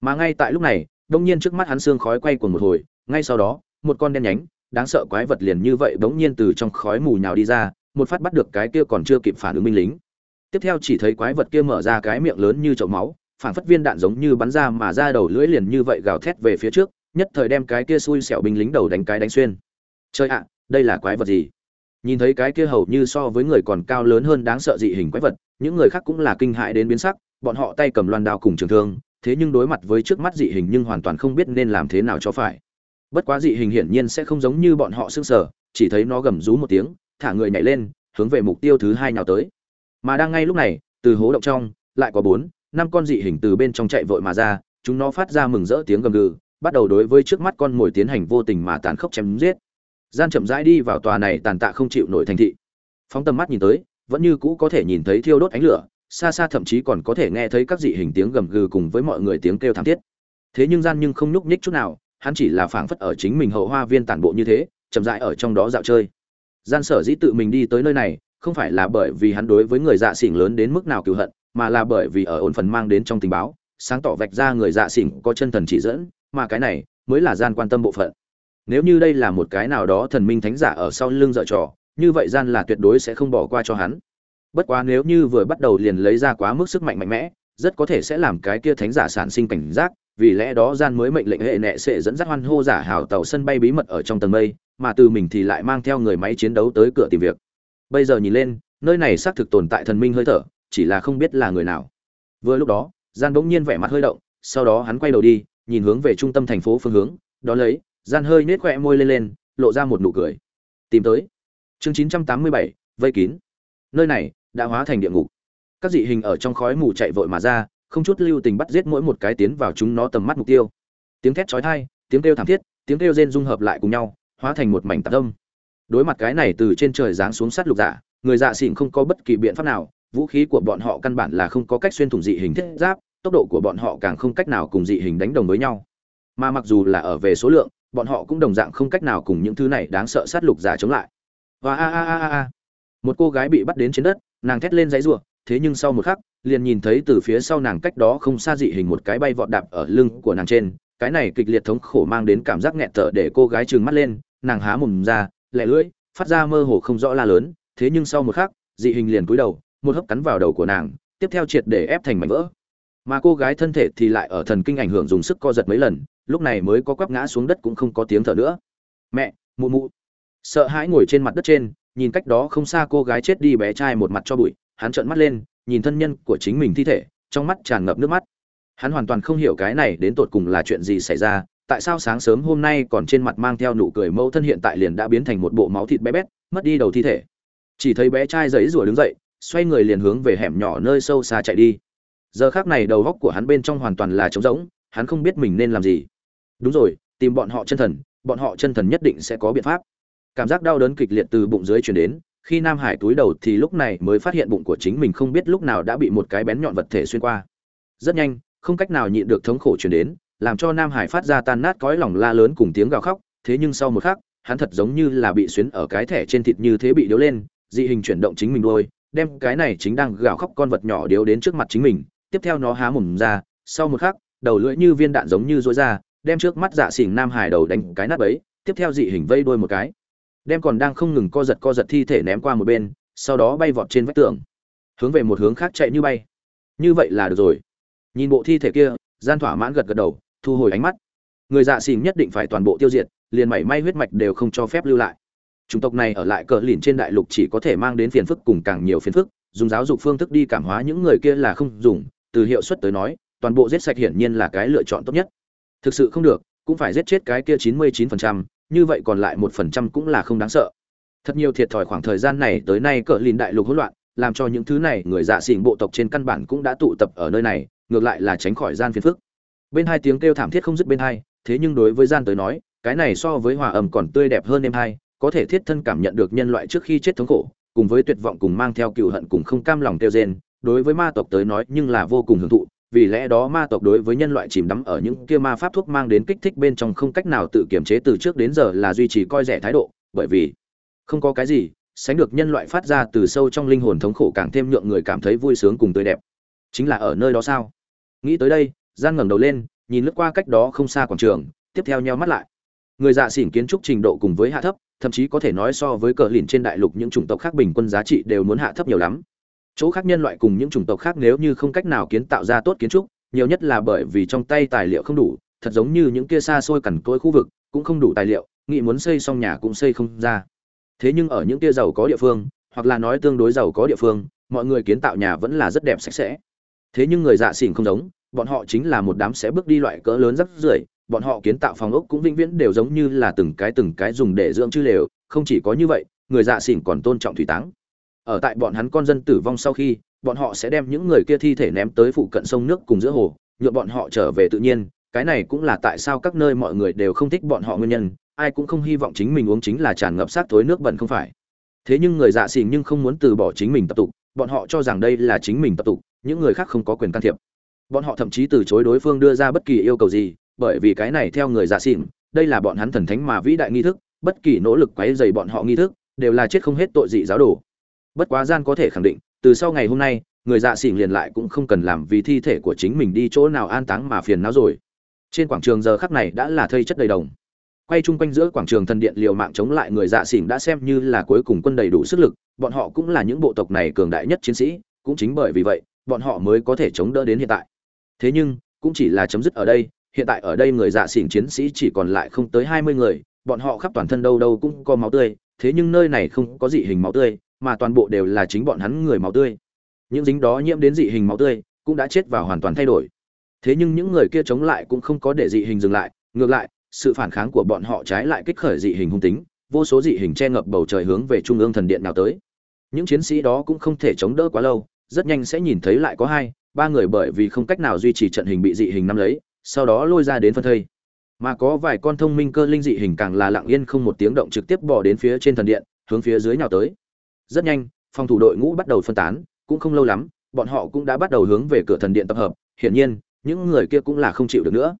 Mà ngay tại lúc này, đông nhiên trước mắt hắn xương khói quay cuồng một hồi, ngay sau đó, một con đen nhánh, đáng sợ quái vật liền như vậy bỗng nhiên từ trong khói mù nhào đi ra, một phát bắt được cái kia còn chưa kịp phản ứng binh lính. Tiếp theo chỉ thấy quái vật kia mở ra cái miệng lớn như chậu máu, phản phất viên đạn giống như bắn ra mà ra đầu lưỡi liền như vậy gào thét về phía trước, nhất thời đem cái kia xui xẻo binh lính đầu đánh cái đánh xuyên. Chơi ạ, đây là quái vật gì? Nhìn thấy cái kia hầu như so với người còn cao lớn hơn đáng sợ dị hình quái vật, những người khác cũng là kinh hại đến biến sắc bọn họ tay cầm loan đao cùng trường thương, thế nhưng đối mặt với trước mắt dị hình nhưng hoàn toàn không biết nên làm thế nào cho phải. Bất quá dị hình hiển nhiên sẽ không giống như bọn họ sức sở, chỉ thấy nó gầm rú một tiếng, thả người nhảy lên, hướng về mục tiêu thứ hai nhào tới. Mà đang ngay lúc này, từ hố động trong, lại có bốn, năm con dị hình từ bên trong chạy vội mà ra, chúng nó phát ra mừng rỡ tiếng gầm gừ, bắt đầu đối với trước mắt con mồi tiến hành vô tình mà tàn khốc chém giết. Gian chậm rãi đi vào tòa này tàn tạ không chịu nổi thành thị. Phóng tầm mắt nhìn tới, vẫn như cũ có thể nhìn thấy thiêu đốt ánh lửa xa xa thậm chí còn có thể nghe thấy các dị hình tiếng gầm gừ cùng với mọi người tiếng kêu thảm thiết. Thế nhưng gian nhưng không nhúc nhích chút nào, hắn chỉ là phảng phất ở chính mình hậu hoa viên tản bộ như thế, chậm rãi ở trong đó dạo chơi. Gian sở dĩ tự mình đi tới nơi này, không phải là bởi vì hắn đối với người dạ xỉn lớn đến mức nào cựu hận, mà là bởi vì ở ổn phần mang đến trong tình báo, sáng tỏ vạch ra người dạ xỉn có chân thần chỉ dẫn, mà cái này mới là gian quan tâm bộ phận. Nếu như đây là một cái nào đó thần minh thánh giả ở sau lưng dở trò, như vậy gian là tuyệt đối sẽ không bỏ qua cho hắn bất quá nếu như vừa bắt đầu liền lấy ra quá mức sức mạnh mạnh mẽ rất có thể sẽ làm cái kia thánh giả sản sinh cảnh giác vì lẽ đó gian mới mệnh lệnh hệ nệ sẽ dẫn dắt hoan hô giả hào tàu sân bay bí mật ở trong tầng mây mà từ mình thì lại mang theo người máy chiến đấu tới cửa tìm việc. Bây giờ nhìn lên nơi này xác thực tồn tại thần minh hơi thở chỉ là không biết là người nào. Vừa lúc đó gian bỗng nhiên vẻ mặt hơi động sau đó hắn quay đầu đi nhìn hướng về trung tâm thành phố phương hướng đó lấy gian hơi nết khỏe môi lên lên lộ ra một nụ cười. Tìm tới. Chương 987, vây kín. Nơi này đã hóa thành địa ngục. Các dị hình ở trong khói mù chạy vội mà ra, không chút lưu tình bắt giết mỗi một cái tiến vào chúng nó tầm mắt mục tiêu. Tiếng thét chói tai, tiếng kêu thảm thiết, tiếng kêu rên dung hợp lại cùng nhau, hóa thành một mảnh tạp âm. Đối mặt cái này từ trên trời giáng xuống sát lục giả người dạ xịn không có bất kỳ biện pháp nào, vũ khí của bọn họ căn bản là không có cách xuyên thủng dị hình thiết giáp, tốc độ của bọn họ càng không cách nào cùng dị hình đánh đồng với nhau. Mà mặc dù là ở về số lượng, bọn họ cũng đồng dạng không cách nào cùng những thứ này đáng sợ sát lục giả chống lại. Và a a a a. Một cô gái bị bắt đến trên đất nàng thét lên dãy rủa, thế nhưng sau một khắc, liền nhìn thấy từ phía sau nàng cách đó không xa dị hình một cái bay vọt đạp ở lưng của nàng trên, cái này kịch liệt thống khổ mang đến cảm giác nghẹt thở để cô gái trừng mắt lên, nàng há mồm ra lẹ lưỡi, phát ra mơ hồ không rõ la lớn, thế nhưng sau một khắc, dị hình liền cúi đầu, một hớp cắn vào đầu của nàng, tiếp theo triệt để ép thành mảnh vỡ. Mà cô gái thân thể thì lại ở thần kinh ảnh hưởng dùng sức co giật mấy lần, lúc này mới có quắp ngã xuống đất cũng không có tiếng thở nữa. Mẹ, mụ mụ. Sợ hãi ngồi trên mặt đất trên nhìn cách đó không xa cô gái chết đi bé trai một mặt cho bụi, hắn trợn mắt lên, nhìn thân nhân của chính mình thi thể, trong mắt tràn ngập nước mắt. Hắn hoàn toàn không hiểu cái này đến tột cùng là chuyện gì xảy ra, tại sao sáng sớm hôm nay còn trên mặt mang theo nụ cười mẫu thân hiện tại liền đã biến thành một bộ máu thịt bé bét, mất đi đầu thi thể. Chỉ thấy bé trai giấy rủa đứng dậy, xoay người liền hướng về hẻm nhỏ nơi sâu xa chạy đi. Giờ khác này đầu góc của hắn bên trong hoàn toàn là trống rỗng, hắn không biết mình nên làm gì. Đúng rồi, tìm bọn họ chân thần, bọn họ chân thần nhất định sẽ có biện pháp cảm giác đau đớn kịch liệt từ bụng dưới chuyển đến, khi nam hải túi đầu thì lúc này mới phát hiện bụng của chính mình không biết lúc nào đã bị một cái bén nhọn vật thể xuyên qua. Rất nhanh, không cách nào nhịn được thống khổ chuyển đến, làm cho nam hải phát ra tan nát cõi lòng la lớn cùng tiếng gào khóc, thế nhưng sau một khắc, hắn thật giống như là bị xuyến ở cái thẻ trên thịt như thế bị điếu lên, dị hình chuyển động chính mình đôi, đem cái này chính đang gào khóc con vật nhỏ điếu đến trước mặt chính mình, tiếp theo nó há mồm ra, sau một khắc, đầu lưỡi như viên đạn giống như rối ra, đem trước mắt dạ xỉn nam hải đầu đánh cái nát ấy tiếp theo dị hình vây đuôi một cái đem còn đang không ngừng co giật co giật thi thể ném qua một bên, sau đó bay vọt trên vách tường, hướng về một hướng khác chạy như bay. Như vậy là được rồi. Nhìn bộ thi thể kia, gian thỏa mãn gật gật đầu, thu hồi ánh mắt. Người dạ xỉn nhất định phải toàn bộ tiêu diệt, liền mảy may huyết mạch đều không cho phép lưu lại. Chủng tộc này ở lại cờ lìn trên đại lục chỉ có thể mang đến phiền phức cùng càng nhiều phiền phức, dùng giáo dục phương thức đi cảm hóa những người kia là không dùng, từ hiệu suất tới nói, toàn bộ giết sạch hiển nhiên là cái lựa chọn tốt nhất. Thực sự không được, cũng phải giết chết cái kia chín mươi chín phần trăm như vậy còn lại một phần trăm cũng là không đáng sợ. Thật nhiều thiệt thòi khoảng thời gian này tới nay cờ lìn đại lục hỗn loạn, làm cho những thứ này người dạ xỉn bộ tộc trên căn bản cũng đã tụ tập ở nơi này, ngược lại là tránh khỏi gian phiền phức. Bên hai tiếng kêu thảm thiết không dứt bên hai, thế nhưng đối với gian tới nói, cái này so với hòa âm còn tươi đẹp hơn em hai, có thể thiết thân cảm nhận được nhân loại trước khi chết thống khổ, cùng với tuyệt vọng cùng mang theo cựu hận cùng không cam lòng tiêu rên đối với ma tộc tới nói nhưng là vô cùng hưởng thụ vì lẽ đó ma tộc đối với nhân loại chìm đắm ở những kia ma pháp thuốc mang đến kích thích bên trong không cách nào tự kiểm chế từ trước đến giờ là duy trì coi rẻ thái độ, bởi vì không có cái gì sánh được nhân loại phát ra từ sâu trong linh hồn thống khổ càng thêm nhượng người cảm thấy vui sướng cùng tươi đẹp. Chính là ở nơi đó sao? Nghĩ tới đây gian ngẩng đầu lên, nhìn lướt qua cách đó không xa quảng trường, tiếp theo nheo mắt lại. Người dạ xỉn kiến trúc trình độ cùng với hạ thấp, thậm chí có thể nói so với cờ lìn trên đại lục những chủng tộc khác bình quân giá trị đều muốn hạ thấp nhiều lắm chỗ khác nhân loại cùng những chủng tộc khác nếu như không cách nào kiến tạo ra tốt kiến trúc, nhiều nhất là bởi vì trong tay tài liệu không đủ, thật giống như những kia xa xôi cằn cỗi khu vực cũng không đủ tài liệu nghị muốn xây xong nhà cũng xây không ra. Thế nhưng ở những kia giàu có địa phương, hoặc là nói tương đối giàu có địa phương, mọi người kiến tạo nhà vẫn là rất đẹp sạch sẽ. Thế nhưng người dạ xỉn không giống, bọn họ chính là một đám sẽ bước đi loại cỡ lớn rất rưởi, bọn họ kiến tạo phòng ốc cũng vĩnh viễn đều giống như là từng cái từng cái dùng để dưỡng chư lều, không chỉ có như vậy, người dạ xỉn còn tôn trọng thủy táng ở tại bọn hắn con dân tử vong sau khi, bọn họ sẽ đem những người kia thi thể ném tới phụ cận sông nước cùng giữa hồ nhuộm bọn họ trở về tự nhiên. Cái này cũng là tại sao các nơi mọi người đều không thích bọn họ nguyên nhân, ai cũng không hy vọng chính mình uống chính là tràn ngập sát thối nước bẩn không phải. Thế nhưng người dạ xỉn nhưng không muốn từ bỏ chính mình tập tục, bọn họ cho rằng đây là chính mình tập tục, những người khác không có quyền can thiệp. Bọn họ thậm chí từ chối đối phương đưa ra bất kỳ yêu cầu gì, bởi vì cái này theo người dạ xỉn, đây là bọn hắn thần thánh mà vĩ đại nghi thức, bất kỳ nỗ lực quấy dày bọn họ nghi thức, đều là chết không hết tội dị giáo đồ bất quá gian có thể khẳng định, từ sau ngày hôm nay, người dạ xỉn liền lại cũng không cần làm vì thi thể của chính mình đi chỗ nào an táng mà phiền não rồi. Trên quảng trường giờ khắc này đã là thây chất đầy đồng. Quay chung quanh giữa quảng trường thần điện liều mạng chống lại người dạ xỉn đã xem như là cuối cùng quân đầy đủ sức lực, bọn họ cũng là những bộ tộc này cường đại nhất chiến sĩ, cũng chính bởi vì vậy, bọn họ mới có thể chống đỡ đến hiện tại. Thế nhưng, cũng chỉ là chấm dứt ở đây, hiện tại ở đây người dạ xỉn chiến sĩ chỉ còn lại không tới hai mươi người, bọn họ khắp toàn thân đâu đâu cũng có máu tươi thế nhưng nơi này không có dị hình máu tươi, mà toàn bộ đều là chính bọn hắn người máu tươi. Những dính đó nhiễm đến dị hình máu tươi, cũng đã chết vào hoàn toàn thay đổi. Thế nhưng những người kia chống lại cũng không có để dị hình dừng lại, ngược lại, sự phản kháng của bọn họ trái lại kích khởi dị hình hung tính, vô số dị hình che ngập bầu trời hướng về trung ương thần điện nào tới. Những chiến sĩ đó cũng không thể chống đỡ quá lâu, rất nhanh sẽ nhìn thấy lại có hai, ba người bởi vì không cách nào duy trì trận hình bị dị hình nắm lấy, sau đó lôi ra đến phân thây mà có vài con thông minh cơ linh dị hình càng là lặng yên không một tiếng động trực tiếp bỏ đến phía trên thần điện, hướng phía dưới nhào tới. Rất nhanh, phòng thủ đội ngũ bắt đầu phân tán, cũng không lâu lắm, bọn họ cũng đã bắt đầu hướng về cửa thần điện tập hợp, hiển nhiên, những người kia cũng là không chịu được nữa.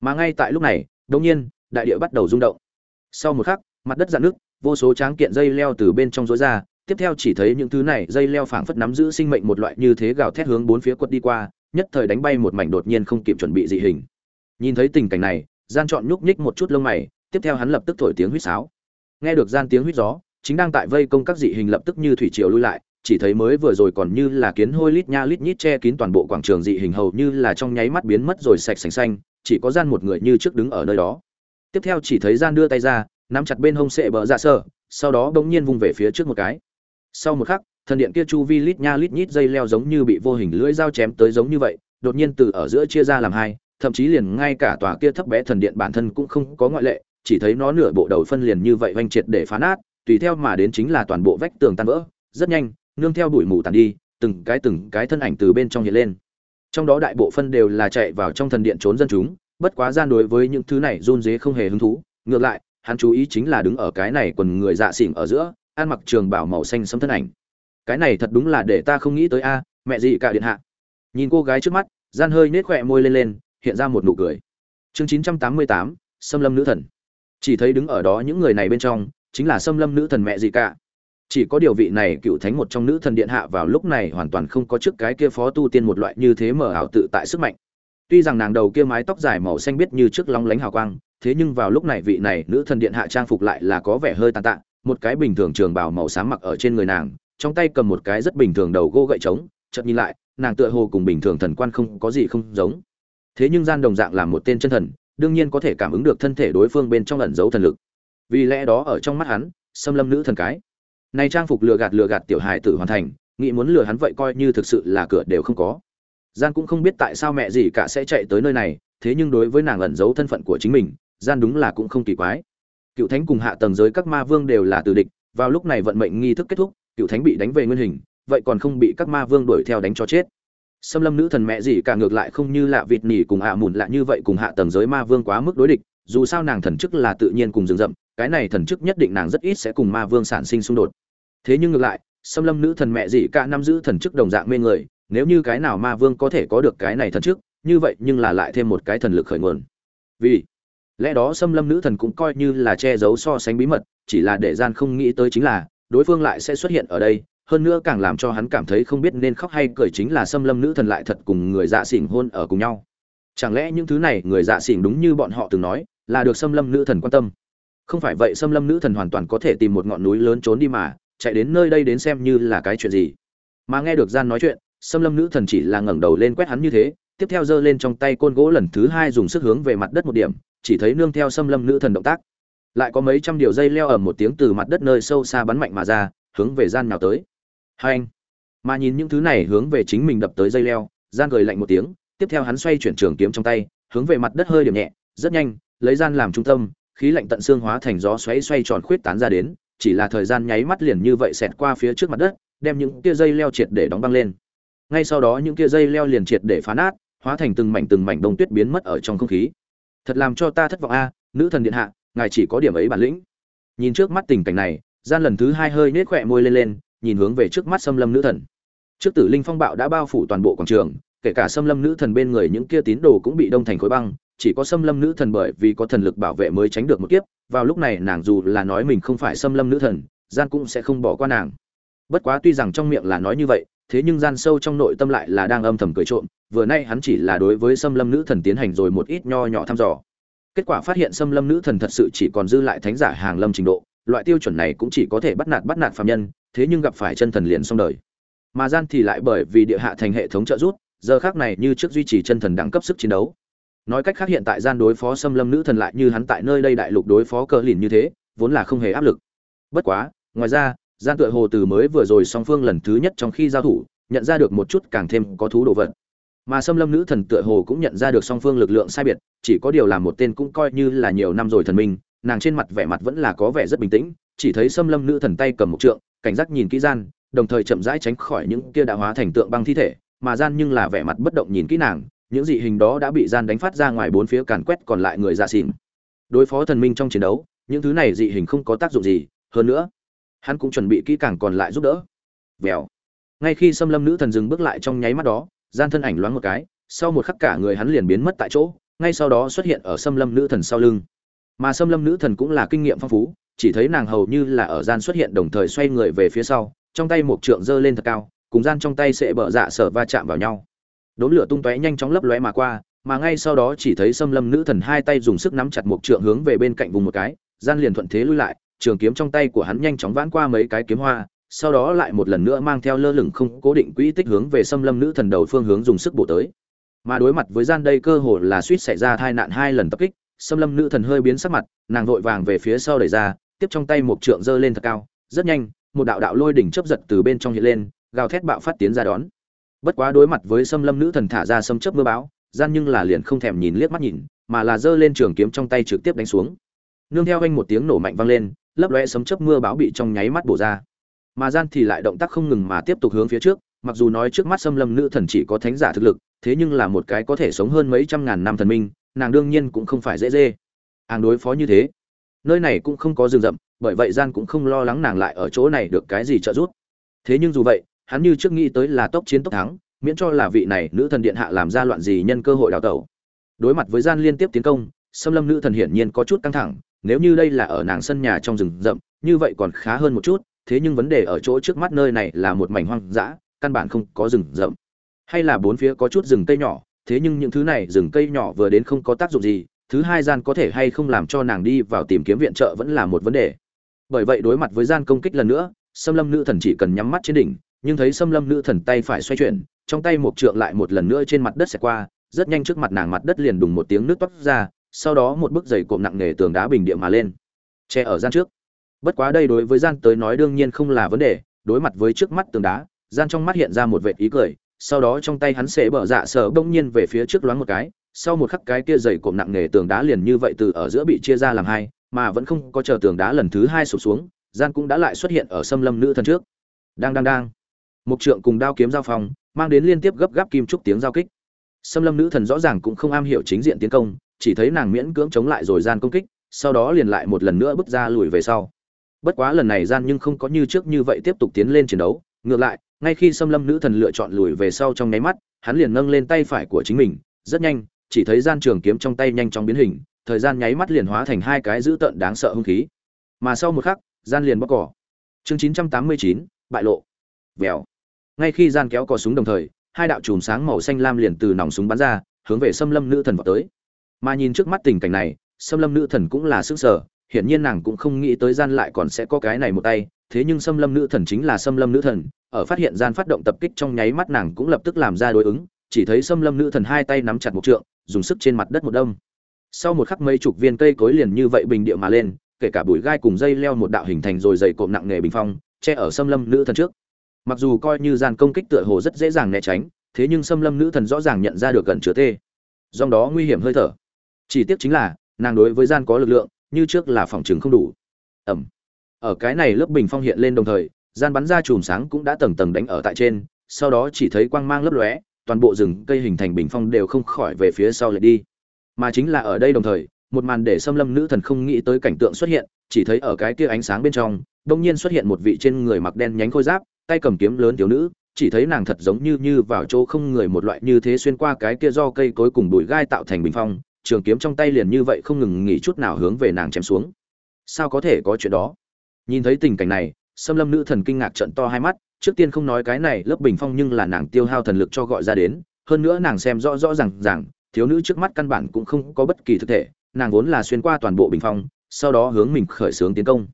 Mà ngay tại lúc này, đột nhiên, đại địa bắt đầu rung động. Sau một khắc, mặt đất dạn nước vô số tráng kiện dây leo từ bên trong rối ra, tiếp theo chỉ thấy những thứ này dây leo phảng phất nắm giữ sinh mệnh một loại như thế gào thét hướng bốn phía quật đi qua, nhất thời đánh bay một mảnh đột nhiên không kịp chuẩn bị dị hình. Nhìn thấy tình cảnh này gian chọn nhúc nhích một chút lông mày, tiếp theo hắn lập tức thổi tiếng huýt sáo. Nghe được gian tiếng huýt gió, chính đang tại vây công các dị hình lập tức như thủy triều lui lại, chỉ thấy mới vừa rồi còn như là kiến hôi lít nha lít nhít che kín toàn bộ quảng trường dị hình hầu như là trong nháy mắt biến mất rồi sạch sành xanh, chỉ có gian một người như trước đứng ở nơi đó. Tiếp theo chỉ thấy gian đưa tay ra, nắm chặt bên hông sệ bờ ra dạ sơ, sau đó bỗng nhiên vung về phía trước một cái. Sau một khắc, thần điện kia chu vi lít nha lít nhít dây leo giống như bị vô hình lưỡi dao chém tới giống như vậy, đột nhiên từ ở giữa chia ra làm hai thậm chí liền ngay cả tòa kia thấp bé thần điện bản thân cũng không có ngoại lệ, chỉ thấy nó nửa bộ đầu phân liền như vậy vành triệt để phá nát, tùy theo mà đến chính là toàn bộ vách tường tan vỡ, rất nhanh, nương theo bụi mù tàn đi, từng cái từng cái thân ảnh từ bên trong hiện lên. Trong đó đại bộ phân đều là chạy vào trong thần điện trốn dân chúng, bất quá gian đối với những thứ này run dế không hề hứng thú, ngược lại, hắn chú ý chính là đứng ở cái này quần người dạ xỉn ở giữa, ăn mặc trường bảo màu xanh sẫm thân ảnh. Cái này thật đúng là để ta không nghĩ tới a, mẹ gì cả điện hạ. Nhìn cô gái trước mắt, gian hơi nết khỏe môi lên lên hiện ra một nụ cười. Chương chín trăm tám mươi tám, xâm lâm nữ thần. Chỉ thấy đứng ở đó những người này bên trong, chính là xâm lâm nữ thần mẹ gì cả. Chỉ có điều vị này cựu thánh một trong nữ thần điện hạ vào lúc này hoàn toàn không có trước cái kia phó tu tiên một loại như thế mở ảo tự tại sức mạnh. Tuy rằng nàng đầu kia mái tóc dài màu xanh biết như trước long lánh hào quang, thế nhưng vào lúc này vị này nữ thần điện hạ trang phục lại là có vẻ hơi tàn tạ, một cái bình thường trường bào màu xám mặc ở trên người nàng, trong tay cầm một cái rất bình thường đầu gỗ gậy trống, chợt nhìn lại, nàng tựa hồ cùng bình thường thần quan không có gì không giống thế nhưng gian đồng dạng là một tên chân thần, đương nhiên có thể cảm ứng được thân thể đối phương bên trong ẩn giấu thần lực. Vì lẽ đó ở trong mắt hắn, xâm lâm nữ thần cái. Này trang phục lừa gạt lừa gạt tiểu hài tử hoàn thành, nghĩ muốn lừa hắn vậy coi như thực sự là cửa đều không có. Gian cũng không biết tại sao mẹ gì cả sẽ chạy tới nơi này, thế nhưng đối với nàng ẩn giấu thân phận của chính mình, gian đúng là cũng không kỳ quái. Cựu thánh cùng hạ tầng giới các ma vương đều là từ địch, vào lúc này vận mệnh nghi thức kết thúc, cựu thánh bị đánh về nguyên hình, vậy còn không bị các ma vương đuổi theo đánh cho chết xâm lâm nữ thần mẹ gì cả ngược lại không như lạ vịt nỉ cùng hạ mùn lạ như vậy cùng hạ tầng giới ma vương quá mức đối địch, dù sao nàng thần chức là tự nhiên cùng rừng rậm, cái này thần chức nhất định nàng rất ít sẽ cùng ma vương sản sinh xung đột. Thế nhưng ngược lại, xâm lâm nữ thần mẹ gì cả năm giữ thần chức đồng dạng mê người, nếu như cái nào ma vương có thể có được cái này thần chức, như vậy nhưng là lại thêm một cái thần lực khởi nguồn. Vì lẽ đó xâm lâm nữ thần cũng coi như là che giấu so sánh bí mật, chỉ là để gian không nghĩ tới chính là, đối phương lại sẽ xuất hiện ở đây hơn nữa càng làm cho hắn cảm thấy không biết nên khóc hay cười chính là xâm lâm nữ thần lại thật cùng người dạ xỉn hôn ở cùng nhau. Chẳng lẽ những thứ này người dạ xỉn đúng như bọn họ từng nói, là được xâm lâm nữ thần quan tâm? Không phải vậy xâm lâm nữ thần hoàn toàn có thể tìm một ngọn núi lớn trốn đi mà, chạy đến nơi đây đến xem như là cái chuyện gì? Mà nghe được gian nói chuyện, xâm lâm nữ thần chỉ là ngẩng đầu lên quét hắn như thế, tiếp theo giơ lên trong tay côn gỗ lần thứ hai dùng sức hướng về mặt đất một điểm, chỉ thấy nương theo xâm lâm nữ thần động tác. Lại có mấy trăm điều dây leo ở một tiếng từ mặt đất nơi sâu xa bắn mạnh mà ra, hướng về gian nào tới hai anh. Mà nhìn những thứ này hướng về chính mình đập tới dây leo gian cười lạnh một tiếng, tiếp theo hắn xoay chuyển trường kiếm trong tay, hướng về mặt đất hơi điểm nhẹ, rất nhanh, lấy gian làm trung tâm, khí lạnh tận xương hóa thành gió xoáy xoay tròn khuyết tán ra đến, chỉ là thời gian nháy mắt liền như vậy xẹt qua phía trước mặt đất, đem những kia dây leo triệt để đóng băng lên. Ngay sau đó những kia dây leo liền triệt để phá nát, hóa thành từng mảnh từng mảnh đông tuyết biến mất ở trong không khí. Thật làm cho ta thất vọng a, nữ thần điện hạ, ngài chỉ có điểm ấy bản lĩnh. Nhìn trước mắt tình cảnh này gian lần thứ hai hơi nết khỏe môi lên lên nhìn hướng về trước mắt xâm lâm nữ thần. Trước tử linh phong bạo đã bao phủ toàn bộ quảng trường, kể cả xâm lâm nữ thần bên người những kia tín đồ cũng bị đông thành khối băng, chỉ có xâm lâm nữ thần bởi vì có thần lực bảo vệ mới tránh được một kiếp, vào lúc này nàng dù là nói mình không phải xâm lâm nữ thần, gian cũng sẽ không bỏ qua nàng. Bất quá tuy rằng trong miệng là nói như vậy, thế nhưng gian sâu trong nội tâm lại là đang âm thầm cười trộm, vừa nay hắn chỉ là đối với xâm lâm nữ thần tiến hành rồi một ít nho nhỏ thăm dò. Kết quả phát hiện xâm lâm nữ thần thật sự chỉ còn dư lại thánh giả hàng lâm trình độ, loại tiêu chuẩn này cũng chỉ có thể bắt nạt bắt nạt phạm nhân thế nhưng gặp phải chân thần liền xong đời. Mà gian thì lại bởi vì địa hạ thành hệ thống trợ rút, giờ khác này như trước duy trì chân thần đẳng cấp sức chiến đấu. Nói cách khác hiện tại gian đối phó xâm lâm nữ thần lại như hắn tại nơi đây đại lục đối phó cờ lìn như thế vốn là không hề áp lực. Bất quá ngoài ra gian tựa hồ từ mới vừa rồi song phương lần thứ nhất trong khi giao thủ nhận ra được một chút càng thêm có thú đồ vật. Mà xâm lâm nữ thần tựa hồ cũng nhận ra được song phương lực lượng sai biệt chỉ có điều là một tên cũng coi như là nhiều năm rồi thần minh nàng trên mặt vẻ mặt vẫn là có vẻ rất bình tĩnh chỉ thấy xâm lâm nữ thần tay cầm một trượng cảnh giác nhìn kỹ gian, đồng thời chậm rãi tránh khỏi những kia đã hóa thành tượng băng thi thể, mà gian nhưng là vẻ mặt bất động nhìn kỹ nàng, những dị hình đó đã bị gian đánh phát ra ngoài bốn phía càn quét còn lại người dạ xỉn. Đối phó thần minh trong chiến đấu, những thứ này dị hình không có tác dụng gì, hơn nữa, hắn cũng chuẩn bị kỹ càng còn lại giúp đỡ. Vèo. Ngay khi xâm lâm nữ thần dừng bước lại trong nháy mắt đó, gian thân ảnh loáng một cái, sau một khắc cả người hắn liền biến mất tại chỗ, ngay sau đó xuất hiện ở xâm lâm nữ thần sau lưng. Mà xâm lâm nữ thần cũng là kinh nghiệm phong phú chỉ thấy nàng hầu như là ở gian xuất hiện đồng thời xoay người về phía sau, trong tay một trượng giơ lên thật cao, cùng gian trong tay sẽ bợ dạ sở va chạm vào nhau. Đốn lửa tung tóe nhanh chóng lấp lóe mà qua, mà ngay sau đó chỉ thấy xâm lâm nữ thần hai tay dùng sức nắm chặt một trượng hướng về bên cạnh vùng một cái, gian liền thuận thế lui lại, trường kiếm trong tay của hắn nhanh chóng vãn qua mấy cái kiếm hoa, sau đó lại một lần nữa mang theo lơ lửng không cố định quỹ tích hướng về xâm lâm nữ thần đầu phương hướng dùng sức bổ tới. Mà đối mặt với gian đây cơ hồ là suýt xảy ra tai nạn hai lần tập kích, xâm lâm nữ thần hơi biến sắc mặt, nàng vội vàng về phía sau đẩy ra tiếp trong tay một trượng giơ lên thật cao, rất nhanh, một đạo đạo lôi đỉnh chớp giật từ bên trong hiện lên, gào thét bạo phát tiến ra đón. Bất quá đối mặt với sâm lâm nữ thần thả ra sâm chớp mưa bão, gian nhưng là liền không thèm nhìn liếc mắt nhìn, mà là giơ lên trường kiếm trong tay trực tiếp đánh xuống. Nương theo anh một tiếng nổ mạnh vang lên, lấp lóe sấm chớp mưa bão bị trong nháy mắt bổ ra. Mà gian thì lại động tác không ngừng mà tiếp tục hướng phía trước, mặc dù nói trước mắt sâm lâm nữ thần chỉ có thánh giả thực lực, thế nhưng là một cái có thể sống hơn mấy trăm ngàn năm thần minh, nàng đương nhiên cũng không phải dễ dê. Hàng đối phó như thế nơi này cũng không có rừng rậm, bởi vậy gian cũng không lo lắng nàng lại ở chỗ này được cái gì trợ giúp. Thế nhưng dù vậy, hắn như trước nghĩ tới là tốc chiến tốc thắng, miễn cho là vị này nữ thần điện hạ làm ra loạn gì nhân cơ hội đào tẩu. Đối mặt với gian liên tiếp tiến công xâm lâm nữ thần hiển nhiên có chút căng thẳng, nếu như đây là ở nàng sân nhà trong rừng rậm, như vậy còn khá hơn một chút, thế nhưng vấn đề ở chỗ trước mắt nơi này là một mảnh hoang dã, căn bản không có rừng rậm. Hay là bốn phía có chút rừng cây nhỏ, thế nhưng những thứ này rừng cây nhỏ vừa đến không có tác dụng gì thứ hai gian có thể hay không làm cho nàng đi vào tìm kiếm viện trợ vẫn là một vấn đề. Bởi vậy đối mặt với gian công kích lần nữa xâm lâm nữ thần chỉ cần nhắm mắt trên đỉnh, nhưng thấy xâm lâm nữ thần tay phải xoay chuyển, trong tay một trượng lại một lần nữa trên mặt đất xẹt qua, rất nhanh trước mặt nàng mặt đất liền đùng một tiếng nước toát ra, sau đó một bức giày cộm nặng nề tường đá bình địa mà lên. Che ở gian trước. Bất quá đây đối với gian tới nói đương nhiên không là vấn đề, đối mặt với trước mắt tường đá, gian trong mắt hiện ra một vệt ý cười, sau đó trong tay hắn sẽ bở dạ sở bỗng nhiên về phía trước loáng một cái sau một khắc cái kia dày cộm nặng nề tường đá liền như vậy từ ở giữa bị chia ra làm hai, mà vẫn không có chờ tường đá lần thứ hai sụp xuống, gian cũng đã lại xuất hiện ở xâm lâm nữ thần trước. Đang đang đang. Mục trượng cùng đao kiếm giao phòng mang đến liên tiếp gấp gáp kim trúc tiếng giao kích. Xâm lâm nữ thần rõ ràng cũng không am hiểu chính diện tiến công, chỉ thấy nàng miễn cưỡng chống lại rồi gian công kích, sau đó liền lại một lần nữa bước ra lùi về sau. Bất quá lần này gian nhưng không có như trước như vậy tiếp tục tiến lên chiến đấu, ngược lại, ngay khi xâm lâm nữ thần lựa chọn lùi về sau trong nháy mắt, hắn liền nâng lên tay phải của chính mình, rất nhanh chỉ thấy gian trường kiếm trong tay nhanh chóng biến hình, thời gian nháy mắt liền hóa thành hai cái dữ tợn đáng sợ hung khí. Mà sau một khắc, gian liền bóc cỏ. Chương chín trăm tám mươi chín, bại lộ. Vèo. Ngay khi gian kéo cò súng đồng thời, hai đạo chùm sáng màu xanh lam liền từ nòng súng bắn ra, hướng về xâm lâm nữ thần vào tới. Mà nhìn trước mắt tình cảnh này xâm lâm nữ thần cũng là sức sở, hiển nhiên nàng cũng không nghĩ tới gian lại còn sẽ có cái này một tay, thế nhưng xâm lâm nữ thần chính là xâm lâm nữ thần, ở phát hiện gian phát động tập kích trong nháy mắt nàng cũng lập tức làm ra đối ứng, chỉ thấy xâm lâm nữ thần hai tay nắm chặt một trượng dùng sức trên mặt đất một đông sau một khắc mấy chục viên cây cối liền như vậy bình địa mà lên, kể cả bụi gai cùng dây leo một đạo hình thành rồi dày cộm nặng nề bình phong, che ở xâm lâm nữ thần trước. Mặc dù coi như gian công kích tựa hồ rất dễ dàng né tránh, thế nhưng xâm lâm nữ thần rõ ràng nhận ra được gần chứa tê. Do đó nguy hiểm hơi thở. Chỉ tiếc chính là, nàng đối với gian có lực lượng, như trước là phòng trường không đủ. Ẩm. Ở cái này lớp bình phong hiện lên đồng thời, gian bắn ra chùm sáng cũng đã tầng tầng đánh ở tại trên, sau đó chỉ thấy quang mang lấp lóe toàn bộ rừng cây hình thành bình phong đều không khỏi về phía sau lại đi. Mà chính là ở đây đồng thời, một màn để xâm lâm nữ thần không nghĩ tới cảnh tượng xuất hiện, chỉ thấy ở cái kia ánh sáng bên trong đông nhiên xuất hiện một vị trên người mặc đen nhánh khôi giáp, tay cầm kiếm lớn thiếu nữ, chỉ thấy nàng thật giống như như vào chỗ không người một loại như thế xuyên qua cái kia do cây cối cùng bụi gai tạo thành bình phong, trường kiếm trong tay liền như vậy không ngừng nghỉ chút nào hướng về nàng chém xuống. Sao có thể có chuyện đó? Nhìn thấy tình cảnh này, xâm lâm nữ thần kinh ngạc trận to hai mắt trước tiên không nói cái này, lớp bình phong nhưng là nàng tiêu hao thần lực cho gọi ra đến, hơn nữa nàng xem rõ rõ rằng rằng thiếu nữ trước mắt căn bản cũng không có bất kỳ thực thể, nàng vốn là xuyên qua toàn bộ bình phong, sau đó hướng mình khởi xướng tiến công.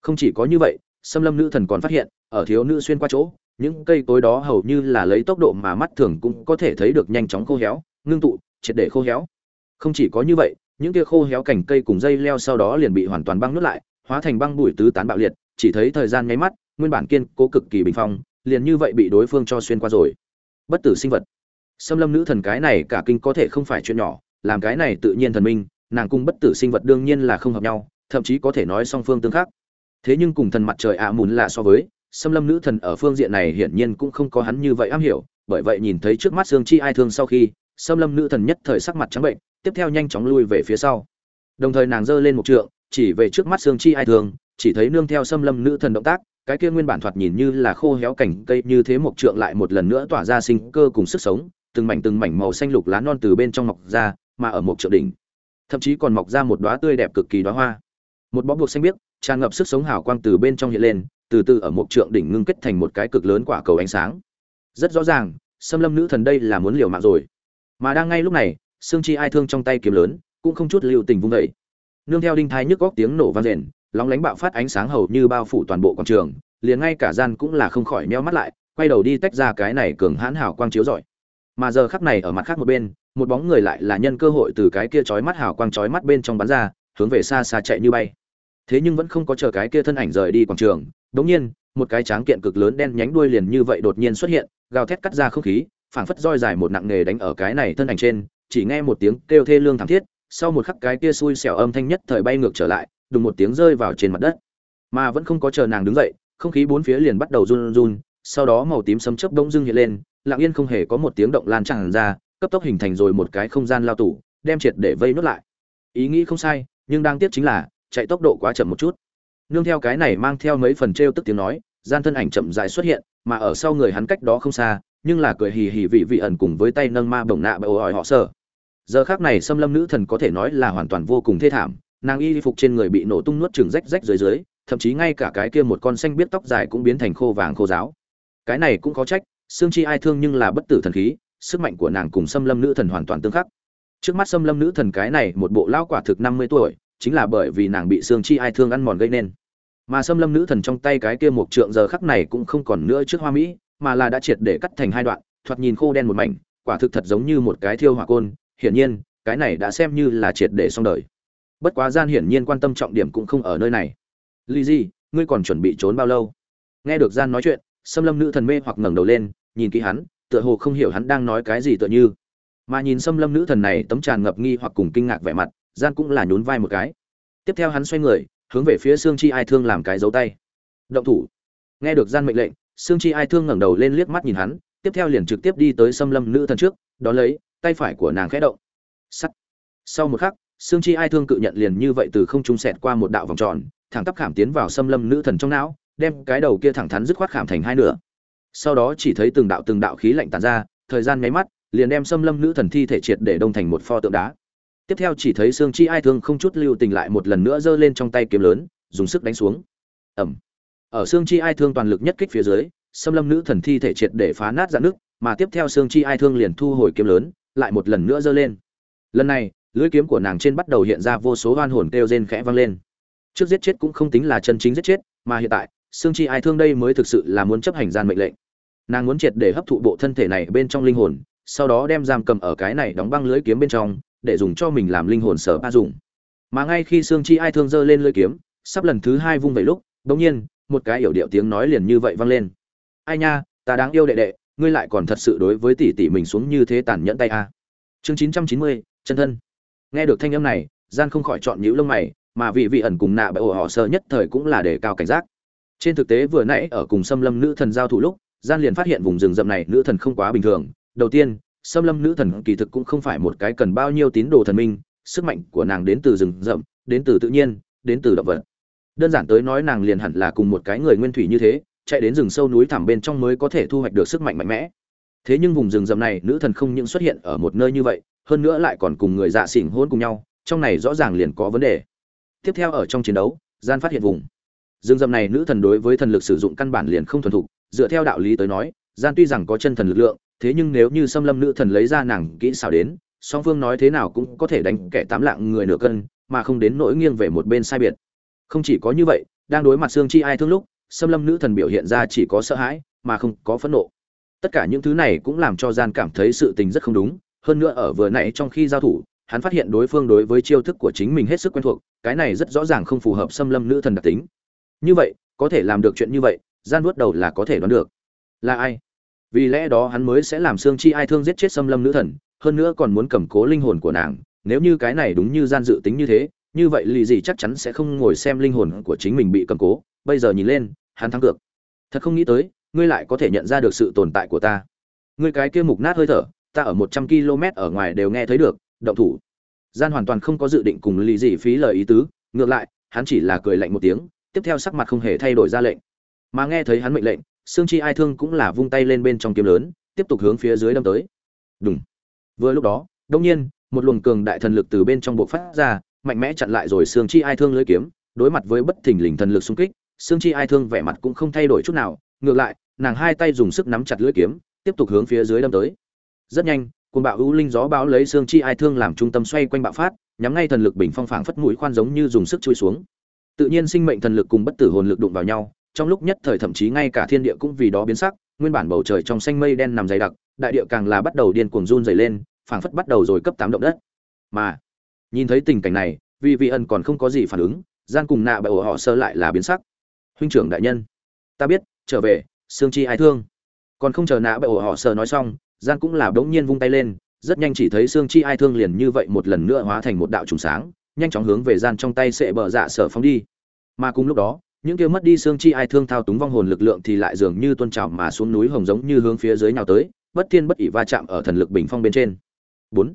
Không chỉ có như vậy, xâm lâm nữ thần còn phát hiện, ở thiếu nữ xuyên qua chỗ, những cây cối đó hầu như là lấy tốc độ mà mắt thường cũng có thể thấy được nhanh chóng khô héo, ngưng tụ, triệt để khô héo. Không chỉ có như vậy, những kia khô héo cành cây cùng dây leo sau đó liền bị hoàn toàn băng nuốt lại, hóa thành băng bụi tứ tán bạo liệt, chỉ thấy thời gian nháy mắt nguyên bản kiên cố cực kỳ bình phong, liền như vậy bị đối phương cho xuyên qua rồi. Bất tử sinh vật. Xâm lâm nữ thần cái này cả kinh có thể không phải chuyện nhỏ, làm cái này tự nhiên thần minh, nàng cung bất tử sinh vật đương nhiên là không hợp nhau, thậm chí có thể nói song phương tương khắc thế nhưng cùng thần mặt trời ạ mùn lạ so với, xâm lâm nữ thần ở phương diện này hiển nhiên cũng không có hắn như vậy am hiểu, bởi vậy nhìn thấy trước mắt xương chi ai thương sau khi, xâm lâm nữ thần nhất thời sắc mặt trắng bệnh, tiếp theo nhanh chóng lui về phía sau. Đồng thời nàng giơ lên một trượng, chỉ về trước mắt xương chi ai thương, chỉ thấy nương theo xâm lâm nữ thần động tác cái kia nguyên bản thoạt nhìn như là khô héo cảnh cây như thế một trượng lại một lần nữa tỏa ra sinh cơ cùng sức sống từng mảnh từng mảnh màu xanh lục lá non từ bên trong mọc ra mà ở một trượng đỉnh thậm chí còn mọc ra một đóa tươi đẹp cực kỳ đóa hoa. Một bó buộc xanh biếc tràn ngập sức sống hào quang từ bên trong hiện lên từ từ ở một trượng đỉnh ngưng kết thành một cái cực lớn quả cầu ánh sáng. Rất rõ ràng xâm lâm nữ thần đây là muốn liều mạng rồi. Mà đang ngay lúc này xương chi ai thương trong tay kiếm lớn cũng không chút lưu tình vung dậy, nương theo đinh thai nhức góc tiếng nổ vang rền lóng lánh bạo phát ánh sáng hầu như bao phủ toàn bộ quảng trường, liền ngay cả gian cũng là không khỏi meo mắt lại, quay đầu đi tách ra cái này cường hãn hào quang chiếu rọi. Mà giờ khắc này ở mặt khác một bên, một bóng người lại là nhân cơ hội từ cái kia chói mắt hào quang chói mắt bên trong bắn ra, hướng về xa xa chạy như bay. Thế nhưng vẫn không có chờ cái kia thân ảnh rời đi quảng trường, đống nhiên, một cái tráng kiện cực lớn đen nhánh đuôi liền như vậy đột nhiên xuất hiện, gào thét cắt ra không khí, phảng phất roi dài một nặng nghề đánh ở cái này thân ảnh trên, chỉ nghe một tiếng kêu thê lương thảm thiết, sau một khắc cái kia xui xẻo âm thanh nhất thời bay ngược trở lại đùng một tiếng rơi vào trên mặt đất. Mà vẫn không có chờ nàng đứng dậy, không khí bốn phía liền bắt đầu run run, sau đó màu tím sấm chớp đông dưng hiện lên, lặng yên không hề có một tiếng động lan tràn ra, cấp tốc hình thành rồi một cái không gian lao tủ đem triệt để vây nốt lại. Ý nghĩ không sai, nhưng đang tiếc chính là, chạy tốc độ quá chậm một chút. Nương theo cái này mang theo mấy phần trêu tức tiếng nói, gian thân ảnh chậm rãi xuất hiện, mà ở sau người hắn cách đó không xa, nhưng là cười hì hì vị vị ẩn cùng với tay nâng ma bổng nạ bởi ỏi họ sợ. Giờ khác này xâm lâm nữ thần có thể nói là hoàn toàn vô cùng thê thảm nàng y phục trên người bị nổ tung nuốt chừng rách rách dưới dưới, thậm chí ngay cả cái kia một con xanh biết tóc dài cũng biến thành khô vàng khô giáo cái này cũng có trách, xương chi ai thương nhưng là bất tử thần khí, sức mạnh của nàng cùng xâm lâm nữ thần hoàn toàn tương khắc. Trước mắt xâm lâm nữ thần cái này một bộ lao quả thực năm mươi tuổi, chính là bởi vì nàng bị xương chi ai thương ăn mòn gây nên. Mà xâm lâm nữ thần trong tay cái kia một trượng giờ khắc này cũng không còn nữa trước hoa mỹ, mà là đã triệt để cắt thành hai đoạn, thoạt nhìn khô đen một mảnh, quả thực thật giống như một cái thiêu hỏa côn. Hiển nhiên, cái này đã xem như là triệt để xong đời bất quá gian hiển nhiên quan tâm trọng điểm cũng không ở nơi này lì gì ngươi còn chuẩn bị trốn bao lâu? Nghe được Gian nói chuyện, xâm Lâm nữ thần mê hoặc ngẩng đầu lên, nhìn kỹ hắn, tựa hồ không hiểu hắn đang nói cái gì tựa như. Mà nhìn xâm Lâm nữ thần này tấm tràn ngập nghi hoặc cùng kinh ngạc vẻ mặt, Gian cũng là nhún vai một cái. Tiếp theo hắn xoay người, hướng về phía xương Chi Ai Thương làm cái dấu tay. Động thủ. Nghe được Gian mệnh lệnh, xương Chi Ai Thương ngẩng đầu lên liếc mắt nhìn hắn, tiếp theo liền trực tiếp đi tới xâm Lâm nữ thần trước, đó lấy, tay phải của nàng khẽ động. Sắt. Sau một khắc, Sương Chi Ai Thương cự nhận liền như vậy từ không trung sẹt qua một đạo vòng tròn, thẳng tắp khảm tiến vào xâm lâm nữ thần trong não đem cái đầu kia thẳng thắn dứt khoát khảm thành hai nửa. Sau đó chỉ thấy từng đạo từng đạo khí lạnh tàn ra thời gian nháy mắt liền đem xâm lâm nữ thần thi thể triệt để đông thành một pho tượng đá. Tiếp theo chỉ thấy xương chi ai thương không chút lưu tình lại một lần nữa giơ lên trong tay kiếm lớn dùng sức đánh xuống. Ẩm ở xương chi ai thương toàn lực nhất kích phía dưới xâm lâm nữ thần thi thể triệt để phá nát ra nước mà tiếp theo xương chi ai thương liền thu hồi kiếm lớn lại một lần nữa giơ lên. Lần này lưỡi kiếm của nàng trên bắt đầu hiện ra vô số oan hồn kêu rên khẽ vang lên. Trước giết chết cũng không tính là chân chính giết chết, mà hiện tại xương chi ai thương đây mới thực sự là muốn chấp hành gian mệnh lệnh. Nàng muốn triệt để hấp thụ bộ thân thể này bên trong linh hồn, sau đó đem giam cầm ở cái này đóng băng lưới kiếm bên trong, để dùng cho mình làm linh hồn sở ba dùng. Mà ngay khi xương chi ai thương giơ lên lưỡi kiếm, sắp lần thứ hai vung về lúc bỗng nhiên, một cái yểu điệu tiếng nói liền như vậy vang lên. Ai nha, ta đáng yêu đệ đệ, ngươi lại còn thật sự đối với tỷ tỷ mình xuống như thế tàn nhẫn tay a. Chương chín trăm chín mươi, chân thân nghe được thanh âm này gian không khỏi chọn nhíu lông mày, mà vị vị ẩn cùng nạ bởi ổ họ sơ nhất thời cũng là để cao cảnh giác. Trên thực tế vừa nãy ở cùng xâm lâm nữ thần giao thủ lúc gian liền phát hiện vùng rừng rậm này nữ thần không quá bình thường. Đầu tiên, xâm lâm nữ thần kỳ thực cũng không phải một cái cần bao nhiêu tín đồ thần minh, sức mạnh của nàng đến từ rừng rậm, đến từ tự nhiên, đến từ động vật. Đơn giản tới nói nàng liền hẳn là cùng một cái người nguyên thủy như thế, chạy đến rừng sâu núi thẳm bên trong mới có thể thu hoạch được sức mạnh mạnh mẽ. Thế nhưng vùng rừng rậm này nữ thần không những xuất hiện ở một nơi như vậy hơn nữa lại còn cùng người dạ xỉn hôn cùng nhau, trong này rõ ràng liền có vấn đề. Tiếp theo ở trong chiến đấu, gian phát hiện vùng. Dương dầm này nữ thần đối với thần lực sử dụng căn bản liền không thuần thục, dựa theo đạo lý tới nói, gian tuy rằng có chân thần lực lượng, thế nhưng nếu như xâm lâm nữ thần lấy ra nàng kỹ xảo đến, song phương nói thế nào cũng có thể đánh kẻ tám lạng người nửa cân, mà không đến nỗi nghiêng về một bên sai biệt. Không chỉ có như vậy, đang đối mặt xương chi ai thương lúc, xâm lâm nữ thần biểu hiện ra chỉ có sợ hãi, mà không có phẫn nộ. Tất cả những thứ này cũng làm cho gian cảm thấy sự tình rất không đúng hơn nữa ở vừa nãy trong khi giao thủ, hắn phát hiện đối phương đối với chiêu thức của chính mình hết sức quen thuộc, cái này rất rõ ràng không phù hợp xâm lâm nữ thần đặc tính. Như vậy, có thể làm được chuyện như vậy, gian vuốt đầu là có thể đoán được. Là ai? Vì lẽ đó hắn mới sẽ làm xương chi ai thương giết chết xâm lâm nữ thần, hơn nữa còn muốn cầm cố linh hồn của nàng, nếu như cái này đúng như gian dự tính như thế, như vậy lì gì chắc chắn sẽ không ngồi xem linh hồn của chính mình bị cầm cố. Bây giờ nhìn lên, hắn thắng cược. Thật không nghĩ tới, ngươi lại có thể nhận ra được sự tồn tại của ta. Ngươi cái kia mục nát hơi thở ta ở một trăm km ở ngoài đều nghe thấy được, động thủ. Gian hoàn toàn không có dự định cùng Lý Dĩ phí lời ý tứ, ngược lại, hắn chỉ là cười lạnh một tiếng, tiếp theo sắc mặt không hề thay đổi ra lệnh. Mà nghe thấy hắn mệnh lệnh xương chi ai thương cũng là vung tay lên bên trong kiếm lớn, tiếp tục hướng phía dưới đâm tới. Đúng vừa lúc đó, đột nhiên, một luồng cường đại thần lực từ bên trong bộ phát ra, mạnh mẽ chặn lại rồi xương chi ai thương lưỡi kiếm, đối mặt với bất thình lình thần lực xung kích xương chi ai thương vẻ mặt cũng không thay đổi chút nào, ngược lại, nàng hai tay dùng sức nắm chặt lưỡi kiếm, tiếp tục hướng phía dưới đâm tới rất nhanh, cuồng bạo ưu linh gió báo lấy xương chi ai thương làm trung tâm xoay quanh bạo phát, nhắm ngay thần lực bình phong phảng phất mũi khoan giống như dùng sức chui xuống. Tự nhiên sinh mệnh thần lực cùng bất tử hồn lực đụng vào nhau, trong lúc nhất thời thậm chí ngay cả thiên địa cũng vì đó biến sắc, nguyên bản bầu trời trong xanh mây đen nằm dày đặc, đại địa càng là bắt đầu điên cuồng run dày lên, phảng phất bắt đầu rồi cấp tám động đất. Mà, nhìn thấy tình cảnh này vì vị ân còn không có gì phản ứng, gian cùng nạ bại ổ họ sơ lại là biến sắc. Huynh trưởng đại nhân, ta biết, trở về, xương chi ai thương. Còn không chờ nạ bại ổ họ sơ nói xong gian cũng là bỗng nhiên vung tay lên, rất nhanh chỉ thấy xương chi ai thương liền như vậy một lần nữa hóa thành một đạo trùng sáng, nhanh chóng hướng về gian trong tay sẽ bờ dạ sở phóng đi. Mà cùng lúc đó, những kia mất đi xương chi ai thương thao túng vong hồn lực lượng thì lại dường như tuôn trào mà xuống núi hồng giống như hướng phía dưới nhào tới, bất thiên bất ỷ va chạm ở thần lực bình phong bên trên. Bốn,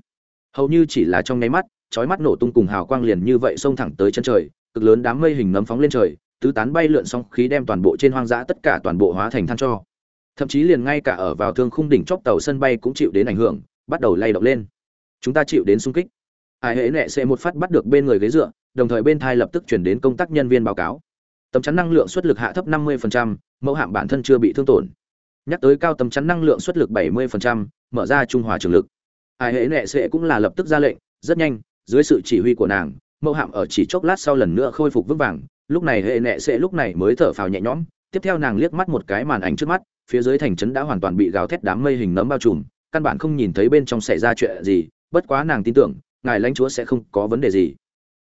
hầu như chỉ là trong nháy mắt, chói mắt nổ tung cùng hào quang liền như vậy xông thẳng tới chân trời, cực lớn đám mây hình nấm phóng lên trời, tứ tán bay lượn xong khí đem toàn bộ trên hoang dã tất cả toàn bộ hóa thành than cho thậm chí liền ngay cả ở vào thương khung đỉnh chóp tàu sân bay cũng chịu đến ảnh hưởng bắt đầu lay động lên. Chúng ta chịu đến xung kích. Ai hễ nẹ sẽ một phát bắt được bên người ghế dựa đồng thời bên thai lập tức chuyển đến công tác nhân viên báo cáo. Tấm chắn năng lượng xuất lực hạ thấp 50%, mẫu hạm bản thân chưa bị thương tổn. Nhắc tới cao tấm chắn năng lượng xuất lực 70%, mở ra trung hòa trường lực. Ai hễ nẹ sẽ cũng là lập tức ra lệnh rất nhanh dưới sự chỉ huy của nàng mẫu hạm ở chỉ chốc lát sau lần nữa khôi phục vững vàng. Lúc này hệ nẹ sẽ lúc này mới thở phào nhẹ nhõm tiếp theo nàng liếc mắt một cái màn ảnh trước mắt phía dưới thành trấn đã hoàn toàn bị gào thét đám mây hình nấm bao trùm, căn bản không nhìn thấy bên trong xảy ra chuyện gì, bất quá nàng tin tưởng, ngài lãnh chúa sẽ không có vấn đề gì.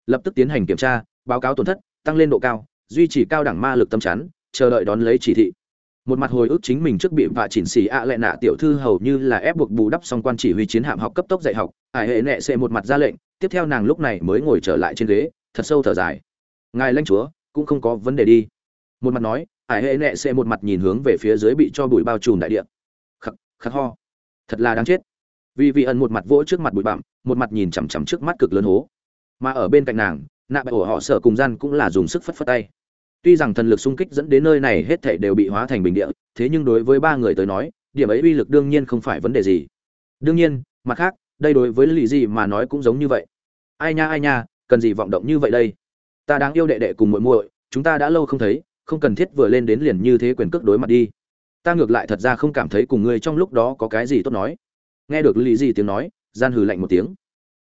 Lập tức tiến hành kiểm tra, báo cáo tổn thất, tăng lên độ cao, duy trì cao đẳng ma lực tâm chắn, chờ đợi đón lấy chỉ thị. Một mặt hồi ức chính mình trước bị vạ chỉnh xì ạ à lệ nạ tiểu thư hầu như là ép buộc bù đắp xong quan chỉ huy chiến hạm học cấp tốc dạy học, ải hệ nệ sẽ một mặt ra lệnh, tiếp theo nàng lúc này mới ngồi trở lại trên ghế, thật sâu thở dài. Ngài lãnh chúa, cũng không có vấn đề đi. Một mặt nói ải hệ nệ sẽ một mặt nhìn hướng về phía dưới bị cho bụi bao trùm đại địa. Khắc khắc ho. Thật là đáng chết. Vì vị ẩn một mặt vỗ trước mặt bụi bặm, một mặt nhìn chằm chằm trước mắt cực lớn hố. Mà ở bên cạnh nàng, nạ bại ổ họ sợ cùng gian cũng là dùng sức phất phất tay. Tuy rằng thần lực xung kích dẫn đến nơi này hết thảy đều bị hóa thành bình địa, thế nhưng đối với ba người tới nói, điểm ấy uy lực đương nhiên không phải vấn đề gì. Đương nhiên, mặt khác, đây đối với lì gì mà nói cũng giống như vậy. Ai nha ai nha, cần gì vọng động như vậy đây? Ta đáng yêu đệ đệ cùng muội muội, chúng ta đã lâu không thấy không cần thiết vừa lên đến liền như thế quyền cước đối mặt đi. Ta ngược lại thật ra không cảm thấy cùng ngươi trong lúc đó có cái gì tốt nói. Nghe được lý gì tiếng nói, gian hừ lạnh một tiếng.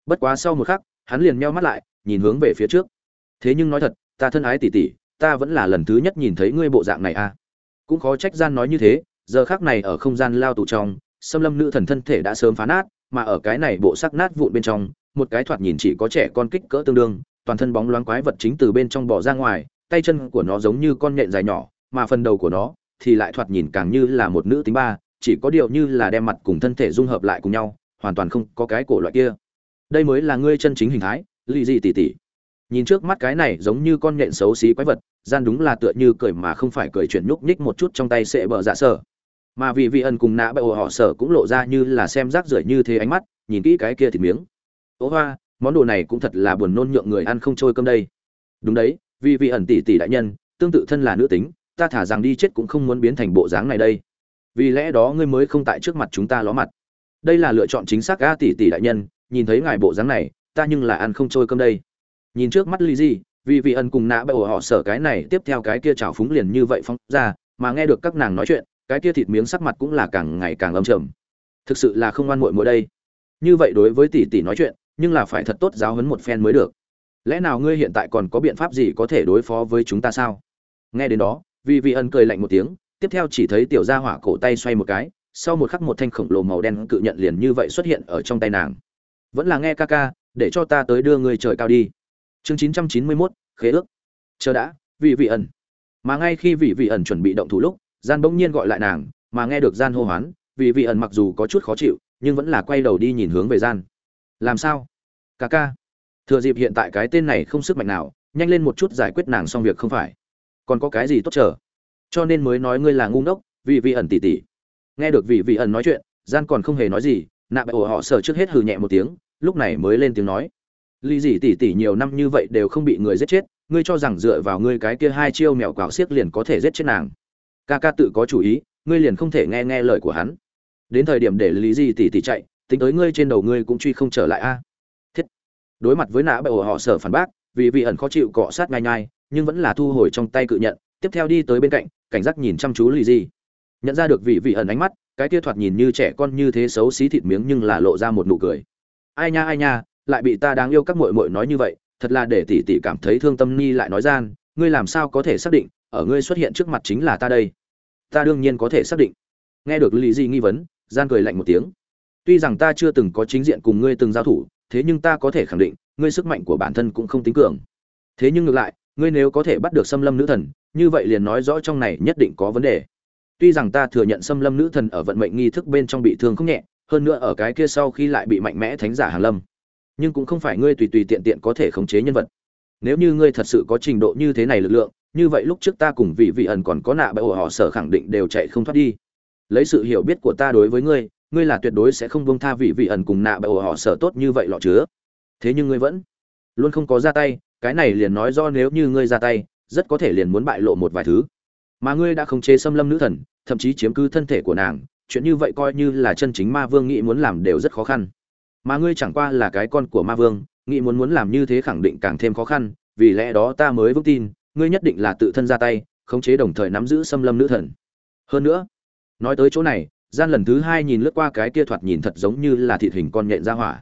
Bất quá sau một khắc, hắn liền meo mắt lại, nhìn hướng về phía trước. Thế nhưng nói thật, ta thân ái tỉ tỉ ta vẫn là lần thứ nhất nhìn thấy ngươi bộ dạng này à. Cũng khó trách gian nói như thế, giờ khác này ở không gian lao tù trong, xâm lâm nữ thần thân thể đã sớm phá nát, mà ở cái này bộ sắc nát vụn bên trong, một cái thoạt nhìn chỉ có trẻ con kích cỡ tương đương, toàn thân bóng loáng quái vật chính từ bên trong bỏ ra ngoài tay chân của nó giống như con nhện dài nhỏ, mà phần đầu của nó thì lại thoạt nhìn càng như là một nữ tính ba, chỉ có điều như là đem mặt cùng thân thể dung hợp lại cùng nhau, hoàn toàn không có cái cổ loại kia. Đây mới là ngươi chân chính hình thái, lì dị tỉ tỉ nhìn trước mắt cái này giống như con nhện xấu xí quái vật, gian đúng là tựa như cười mà không phải cười chuyển nhúc nhích một chút trong tay sệ bờ dạ sở. Mà vì vị ẩn cùng nã bậy họ sở cũng lộ ra như là xem rác rưởi như thế ánh mắt, nhìn kỹ cái kia thịt miếng. Ố hoa, món đồ này cũng thật là buồn nôn nhượng người ăn không trôi cơm đây. Đúng đấy vì vị ẩn tỷ tỷ đại nhân, tương tự thân là nữ tính, ta thả rằng đi chết cũng không muốn biến thành bộ dáng này đây. Vì lẽ đó ngươi mới không tại trước mặt chúng ta ló mặt. Đây là lựa chọn chính xác a tỷ tỷ đại nhân, nhìn thấy ngài bộ dáng này, ta nhưng là ăn không trôi cơm đây. Nhìn trước mắt ly di vì vị ẩn cùng nã bậy họ sở cái này, tiếp theo cái kia trào phúng liền như vậy phóng ra, mà nghe được các nàng nói chuyện, cái kia thịt miếng sắc mặt cũng là càng ngày càng âm trầm. Thực sự là không ngoan muội muội đây. Như vậy đối với tỷ tỷ nói chuyện, nhưng là phải thật tốt giáo huấn một phen mới được lẽ nào ngươi hiện tại còn có biện pháp gì có thể đối phó với chúng ta sao? Nghe đến đó vì vị ẩn cười lạnh một tiếng, tiếp theo chỉ thấy tiểu gia hỏa cổ tay xoay một cái, sau một khắc một thanh khổng lồ màu đen cự nhận liền như vậy xuất hiện ở trong tay nàng. Vẫn là nghe ca ca, để cho ta tới đưa ngươi trời cao đi. Chương chín trăm chín mươi mốt, khế ước. Chờ đã vị vị ẩn mà ngay khi vị vị ẩn chuẩn bị động thủ lúc, gian bỗng nhiên gọi lại nàng, mà nghe được gian hô hoán vị vị ẩn mặc dù có chút khó chịu, nhưng vẫn là quay đầu đi nhìn hướng về gian. Làm sao? Ca ca thừa dịp hiện tại cái tên này không sức mạnh nào, nhanh lên một chút giải quyết nàng xong việc không phải. Còn có cái gì tốt chờ? Cho nên mới nói ngươi là ngu ngốc, vì vị ẩn tỉ tỉ. Nghe được vị vị ẩn nói chuyện, gian còn không hề nói gì, nạ bại ổ họ sợ trước hết hừ nhẹ một tiếng, lúc này mới lên tiếng nói. Ly dị tỉ tỉ nhiều năm như vậy đều không bị người giết chết, ngươi cho rằng dựa vào ngươi cái kia hai chiêu mèo quào xiếc liền có thể giết chết nàng. Ca ca tự có chủ ý, ngươi liền không thể nghe nghe lời của hắn. Đến thời điểm để lý gì tỉ tỉ chạy, tính tới ngươi trên đầu ngươi cũng truy không trở lại a đối mặt với nã bậy ổ họ sở phản bác, vì vị ẩn khó chịu cọ sát ngay nhai, nhưng vẫn là thu hồi trong tay cự nhận, tiếp theo đi tới bên cạnh, cảnh giác nhìn chăm chú lì gì nhận ra được vị vị ẩn ánh mắt, cái kia thoạt nhìn như trẻ con như thế xấu xí thịt miếng nhưng là lộ ra một nụ cười. Ai nha ai nha, lại bị ta đáng yêu các muội muội nói như vậy, thật là để tỷ tỷ cảm thấy thương tâm ni lại nói gian, ngươi làm sao có thể xác định, ở ngươi xuất hiện trước mặt chính là ta đây? Ta đương nhiên có thể xác định. Nghe được lì gì nghi vấn, gian cười lạnh một tiếng. Tuy rằng ta chưa từng có chính diện cùng ngươi từng giao thủ thế nhưng ta có thể khẳng định, ngươi sức mạnh của bản thân cũng không tính cường. Thế nhưng ngược lại, ngươi nếu có thể bắt được xâm lâm nữ thần, như vậy liền nói rõ trong này nhất định có vấn đề. Tuy rằng ta thừa nhận xâm lâm nữ thần ở vận mệnh nghi thức bên trong bị thương không nhẹ, hơn nữa ở cái kia sau khi lại bị mạnh mẽ thánh giả hàng lâm. Nhưng cũng không phải ngươi tùy tùy tiện tiện có thể khống chế nhân vật. Nếu như ngươi thật sự có trình độ như thế này lực lượng, như vậy lúc trước ta cùng vị vị ẩn còn có nạ bại ổ họ sở khẳng định đều chạy không thoát đi. Lấy sự hiểu biết của ta đối với ngươi ngươi là tuyệt đối sẽ không buông tha vị vị ẩn cùng nạ bại họ sở tốt như vậy lọ chứa. Thế nhưng ngươi vẫn luôn không có ra tay, cái này liền nói do nếu như ngươi ra tay, rất có thể liền muốn bại lộ một vài thứ. Mà ngươi đã khống chế xâm lâm nữ thần, thậm chí chiếm cứ thân thể của nàng, chuyện như vậy coi như là chân chính ma vương nghĩ muốn làm đều rất khó khăn. Mà ngươi chẳng qua là cái con của ma vương, nghĩ muốn muốn làm như thế khẳng định càng thêm khó khăn, vì lẽ đó ta mới vững tin, ngươi nhất định là tự thân ra tay, khống chế đồng thời nắm giữ xâm lâm nữ thần. Hơn nữa, nói tới chỗ này gian lần thứ hai nhìn lướt qua cái kia thoạt nhìn thật giống như là thịt hình con nhện ra hỏa.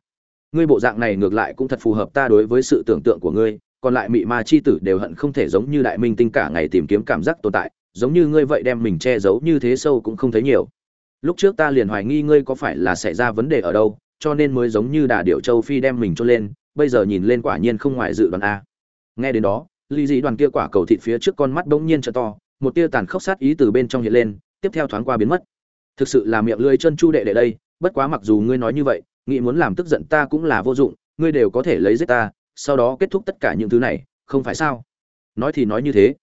Ngươi bộ dạng này ngược lại cũng thật phù hợp ta đối với sự tưởng tượng của ngươi, còn lại mị ma chi tử đều hận không thể giống như đại minh tinh cả ngày tìm kiếm cảm giác tồn tại, giống như ngươi vậy đem mình che giấu như thế sâu cũng không thấy nhiều. Lúc trước ta liền hoài nghi ngươi có phải là xảy ra vấn đề ở đâu, cho nên mới giống như đà điệu châu phi đem mình cho lên, bây giờ nhìn lên quả nhiên không ngoài dự đoán a. Nghe đến đó ly dị đoàn kia quả cầu thịt phía trước con mắt bỗng nhiên t to, một tia tàn khốc sát ý từ bên trong hiện lên, tiếp theo thoáng qua biến mất thực sự là miệng lưỡi chân chu đệ đệ đây, bất quá mặc dù ngươi nói như vậy, nghĩ muốn làm tức giận ta cũng là vô dụng, ngươi đều có thể lấy giết ta, sau đó kết thúc tất cả những thứ này, không phải sao? Nói thì nói như thế.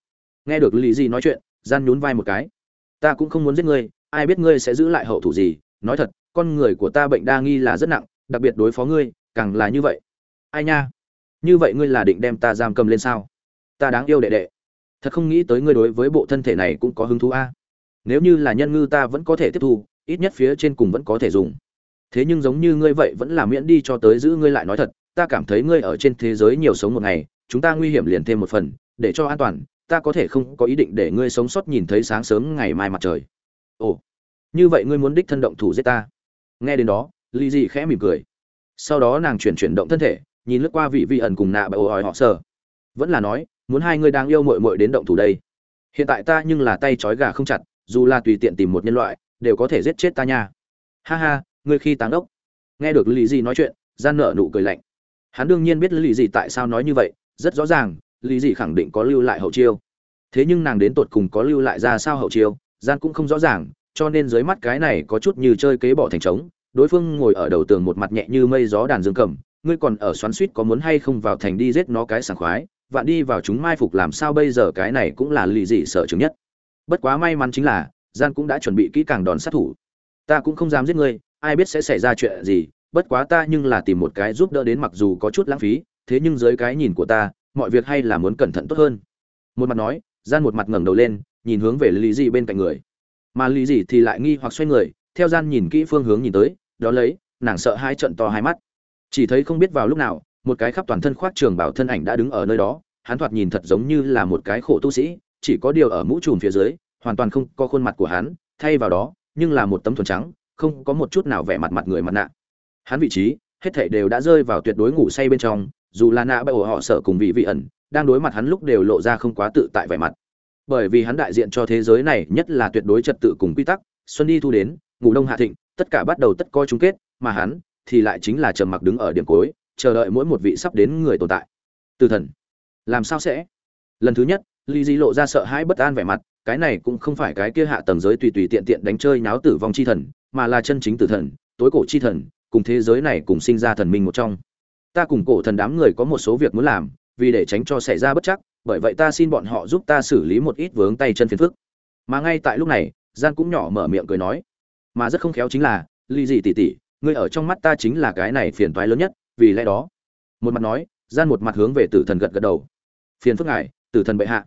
Nghe được lý gì nói chuyện, gian nhún vai một cái. Ta cũng không muốn giết ngươi, ai biết ngươi sẽ giữ lại hậu thủ gì? Nói thật, con người của ta bệnh đa nghi là rất nặng, đặc biệt đối phó ngươi, càng là như vậy. Ai nha? Như vậy ngươi là định đem ta giam cầm lên sao? Ta đáng yêu đệ đệ. Thật không nghĩ tới ngươi đối với bộ thân thể này cũng có hứng thú a nếu như là nhân ngư ta vẫn có thể tiếp thu, ít nhất phía trên cùng vẫn có thể dùng. Thế nhưng giống như ngươi vậy vẫn là miễn đi cho tới giữ ngươi lại nói thật, ta cảm thấy ngươi ở trên thế giới nhiều sống một ngày, chúng ta nguy hiểm liền thêm một phần, để cho an toàn, ta có thể không có ý định để ngươi sống sót nhìn thấy sáng sớm ngày mai mặt trời. Ồ, như vậy ngươi muốn đích thân động thủ giết ta? Nghe đến đó lì dị khẽ mỉm cười. Sau đó nàng chuyển chuyển động thân thể, nhìn lướt qua vị vị ẩn cùng nạ bởi ỏi họ sờ. Vẫn là nói, muốn hai ngươi đang yêu mội mội đến động thủ đây. Hiện tại ta nhưng là tay trói gà không chặt dù là tùy tiện tìm một nhân loại, đều có thể giết chết ta nha. Ha ha, ngươi khi táng ốc. Nghe được lý Dị nói chuyện, gian nợ nụ cười lạnh. Hắn đương nhiên biết lý Dị tại sao nói như vậy, rất rõ ràng, lý Dị khẳng định có lưu lại hậu chiêu. Thế nhưng nàng đến tột cùng có lưu lại ra sao hậu chiêu, gian cũng không rõ ràng, cho nên dưới mắt cái này có chút như chơi kế bỏ thành trống, đối phương ngồi ở đầu tường một mặt nhẹ như mây gió đàn dương cầm, ngươi còn ở xoắn suýt có muốn hay không vào thành đi giết nó cái sảng khoái, vạn đi vào chúng mai phục làm sao bây giờ cái này cũng là lì dị sợ chứng nhất bất quá may mắn chính là, gian cũng đã chuẩn bị kỹ càng đòn sát thủ. Ta cũng không dám giết ngươi, ai biết sẽ xảy ra chuyện gì, bất quá ta nhưng là tìm một cái giúp đỡ đến mặc dù có chút lãng phí, thế nhưng dưới cái nhìn của ta, mọi việc hay là muốn cẩn thận tốt hơn. Một mặt nói, gian một mặt ngẩng đầu lên, nhìn hướng về lý dị bên cạnh người. Mà lý dị thì lại nghi hoặc xoay người, theo gian nhìn kỹ phương hướng nhìn tới, đó lấy, nàng sợ hai trận to hai mắt. Chỉ thấy không biết vào lúc nào, một cái khắp toàn thân khoác trường bảo thân ảnh đã đứng ở nơi đó, hắn thoạt nhìn thật giống như là một cái khổ tu sĩ chỉ có điều ở mũ trùm phía dưới, hoàn toàn không có khuôn mặt của hắn, thay vào đó, nhưng là một tấm thuần trắng, không có một chút nào vẻ mặt mặt người mặt nạ. Hắn vị trí, hết thảy đều đã rơi vào tuyệt đối ngủ say bên trong, dù là nạ bởi họ sợ cùng vị vị ẩn, đang đối mặt hắn lúc đều lộ ra không quá tự tại vẻ mặt. Bởi vì hắn đại diện cho thế giới này nhất là tuyệt đối trật tự cùng quy tắc, xuân đi thu đến, ngủ đông hạ thịnh, tất cả bắt đầu tất coi chung kết, mà hắn thì lại chính là trầm mặc đứng ở điểm cuối, chờ đợi mỗi một vị sắp đến người tồn tại. Từ thần, làm sao sẽ? Lần thứ nhất Lý di lộ ra sợ hãi bất an vẻ mặt cái này cũng không phải cái kia hạ tầng giới tùy tùy tiện tiện đánh chơi náo tử vong chi thần mà là chân chính tử thần tối cổ chi thần cùng thế giới này cùng sinh ra thần minh một trong. Ta cùng cổ thần đám người có một số việc muốn làm vì để tránh cho xảy ra bất chắc bởi vậy ta xin bọn họ giúp ta xử lý một ít vướng tay chân phiền phức. Mà ngay tại lúc này gian cũng nhỏ mở miệng cười nói. Mà rất không khéo chính là Lý Dĩ tỷ tỷ, ngươi ở trong mắt ta chính là cái này phiền toái lớn nhất vì lẽ đó. Một mặt nói gian một mặt hướng về tử thần gật gật đầu. Phiền phức ngài tử thần bệ hạ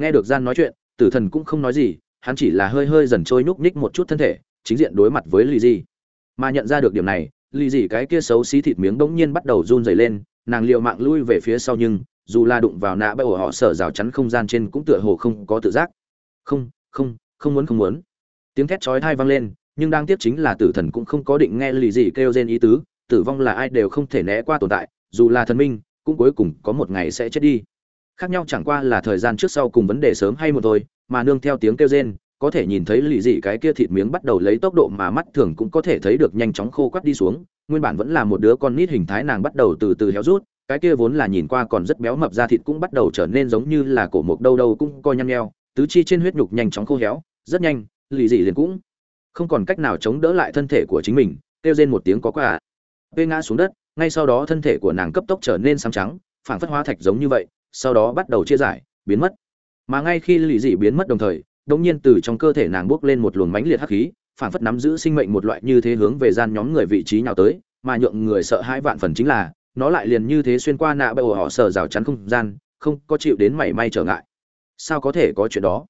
nghe được gian nói chuyện, tử thần cũng không nói gì, hắn chỉ là hơi hơi dần trôi nhúc nhích một chút thân thể, chính diện đối mặt với lì dị. Mà nhận ra được điểm này, lì dị cái kia xấu xí thịt miếng bỗng nhiên bắt đầu run rẩy lên, nàng liều mạng lui về phía sau nhưng, dù la đụng vào nạ bẫy ổ họ sở rào chắn không gian trên cũng tựa hồ không có tự giác. Không không không muốn không muốn. Tiếng thét chói tai vang lên, nhưng đang tiếp chính là tử thần cũng không có định nghe lì dì kêu rên ý tứ, tử vong là ai đều không thể né qua tồn tại, dù là thần minh, cũng cuối cùng có một ngày sẽ chết đi khác nhau chẳng qua là thời gian trước sau cùng vấn đề sớm hay một thôi, mà nương theo tiếng kêu rên, có thể nhìn thấy lì dị cái kia thịt miếng bắt đầu lấy tốc độ mà mắt thường cũng có thể thấy được nhanh chóng khô quắt đi xuống, nguyên bản vẫn là một đứa con nít hình thái nàng bắt đầu từ từ héo rút, cái kia vốn là nhìn qua còn rất béo mập da thịt cũng bắt đầu trở nên giống như là cổ mộc đâu đâu cũng coi nhăn nheo, tứ chi trên huyết nhục nhanh chóng khô héo, rất nhanh, lì dị liền cũng không còn cách nào chống đỡ lại thân thể của chính mình, kêu rên một tiếng có quả vê ngã xuống đất, ngay sau đó thân thể của nàng cấp tốc trở nên sáng trắng phản phất hóa thạch giống như vậy sau đó bắt đầu chia giải, biến mất. Mà ngay khi lì dị biến mất đồng thời đột nhiên từ trong cơ thể nàng bước lên một luồng mãnh liệt hắc khí, phản phất nắm giữ sinh mệnh một loại như thế hướng về gian nhóm người vị trí nào tới, mà nhượng người sợ hãi vạn phần chính là, nó lại liền như thế xuyên qua nạ bệ họ sở rào chắn không gian, không có chịu đến mảy may trở ngại. Sao có thể có chuyện đó?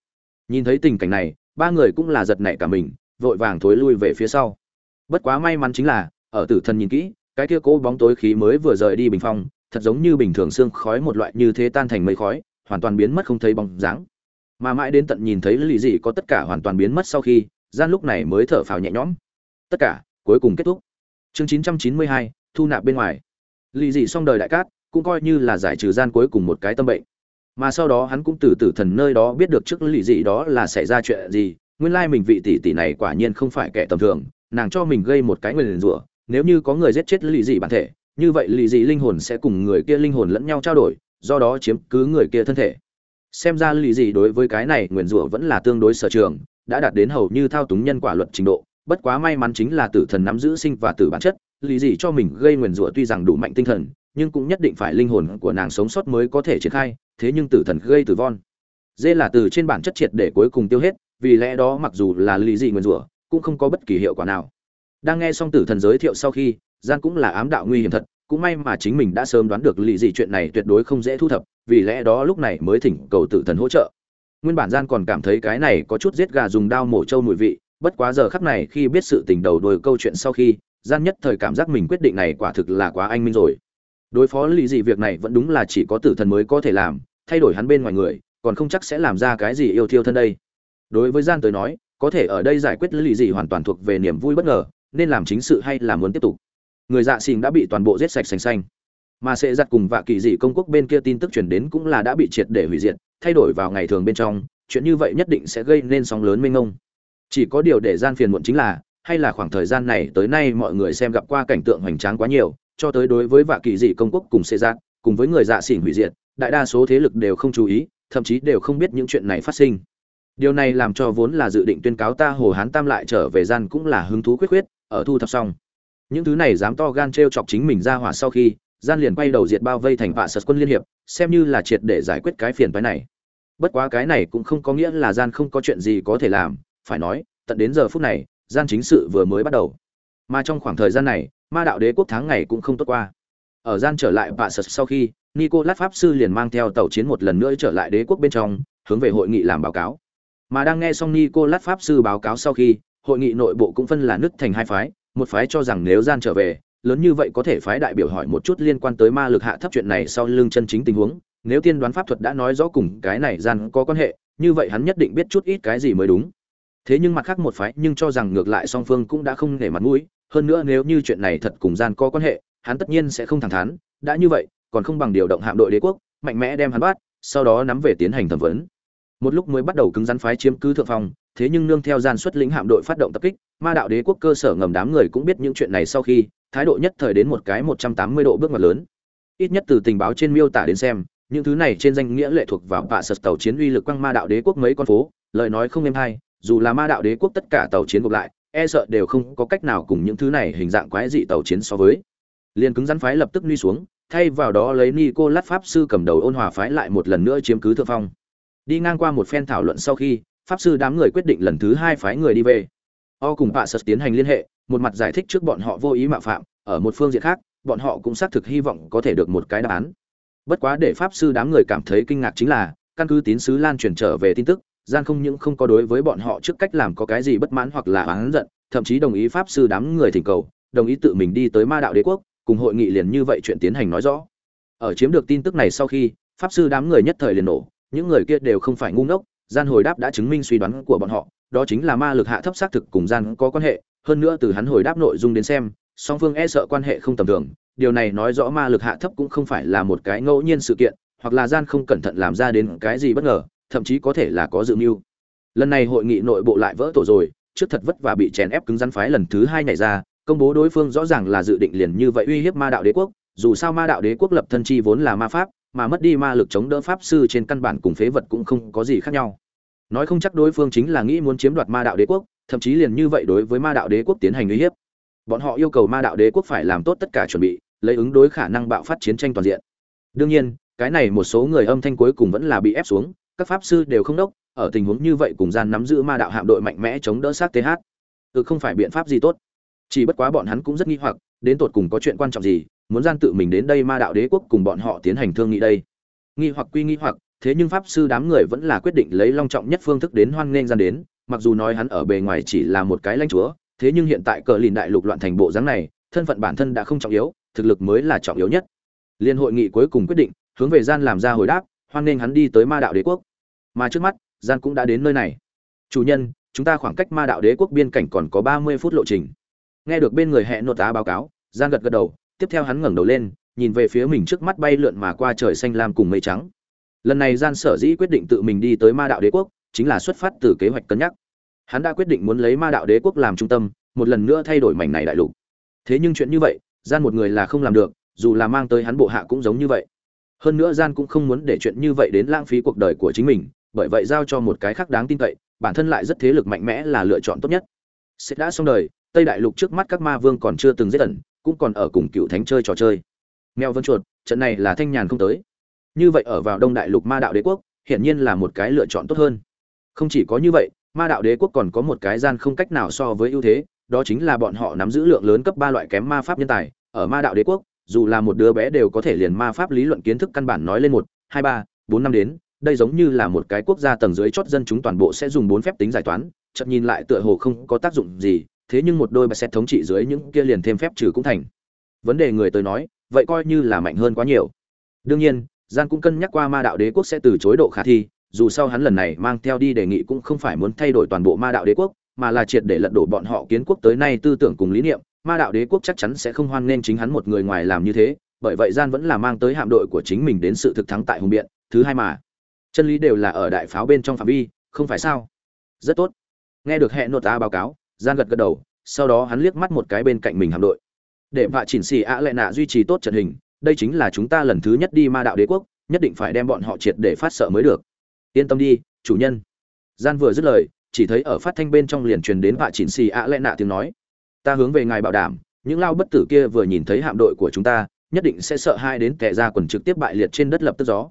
Nhìn thấy tình cảnh này, ba người cũng là giật nảy cả mình, vội vàng thối lui về phía sau. Bất quá may mắn chính là, ở tử thần nhìn kỹ, cái kia cố bóng tối khí mới vừa rời đi bình phong thật giống như bình thường xương khói một loại như thế tan thành mây khói hoàn toàn biến mất không thấy bóng dáng. Mà mãi đến tận nhìn thấy lì dị có tất cả hoàn toàn biến mất sau khi gian lúc này mới thở phào nhẹ nhõm. Tất cả cuối cùng kết thúc. Chương 992, thu nạp bên ngoài. Lì dị xong đời đại cát cũng coi như là giải trừ gian cuối cùng một cái tâm bệnh. Mà sau đó hắn cũng từ tử thần nơi đó biết được trước lì dị đó là xảy ra chuyện gì nguyên lai mình vị tỷ tỷ này quả nhiên không phải kẻ tầm thường nàng cho mình gây một cái nguyền rủa nếu như có người giết chết lì dị bản thể như vậy lì dị linh hồn sẽ cùng người kia linh hồn lẫn nhau trao đổi, do đó chiếm cứ người kia thân thể. Xem ra lì dị đối với cái này nguyền rủa vẫn là tương đối sở trường, đã đạt đến hầu như thao túng nhân quả luật trình độ. Bất quá may mắn chính là tử thần nắm giữ sinh và tử bản chất, lì dị cho mình gây nguyền rủa tuy rằng đủ mạnh tinh thần, nhưng cũng nhất định phải linh hồn của nàng sống sót mới có thể triển khai, thế nhưng tử thần gây tử vong. Dê là từ trên bản chất triệt để cuối cùng tiêu hết, vì lẽ đó mặc dù là lì dị nguyền rủa, cũng không có bất kỳ hiệu quả nào. Đang nghe xong tử thần giới thiệu sau khi gian cũng là ám đạo nguy hiểm thật, cũng may mà chính mình đã sớm đoán được lì gì chuyện này tuyệt đối không dễ thu thập, vì lẽ đó lúc này mới thỉnh cầu tử thần hỗ trợ. Nguyên bản gian còn cảm thấy cái này có chút giết gà dùng dao mổ trâu mùi vị, bất quá giờ khắc này khi biết sự tình đầu đuôi câu chuyện sau khi gian nhất thời cảm giác mình quyết định này quả thực là quá anh minh rồi. Đối phó lì gì việc này vẫn đúng là chỉ có tử thần mới có thể làm, thay đổi hắn bên ngoài người, còn không chắc sẽ làm ra cái gì yêu thiêu thân đây. Đối với gian tới nói, có thể ở đây giải quyết lì gì hoàn toàn thuộc về niềm vui bất ngờ, nên làm chính sự hay là muốn tiếp tục người dạ xình đã bị toàn bộ giết sạch sành xanh. Mà sẽ giặt cùng vạ kỳ dị công quốc bên kia tin tức chuyển đến cũng là đã bị triệt để hủy diệt, thay đổi vào ngày thường bên trong, chuyện như vậy nhất định sẽ gây nên sóng lớn mênh ngông chỉ có điều để gian phiền muộn chính là, hay là khoảng thời gian này tới nay mọi người xem gặp qua cảnh tượng hoành tráng quá nhiều, cho tới đối với vạ kỳ dị công quốc cùng xê giác cùng với người dạ xỉn hủy diệt, đại đa số thế lực đều không chú ý, thậm chí đều không biết những chuyện này phát sinh. Điều này làm cho vốn là dự định tuyên cáo ta hồ hán tam lại trở về gian cũng là hứng thú quyết quyết ở thu thập xong những thứ này dám to gan t r e o chọc chính mình ra hỏa sau khi, gian liền quay đầu diệt bao vây thành vạ sật quân liên hiệp, xem như là triệt để giải quyết cái phiền phái này. Bất quá cái này cũng không có nghĩa là gian không có chuyện gì có thể làm, phải nói, tận đến giờ phút này, gian chính sự vừa mới bắt đầu. Mà trong khoảng thời gian này, ma đạo đế quốc tháng ngày cũng không tốt qua. Ở gian trở lại vạ sật sau khi nico lát pháp sư liền mang theo tàu chiến một lần nữa trở lại đế quốc bên trong, hướng về hội nghị làm báo cáo. Mà đang nghe xong nico lát pháp sư báo cáo sau khi, hội nghị nội bộ cũng phân là nứt thành hai phái một phái cho rằng nếu gian trở về, lớn như vậy có thể phái đại biểu hỏi một chút liên quan tới ma lực hạ thấp chuyện này sau lưng chân chính tình huống, nếu tiên đoán pháp thuật đã nói rõ cùng cái này gian có quan hệ, như vậy hắn nhất định biết chút ít cái gì mới đúng. Thế nhưng mặt khác một phái nhưng cho rằng ngược lại song phương cũng đã không nể mặt mũi, hơn nữa nếu như chuyện này thật cùng gian có quan hệ, hắn tất nhiên sẽ không thẳng thắn, đã như vậy, còn không bằng điều động hạm đội đế quốc, mạnh mẽ đem hắn bắt, sau đó nắm về tiến hành thẩm vấn. Một lúc mới bắt đầu cứng rắn phái chiếm cứ thượng phong, thế nhưng nương theo gian xuất lĩnh hạm đội phát động tập kích ma đạo đế quốc cơ sở ngầm đám người cũng biết những chuyện này sau khi thái độ nhất thời đến một cái 180 độ bước ngoặt lớn. Ít nhất từ tình báo trên miêu tả đến xem, những thứ này trên danh nghĩa lệ thuộc vào bạ sật tàu chiến uy lực quăng ma đạo đế quốc mấy con phố, lời nói không êm hay, dù là ma đạo đế quốc tất cả tàu chiến gộp lại, e sợ đều không có cách nào cùng những thứ này hình dạng quái dị tàu chiến so với. liền cứng rắn phái lập tức nuôi xuống, thay vào đó lấy Nicolas pháp sư cầm đầu ôn hòa phái lại một lần nữa chiếm cứ thượng phong. Đi ngang qua một phen thảo luận sau khi, pháp sư đám người quyết định lần thứ hai phái người đi về. O cùng bạ sật tiến hành liên hệ, một mặt giải thích trước bọn họ vô ý mạo phạm ở một phương diện khác bọn họ cũng xác thực hy vọng có thể được một cái đáp án. Bất quá để pháp sư đám người cảm thấy kinh ngạc chính là căn cứ tín sứ lan truyền trở về tin tức gian không những không có đối với bọn họ trước cách làm có cái gì bất mãn hoặc là oán giận thậm chí đồng ý pháp sư đám người thỉnh cầu đồng ý tự mình đi tới ma đạo đế quốc cùng hội nghị liền như vậy chuyện tiến hành nói rõ. Ở chiếm được tin tức này sau khi pháp sư đám người nhất thời liền nổ những người kia đều không phải ngu ngốc gian hồi đáp đã chứng minh suy đoán của bọn họ, đó chính là ma lực hạ thấp xác thực cùng gian có quan hệ, hơn nữa từ hắn hồi đáp nội dung đến xem, song phương e sợ quan hệ không tầm thường, điều này nói rõ ma lực hạ thấp cũng không phải là một cái ngẫu nhiên sự kiện, hoặc là gian không cẩn thận làm ra đến cái gì bất ngờ, thậm chí có thể là có dự mưu. Lần này hội nghị nội bộ lại vỡ tổ rồi, trước thật vất và bị chèn ép cứng rắn phái lần thứ hai nhảy ra, công bố đối phương rõ ràng là dự định liền như vậy uy hiếp ma đạo đế quốc, dù sao ma đạo đế quốc lập thân chi vốn là ma pháp mà mất đi ma lực chống đỡ pháp sư trên căn bản cùng phế vật cũng không có gì khác nhau. Nói không chắc đối phương chính là nghĩ muốn chiếm đoạt ma đạo đế quốc, thậm chí liền như vậy đối với ma đạo đế quốc tiến hành uy hiếp. Bọn họ yêu cầu ma đạo đế quốc phải làm tốt tất cả chuẩn bị, lấy ứng đối khả năng bạo phát chiến tranh toàn diện. Đương nhiên, cái này một số người âm thanh cuối cùng vẫn là bị ép xuống, các pháp sư đều không đốc, ở tình huống như vậy cùng gian nắm giữ ma đạo hạm đội mạnh mẽ chống đỡ sát th ừ không phải biện pháp gì tốt. Chỉ bất quá bọn hắn cũng rất nghi hoặc, đến tột cùng có chuyện quan trọng gì muốn gian tự mình đến đây ma đạo đế quốc cùng bọn họ tiến hành thương nghị đây. Nghi hoặc quy nghi hoặc, thế nhưng pháp sư đám người vẫn là quyết định lấy long trọng nhất phương thức đến hoan nghênh gian đến, mặc dù nói hắn ở bề ngoài chỉ là một cái lãnh chúa, thế nhưng hiện tại cờ lìn đại lục loạn thành bộ dáng này, thân phận bản thân đã không trọng yếu, thực lực mới là trọng yếu nhất. Liên hội nghị cuối cùng quyết định, hướng về gian làm ra hồi đáp, hoan nghênh hắn đi tới ma đạo đế quốc. Mà trước mắt, gian cũng đã đến nơi này. Chủ nhân, chúng ta khoảng cách ma đạo đế quốc biên cảnh còn có ba mươi phút lộ trình. Nghe được bên người hẹn nột tá báo cáo, gian gật gật đầu tiếp theo hắn ngẩng đầu lên, nhìn về phía mình trước mắt bay lượn mà qua trời xanh lam cùng mây trắng. Lần này gian sở dĩ quyết định tự mình đi tới ma đạo đế quốc, chính là xuất phát từ kế hoạch cân nhắc. Hắn đã quyết định muốn lấy ma đạo đế quốc làm trung tâm, một lần nữa thay đổi mảnh này đại lục. Thế nhưng chuyện như vậy, gian một người là không làm được, dù là mang tới hắn bộ hạ cũng giống như vậy. Hơn nữa gian cũng không muốn để chuyện như vậy đến lãng phí cuộc đời của chính mình, bởi vậy giao cho một cái khác đáng tin cậy, bản thân lại rất thế lực mạnh mẽ là lựa chọn tốt nhất. Sẽ đã xong đời, tây đại lục trước mắt các ma vương còn chưa từng giết ẩn cũng còn ở cùng cựu thánh chơi trò chơi. Mèo vân chuột, trận này là thanh nhàn không tới. Như vậy ở vào đông đại lục ma đạo đế quốc, hiển nhiên là một cái lựa chọn tốt hơn. Không chỉ có như vậy, ma đạo đế quốc còn có một cái gian không cách nào so với ưu thế, đó chính là bọn họ nắm giữ lượng lớn cấp ba loại kém ma pháp nhân tài. Ở ma đạo đế quốc, dù là một đứa bé đều có thể liền ma pháp lý luận kiến thức căn bản nói lên một, hai, ba, bốn, năm đến, đây giống như là một cái quốc gia tầng dưới chót dân chúng toàn bộ sẽ dùng bốn phép tính giải toán chậm nhìn lại tựa hồ không có tác dụng gì thế nhưng một đôi bà xét thống trị dưới những kia liền thêm phép trừ cũng thành. Vấn đề người tới nói, vậy coi như là mạnh hơn quá nhiều. Đương nhiên gian cũng cân nhắc qua ma đạo đế quốc sẽ từ chối độ khả thi, dù sau hắn lần này mang theo đi đề nghị cũng không phải muốn thay đổi toàn bộ ma đạo đế quốc, mà là triệt để lật đổ bọn họ kiến quốc tới nay tư tưởng cùng lý niệm. Ma đạo đế quốc chắc chắn sẽ không hoan nghênh chính hắn một người ngoài làm như thế, bởi vậy gian vẫn là mang tới hạm đội của chính mình đến sự thực thắng tại hùng biện, thứ hai mà. Chân lý đều là ở đại pháo bên trong phạm vi, không phải sao? Rất tốt. Nghe được hẹn nội ta báo cáo gian gật gật đầu, sau đó hắn liếc mắt một cái bên cạnh mình hạm đội. Để vạ chỉnh xì ạ lệ nạ duy trì tốt trận hình, đây chính là chúng ta lần thứ nhất đi ma đạo đế quốc, nhất định phải đem bọn họ triệt để phát sợ mới được. Yên tâm đi, chủ nhân. Gian vừa dứt lời, chỉ thấy ở phát thanh bên trong liền truyền đến vạ chỉnh xì ạ lệ nạ tiếng nói. Ta hướng về ngài bảo đảm, những lao bất tử kia vừa nhìn thấy hạm đội của chúng ta, nhất định sẽ sợ hai đến kẻ ra quần trực tiếp bại liệt trên đất lập tức gió.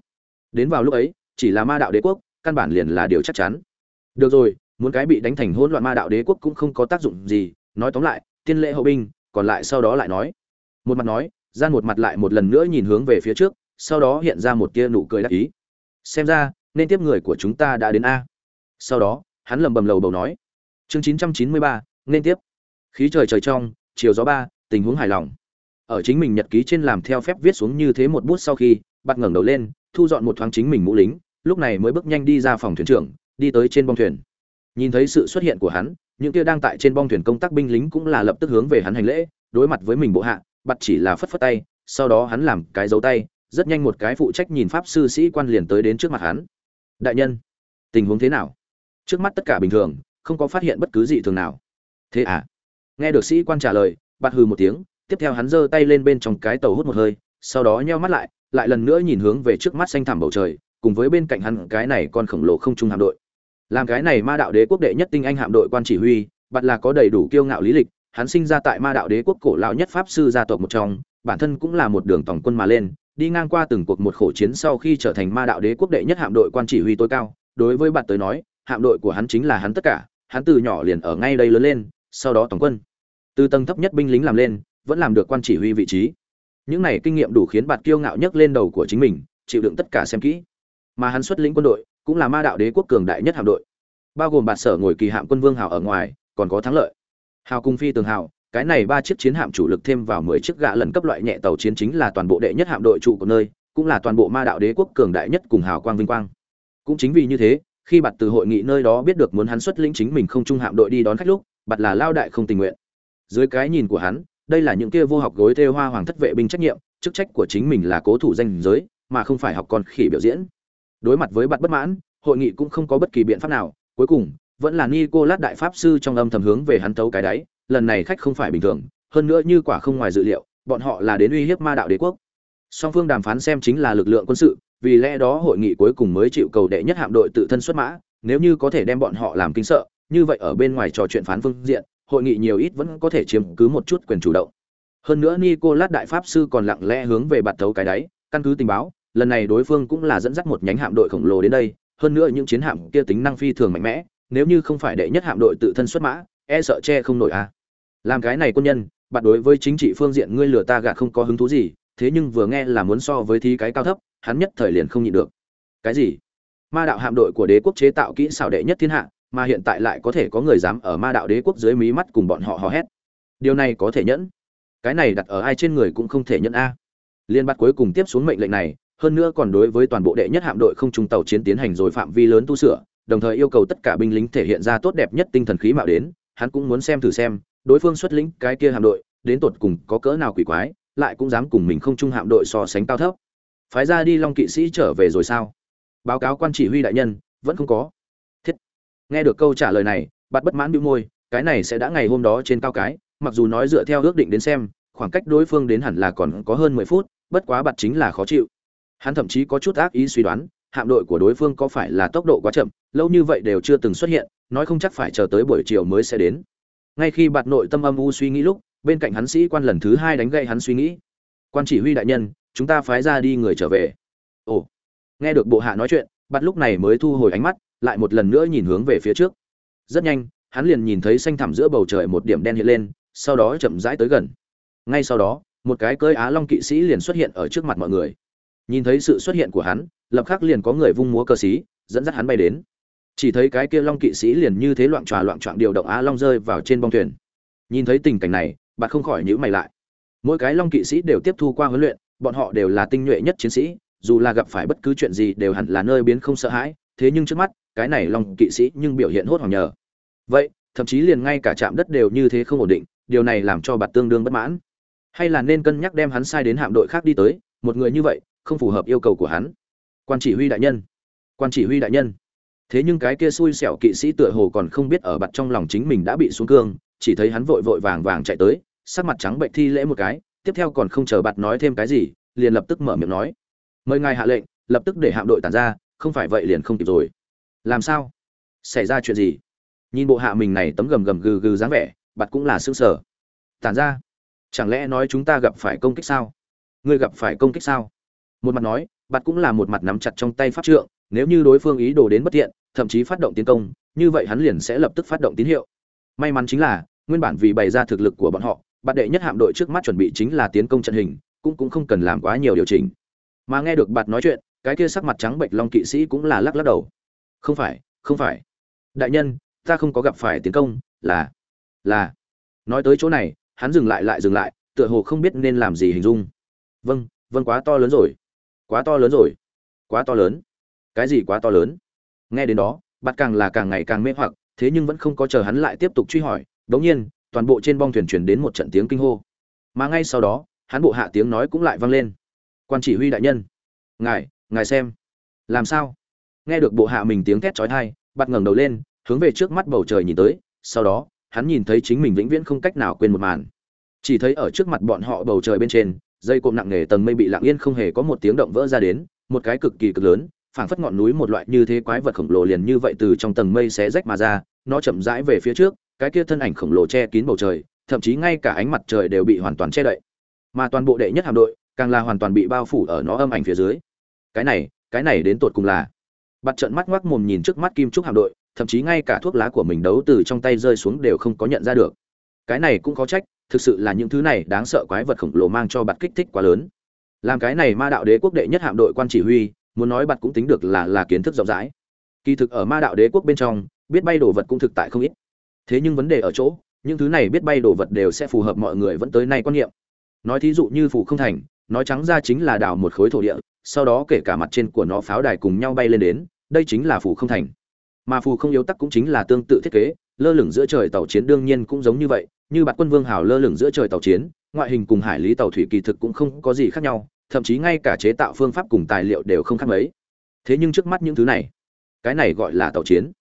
Đến vào lúc ấy, chỉ là ma đạo đế quốc, căn bản liền là điều chắc chắn. Được rồi muốn cái bị đánh thành hỗn loạn ma đạo đế quốc cũng không có tác dụng gì, nói tóm lại, tiên lệ hậu binh, còn lại sau đó lại nói. Một mặt nói, gian một mặt lại một lần nữa nhìn hướng về phía trước, sau đó hiện ra một tia nụ cười đắc ý. Xem ra, nên tiếp người của chúng ta đã đến a. Sau đó, hắn lầm bầm lầu bầu nói. Chương chín trăm chín mươi ba, nên tiếp. Khí trời trời trong, chiều gió ba, tình huống hài lòng. Ở chính mình nhật ký trên làm theo phép viết xuống như thế một bút sau khi, bắt ngẩng đầu lên, thu dọn một thoáng chính mình mũ lính, lúc này mới bước nhanh đi ra phòng thuyền trưởng, đi tới trên bong thuyền nhìn thấy sự xuất hiện của hắn, những kia đang tại trên bong thuyền công tác binh lính cũng là lập tức hướng về hắn hành lễ, đối mặt với mình bộ hạ, bặt chỉ là phất phất tay, sau đó hắn làm cái dấu tay, rất nhanh một cái phụ trách nhìn pháp sư sĩ quan liền tới đến trước mặt hắn. Đại nhân, tình huống thế nào? Trước mắt tất cả bình thường, không có phát hiện bất cứ gì thường nào. Thế à? Nghe được sĩ quan trả lời bạt hừ một tiếng, tiếp theo hắn giơ tay lên bên trong cái tàu hút một hơi, sau đó nheo mắt lại lại lần nữa nhìn hướng về trước mắt xanh thẳm bầu trời, cùng với bên cạnh hắn cái này con khổng lồ không trung hạm đội làm cái này ma đạo đế quốc đệ nhất tinh anh hạm đội quan chỉ huy bạn là có đầy đủ kiêu ngạo lý lịch, hắn sinh ra tại ma đạo đế quốc cổ lão nhất pháp sư gia tộc một trong, bản thân cũng là một đường tổng quân mà lên, đi ngang qua từng cuộc một khổ chiến sau khi trở thành ma đạo đế quốc đệ nhất hạm đội quan chỉ huy tối cao. Đối với bạn tới nói, hạm đội của hắn chính là hắn tất cả, hắn từ nhỏ liền ở ngay đây lớn lên, sau đó tổng quân. Từ tầng thấp nhất binh lính làm lên, vẫn làm được quan chỉ huy vị trí. Những này kinh nghiệm đủ khiến bạn kiêu ngạo nhất lên đầu của chính mình, chịu đựng tất cả xem kỹ. Mà hắn xuất lĩnh quân đội cũng là ma đạo đế quốc cường đại nhất hạm đội. Bao gồm bạt sở ngồi kỳ hạm quân vương hào ở ngoài, còn có thắng lợi. Hào cung phi tường hào, cái này ba chiếc chiến hạm chủ lực thêm vào mười chiếc gạ lần cấp loại nhẹ tàu chiến chính là toàn bộ đệ nhất hạm đội trụ của nơi, cũng là toàn bộ ma đạo đế quốc cường đại nhất cùng hào quang vinh quang. Cũng chính vì như thế, khi bạt từ hội nghị nơi đó biết được muốn hắn xuất lĩnh chính mình không trung hạm đội đi đón khách lúc, bạt là lao đại không tình nguyện. Dưới cái nhìn của hắn, đây là những kia vô học gối thêu hoa hoàng thất vệ binh trách nhiệm, chức trách của chính mình là cố thủ danh giới, mà không phải học con khỉ biểu diễn đối mặt với bạn bất mãn hội nghị cũng không có bất kỳ biện pháp nào cuối cùng vẫn là Nicolas đại pháp sư trong âm thầm hướng về hắn tấu cái đáy, lần này khách không phải bình thường, hơn nữa như quả không ngoài dự liệu, bọn họ là đến uy hiếp ma đạo đế quốc. Song phương đàm phán xem chính là lực lượng quân sự, vì lẽ đó hội nghị cuối cùng mới chịu cầu đệ nhất hạm đội tự thân xuất mã, nếu như có thể đem bọn họ làm kinh sợ, như vậy ở bên ngoài trò chuyện phán phương diện, hội nghị nhiều ít vẫn có thể chiếm cứ một chút quyền chủ động. Hơn nữa Nicolas đại pháp sư còn lặng lẽ hướng về bạt tấu cái đáy, căn cứ tình báo, lần này đối phương cũng là dẫn dắt một nhánh hạm đội khổng lồ đến đây, hơn nữa những chiến hạm kia tính năng phi thường mạnh mẽ, nếu như không phải đệ nhất hạm đội tự thân xuất mã, e sợ che không nổi a. À. Làm cái này quân nhân, bạn đối với chính trị phương diện ngươi lừa ta gạt không có hứng thú gì thế nhưng vừa nghe là muốn so với thi cái cao thấp hắn nhất thời liền không nhịn được cái gì ma đạo hạm đội của đế quốc chế tạo kỹ xảo đệ nhất thiên hạ mà hiện tại lại có thể có người dám ở ma đạo đế quốc dưới mí mắt cùng bọn họ hò hét điều này có thể nhẫn cái này đặt ở ai trên người cũng không thể nhẫn a liên bắt cuối cùng tiếp xuống mệnh lệnh này hơn nữa còn đối với toàn bộ đệ nhất hạm đội không trung tàu chiến tiến hành rồi phạm vi lớn tu sửa, đồng thời yêu cầu tất cả binh lính thể hiện ra tốt đẹp nhất tinh thần khí mạo đến, hắn cũng muốn xem thử xem, đối phương xuất lĩnh cái kia hạm đội, đến tột cùng có cỡ nào quỷ quái, lại cũng dám cùng mình không trung hạm đội so sánh cao thấp. Phái ra đi long kỵ sĩ trở về rồi sao? Báo cáo quan chỉ huy đại nhân, vẫn không có. Thiết. Nghe được câu trả lời này bắt bất mãn bĩu môi, cái này sẽ đã ngày hôm đó trên cao cái, mặc dù nói dựa theo ước định đến xem, khoảng cách đối phương đến hẳn là còn có hơn mười phút, bất quá bặt chính là khó chịu hắn thậm chí có chút ác ý suy đoán, hạm đội của đối phương có phải là tốc độ quá chậm, lâu như vậy đều chưa từng xuất hiện, nói không chắc phải chờ tới buổi chiều mới sẽ đến. Ngay khi bạt nội tâm âm u suy nghĩ lúc, bên cạnh hắn sĩ quan lần thứ hai đánh gậy hắn suy nghĩ. Quan chỉ huy đại nhân, chúng ta phái ra đi người trở về. Ồ. Nghe được bộ hạ nói chuyện, bạt lúc này mới thu hồi ánh mắt, lại một lần nữa nhìn hướng về phía trước. Rất nhanh, hắn liền nhìn thấy xanh thẳm giữa bầu trời một điểm đen hiện lên, sau đó chậm rãi tới gần. Ngay sau đó, một cái cơi á long kỵ sĩ liền xuất hiện ở trước mặt mọi người nhìn thấy sự xuất hiện của hắn, lập khắc liền có người vung múa cờ xí, dẫn dắt hắn bay đến. Chỉ thấy cái kia long kỵ sĩ liền như thế loạn tròa loạn trọng điều động á long rơi vào trên bong thuyền. Nhìn thấy tình cảnh này, bạn không khỏi nhíu mày lại. Mỗi cái long kỵ sĩ đều tiếp thu qua huấn luyện, bọn họ đều là tinh nhuệ nhất chiến sĩ, dù là gặp phải bất cứ chuyện gì đều hẳn là nơi biến không sợ hãi, thế nhưng trước mắt, cái này long kỵ sĩ nhưng biểu hiện hốt hoảng nhờ. Vậy, thậm chí liền ngay cả chạm đất đều như thế không ổn định, điều này làm cho bạn tương đương bất mãn. Hay là nên cân nhắc đem hắn sai đến hạm đội khác đi tới, một người như vậy không phù hợp yêu cầu của hắn. Quan chỉ huy đại nhân. Quan chỉ huy đại nhân. Thế nhưng cái kia xui xẻo kỵ sĩ tựa hồ còn không biết ở bặt trong lòng chính mình đã bị xuống cương, chỉ thấy hắn vội vội vàng vàng chạy tới, sắc mặt trắng bệnh thi lễ một cái, tiếp theo còn không chờ bặt nói thêm cái gì, liền lập tức mở miệng nói. Mời ngài hạ lệnh, lập tức để hạm đội tản ra, không phải vậy liền không kịp rồi. Làm sao? Xảy ra chuyện gì? Nhìn bộ hạ mình này tấm gầm gầm gừ gừ dáng vẻ, bặt cũng là xương sở tản ra? Chẳng lẽ nói chúng ta gặp phải công kích sao? Ngươi gặp phải công kích sao? Một mặt nói bạn cũng là một mặt nắm chặt trong tay pháp trượng nếu như đối phương ý đồ đến bất tiện, thậm chí phát động tiến công như vậy hắn liền sẽ lập tức phát động tín hiệu. May mắn chính là nguyên bản vì bày ra thực lực của bọn họ bạn đệ nhất hạm đội trước mắt chuẩn bị chính là tiến công trận hình cũng cũng không cần làm quá nhiều điều chỉnh. Mà nghe được bạt nói chuyện cái kia sắc mặt trắng bệnh long kỵ sĩ cũng là lắc lắc đầu. Không phải không phải. Đại nhân ta không có gặp phải tiến công là là. Nói tới chỗ này hắn dừng lại lại dừng lại tựa hồ không biết nên làm gì hình dung. Vâng vâng quá to lớn rồi quá to lớn rồi. Quá to lớn? Cái gì quá to lớn? Nghe đến đó bạt càng là càng ngày càng mê hoặc, thế nhưng vẫn không có chờ hắn lại tiếp tục truy hỏi. Đống nhiên, toàn bộ trên bong thuyền truyền đến một trận tiếng kinh hô. Mà ngay sau đó, hắn bộ hạ tiếng nói cũng lại vang lên. Quan chỉ huy đại nhân. Ngài ngài xem. Làm sao? Nghe được bộ hạ mình tiếng thét chói thai bạt ngẩng đầu lên, hướng về trước mắt bầu trời nhìn tới. Sau đó, hắn nhìn thấy chính mình vĩnh viễn không cách nào quên một màn. Chỉ thấy ở trước mặt bọn họ bầu trời bên trên dây cộm nặng nề tầng mây bị lặng yên không hề có một tiếng động vỡ ra đến, một cái cực kỳ cực lớn, phảng phất ngọn núi một loại như thế quái vật khổng lồ liền như vậy từ trong tầng mây xé rách mà ra, nó chậm rãi về phía trước, cái kia thân ảnh khổng lồ che kín bầu trời, thậm chí ngay cả ánh mặt trời đều bị hoàn toàn che đậy. Mà toàn bộ đệ nhất hạm đội, càng là hoàn toàn bị bao phủ ở nó âm ảnh phía dưới. Cái này cái này đến tột cùng là? Bắt trận mắt ngoác mồm nhìn trước mắt kim trúc hạm đội, thậm chí ngay cả thuốc lá của mình đấu từ trong tay rơi xuống đều không có nhận ra được cái này cũng có trách, thực sự là những thứ này đáng sợ quái vật khổng lồ mang cho bạt kích thích quá lớn. Làm cái này ma đạo đế quốc đệ nhất hạm đội quan chỉ huy, muốn nói bạt cũng tính được là là kiến thức rộng rãi. Kỳ thực ở ma đạo đế quốc bên trong, biết bay đồ vật cũng thực tại không ít. Thế nhưng vấn đề ở chỗ, những thứ này biết bay đồ vật đều sẽ phù hợp mọi người vẫn tới nay quan niệm. Nói thí dụ như phủ không thành, nói trắng ra chính là đào một khối thổ địa, sau đó kể cả mặt trên của nó pháo đài cùng nhau bay lên đến, đây chính là phủ không thành. Mà phù không yếu tắc cũng chính là tương tự thiết kế, lơ lửng giữa trời tàu chiến đương nhiên cũng giống như vậy như bạt quân vương hào lơ lửng giữa trời tàu chiến, ngoại hình cùng hải lý tàu thủy kỳ thực cũng không có gì khác nhau, thậm chí ngay cả chế tạo phương pháp cùng tài liệu đều không khác mấy. Thế nhưng trước mắt những thứ này, cái này gọi là tàu chiến.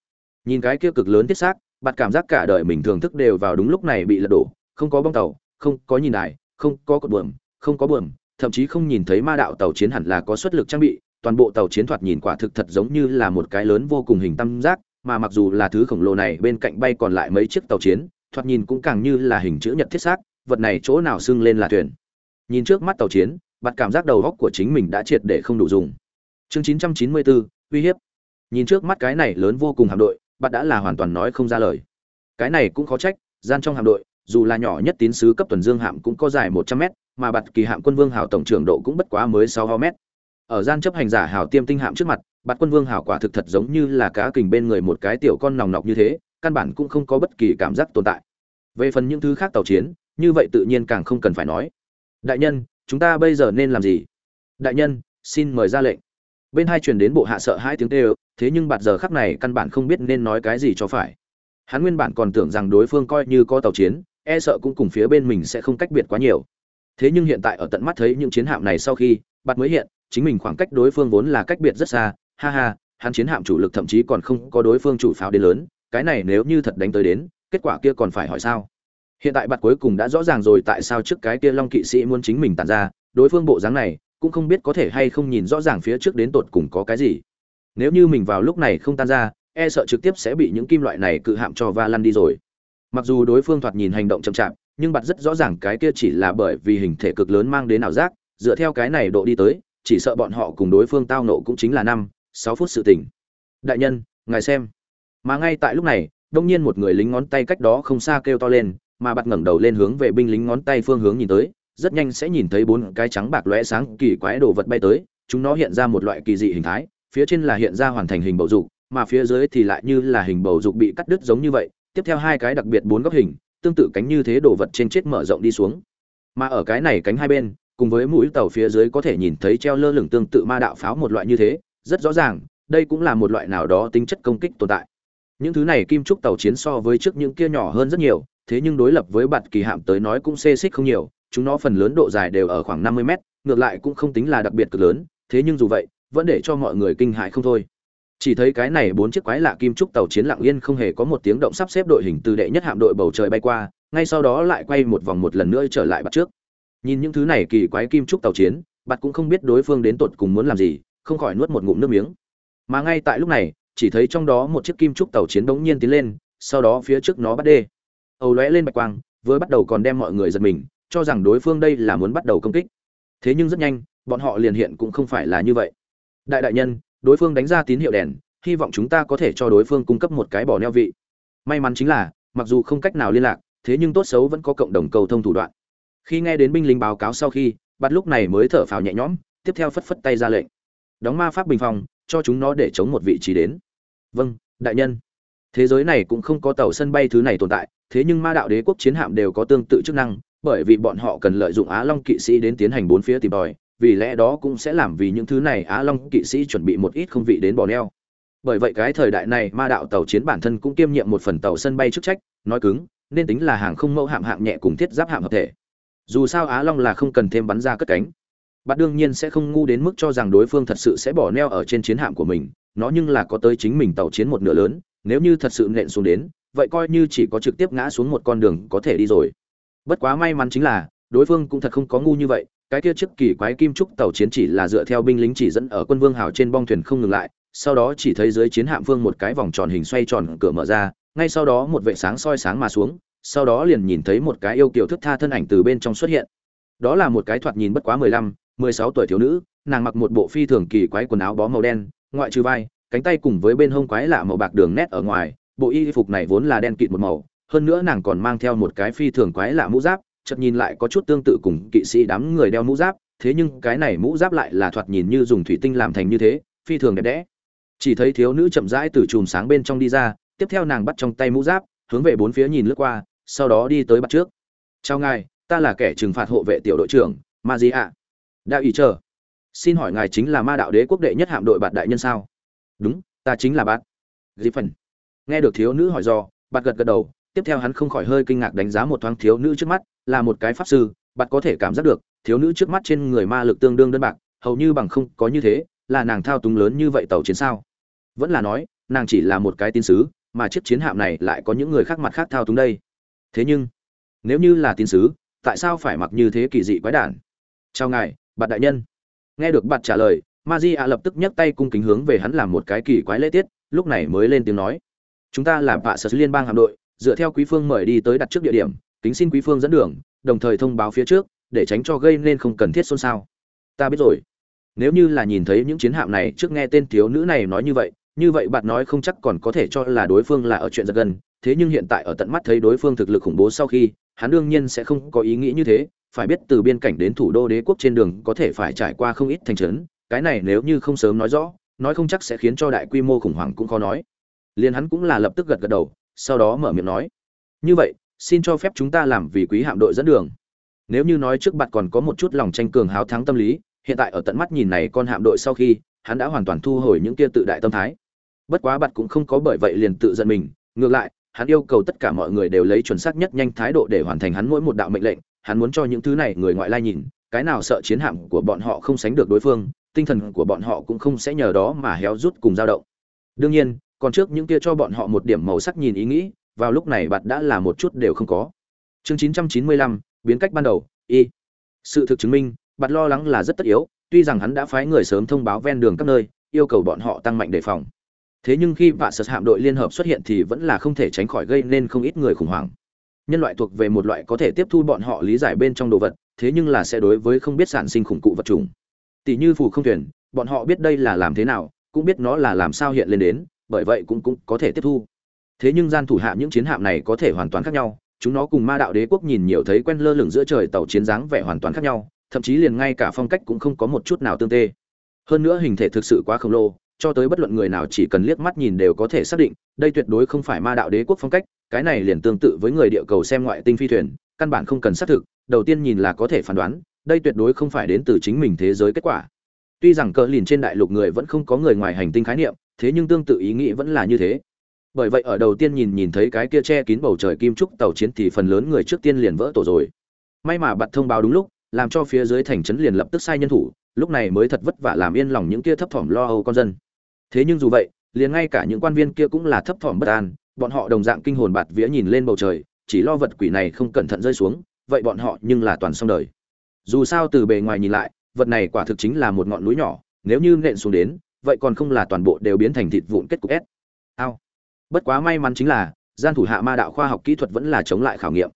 Nhìn cái kia cực lớn thiết xác, bạt cảm giác cả đời mình thưởng thức đều vào đúng lúc này bị lật đổ, không có bong tàu, không có nhìn đài, không có cột buồm, không có buồm, thậm chí không nhìn thấy ma đạo tàu chiến hẳn là có xuất lực trang bị, toàn bộ tàu chiến thoạt nhìn quả thực thật giống như là một cái lớn vô cùng hình tam giác, mà mặc dù là thứ khổng lồ này bên cạnh bay còn lại mấy chiếc tàu chiến thoạt nhìn cũng càng như là hình chữ nhật thiết xác vật này chỗ nào xưng lên là thuyền. Nhìn trước mắt tàu chiến bạn cảm giác đầu góc của chính mình đã triệt để không đủ dùng. Chương 994, uy hiếp. Nhìn trước mắt cái này lớn vô cùng hạm đội bạn đã là hoàn toàn nói không ra lời. Cái này cũng khó trách gian trong hạm đội dù là nhỏ nhất tín sứ cấp tuần dương hạm cũng có dài một trăm mét mà bạt kỳ hạm quân vương hào tổng trưởng độ cũng bất quá mới sáu mét. Ở gian chấp hành giả hào tiêm tinh hạm trước mặt bạt quân vương hào quả thực thật giống như là cá kình bên người một cái tiểu con nòng nọc như thế căn bản cũng không có bất kỳ cảm giác tồn tại. Về phần những thứ khác tàu chiến, như vậy tự nhiên càng không cần phải nói. Đại nhân, chúng ta bây giờ nên làm gì? Đại nhân, xin mời ra lệnh. Bên hai truyền đến bộ hạ sợ hai tiếng tê thế nhưng bạt giờ khắc này căn bản không biết nên nói cái gì cho phải. Hắn nguyên bản còn tưởng rằng đối phương coi như có tàu chiến e sợ cũng cùng phía bên mình sẽ không cách biệt quá nhiều. Thế nhưng hiện tại ở tận mắt thấy những chiến hạm này sau khi, bạt mới hiện, chính mình khoảng cách đối phương vốn là cách biệt rất xa, ha ha, hắn chiến hạm chủ lực thậm chí còn không có đối phương chủ pháo đến lớn cái này nếu như thật đánh tới đến, kết quả kia còn phải hỏi sao? Hiện tại bạn cuối cùng đã rõ ràng rồi tại sao trước cái kia long kỵ sĩ muốn chính mình tàn ra, đối phương bộ dáng này, cũng không biết có thể hay không nhìn rõ ràng phía trước đến tột cùng có cái gì. Nếu như mình vào lúc này không tan ra e sợ trực tiếp sẽ bị những kim loại này cự hạm cho va lăn đi rồi. Mặc dù đối phương thoạt nhìn hành động chậm chạp, nhưng bạn rất rõ ràng cái kia chỉ là bởi vì hình thể cực lớn mang đến ảo giác, dựa theo cái này độ đi tới, chỉ sợ bọn họ cùng đối phương tao nộ cũng chính là năm, sáu phút sự tỉnh đại nhân, ngài xem mà ngay tại lúc này, đông nhiên một người lính ngón tay cách đó không xa kêu to lên, mà bạt ngẩng đầu lên hướng về binh lính ngón tay phương hướng nhìn tới, rất nhanh sẽ nhìn thấy bốn cái trắng bạc lóe sáng kỳ quái đồ vật bay tới, chúng nó hiện ra một loại kỳ dị hình thái, phía trên là hiện ra hoàn thành hình bầu dục, mà phía dưới thì lại như là hình bầu dục bị cắt đứt giống như vậy, tiếp theo hai cái đặc biệt bốn góc hình, tương tự cánh như thế đồ vật trên chết mở rộng đi xuống. Mà ở cái này cánh hai bên, cùng với mũi tàu phía dưới có thể nhìn thấy treo lơ lửng tương tự ma đạo pháo một loại như thế, rất rõ ràng, đây cũng là một loại nào đó tính chất công kích tồn tại những thứ này kim trúc tàu chiến so với trước những kia nhỏ hơn rất nhiều, thế nhưng đối lập với bạt kỳ hạm tới nói cũng xê xích không nhiều, chúng nó phần lớn độ dài đều ở khoảng 50 mét, ngược lại cũng không tính là đặc biệt cực lớn, thế nhưng dù vậy, vẫn để cho mọi người kinh hãi không thôi. Chỉ thấy cái này bốn chiếc quái lạ kim trúc tàu chiến lặng yên không hề có một tiếng động sắp xếp đội hình từ đệ nhất hạm đội bầu trời bay qua, ngay sau đó lại quay một vòng một lần nữa trở lại bắt trước. Nhìn những thứ này kỳ quái kim trúc tàu chiến bạn cũng không biết đối phương đến tột cùng muốn làm gì, không khỏi nuốt một ngụm nước miếng. Mà ngay tại lúc này chỉ thấy trong đó một chiếc kim trúc tàu chiến bỗng nhiên tiến lên, sau đó phía trước nó bắt đê. Ầu lóe lên bạch quang, vừa bắt đầu còn đem mọi người giật mình, cho rằng đối phương đây là muốn bắt đầu công kích. Thế nhưng rất nhanh, bọn họ liền hiện cũng không phải là như vậy. Đại đại nhân, đối phương đánh ra tín hiệu đèn, hy vọng chúng ta có thể cho đối phương cung cấp một cái bỏ neo vị. May mắn chính là, mặc dù không cách nào liên lạc, thế nhưng tốt xấu vẫn có cộng đồng cầu thông thủ đoạn. Khi nghe đến binh lính báo cáo sau khi, bắt lúc này mới thở phào nhẹ nhõm, tiếp theo phất phất tay ra lệnh. Đóng ma pháp bình phòng, cho chúng nó để chống một vị trí đến vâng đại nhân. Thế giới này cũng không có tàu sân bay thứ này tồn tại, thế nhưng ma đạo đế quốc chiến hạm đều có tương tự chức năng, bởi vì bọn họ cần lợi dụng á long kỵ sĩ đến tiến hành bốn phía tìm tòi, vì lẽ đó cũng sẽ làm vì những thứ này á long kỵ sĩ chuẩn bị một ít không vị đến bò neo. Bởi vậy cái thời đại này ma đạo tàu chiến bản thân cũng kiêm nhiệm một phần tàu sân bay chức trách, nói cứng, nên tính là hàng không mẫu hạm hạng nhẹ cùng thiết giáp hạm hợp thể. Dù sao á long là không cần thêm bắn ra cất cánh. Bạn đương nhiên sẽ không ngu đến mức cho rằng đối phương thật sự sẽ bỏ neo ở trên chiến hạm của mình nó nhưng là có tới chính mình tàu chiến một nửa lớn, nếu như thật sự nện xuống đến, vậy coi như chỉ có trực tiếp ngã xuống một con đường có thể đi rồi. Bất quá may mắn chính là, đối phương cũng thật không có ngu như vậy, cái kia trước kỳ quái kim trúc tàu chiến chỉ là dựa theo binh lính chỉ dẫn ở quân vương hào trên bong thuyền không ngừng lại, sau đó chỉ thấy dưới chiến hạm phương một cái vòng tròn hình xoay tròn cửa mở ra, ngay sau đó một vệ sáng soi sáng mà xuống, sau đó liền nhìn thấy một cái yêu kiều thức tha thân ảnh từ bên trong xuất hiện. Đó là một cái thoạt nhìn bất quá mười lăm, mười sáu tuổi thiếu nữ, nàng mặc một bộ phi thường kỳ quái quần áo bó màu đen ngoại trừ vai, cánh tay cùng với bên hông quái lạ màu bạc đường nét ở ngoài, bộ y phục này vốn là đen kịt một màu, hơn nữa nàng còn mang theo một cái phi thường quái lạ mũ giáp, chợt nhìn lại có chút tương tự cùng kỵ sĩ đám người đeo mũ giáp, thế nhưng cái này mũ giáp lại là thoạt nhìn như dùng thủy tinh làm thành như thế, phi thường đẹp đẽ. Chỉ thấy thiếu nữ chậm rãi từ chùm sáng bên trong đi ra, tiếp theo nàng bắt trong tay mũ giáp, hướng về bốn phía nhìn lướt qua, sau đó đi tới bắt trước. Chào ngài, ta là kẻ trừng phạt hộ vệ tiểu đội trưởng ma "Đã ạ đạo chờ xin hỏi ngài chính là ma đạo đế quốc đệ nhất hạm đội bạt đại nhân sao? Đúng, ta chính là bạt. Dịp phần. Nghe được thiếu nữ hỏi do, bạt gật gật đầu, tiếp theo hắn không khỏi hơi kinh ngạc đánh giá một thoáng thiếu nữ trước mắt, là một cái pháp sư, bạt có thể cảm giác được, thiếu nữ trước mắt trên người ma lực tương đương đơn bạc, hầu như bằng không có như thế, là nàng thao túng lớn như vậy tàu chiến sao? Vẫn là nói, nàng chỉ là một cái tin sứ, mà chiếc chiến hạm này lại có những người khác mặt khác thao túng đây. Thế nhưng, nếu như là tin sứ, tại sao phải mặc như thế kỳ dị quái đản? Chào ngài bạn đại nhân nghe được bạn trả lời ma di ạ lập tức nhấc tay cung kính hướng về hắn làm một cái kỳ quái lễ tiết, lúc này mới lên tiếng nói. Chúng ta là bạ sở liên bang hạm đội, dựa theo quý phương mời đi tới đặt trước địa điểm, kính xin quý phương dẫn đường, đồng thời thông báo phía trước, để tránh cho gây nên không cần thiết xôn xao. Ta biết rồi. Nếu như là nhìn thấy những chiến hạm này trước nghe tên thiếu nữ này nói như vậy như vậy bạn nói không chắc còn có thể cho là đối phương là ở chuyện giật gần thế nhưng hiện tại ở tận mắt thấy đối phương thực lực khủng bố sau khi, hắn đương nhiên sẽ không có ý nghĩ như thế phải biết từ biên cảnh đến thủ đô đế quốc trên đường có thể phải trải qua không ít thành trấn, cái này nếu như không sớm nói rõ, nói không chắc sẽ khiến cho đại quy mô khủng hoảng cũng khó nói. Liền hắn cũng là lập tức gật gật đầu, sau đó mở miệng nói, như vậy, xin cho phép chúng ta làm vì quý hạm đội dẫn đường. Nếu như nói trước bạn còn có một chút lòng tranh cường háo thắng tâm lý, hiện tại ở tận mắt nhìn này con hạm đội sau khi, hắn đã hoàn toàn thu hồi những kia tự đại tâm thái. Bất quá bạn cũng không có bởi vậy liền tự giận mình, ngược lại, hắn yêu cầu tất cả mọi người đều lấy chuẩn xác nhất nhanh thái độ để hoàn thành hắn mỗi một đạo mệnh lệnh hắn muốn cho những thứ này người ngoại lai nhìn cái nào sợ chiến hạm của bọn họ không sánh được đối phương tinh thần của bọn họ cũng không sẽ nhờ đó mà héo rút cùng dao động. Đương nhiên còn trước những kia cho bọn họ một điểm màu sắc nhìn ý nghĩ vào lúc này bạn đã là một chút đều không có. Chương 995, biến cách ban đầu y. Sự thực chứng minh bạn lo lắng là rất tất yếu tuy rằng hắn đã phái người sớm thông báo ven đường các nơi yêu cầu bọn họ tăng mạnh đề phòng. Thế nhưng khi vạ sật hạm đội liên hợp xuất hiện thì vẫn là không thể tránh khỏi gây nên không ít người khủng hoảng nhân loại thuộc về một loại có thể tiếp thu bọn họ lý giải bên trong đồ vật, thế nhưng là sẽ đối với không biết sản sinh khủng cụ vật chủng. Tỷ như phù không thuyền, bọn họ biết đây là làm thế nào, cũng biết nó là làm sao hiện lên đến, bởi vậy cũng cũng có thể tiếp thu. Thế nhưng gian thủ hạ những chiến hạm này có thể hoàn toàn khác nhau, chúng nó cùng ma đạo đế quốc nhìn nhiều thấy quen lơ lửng giữa trời tàu chiến dáng vẻ hoàn toàn khác nhau, thậm chí liền ngay cả phong cách cũng không có một chút nào tương tê. Hơn nữa hình thể thực sự quá khổng lồ, cho tới bất luận người nào chỉ cần liếc mắt nhìn đều có thể xác định, đây tuyệt đối không phải ma đạo đế quốc phong cách cái này liền tương tự với người địa cầu xem ngoại tinh phi thuyền, căn bản không cần xác thực, đầu tiên nhìn là có thể phán đoán, đây tuyệt đối không phải đến từ chính mình thế giới kết quả. Tuy rằng cờ lìn trên đại lục người vẫn không có người ngoài hành tinh khái niệm, thế nhưng tương tự ý nghĩ vẫn là như thế. Bởi vậy ở đầu tiên nhìn nhìn thấy cái kia che kín bầu trời kim trúc tàu chiến thì phần lớn người trước tiên liền vỡ tổ rồi. May mà bật thông báo đúng lúc, làm cho phía dưới thành trấn liền lập tức sai nhân thủ, lúc này mới thật vất vả làm yên lòng những kia thấp thỏm lo âu con dân. Thế nhưng dù vậy, liền ngay cả những quan viên kia cũng là thấp thỏm bất an bọn họ đồng dạng kinh hồn bạt vía nhìn lên bầu trời, chỉ lo vật quỷ này không cẩn thận rơi xuống, vậy bọn họ nhưng là toàn xong đời. Dù sao từ bề ngoài nhìn lại, vật này quả thực chính là một ngọn núi nhỏ, nếu như nện xuống đến, vậy còn không là toàn bộ đều biến thành thịt vụn kết cục ép. ao. Bất quá may mắn chính là, gian thủ hạ ma đạo khoa học kỹ thuật vẫn là chống lại khảo nghiệm.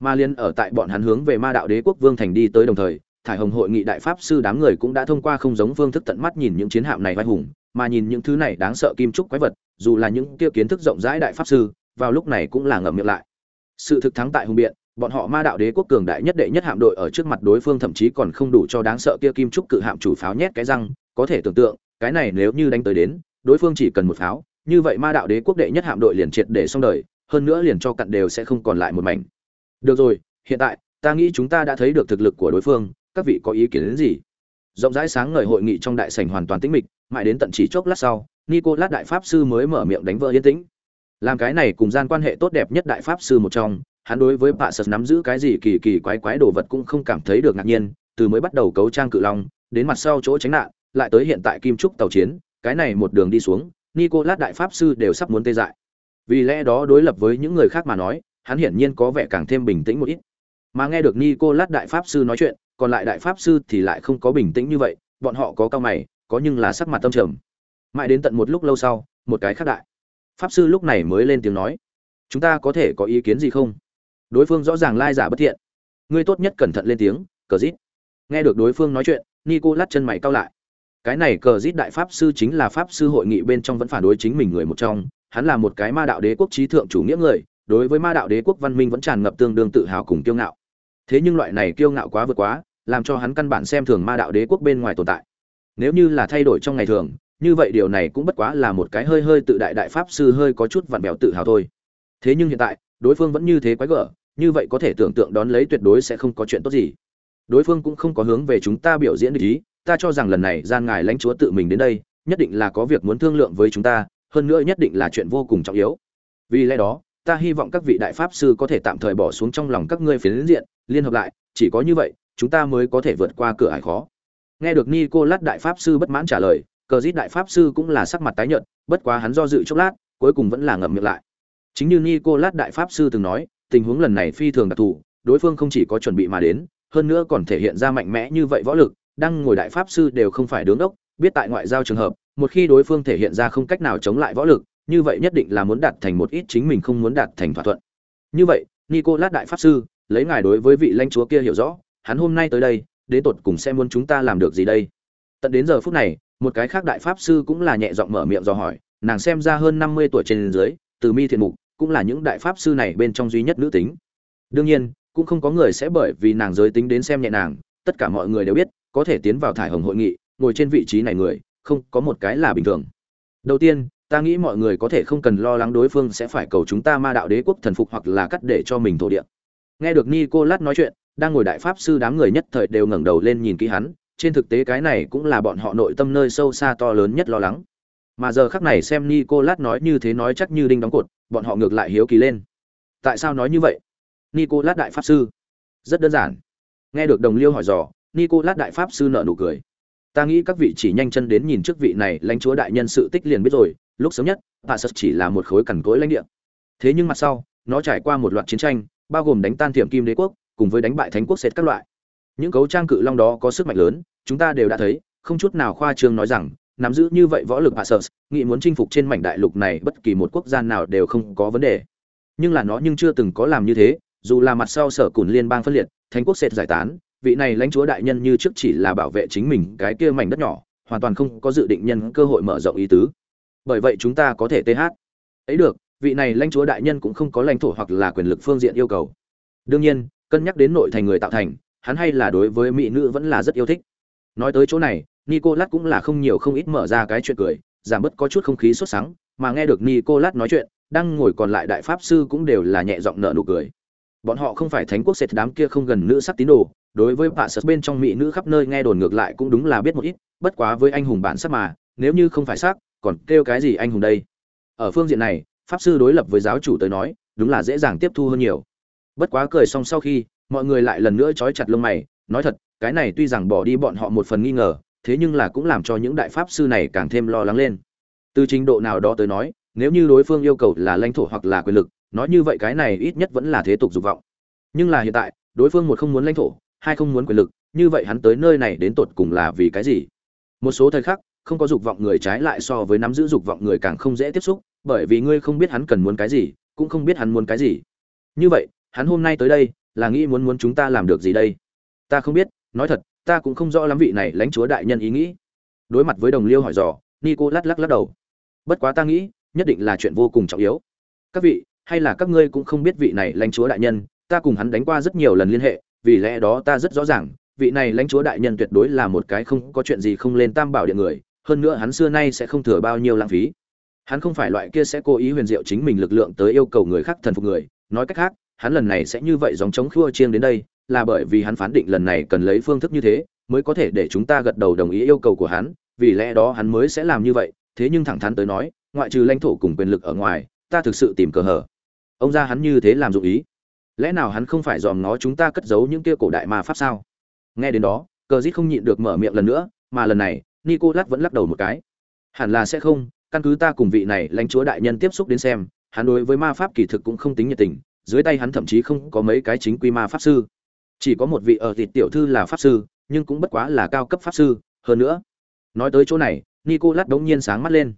Ma liên ở tại bọn hắn hướng về ma đạo đế quốc vương thành đi tới đồng thời, thải hồng hội nghị đại pháp sư đám người cũng đã thông qua không giống phương thức tận mắt nhìn những chiến hạm này vai hùng, mà nhìn những thứ này đáng sợ kim trúc quái vật dù là những kia kiến thức rộng rãi đại pháp sư, vào lúc này cũng là ngậm miệng lại. Sự thực thắng tại hùng biện, bọn họ ma đạo đế quốc cường đại nhất đệ nhất hạm đội ở trước mặt đối phương thậm chí còn không đủ cho đáng sợ kia kim trúc cự hạm chủ pháo nhét cái răng, có thể tưởng tượng, cái này nếu như đánh tới đến, đối phương chỉ cần một pháo, như vậy ma đạo đế quốc đệ nhất hạm đội liền triệt để xong đời, hơn nữa liền cho cặn đều sẽ không còn lại một mảnh. Được rồi, hiện tại, ta nghĩ chúng ta đã thấy được thực lực của đối phương, các vị có ý kiến đến gì? Rộng rãi sáng ngời hội nghị trong đại sảnh hoàn toàn tĩnh mịch, mãi đến tận chỉ chốc lát sau nicolas đại pháp sư mới mở miệng đánh vỡ yên tĩnh. Làm cái này cùng gian quan hệ tốt đẹp nhất đại pháp sư một trong, hắn đối với bạ sật nắm giữ cái gì kỳ kỳ quái quái đồ vật cũng không cảm thấy được ngạc nhiên, từ mới bắt đầu cấu trang cự long, đến mặt sau chỗ tránh nạn, lại tới hiện tại kim trúc tàu chiến, cái này một đường đi xuống, nicolas đại pháp sư đều sắp muốn tê dại. Vì lẽ đó đối lập với những người khác mà nói, hắn hiển nhiên có vẻ càng thêm bình tĩnh một ít. Mà nghe được nicolas đại pháp sư nói chuyện, còn lại đại pháp sư thì lại không có bình tĩnh như vậy, bọn họ có cao mày, có nhưng là sắc mặt tâm trầm mãi đến tận một lúc lâu sau, một cái khác đại. Pháp sư lúc này mới lên tiếng nói, chúng ta có thể có ý kiến gì không? Đối phương rõ ràng lai giả bất thiện. Ngươi tốt nhất cẩn thận lên tiếng, cờ rít. Nghe được đối phương nói chuyện nico lắt chân mày cao lại. Cái này cờ rít đại pháp sư chính là pháp sư hội nghị bên trong vẫn phản đối chính mình người một trong. Hắn là một cái ma đạo đế quốc trí thượng chủ nghĩa người, đối với ma đạo đế quốc văn minh vẫn tràn ngập tương đương tự hào cùng kiêu ngạo. Thế nhưng loại này kiêu ngạo quá vượt quá, làm cho hắn căn bản xem thường ma đạo đế quốc bên ngoài tồn tại. Nếu như là thay đổi trong ngày thường như vậy điều này cũng bất quá là một cái hơi hơi tự đại đại pháp sư hơi có chút vặn bèo tự hào thôi. Thế nhưng hiện tại, đối phương vẫn như thế quái gở, như vậy có thể tưởng tượng đón lấy tuyệt đối sẽ không có chuyện tốt gì. Đối phương cũng không có hướng về chúng ta biểu diễn ý, ta cho rằng lần này gian ngài lãnh chúa tự mình đến đây, nhất định là có việc muốn thương lượng với chúng ta, hơn nữa nhất định là chuyện vô cùng trọng yếu. Vì lẽ đó, ta hy vọng các vị đại pháp sư có thể tạm thời bỏ xuống trong lòng các ngươi phiến diện, liên hợp lại, chỉ có như vậy, chúng ta mới có thể vượt qua cửa ải khó. Nghe được nicolas đại pháp sư bất mãn trả lời cờ dít đại pháp sư cũng là sắc mặt tái nhợt, bất quá hắn do dự chốc lát, cuối cùng vẫn là ngậm miệng lại. Chính như nicolas đại pháp sư từng nói, tình huống lần này phi thường đặc thù, đối phương không chỉ có chuẩn bị mà đến, hơn nữa còn thể hiện ra mạnh mẽ như vậy võ lực, đang ngồi đại pháp sư đều không phải đứng đốc, biết tại ngoại giao trường hợp, một khi đối phương thể hiện ra không cách nào chống lại võ lực, như vậy nhất định là muốn đạt thành một ít chính mình không muốn đạt thành thỏa thuận. Như vậy, nicolas đại pháp sư, lấy ngài đối với vị lãnh chúa kia hiểu rõ, hắn hôm nay tới đây, đến tột cùng sẽ muốn chúng ta làm được gì đây? Tận đến giờ phút này một cái khác đại pháp sư cũng là nhẹ giọng mở miệng dò hỏi, nàng xem ra hơn năm mươi tuổi trên dưới, từ mi thiện mục, cũng là những đại pháp sư này bên trong duy nhất nữ tính. Đương nhiên, cũng không có người sẽ bởi vì nàng giới tính đến xem nhẹ nàng, tất cả mọi người đều biết, có thể tiến vào thải hồng hội nghị, ngồi trên vị trí này người, không có một cái là bình thường. Đầu tiên, ta nghĩ mọi người có thể không cần lo lắng đối phương sẽ phải cầu chúng ta ma đạo đế quốc thần phục hoặc là cắt để cho mình thổ địa. Nghe được nicolas nói chuyện, đang ngồi đại pháp sư đám người nhất thời đều ngẩng đầu lên nhìn kỹ hắn trên thực tế cái này cũng là bọn họ nội tâm nơi sâu xa to lớn nhất lo lắng. Mà giờ khắc này xem nicolas nói như thế nói chắc như đinh đóng cột, bọn họ ngược lại hiếu kỳ lên. Tại sao nói như vậy? Nicolas đại pháp sư. Rất đơn giản. Nghe được đồng liêu hỏi dò, nicolas đại pháp sư nợ nụ cười. Ta nghĩ các vị chỉ nhanh chân đến nhìn trước vị này lãnh chúa đại nhân sự tích liền biết rồi, lúc sớm nhất bà sật chỉ là một khối cằn cỗi lãnh địa. Thế nhưng mặt sau, nó trải qua một loạt chiến tranh, bao gồm đánh tan thiểm kim đế quốc, cùng với đánh bại thánh quốc sệt các loại. Những cấu trang cự long đó có sức mạnh lớn chúng ta đều đã thấy, không chút nào khoa trương nói rằng, nắm giữ như vậy võ lực bà sật nghĩ muốn chinh phục trên mảnh đại lục này bất kỳ một quốc gia nào đều không có vấn đề. Nhưng là nó nhưng chưa từng có làm như thế, dù là mặt sau sở cùn liên bang phân liệt, thánh quốc sệt giải tán, vị này lãnh chúa đại nhân như trước chỉ là bảo vệ chính mình cái kia mảnh đất nhỏ, hoàn toàn không có dự định nhân cơ hội mở rộng ý tứ. Bởi vậy chúng ta có thể th ấy được, vị này lãnh chúa đại nhân cũng không có lãnh thổ hoặc là quyền lực phương diện yêu cầu. Đương nhiên, cân nhắc đến nội thành người tạo thành, hắn hay là đối với mỹ nữ vẫn là rất yêu thích nói tới chỗ này, nicolas cũng là không nhiều không ít mở ra cái chuyện cười, giảm bớt có chút không khí sốt sắng, mà nghe được nicolas nói chuyện, đang ngồi còn lại đại pháp sư cũng đều là nhẹ giọng nở nụ cười. Bọn họ không phải thánh quốc sệt đám kia không gần nữ sắc tín đồ, đối với bà sật bên trong mỹ nữ khắp nơi nghe đồn ngược lại cũng đúng là biết một ít, bất quá với anh hùng bản sắc mà, nếu như không phải sắc, còn kêu cái gì anh hùng đây? Ở phương diện này, pháp sư đối lập với giáo chủ tới nói, đúng là dễ dàng tiếp thu hơn nhiều. Bất quá cười xong sau khi, mọi người lại lần nữa trói chặt lông mày, nói thật cái này tuy rằng bỏ đi bọn họ một phần nghi ngờ, thế nhưng là cũng làm cho những đại pháp sư này càng thêm lo lắng lên. Từ trình độ nào đó tới nói, nếu như đối phương yêu cầu là lãnh thổ hoặc là quyền lực, nói như vậy cái này ít nhất vẫn là thế tục dục vọng. Nhưng là hiện tại, đối phương một không muốn lãnh thổ, hai không muốn quyền lực, như vậy hắn tới nơi này đến tột cùng là vì cái gì? Một số thời khắc, không có dục vọng người trái lại so với nắm giữ dục vọng người càng không dễ tiếp xúc, bởi vì ngươi không biết hắn cần muốn cái gì, cũng không biết hắn muốn cái gì. Như vậy, hắn hôm nay tới đây, là nghĩ muốn muốn chúng ta làm được gì đây? Ta không biết nói thật, ta cũng không rõ lắm vị này lãnh chúa đại nhân ý nghĩ. Đối mặt với đồng liêu hỏi dò, nico lắc lắc lắc đầu. Bất quá ta nghĩ, nhất định là chuyện vô cùng trọng yếu. Các vị, hay là các ngươi cũng không biết vị này lãnh chúa đại nhân, ta cùng hắn đánh qua rất nhiều lần liên hệ, vì lẽ đó ta rất rõ ràng, vị này lãnh chúa đại nhân tuyệt đối là một cái không có chuyện gì không lên tam bảo điện người, hơn nữa hắn xưa nay sẽ không thừa bao nhiêu lãng phí. Hắn không phải loại kia sẽ cố ý huyền diệu chính mình lực lượng tới yêu cầu người khác thần phục người, nói cách khác, hắn lần này sẽ như vậy dòng chống khua chiêng đến đây là bởi vì hắn phán định lần này cần lấy phương thức như thế, mới có thể để chúng ta gật đầu đồng ý yêu cầu của hắn, vì lẽ đó hắn mới sẽ làm như vậy, thế nhưng thẳng thắn tới nói, ngoại trừ lãnh thổ cùng quyền lực ở ngoài, ta thực sự tìm cờ hở ông ra hắn như thế làm dụ ý. Lẽ nào hắn không phải dòm ngó chúng ta cất giấu những kia cổ đại ma pháp sao? Nghe đến đó, cờ dít không nhịn được mở miệng lần nữa, mà lần này, nicolas vẫn lắc đầu một cái. Hẳn là sẽ không, căn cứ ta cùng vị này lãnh chúa đại nhân tiếp xúc đến xem, hắn đối với ma pháp kỳ thực cũng không tính nhiệt tình, dưới tay hắn thậm chí không có mấy cái chính quy ma pháp sư chỉ có một vị ở thịt tiểu thư là pháp sư, nhưng cũng bất quá là cao cấp pháp sư. Hơn nữa, nói tới chỗ này, nicolas đống nhiên sáng mắt lên.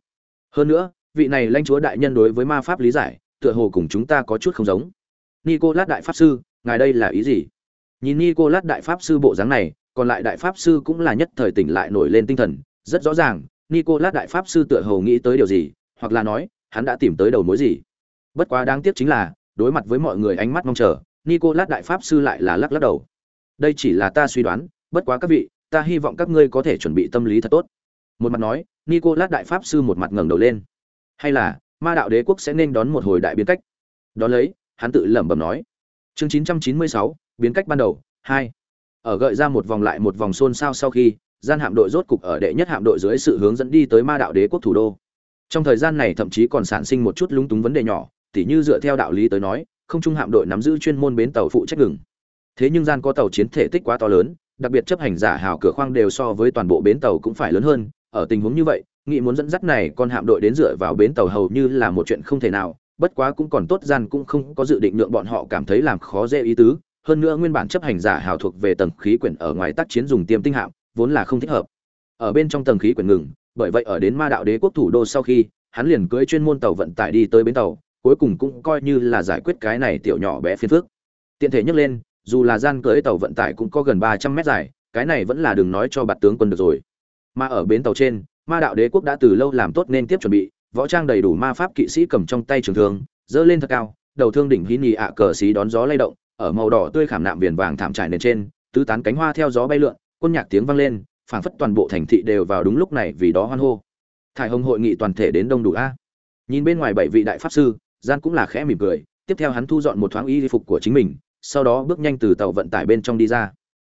Hơn nữa, vị này lãnh chúa đại nhân đối với ma pháp lý giải, tựa hồ cùng chúng ta có chút không giống. Nicolas đại pháp sư, ngài đây là ý gì? Nhìn nicolas đại pháp sư bộ dáng này, còn lại đại pháp sư cũng là nhất thời tỉnh lại nổi lên tinh thần. Rất rõ ràng, nicolas đại pháp sư tựa hồ nghĩ tới điều gì, hoặc là nói, hắn đã tìm tới đầu mối gì. Bất quá đáng tiếc chính là, đối mặt với mọi người ánh mắt mong chờ nicolas đại pháp sư lại là lắc lắc đầu. Đây chỉ là ta suy đoán bất quá các vị ta hy vọng các ngươi có thể chuẩn bị tâm lý thật tốt. Một mặt nói nicolas đại pháp sư một mặt ngẩng đầu lên. Hay là ma đạo đế quốc sẽ nên đón một hồi đại biến cách? Đó lấy hắn tự lẩm bẩm nói. Chương 996, biến cách ban đầu hai. Ở gợi ra một vòng lại một vòng xôn xao sau khi gian hạm đội rốt cục ở đệ nhất hạm đội dưới sự hướng dẫn đi tới ma đạo đế quốc thủ đô. Trong thời gian này thậm chí còn sản sinh một chút lúng túng vấn đề nhỏ tỉ như dựa theo đạo lý tới nói không trung hạm đội nắm giữ chuyên môn bến tàu phụ trách ngừng. Thế nhưng gian có tàu chiến thể tích quá to lớn, đặc biệt chấp hành giả hào cửa khoang đều so với toàn bộ bến tàu cũng phải lớn hơn. Ở tình huống như vậy, nghị muốn dẫn dắt này con hạm đội đến dựa vào bến tàu hầu như là một chuyện không thể nào, bất quá cũng còn tốt gian cũng không có dự định nhượng bọn họ cảm thấy làm khó dễ ý tứ. Hơn nữa nguyên bản chấp hành giả hào thuộc về tầng khí quyển ở ngoài tác chiến dùng tiêm tinh hạm, vốn là không thích hợp. Ở bên trong tầng khí quyển ngừng, bởi vậy ở đến ma đạo đế quốc thủ đô sau khi, hắn liền cưỡi chuyên môn tàu vận tải đi tới bến tàu cuối cùng cũng coi như là giải quyết cái này tiểu nhỏ bé phiền phức. Tiện thể nhắc lên, dù là gian cưới tàu vận tải cũng có gần ba trăm mét dài, cái này vẫn là đừng nói cho bạt tướng quân được rồi. Mà ở bến tàu trên, ma đạo đế quốc đã từ lâu làm tốt nên tiếp chuẩn bị, võ trang đầy đủ ma pháp kỵ sĩ cầm trong tay trường thương dơ lên thật cao, đầu thương đỉnh hí nhì ạ cờ xí đón gió lay động, ở màu đỏ tươi khảm nạm viền vàng thảm trải nền trên, tứ tán cánh hoa theo gió bay lượn, quân nhạc tiếng vang lên, phảng phất toàn bộ thành thị đều vào đúng lúc này vì đó hoan hô. Thải hồng hội nghị toàn thể đến đông đủ a. Nhìn bên ngoài bảy vị đại pháp sư gian cũng là khẽ mỉm cười, tiếp theo hắn thu dọn một thoáng y phục của chính mình, sau đó bước nhanh từ tàu vận tải bên trong đi ra.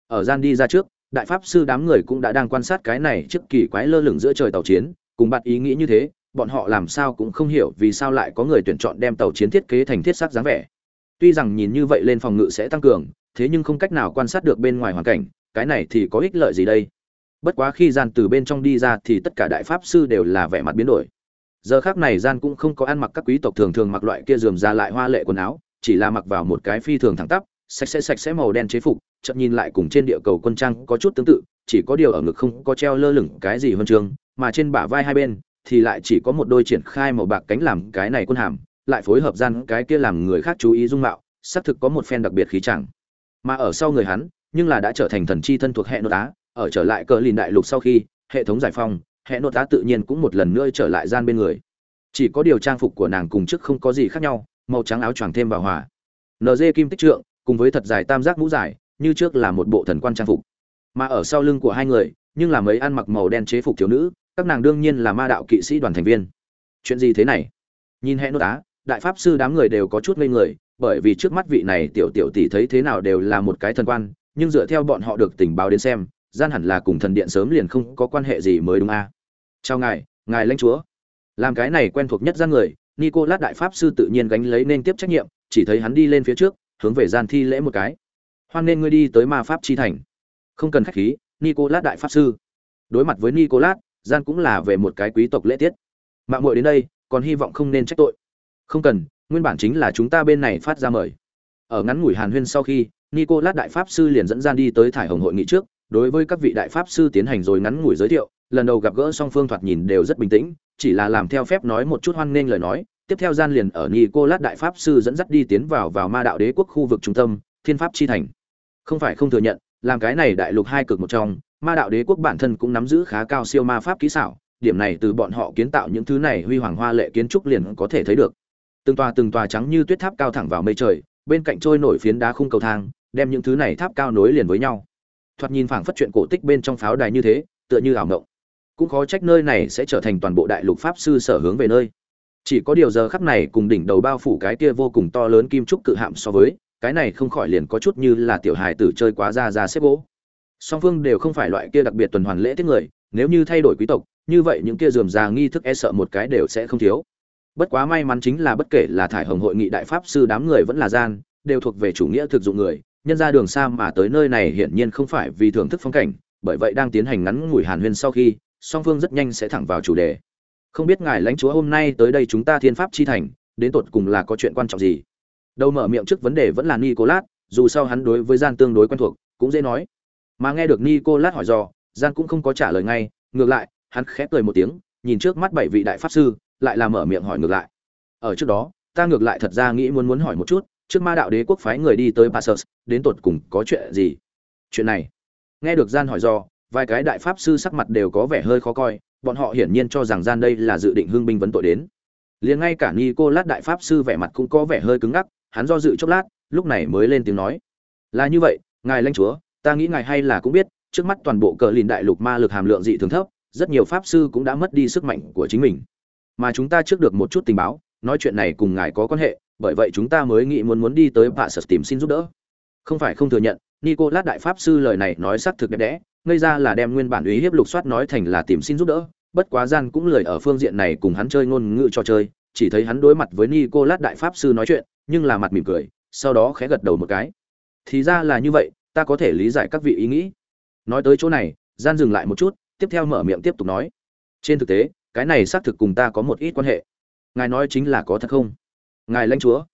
Ở gian đi ra trước, đại pháp sư đám người cũng đã đang quan sát cái này trước kỳ quái lơ lửng giữa trời tàu chiến, cùng bạn ý nghĩ như thế, bọn họ làm sao cũng không hiểu vì sao lại có người tuyển chọn đem tàu chiến thiết kế thành thiết sắc dáng vẻ. Tuy rằng nhìn như vậy lên phòng ngự sẽ tăng cường, thế nhưng không cách nào quan sát được bên ngoài hoàn cảnh, cái này thì có ích lợi gì đây? Bất quá khi gian từ bên trong đi ra thì tất cả đại pháp sư đều là vẻ mặt biến đổi giờ khác này gian cũng không có ăn mặc các quý tộc thường thường mặc loại kia dườm ra lại hoa lệ quần áo, chỉ là mặc vào một cái phi thường thẳng tắp, sạch sẽ sạch sẽ màu đen chế phục, chợt nhìn lại cùng trên địa cầu quân trang có chút tương tự, chỉ có điều ở ngực không có treo lơ lửng cái gì huân chương, mà trên bả vai hai bên thì lại chỉ có một đôi triển khai màu bạc cánh làm cái này quân hàm, lại phối hợp gian cái kia làm người khác chú ý dung mạo, xác thực có một phen đặc biệt khí chẳng mà ở sau người hắn, nhưng là đã trở thành thần chi thân thuộc hệ nội tá, ở trở lại cờ lìn đại lục sau khi, hệ thống giải phong hệ nội tá tự nhiên cũng một lần nữa trở lại gian bên người. Chỉ có điều trang phục của nàng cùng trước không có gì khác nhau, màu trắng áo choàng thêm vào hòa. Nd kim tích trượng, cùng với thật dài tam giác mũ dài, như trước là một bộ thần quan trang phục. Mà ở sau lưng của hai người, nhưng là mấy ăn mặc màu đen chế phục thiếu nữ, các nàng đương nhiên là ma đạo kỵ sĩ đoàn thành viên. Chuyện gì thế này? Nhìn hệ nội tá đại pháp sư đám người đều có chút ngây người, bởi vì trước mắt vị này tiểu tiểu tỷ thấy thế nào đều là một cái thần quan, nhưng dựa theo bọn họ được tình báo đến xem, gian hẳn là cùng thần điện sớm liền không có quan hệ gì mới đúng a. à? Chào ngài ngài lãnh chúa. Làm cái này quen thuộc nhất ra người, nicolas đại pháp sư tự nhiên gánh lấy nên tiếp trách nhiệm, chỉ thấy hắn đi lên phía trước, hướng về gian thi lễ một cái. Hoan nên ngươi đi tới ma pháp chi thành. Không cần khách khí, nicolas đại pháp sư. Đối mặt với nicolas, gian cũng là về một cái quý tộc lễ tiết. Mạng muội đến đây, còn hy vọng không nên trách tội. Không cần, nguyên bản chính là chúng ta bên này phát ra mời. Ở ngắn ngủi hàn huyên sau khi, nicolas đại pháp sư liền dẫn gian đi tới thải hồng hội nghị trước, đối với các vị đại pháp sư tiến hành rồi ngắn ngủi giới thiệu lần đầu gặp gỡ song phương thoạt nhìn đều rất bình tĩnh, chỉ là làm theo phép nói một chút hoan nghênh lời nói, tiếp theo gian liền ở nicolas đại pháp sư dẫn dắt đi tiến vào vào ma đạo đế quốc khu vực trung tâm, thiên pháp chi thành. Không phải không thừa nhận, làm cái này đại lục hai cực một trong, ma đạo đế quốc bản thân cũng nắm giữ khá cao siêu ma pháp kỹ xảo, điểm này từ bọn họ kiến tạo những thứ này huy hoàng hoa lệ kiến trúc liền có thể thấy được. Từng tòa từng tòa trắng như tuyết tháp cao thẳng vào mây trời, bên cạnh trôi nổi phiến đá khung cầu thang, đem những thứ này tháp cao nối liền với nhau. Thoạt nhìn phảng phất chuyện cổ tích bên trong pháo đài như thế, tựa như ảo mộng cũng khó trách nơi này sẽ trở thành toàn bộ đại lục pháp sư sở hướng về nơi. Chỉ có điều giờ khắp này cùng đỉnh đầu bao phủ cái kia vô cùng to lớn kim trúc cự hạm so với, cái này không khỏi liền có chút như là tiểu hài tử chơi quá ra ra xếp gỗ. Song phương đều không phải loại kia đặc biệt tuần hoàn lễ tiết người, nếu như thay đổi quý tộc, như vậy những kia dườm già nghi thức e sợ một cái đều sẽ không thiếu. Bất quá may mắn chính là bất kể là thải hồng hội nghị đại pháp sư đám người vẫn là gian, đều thuộc về chủ nghĩa thực dụng người, nhân ra đường xa mà tới nơi này hiển nhiên không phải vì thưởng thức phong cảnh, bởi vậy đang tiến hành ngắn ngủi hàn huyên sau khi song phương rất nhanh sẽ thẳng vào chủ đề không biết ngài lãnh chúa hôm nay tới đây chúng ta thiên pháp chi thành đến tột cùng là có chuyện quan trọng gì đầu mở miệng trước vấn đề vẫn là nicolas dù sao hắn đối với gian tương đối quen thuộc cũng dễ nói mà nghe được nicolas hỏi dò, gian cũng không có trả lời ngay ngược lại hắn khẽ cười một tiếng nhìn trước mắt bảy vị đại pháp sư lại là mở miệng hỏi ngược lại ở trước đó ta ngược lại thật ra nghĩ muốn muốn hỏi một chút trước ma đạo đế quốc phái người đi tới Passus, đến tột cùng có chuyện gì? Chuyện này. Nghe được gian hỏi do, vài cái đại pháp sư sắc mặt đều có vẻ hơi khó coi, bọn họ hiển nhiên cho rằng gian đây là dự định hương binh vấn tội đến. Liền ngay cả Nicolas đại pháp sư vẻ mặt cũng có vẻ hơi cứng ngắc, hắn do dự chốc lát, lúc này mới lên tiếng nói: "Là như vậy, ngài lãnh chúa, ta nghĩ ngài hay là cũng biết, trước mắt toàn bộ cờ lìn đại lục ma lực hàm lượng dị thường thấp, rất nhiều pháp sư cũng đã mất đi sức mạnh của chính mình. Mà chúng ta trước được một chút tình báo, nói chuyện này cùng ngài có quan hệ, bởi vậy chúng ta mới nghĩ muốn muốn đi tới Passus tìm xin giúp đỡ. Không phải không thừa nhận, Nicolas đại pháp sư lời này nói xác thực đẹp đẽ, ngây ra là đem nguyên bản ý hiếp lục soát nói thành là tìm xin giúp đỡ, bất quá gian cũng lười ở phương diện này cùng hắn chơi ngôn ngữ cho chơi, chỉ thấy hắn đối mặt với Nicolas đại pháp sư nói chuyện, nhưng là mặt mỉm cười, sau đó khẽ gật đầu một cái. Thì ra là như vậy, ta có thể lý giải các vị ý nghĩ. Nói tới chỗ này, gian dừng lại một chút, tiếp theo mở miệng tiếp tục nói. Trên thực tế, cái này xác thực cùng ta có một ít quan hệ. Ngài nói chính là có thật không? ngài lãnh chúa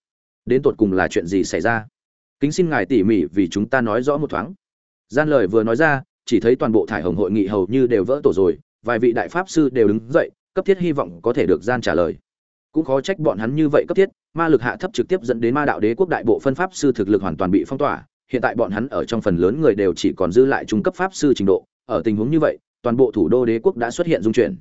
đến tột cùng là chuyện gì xảy ra kính xin ngài tỉ mỉ vì chúng ta nói rõ một thoáng gian lời vừa nói ra chỉ thấy toàn bộ thải hồng hội nghị hầu như đều vỡ tổ rồi, vài vị đại pháp sư đều đứng dậy, cấp thiết hy vọng có thể được gian trả lời. Cũng khó trách bọn hắn như vậy cấp thiết, ma lực hạ thấp trực tiếp dẫn đến ma đạo đế quốc đại bộ phân pháp sư thực lực hoàn toàn bị phong tỏa, hiện tại bọn hắn ở trong phần lớn người đều chỉ còn dư lại trung cấp pháp sư trình độ, ở tình huống như vậy, toàn bộ thủ đô đế quốc đã xuất hiện dung chuyển.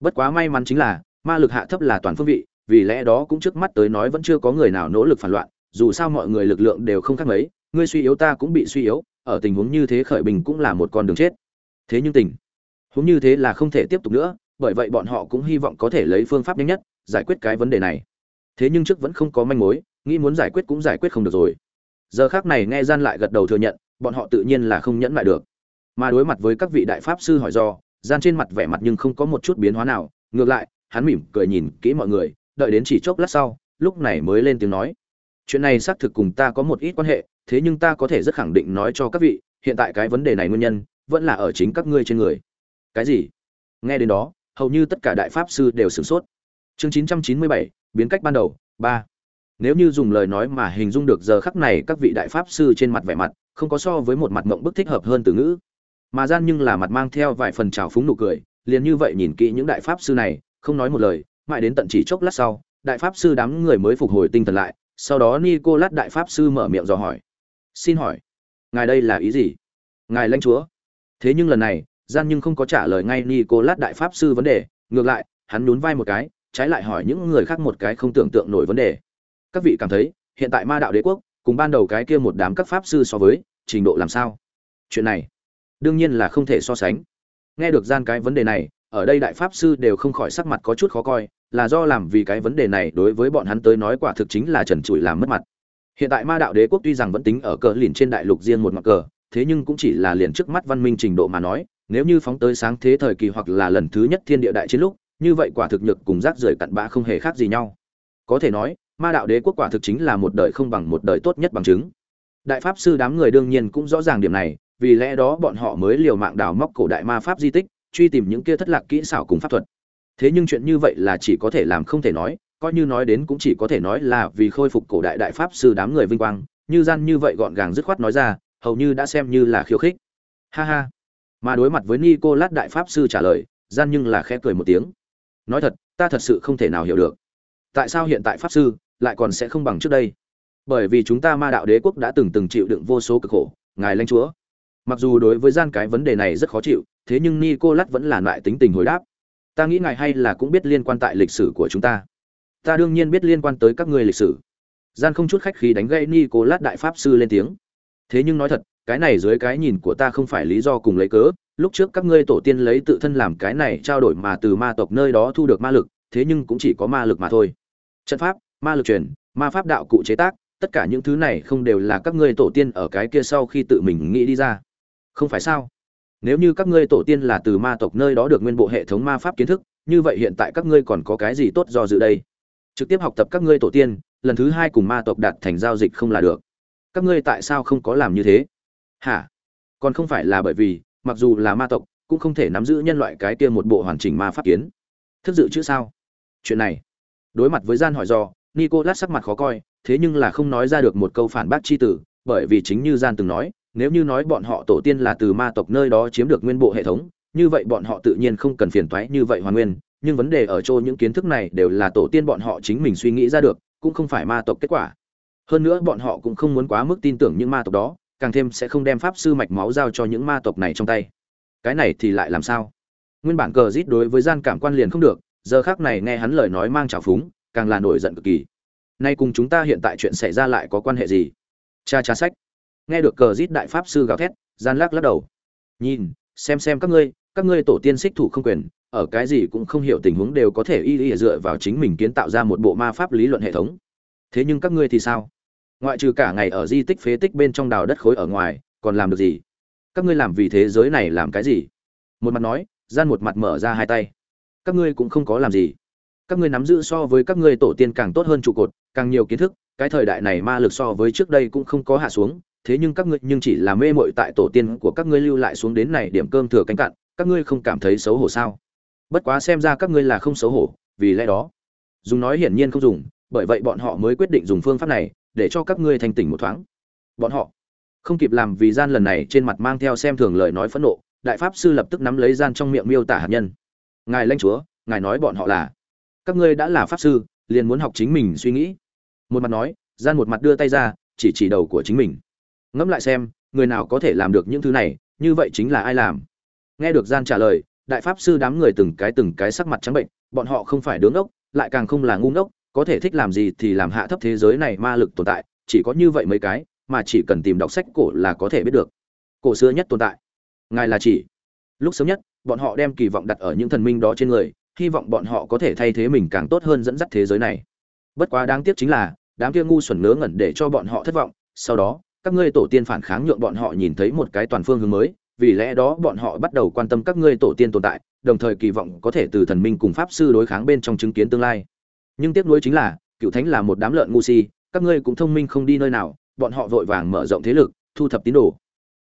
Bất quá may mắn chính là, ma lực hạ thấp là toàn phương vị, vì lẽ đó cũng trước mắt tới nói vẫn chưa có người nào nỗ lực phản loạn, dù sao mọi người lực lượng đều không khác mấy, ngươi suy yếu ta cũng bị suy yếu ở tình huống như thế khởi bình cũng là một con đường chết. Thế nhưng tình huống như thế là không thể tiếp tục nữa, bởi vậy bọn họ cũng hy vọng có thể lấy phương pháp nhanh nhất giải quyết cái vấn đề này. Thế nhưng trước vẫn không có manh mối, nghĩ muốn giải quyết cũng giải quyết không được rồi. Giờ khác này nghe gian lại gật đầu thừa nhận, bọn họ tự nhiên là không nhẫn lại được. Mà đối mặt với các vị đại pháp sư hỏi do, gian trên mặt vẻ mặt nhưng không có một chút biến hóa nào, ngược lại, hắn mỉm cười nhìn kỹ mọi người, đợi đến chỉ chốc lát sau, lúc này mới lên tiếng nói. Chuyện này xác thực cùng ta có một ít quan hệ thế nhưng ta có thể rất khẳng định nói cho các vị hiện tại cái vấn đề này nguyên nhân vẫn là ở chính các ngươi trên người. Cái gì? Nghe đến đó hầu như tất cả đại pháp sư đều sửng sốt. Chương 997, biến cách ban đầu ba. Nếu như dùng lời nói mà hình dung được giờ khắc này các vị đại pháp sư trên mặt vẻ mặt không có so với một mặt mộng bức thích hợp hơn từ ngữ. Mà gian nhưng là mặt mang theo vài phần trào phúng nụ cười liền như vậy nhìn kỹ những đại pháp sư này không nói một lời mãi đến tận chỉ chốc lát sau đại pháp sư đám người mới phục hồi tinh thần lại sau đó nicolas đại pháp sư mở miệng dò hỏi xin hỏi, ngài đây là ý gì? Ngài lãnh chúa. Thế nhưng lần này, gian nhưng không có trả lời ngay nicolas đại pháp sư vấn đề. Ngược lại, hắn nhún vai một cái, trái lại hỏi những người khác một cái không tưởng tượng nổi vấn đề. Các vị cảm thấy, hiện tại ma đạo đế quốc, cùng ban đầu cái kia một đám các pháp sư so với, trình độ làm sao? Chuyện này, đương nhiên là không thể so sánh. Nghe được gian cái vấn đề này, ở đây đại pháp sư đều không khỏi sắc mặt có chút khó coi, là do làm vì cái vấn đề này đối với bọn hắn tới nói quả thực chính là trần trụi làm mất mặt hiện tại ma đạo đế quốc tuy rằng vẫn tính ở cờ lìn trên đại lục riêng một mặt cờ, thế nhưng cũng chỉ là liền trước mắt văn minh trình độ mà nói, nếu như phóng tới sáng thế thời kỳ hoặc là lần thứ nhất thiên địa đại chiến lúc, như vậy quả thực nhược cùng rác rưởi cặn bã không hề khác gì nhau. Có thể nói, ma đạo đế quốc quả thực chính là một đời không bằng một đời tốt nhất bằng chứng. Đại pháp sư đám người đương nhiên cũng rõ ràng điểm này, vì lẽ đó bọn họ mới liều mạng đào móc cổ đại ma pháp di tích, truy tìm những kia thất lạc kỹ xảo cùng pháp thuật. Thế nhưng chuyện như vậy là chỉ có thể làm không thể nói coi như nói đến cũng chỉ có thể nói là vì khôi phục cổ đại đại pháp sư đám người vinh quang, như gian như vậy gọn gàng dứt khoát nói ra, hầu như đã xem như là khiêu khích. Ha ha. Mà đối mặt với nicolas đại pháp sư trả lời, gian nhưng là khẽ cười một tiếng. Nói thật, ta thật sự không thể nào hiểu được. Tại sao hiện tại pháp sư lại còn sẽ không bằng trước đây? Bởi vì chúng ta ma đạo đế quốc đã từng từng chịu đựng vô số cực khổ, ngài lãnh chúa. Mặc dù đối với gian cái vấn đề này rất khó chịu, thế nhưng nicolas vẫn là loại tính tình hồi đáp. Ta nghĩ ngài hay là cũng biết liên quan tại lịch sử của chúng ta ta đương nhiên biết liên quan tới các ngươi lịch sử. Gian không chút khách khí đánh gây nicolas đại pháp sư lên tiếng. Thế nhưng nói thật, cái này dưới cái nhìn của ta không phải lý do cùng lấy cớ. Lúc trước các ngươi tổ tiên lấy tự thân làm cái này trao đổi mà từ ma tộc nơi đó thu được ma lực, thế nhưng cũng chỉ có ma lực mà thôi. Trận pháp, ma lực truyền, ma pháp đạo cụ chế tác, tất cả những thứ này không đều là các ngươi tổ tiên ở cái kia sau khi tự mình nghĩ đi ra. Không phải sao? Nếu như các ngươi tổ tiên là từ ma tộc nơi đó được nguyên bộ hệ thống ma pháp kiến thức, như vậy hiện tại các ngươi còn có cái gì tốt do dự đây? Trực tiếp học tập các ngươi tổ tiên, lần thứ hai cùng ma tộc đạt thành giao dịch không là được. Các ngươi tại sao không có làm như thế? Hả? Còn không phải là bởi vì, mặc dù là ma tộc, cũng không thể nắm giữ nhân loại cái kia một bộ hoàn chỉnh ma pháp kiến. Thức dự chứ sao? Chuyện này. Đối mặt với gian hỏi do nicolas sắc mặt khó coi, thế nhưng là không nói ra được một câu phản bác chi tử, bởi vì chính như gian từng nói, nếu như nói bọn họ tổ tiên là từ ma tộc nơi đó chiếm được nguyên bộ hệ thống, như vậy bọn họ tự nhiên không cần phiền toái như vậy hoàn nguyên nhưng vấn đề ở chỗ những kiến thức này đều là tổ tiên bọn họ chính mình suy nghĩ ra được, cũng không phải ma tộc kết quả. Hơn nữa bọn họ cũng không muốn quá mức tin tưởng những ma tộc đó, càng thêm sẽ không đem pháp sư mạch máu giao cho những ma tộc này trong tay. Cái này thì lại làm sao? Nguyên bản cờ rít đối với gian cảm quan liền không được, giờ khác này nghe hắn lời nói mang trào phúng, càng là nổi giận cực kỳ. Nay cùng chúng ta hiện tại chuyện xảy ra lại có quan hệ gì? Cha cha sách. Nghe được cờ rít đại pháp sư gào thét, gian lắc lắc đầu. Nhìn, xem xem các ngươi các ngươi tổ tiên xích thủ không quyền ở cái gì cũng không hiểu tình huống đều có thể y y dựa vào chính mình kiến tạo ra một bộ ma pháp lý luận hệ thống. Thế nhưng các ngươi thì sao? Ngoại trừ cả ngày ở di tích phế tích bên trong đào đất khối ở ngoài, còn làm được gì? Các ngươi làm vì thế giới này làm cái gì? Một mặt nói, gian một mặt mở ra hai tay. Các ngươi cũng không có làm gì. Các ngươi nắm giữ so với các ngươi tổ tiên càng tốt hơn trụ cột, càng nhiều kiến thức, cái thời đại này ma lực so với trước đây cũng không có hạ xuống. Thế nhưng các ngươi nhưng chỉ là mê mội tại tổ tiên của các ngươi lưu lại xuống đến này điểm cơm thừa cánh cạn, các ngươi không cảm thấy xấu hổ sao? Bất quá xem ra các ngươi là không xấu hổ, vì lẽ đó. Dùng nói hiển nhiên không dùng, bởi vậy bọn họ mới quyết định dùng phương pháp này, để cho các ngươi thành tỉnh một thoáng. Bọn họ không kịp làm vì gian lần này trên mặt mang theo xem thường lời nói phẫn nộ, đại pháp sư lập tức nắm lấy gian trong miệng miêu tả hạt nhân. Ngài lãnh chúa, ngài nói bọn họ là. Các ngươi đã là pháp sư, liền muốn học chính mình suy nghĩ. Một mặt nói, gian một mặt đưa tay ra, chỉ chỉ đầu của chính mình. Ngẫm lại xem, người nào có thể làm được những thứ này, như vậy chính là ai làm? Nghe được gian trả lời đại pháp sư đám người từng cái từng cái sắc mặt trắng bệnh, bọn họ không phải đứng ốc, lại càng không là ngu ngốc, có thể thích làm gì thì làm hạ thấp thế giới này ma lực tồn tại, chỉ có như vậy mấy cái, mà chỉ cần tìm đọc sách cổ là có thể biết được. Cổ xưa nhất tồn tại, ngài là chỉ. Lúc sớm nhất, bọn họ đem kỳ vọng đặt ở những thần minh đó trên người, hy vọng bọn họ có thể thay thế mình càng tốt hơn dẫn dắt thế giới này. Bất quá đáng tiếc chính là, đám kia ngu xuẩn ngớ ngẩn để cho bọn họ thất vọng, sau đó, các ngươi tổ tiên phản kháng nhượng bọn họ nhìn thấy một cái toàn phương hướng mới vì lẽ đó bọn họ bắt đầu quan tâm các ngươi tổ tiên tồn tại, đồng thời kỳ vọng có thể từ thần minh cùng pháp sư đối kháng bên trong chứng kiến tương lai. Nhưng tiếc nuối chính là, cựu thánh là một đám lợn ngu si, các ngươi cũng thông minh không đi nơi nào, bọn họ vội vàng mở rộng thế lực, thu thập tín đồ.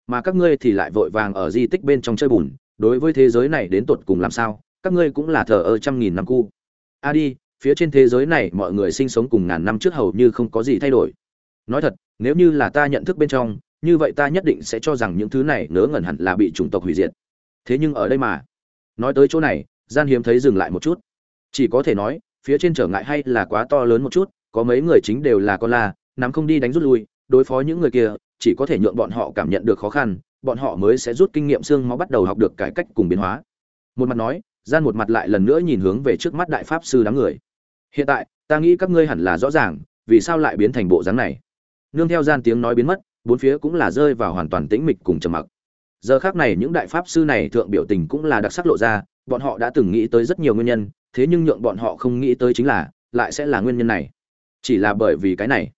Mà các ngươi thì lại vội vàng ở di tích bên trong chơi bùn, đối với thế giới này đến tột cùng làm sao, các ngươi cũng là thờ ơ trăm nghìn năm cu a đi, phía trên thế giới này mọi người sinh sống cùng ngàn năm trước hầu như không có gì thay đổi. Nói thật, nếu như là ta nhận thức bên trong như vậy ta nhất định sẽ cho rằng những thứ này ngớ ngẩn hẳn là bị chủng tộc hủy diệt. Thế nhưng ở đây mà. Nói tới chỗ này, gian hiếm thấy dừng lại một chút. Chỉ có thể nói, phía trên trở ngại hay là quá to lớn một chút, có mấy người chính đều là con la, nắm không đi đánh rút lui, đối phó những người kia, chỉ có thể nhượng bọn họ cảm nhận được khó khăn, bọn họ mới sẽ rút kinh nghiệm xương máu bắt đầu học được cải cách cùng biến hóa. Một mặt nói, gian một mặt lại lần nữa nhìn hướng về trước mắt đại pháp sư đám người. Hiện tại, ta nghĩ các ngươi hẳn là rõ ràng, vì sao lại biến thành bộ dáng này. Nương theo gian tiếng nói biến mất bốn phía cũng là rơi vào hoàn toàn tĩnh mịch cùng trầm mặc. Giờ khác này những đại pháp sư này thượng biểu tình cũng là đặc sắc lộ ra, bọn họ đã từng nghĩ tới rất nhiều nguyên nhân, thế nhưng nhượng bọn họ không nghĩ tới chính là, lại sẽ là nguyên nhân này. Chỉ là bởi vì cái này.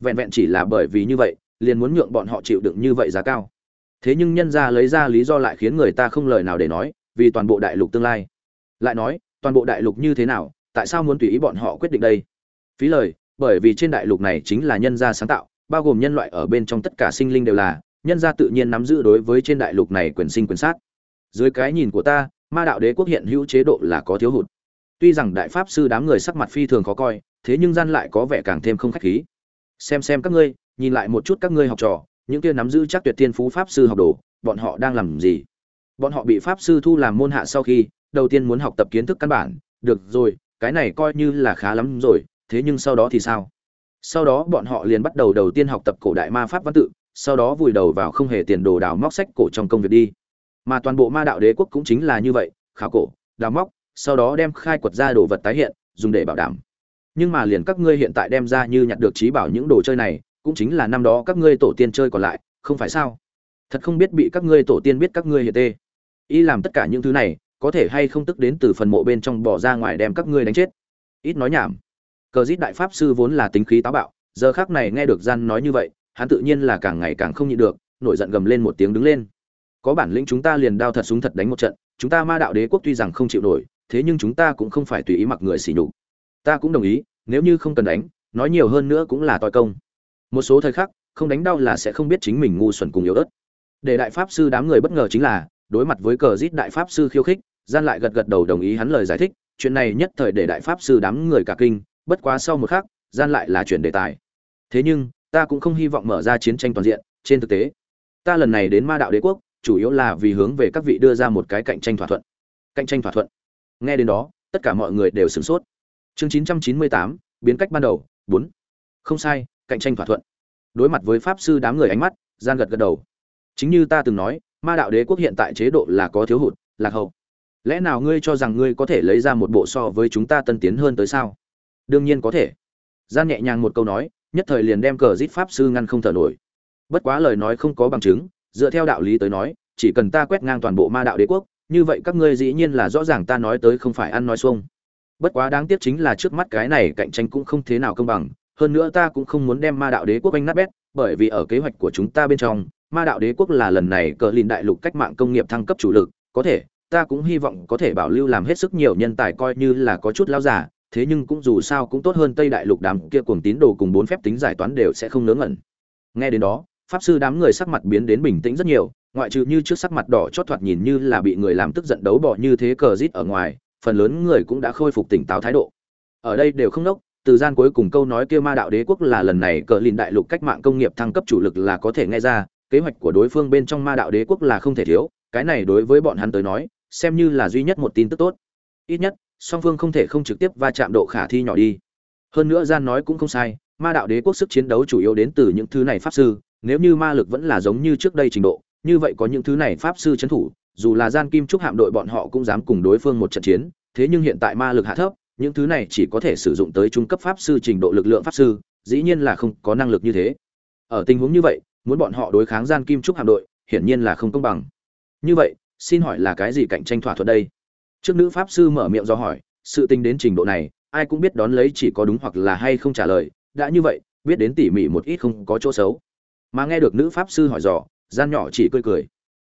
Vẹn vẹn chỉ là bởi vì như vậy, liền muốn nhượng bọn họ chịu đựng như vậy giá cao. Thế nhưng nhân ra lấy ra lý do lại khiến người ta không lời nào để nói, vì toàn bộ đại lục tương lai. Lại nói, toàn bộ đại lục như thế nào, tại sao muốn tùy ý bọn họ quyết định đây? Phí lời, bởi vì trên đại lục này chính là nhân gia sáng tạo bao gồm nhân loại ở bên trong tất cả sinh linh đều là, nhân gia tự nhiên nắm giữ đối với trên đại lục này quyền sinh quyền sát. Dưới cái nhìn của ta, ma đạo đế quốc hiện hữu chế độ là có thiếu hụt. Tuy rằng đại pháp sư đám người sắc mặt phi thường khó coi, thế nhưng gian lại có vẻ càng thêm không khách khí. Xem xem các ngươi, nhìn lại một chút các ngươi học trò, những kia nắm giữ chắc tuyệt thiên phú pháp sư học đồ, bọn họ đang làm gì? Bọn họ bị pháp sư thu làm môn hạ sau khi, đầu tiên muốn học tập kiến thức căn bản. Được rồi, cái này coi như là khá lắm rồi, thế nhưng sau đó thì sao? Sau đó bọn họ liền bắt đầu đầu tiên học tập cổ đại ma pháp văn tự, sau đó vùi đầu vào không hề tiền đồ đào móc sách cổ trong công việc đi. Mà toàn bộ ma đạo đế quốc cũng chính là như vậy, khảo cổ, đào móc, sau đó đem khai quật ra đồ vật tái hiện, dùng để bảo đảm. Nhưng mà liền các ngươi hiện tại đem ra như nhặt được trí bảo những đồ chơi này, cũng chính là năm đó các ngươi tổ tiên chơi còn lại, không phải sao? Thật không biết bị các ngươi tổ tiên biết các ngươi hiện tê. Y làm tất cả những thứ này, có thể hay không tức đến từ phần mộ bên trong bỏ ra ngoài đem các ngươi đánh chết? Ít nói nhảm cờ dít đại pháp sư vốn là tính khí táo bạo, giờ khác này nghe được gian nói như vậy, hắn tự nhiên là càng ngày càng không nhịn được, nổi giận gầm lên một tiếng đứng lên. Có bản lĩnh chúng ta liền đao thật súng thật đánh một trận, chúng ta ma đạo đế quốc tuy rằng không chịu nổi, thế nhưng chúng ta cũng không phải tùy ý mặc người xỉ nhục. Ta cũng đồng ý, nếu như không cần đánh, nói nhiều hơn nữa cũng là toi công. Một số thời khắc, không đánh đau là sẽ không biết chính mình ngu xuẩn cùng yếu ớt. Để đại pháp sư đám người bất ngờ chính là, đối mặt với cờ giết đại pháp sư khiêu khích, gian lại gật gật đầu đồng ý hắn lời giải thích, chuyện này nhất thời để đại pháp sư đám người cả kinh bất quá sau một khắc gian lại là chuyển đề tài. Thế nhưng ta cũng không hy vọng mở ra chiến tranh toàn diện trên thực tế ta lần này đến ma đạo đế quốc chủ yếu là vì hướng về các vị đưa ra một cái cạnh tranh thỏa thuận. Cạnh tranh thỏa thuận. Nghe đến đó tất cả mọi người đều sửng sốt. Chương 998, biến cách ban đầu 4. không sai cạnh tranh thỏa thuận. Đối mặt với pháp sư đám người ánh mắt gian gật gật đầu. Chính như ta từng nói ma đạo đế quốc hiện tại chế độ là có thiếu hụt lạc hậu. Lẽ nào ngươi cho rằng ngươi có thể lấy ra một bộ so với chúng ta tân tiến hơn tới sao? Đương nhiên có thể. Gian nhẹ nhàng một câu nói, nhất thời liền đem cờ giết pháp sư ngăn không thở nổi. Bất quá lời nói không có bằng chứng, dựa theo đạo lý tới nói, chỉ cần ta quét ngang toàn bộ ma đạo đế quốc, như vậy các ngươi dĩ nhiên là rõ ràng ta nói tới không phải ăn nói xuông. Bất quá đáng tiếc chính là trước mắt cái này cạnh tranh cũng không thế nào công bằng, hơn nữa ta cũng không muốn đem ma đạo đế quốc anh nát bét, bởi vì ở kế hoạch của chúng ta bên trong, ma đạo đế quốc là lần này cờ lìn đại lục cách mạng công nghiệp thăng cấp chủ lực, có thể, ta cũng hy vọng có thể bảo lưu làm hết sức nhiều nhân tài coi như là có chút lao giả thế nhưng cũng dù sao cũng tốt hơn tây đại lục đám kia cuồng tín đồ cùng bốn phép tính giải toán đều sẽ không nướng ngẩn. Nghe đến đó, pháp sư đám người sắc mặt biến đến bình tĩnh rất nhiều, ngoại trừ như trước sắc mặt đỏ chót thoạt nhìn như là bị người làm tức giận đấu bỏ như thế cờ rít ở ngoài, phần lớn người cũng đã khôi phục tỉnh táo thái độ. Ở đây đều không nốc, từ gian cuối cùng câu nói kia ma đạo đế quốc là lần này cờ lìn đại lục cách mạng công nghiệp thăng cấp chủ lực là có thể nghe ra, kế hoạch của đối phương bên trong ma đạo đế quốc là không thể thiếu, cái này đối với bọn hắn tới nói, xem như là duy nhất một tin tức tốt. Ít nhất song phương không thể không trực tiếp va chạm độ khả thi nhỏ đi. Hơn nữa gian nói cũng không sai, ma đạo đế quốc sức chiến đấu chủ yếu đến từ những thứ này pháp sư, nếu như ma lực vẫn là giống như trước đây trình độ, như vậy có những thứ này pháp sư trấn thủ, dù là gian kim trúc hạm đội bọn họ cũng dám cùng đối phương một trận chiến, thế nhưng hiện tại ma lực hạ thấp, những thứ này chỉ có thể sử dụng tới trung cấp pháp sư trình độ lực lượng pháp sư, dĩ nhiên là không có năng lực như thế. Ở tình huống như vậy, muốn bọn họ đối kháng gian kim trúc hạm đội, hiển nhiên là không công bằng. Như vậy, xin hỏi là cái gì cạnh tranh thỏa thuận đây? Trước nữ pháp sư mở miệng do hỏi, sự tình đến trình độ này, ai cũng biết đón lấy chỉ có đúng hoặc là hay không trả lời, đã như vậy, biết đến tỉ mỉ một ít không có chỗ xấu. Mà nghe được nữ pháp sư hỏi dò, gian nhỏ chỉ cười cười.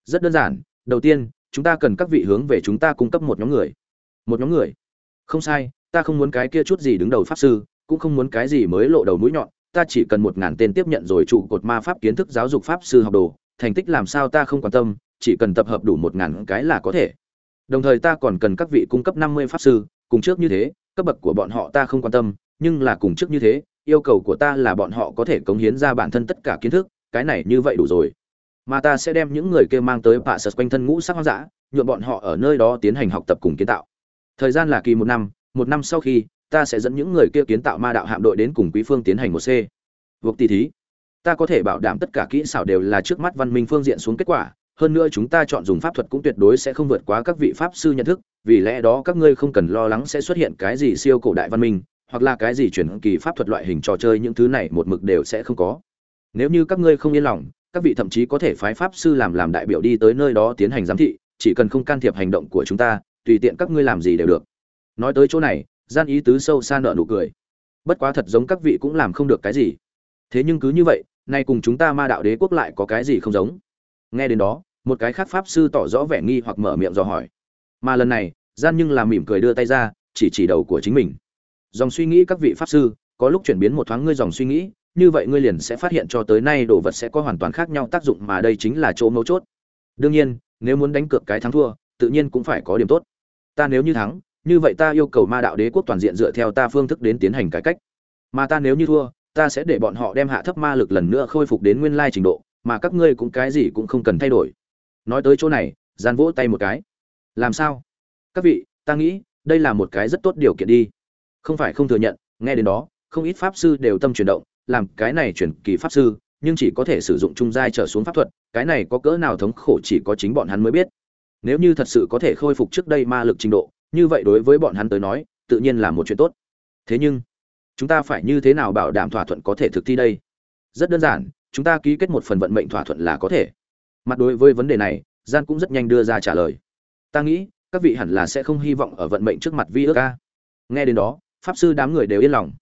Rất đơn giản, đầu tiên, chúng ta cần các vị hướng về chúng ta cung cấp một nhóm người. Một nhóm người? Không sai, ta không muốn cái kia chút gì đứng đầu pháp sư, cũng không muốn cái gì mới lộ đầu mũi nhọn, ta chỉ cần một ngàn tên tiếp nhận rồi trụ cột ma pháp kiến thức giáo dục pháp sư học đồ, thành tích làm sao ta không quan tâm, chỉ cần tập hợp đủ một ngàn cái là có thể đồng thời ta còn cần các vị cung cấp năm mươi pháp sư, cùng trước như thế, cấp bậc của bọn họ ta không quan tâm, nhưng là cùng trước như thế, yêu cầu của ta là bọn họ có thể cống hiến ra bản thân tất cả kiến thức, cái này như vậy đủ rồi. Mà ta sẽ đem những người kia mang tới bạ sật quanh thân ngũ sắc hoang dã, nhuộm bọn họ ở nơi đó tiến hành học tập cùng kiến tạo. Thời gian là kỳ một năm một năm sau khi, ta sẽ dẫn những người kia kiến tạo ma đạo hạm đội đến cùng quý phương tiến hành một c. Buộc tỷ thí. Ta có thể bảo đảm tất cả kỹ xảo đều là trước mắt văn minh phương diện xuống kết quả hơn nữa chúng ta chọn dùng pháp thuật cũng tuyệt đối sẽ không vượt quá các vị pháp sư nhận thức, vì lẽ đó các ngươi không cần lo lắng sẽ xuất hiện cái gì siêu cổ đại văn minh, hoặc là cái gì chuyển kỳ pháp thuật loại hình trò chơi, những thứ này một mực đều sẽ không có. Nếu như các ngươi không yên lòng, các vị thậm chí có thể phái pháp sư làm làm đại biểu đi tới nơi đó tiến hành giám thị, chỉ cần không can thiệp hành động của chúng ta, tùy tiện các ngươi làm gì đều được. Nói tới chỗ này, gian ý tứ sâu xa nợ nụ cười. Bất quá thật giống các vị cũng làm không được cái gì. Thế nhưng cứ như vậy, nay cùng chúng ta ma đạo đế quốc lại có cái gì không giống? Nghe đến đó một cái khác pháp sư tỏ rõ vẻ nghi hoặc mở miệng dò hỏi. Mà lần này, gian nhưng làm mỉm cười đưa tay ra, chỉ chỉ đầu của chính mình. Dòng suy nghĩ các vị pháp sư, có lúc chuyển biến một thoáng ngươi dòng suy nghĩ, như vậy ngươi liền sẽ phát hiện cho tới nay đồ vật sẽ có hoàn toàn khác nhau tác dụng mà đây chính là chỗ mấu chốt. Đương nhiên, nếu muốn đánh cược cái thắng thua, tự nhiên cũng phải có điểm tốt. Ta nếu như thắng, như vậy ta yêu cầu ma đạo đế quốc toàn diện dựa theo ta phương thức đến tiến hành cải cách. Mà ta nếu như thua, ta sẽ để bọn họ đem hạ thấp ma lực lần nữa khôi phục đến nguyên lai trình độ, mà các ngươi cũng cái gì cũng không cần thay đổi nói tới chỗ này, gian vỗ tay một cái. Làm sao? Các vị, ta nghĩ, đây là một cái rất tốt điều kiện đi. Không phải không thừa nhận, nghe đến đó, không ít pháp sư đều tâm chuyển động, làm cái này chuyển kỳ pháp sư, nhưng chỉ có thể sử dụng trung giai trở xuống pháp thuật, cái này có cỡ nào thống khổ chỉ có chính bọn hắn mới biết. Nếu như thật sự có thể khôi phục trước đây ma lực trình độ, như vậy đối với bọn hắn tới nói, tự nhiên là một chuyện tốt. Thế nhưng, chúng ta phải như thế nào bảo đảm thỏa thuận có thể thực thi đây? Rất đơn giản, chúng ta ký kết một phần vận mệnh thỏa thuận là có thể mặt đối với vấn đề này, gian cũng rất nhanh đưa ra trả lời. Ta nghĩ, các vị hẳn là sẽ không hy vọng ở vận mệnh trước mặt vi ước ca nghe đến đó, pháp sư đám người đều yên lòng.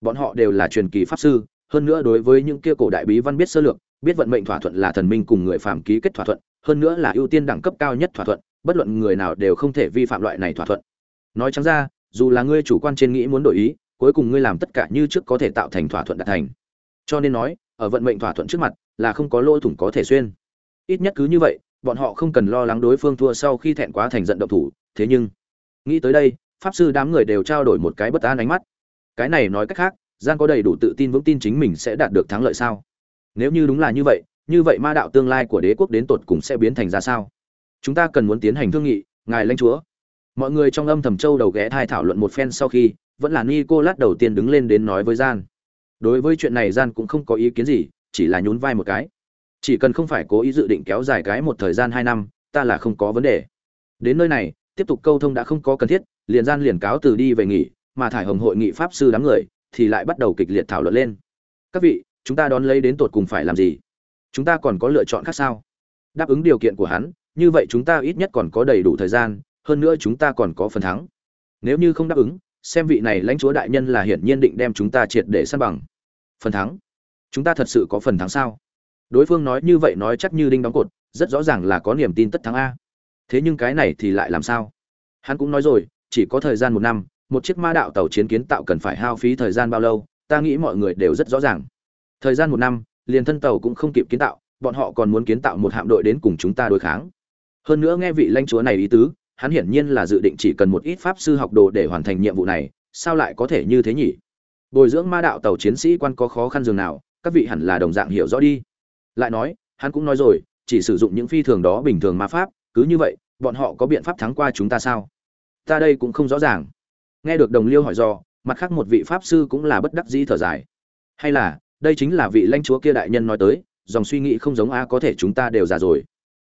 Bọn họ đều là truyền kỳ pháp sư, hơn nữa đối với những kia cổ đại bí văn biết sơ lược, biết vận mệnh thỏa thuận là thần minh cùng người phàm ký kết thỏa thuận, hơn nữa là ưu tiên đẳng cấp cao nhất thỏa thuận, bất luận người nào đều không thể vi phạm loại này thỏa thuận. Nói trắng ra, dù là ngươi chủ quan trên nghĩ muốn đổi ý, cuối cùng ngươi làm tất cả như trước có thể tạo thành thỏa thuận đạt thành. Cho nên nói, ở vận mệnh thỏa thuận trước mặt, là không có lỗ thủng có thể xuyên ít nhất cứ như vậy, bọn họ không cần lo lắng đối phương thua sau khi thẹn quá thành giận động thủ, thế nhưng, nghĩ tới đây, pháp sư đám người đều trao đổi một cái bất an ánh mắt. Cái này nói cách khác gian có đầy đủ tự tin vững tin chính mình sẽ đạt được thắng lợi sao? Nếu như đúng là như vậy như vậy ma đạo tương lai của đế quốc đến tột cùng sẽ biến thành ra sao? Chúng ta cần muốn tiến hành thương nghị, ngài lãnh chúa. Mọi người trong âm thầm châu đầu ghé thai thảo luận một phen sau khi, vẫn là nicolas đầu tiên đứng lên đến nói với gian. Đối với chuyện này gian cũng không có ý kiến gì, chỉ là nhún vai một cái chỉ cần không phải cố ý dự định kéo dài cái một thời gian hai năm, ta là không có vấn đề. Đến nơi này, tiếp tục câu thông đã không có cần thiết, liền gian liền cáo từ đi về nghỉ, mà thải hồng hội nghị pháp sư đám người thì lại bắt đầu kịch liệt thảo luận lên. Các vị, chúng ta đón lấy đến tột cùng phải làm gì? Chúng ta còn có lựa chọn khác sao? Đáp ứng điều kiện của hắn, như vậy chúng ta ít nhất còn có đầy đủ thời gian, hơn nữa chúng ta còn có phần thắng. Nếu như không đáp ứng, xem vị này lãnh chúa đại nhân là hiển nhiên định đem chúng ta triệt để săn bằng. Phần thắng? Chúng ta thật sự có phần thắng sao? Đối phương nói như vậy nói chắc như đinh đóng cột, rất rõ ràng là có niềm tin tất thắng a. Thế nhưng cái này thì lại làm sao? Hắn cũng nói rồi, chỉ có thời gian một năm, một chiếc ma đạo tàu chiến kiến tạo cần phải hao phí thời gian bao lâu, ta nghĩ mọi người đều rất rõ ràng. Thời gian một năm, liền thân tàu cũng không kịp kiến tạo, bọn họ còn muốn kiến tạo một hạm đội đến cùng chúng ta đối kháng. Hơn nữa nghe vị lãnh chúa này ý tứ, hắn hiển nhiên là dự định chỉ cần một ít pháp sư học đồ để hoàn thành nhiệm vụ này, sao lại có thể như thế nhỉ? Bồi dưỡng ma đạo tàu chiến sĩ quan có khó khăn dường nào, các vị hẳn là đồng dạng hiểu rõ đi lại nói, hắn cũng nói rồi, chỉ sử dụng những phi thường đó bình thường ma pháp, cứ như vậy, bọn họ có biện pháp thắng qua chúng ta sao? Ta đây cũng không rõ ràng. Nghe được đồng liêu hỏi do mặt khác một vị pháp sư cũng là bất đắc dĩ thở dài. Hay là, đây chính là vị lãnh chúa kia đại nhân nói tới, dòng suy nghĩ không giống a có thể chúng ta đều già rồi.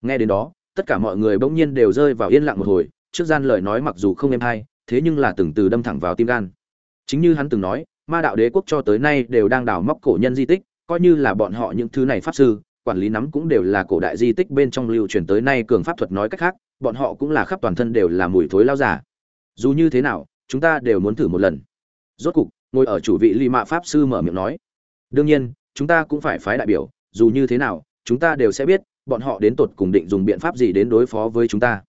Nghe đến đó, tất cả mọi người bỗng nhiên đều rơi vào yên lặng một hồi, trước gian lời nói mặc dù không êm hay, thế nhưng là từng từ đâm thẳng vào tim gan. Chính như hắn từng nói, ma đạo đế quốc cho tới nay đều đang đào móc cổ nhân di tích coi như là bọn họ những thứ này pháp sư, quản lý nắm cũng đều là cổ đại di tích bên trong lưu truyền tới nay cường pháp thuật nói cách khác, bọn họ cũng là khắp toàn thân đều là mùi thối lao giả. Dù như thế nào, chúng ta đều muốn thử một lần. Rốt cục, ngồi ở chủ vị ly mạ pháp sư mở miệng nói, đương nhiên, chúng ta cũng phải phái đại biểu, dù như thế nào, chúng ta đều sẽ biết, bọn họ đến tột cùng định dùng biện pháp gì đến đối phó với chúng ta.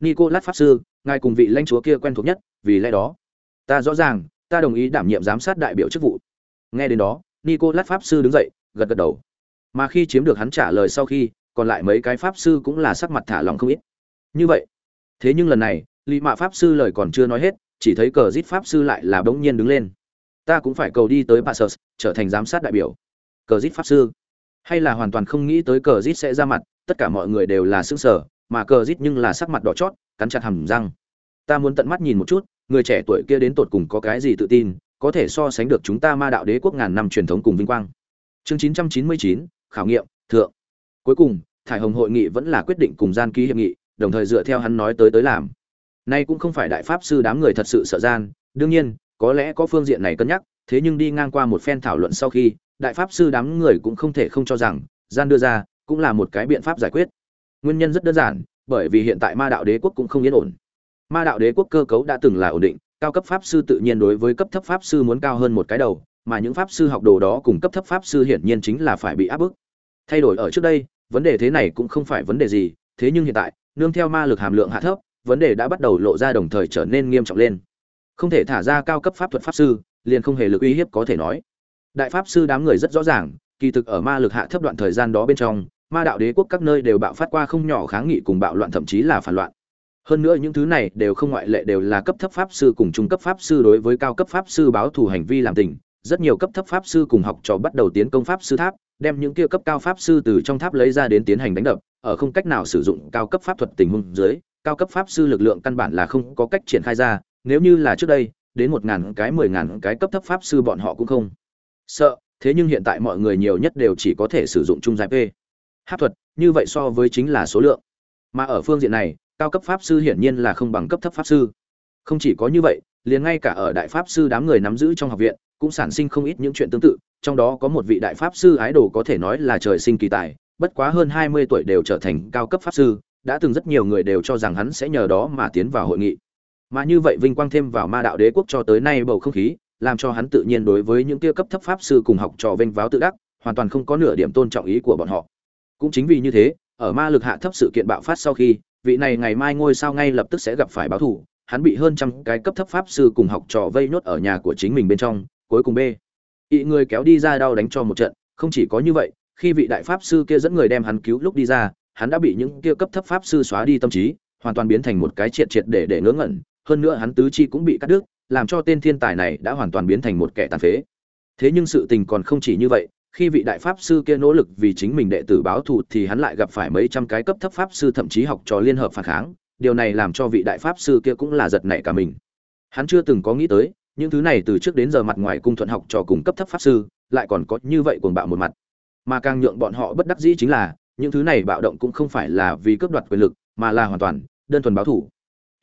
Nicolas pháp sư, ngài cùng vị lãnh chúa kia quen thuộc nhất, vì lẽ đó, ta rõ ràng, ta đồng ý đảm nhiệm giám sát đại biểu chức vụ. Nghe đến đó nicolas pháp sư đứng dậy, gật gật đầu. Mà khi chiếm được hắn trả lời sau khi, còn lại mấy cái pháp sư cũng là sắc mặt thả lòng không ít. Như vậy, thế nhưng lần này, Lý mạ pháp sư lời còn chưa nói hết, chỉ thấy cờ Dít pháp sư lại là bỗng nhiên đứng lên. Ta cũng phải cầu đi tới passus trở thành giám sát đại biểu. Cờ Dít pháp sư. Hay là hoàn toàn không nghĩ tới cờ Dít sẽ ra mặt, tất cả mọi người đều là xương sở mà cờ Dít nhưng là sắc mặt đỏ chót, cắn chặt hàm răng. Ta muốn tận mắt nhìn một chút, người trẻ tuổi kia đến tột cùng có cái gì tự tin có thể so sánh được chúng ta ma đạo đế quốc ngàn năm truyền thống cùng vinh quang. Chương 999, khảo nghiệm thượng. Cuối cùng thải hồng hội nghị vẫn là quyết định cùng gian ký hiệp nghị đồng thời dựa theo hắn nói tới tới làm. Nay cũng không phải đại pháp sư đám người thật sự sợ gian đương nhiên có lẽ có phương diện này cân nhắc thế nhưng đi ngang qua một phen thảo luận sau khi đại pháp sư đám người cũng không thể không cho rằng gian đưa ra cũng là một cái biện pháp giải quyết. Nguyên nhân rất đơn giản bởi vì hiện tại ma đạo đế quốc cũng không yên ổn. Ma đạo đế quốc cơ cấu đã từng là ổn định cao cấp pháp sư tự nhiên đối với cấp thấp pháp sư muốn cao hơn một cái đầu, mà những pháp sư học đồ đó cùng cấp thấp pháp sư hiển nhiên chính là phải bị áp bức. Thay đổi ở trước đây, vấn đề thế này cũng không phải vấn đề gì, thế nhưng hiện tại, nương theo ma lực hàm lượng hạ thấp, vấn đề đã bắt đầu lộ ra đồng thời trở nên nghiêm trọng lên. Không thể thả ra cao cấp pháp thuật pháp sư, liền không hề lực uy hiếp có thể nói. Đại pháp sư đám người rất rõ ràng, kỳ thực ở ma lực hạ thấp đoạn thời gian đó bên trong, ma đạo đế quốc các nơi đều bạo phát qua không nhỏ kháng nghị cùng bạo loạn thậm chí là phản loạn hơn nữa những thứ này đều không ngoại lệ đều là cấp thấp pháp sư cùng trung cấp pháp sư đối với cao cấp pháp sư báo thù hành vi làm tình. Rất nhiều cấp thấp pháp sư cùng học trò bắt đầu tiến công pháp sư tháp, đem những kia cấp cao pháp sư từ trong tháp lấy ra đến tiến hành đánh đập, ở không cách nào sử dụng cao cấp pháp thuật tình huống dưới, cao cấp pháp sư lực lượng căn bản là không có cách triển khai ra, nếu như là trước đây, đến một ngàn cái, mười ngàn cái cấp thấp pháp sư bọn họ cũng không sợ, thế nhưng hiện tại mọi người nhiều nhất đều chỉ có thể sử dụng trung giải p. Hát thuật, như vậy so với chính là số lượng. Mà ở phương diện này cao cấp pháp sư hiển nhiên là không bằng cấp thấp pháp sư. Không chỉ có như vậy, liền ngay cả ở đại pháp sư đám người nắm giữ trong học viện, cũng sản sinh không ít những chuyện tương tự, trong đó có một vị đại pháp sư ái đồ có thể nói là trời sinh kỳ tài, bất quá hơn hai mươi tuổi đều trở thành cao cấp pháp sư, đã từng rất nhiều người đều cho rằng hắn sẽ nhờ đó mà tiến vào hội nghị. Mà như vậy vinh quang thêm vào ma đạo đế quốc cho tới nay bầu không khí, làm cho hắn tự nhiên đối với những kia cấp thấp pháp sư cùng học trò vênh váo tự đắc, hoàn toàn không có nửa điểm tôn trọng ý của bọn họ. Cũng chính vì như thế, ở ma lực hạ thấp sự kiện bạo phát sau khi vị này ngày mai ngôi sao ngay lập tức sẽ gặp phải báo thù, hắn bị hơn trăm cái cấp thấp pháp sư cùng học trò vây nhốt ở nhà của chính mình bên trong, cuối cùng b ị người kéo đi ra đau đánh cho một trận, không chỉ có như vậy, khi vị đại pháp sư kia dẫn người đem hắn cứu lúc đi ra, hắn đã bị những kia cấp thấp pháp sư xóa đi tâm trí, hoàn toàn biến thành một cái triệt triệt để để ngớ ngẩn, hơn nữa hắn tứ chi cũng bị cắt đứt, làm cho tên thiên tài này đã hoàn toàn biến thành một kẻ tàn phế. Thế nhưng sự tình còn không chỉ như vậy khi vị đại pháp sư kia nỗ lực vì chính mình đệ tử báo thù thì hắn lại gặp phải mấy trăm cái cấp thấp pháp sư thậm chí học trò liên hợp phản kháng. Điều này làm cho vị đại pháp sư kia cũng là giật nảy cả mình. Hắn chưa từng có nghĩ tới, những thứ này từ trước đến giờ mặt ngoài cung thuận học trò cùng cấp thấp pháp sư, lại còn có như vậy cuồng bạo một mặt. Mà càng nhượng bọn họ bất đắc dĩ chính là, những thứ này bạo động cũng không phải là vì cướp đoạt quyền lực, mà là hoàn toàn, đơn thuần báo thủ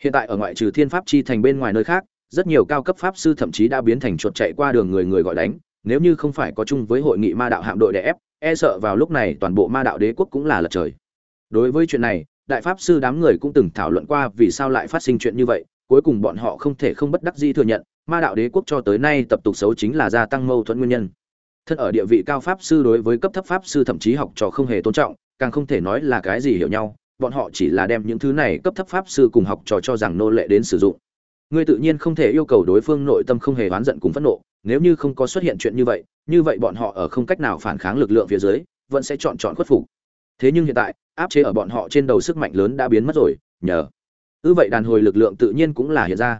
hiện tại ở ngoại trừ thiên pháp chi thành bên ngoài nơi khác, rất nhiều cao cấp pháp sư thậm chí đã biến thành chuột chạy qua đường người người gọi đánh nếu như không phải có chung với hội nghị ma đạo hạm đội đè ép e sợ vào lúc này toàn bộ ma đạo đế quốc cũng là lật trời. Đối với chuyện này, đại pháp sư đám người cũng từng thảo luận qua vì sao lại phát sinh chuyện như vậy, cuối cùng bọn họ không thể không bất đắc dĩ thừa nhận, ma đạo đế quốc cho tới nay tập tục xấu chính là gia tăng mâu thuẫn nguyên nhân. Thân ở địa vị cao pháp sư đối với cấp thấp pháp sư thậm chí học trò không hề tôn trọng, càng không thể nói là cái gì hiểu nhau, bọn họ chỉ là đem những thứ này cấp thấp pháp sư cùng học trò cho rằng nô lệ đến sử dụng ngươi tự nhiên không thể yêu cầu đối phương nội tâm không hề oán giận cùng phẫn nộ, nếu như không có xuất hiện chuyện như vậy như vậy bọn họ ở không cách nào phản kháng lực lượng phía dưới, vẫn sẽ chọn chọn khuất phục. Thế nhưng hiện tại, áp chế ở bọn họ trên đầu sức mạnh lớn đã biến mất rồi, nhờ. Ư vậy đàn hồi lực lượng tự nhiên cũng là hiện ra.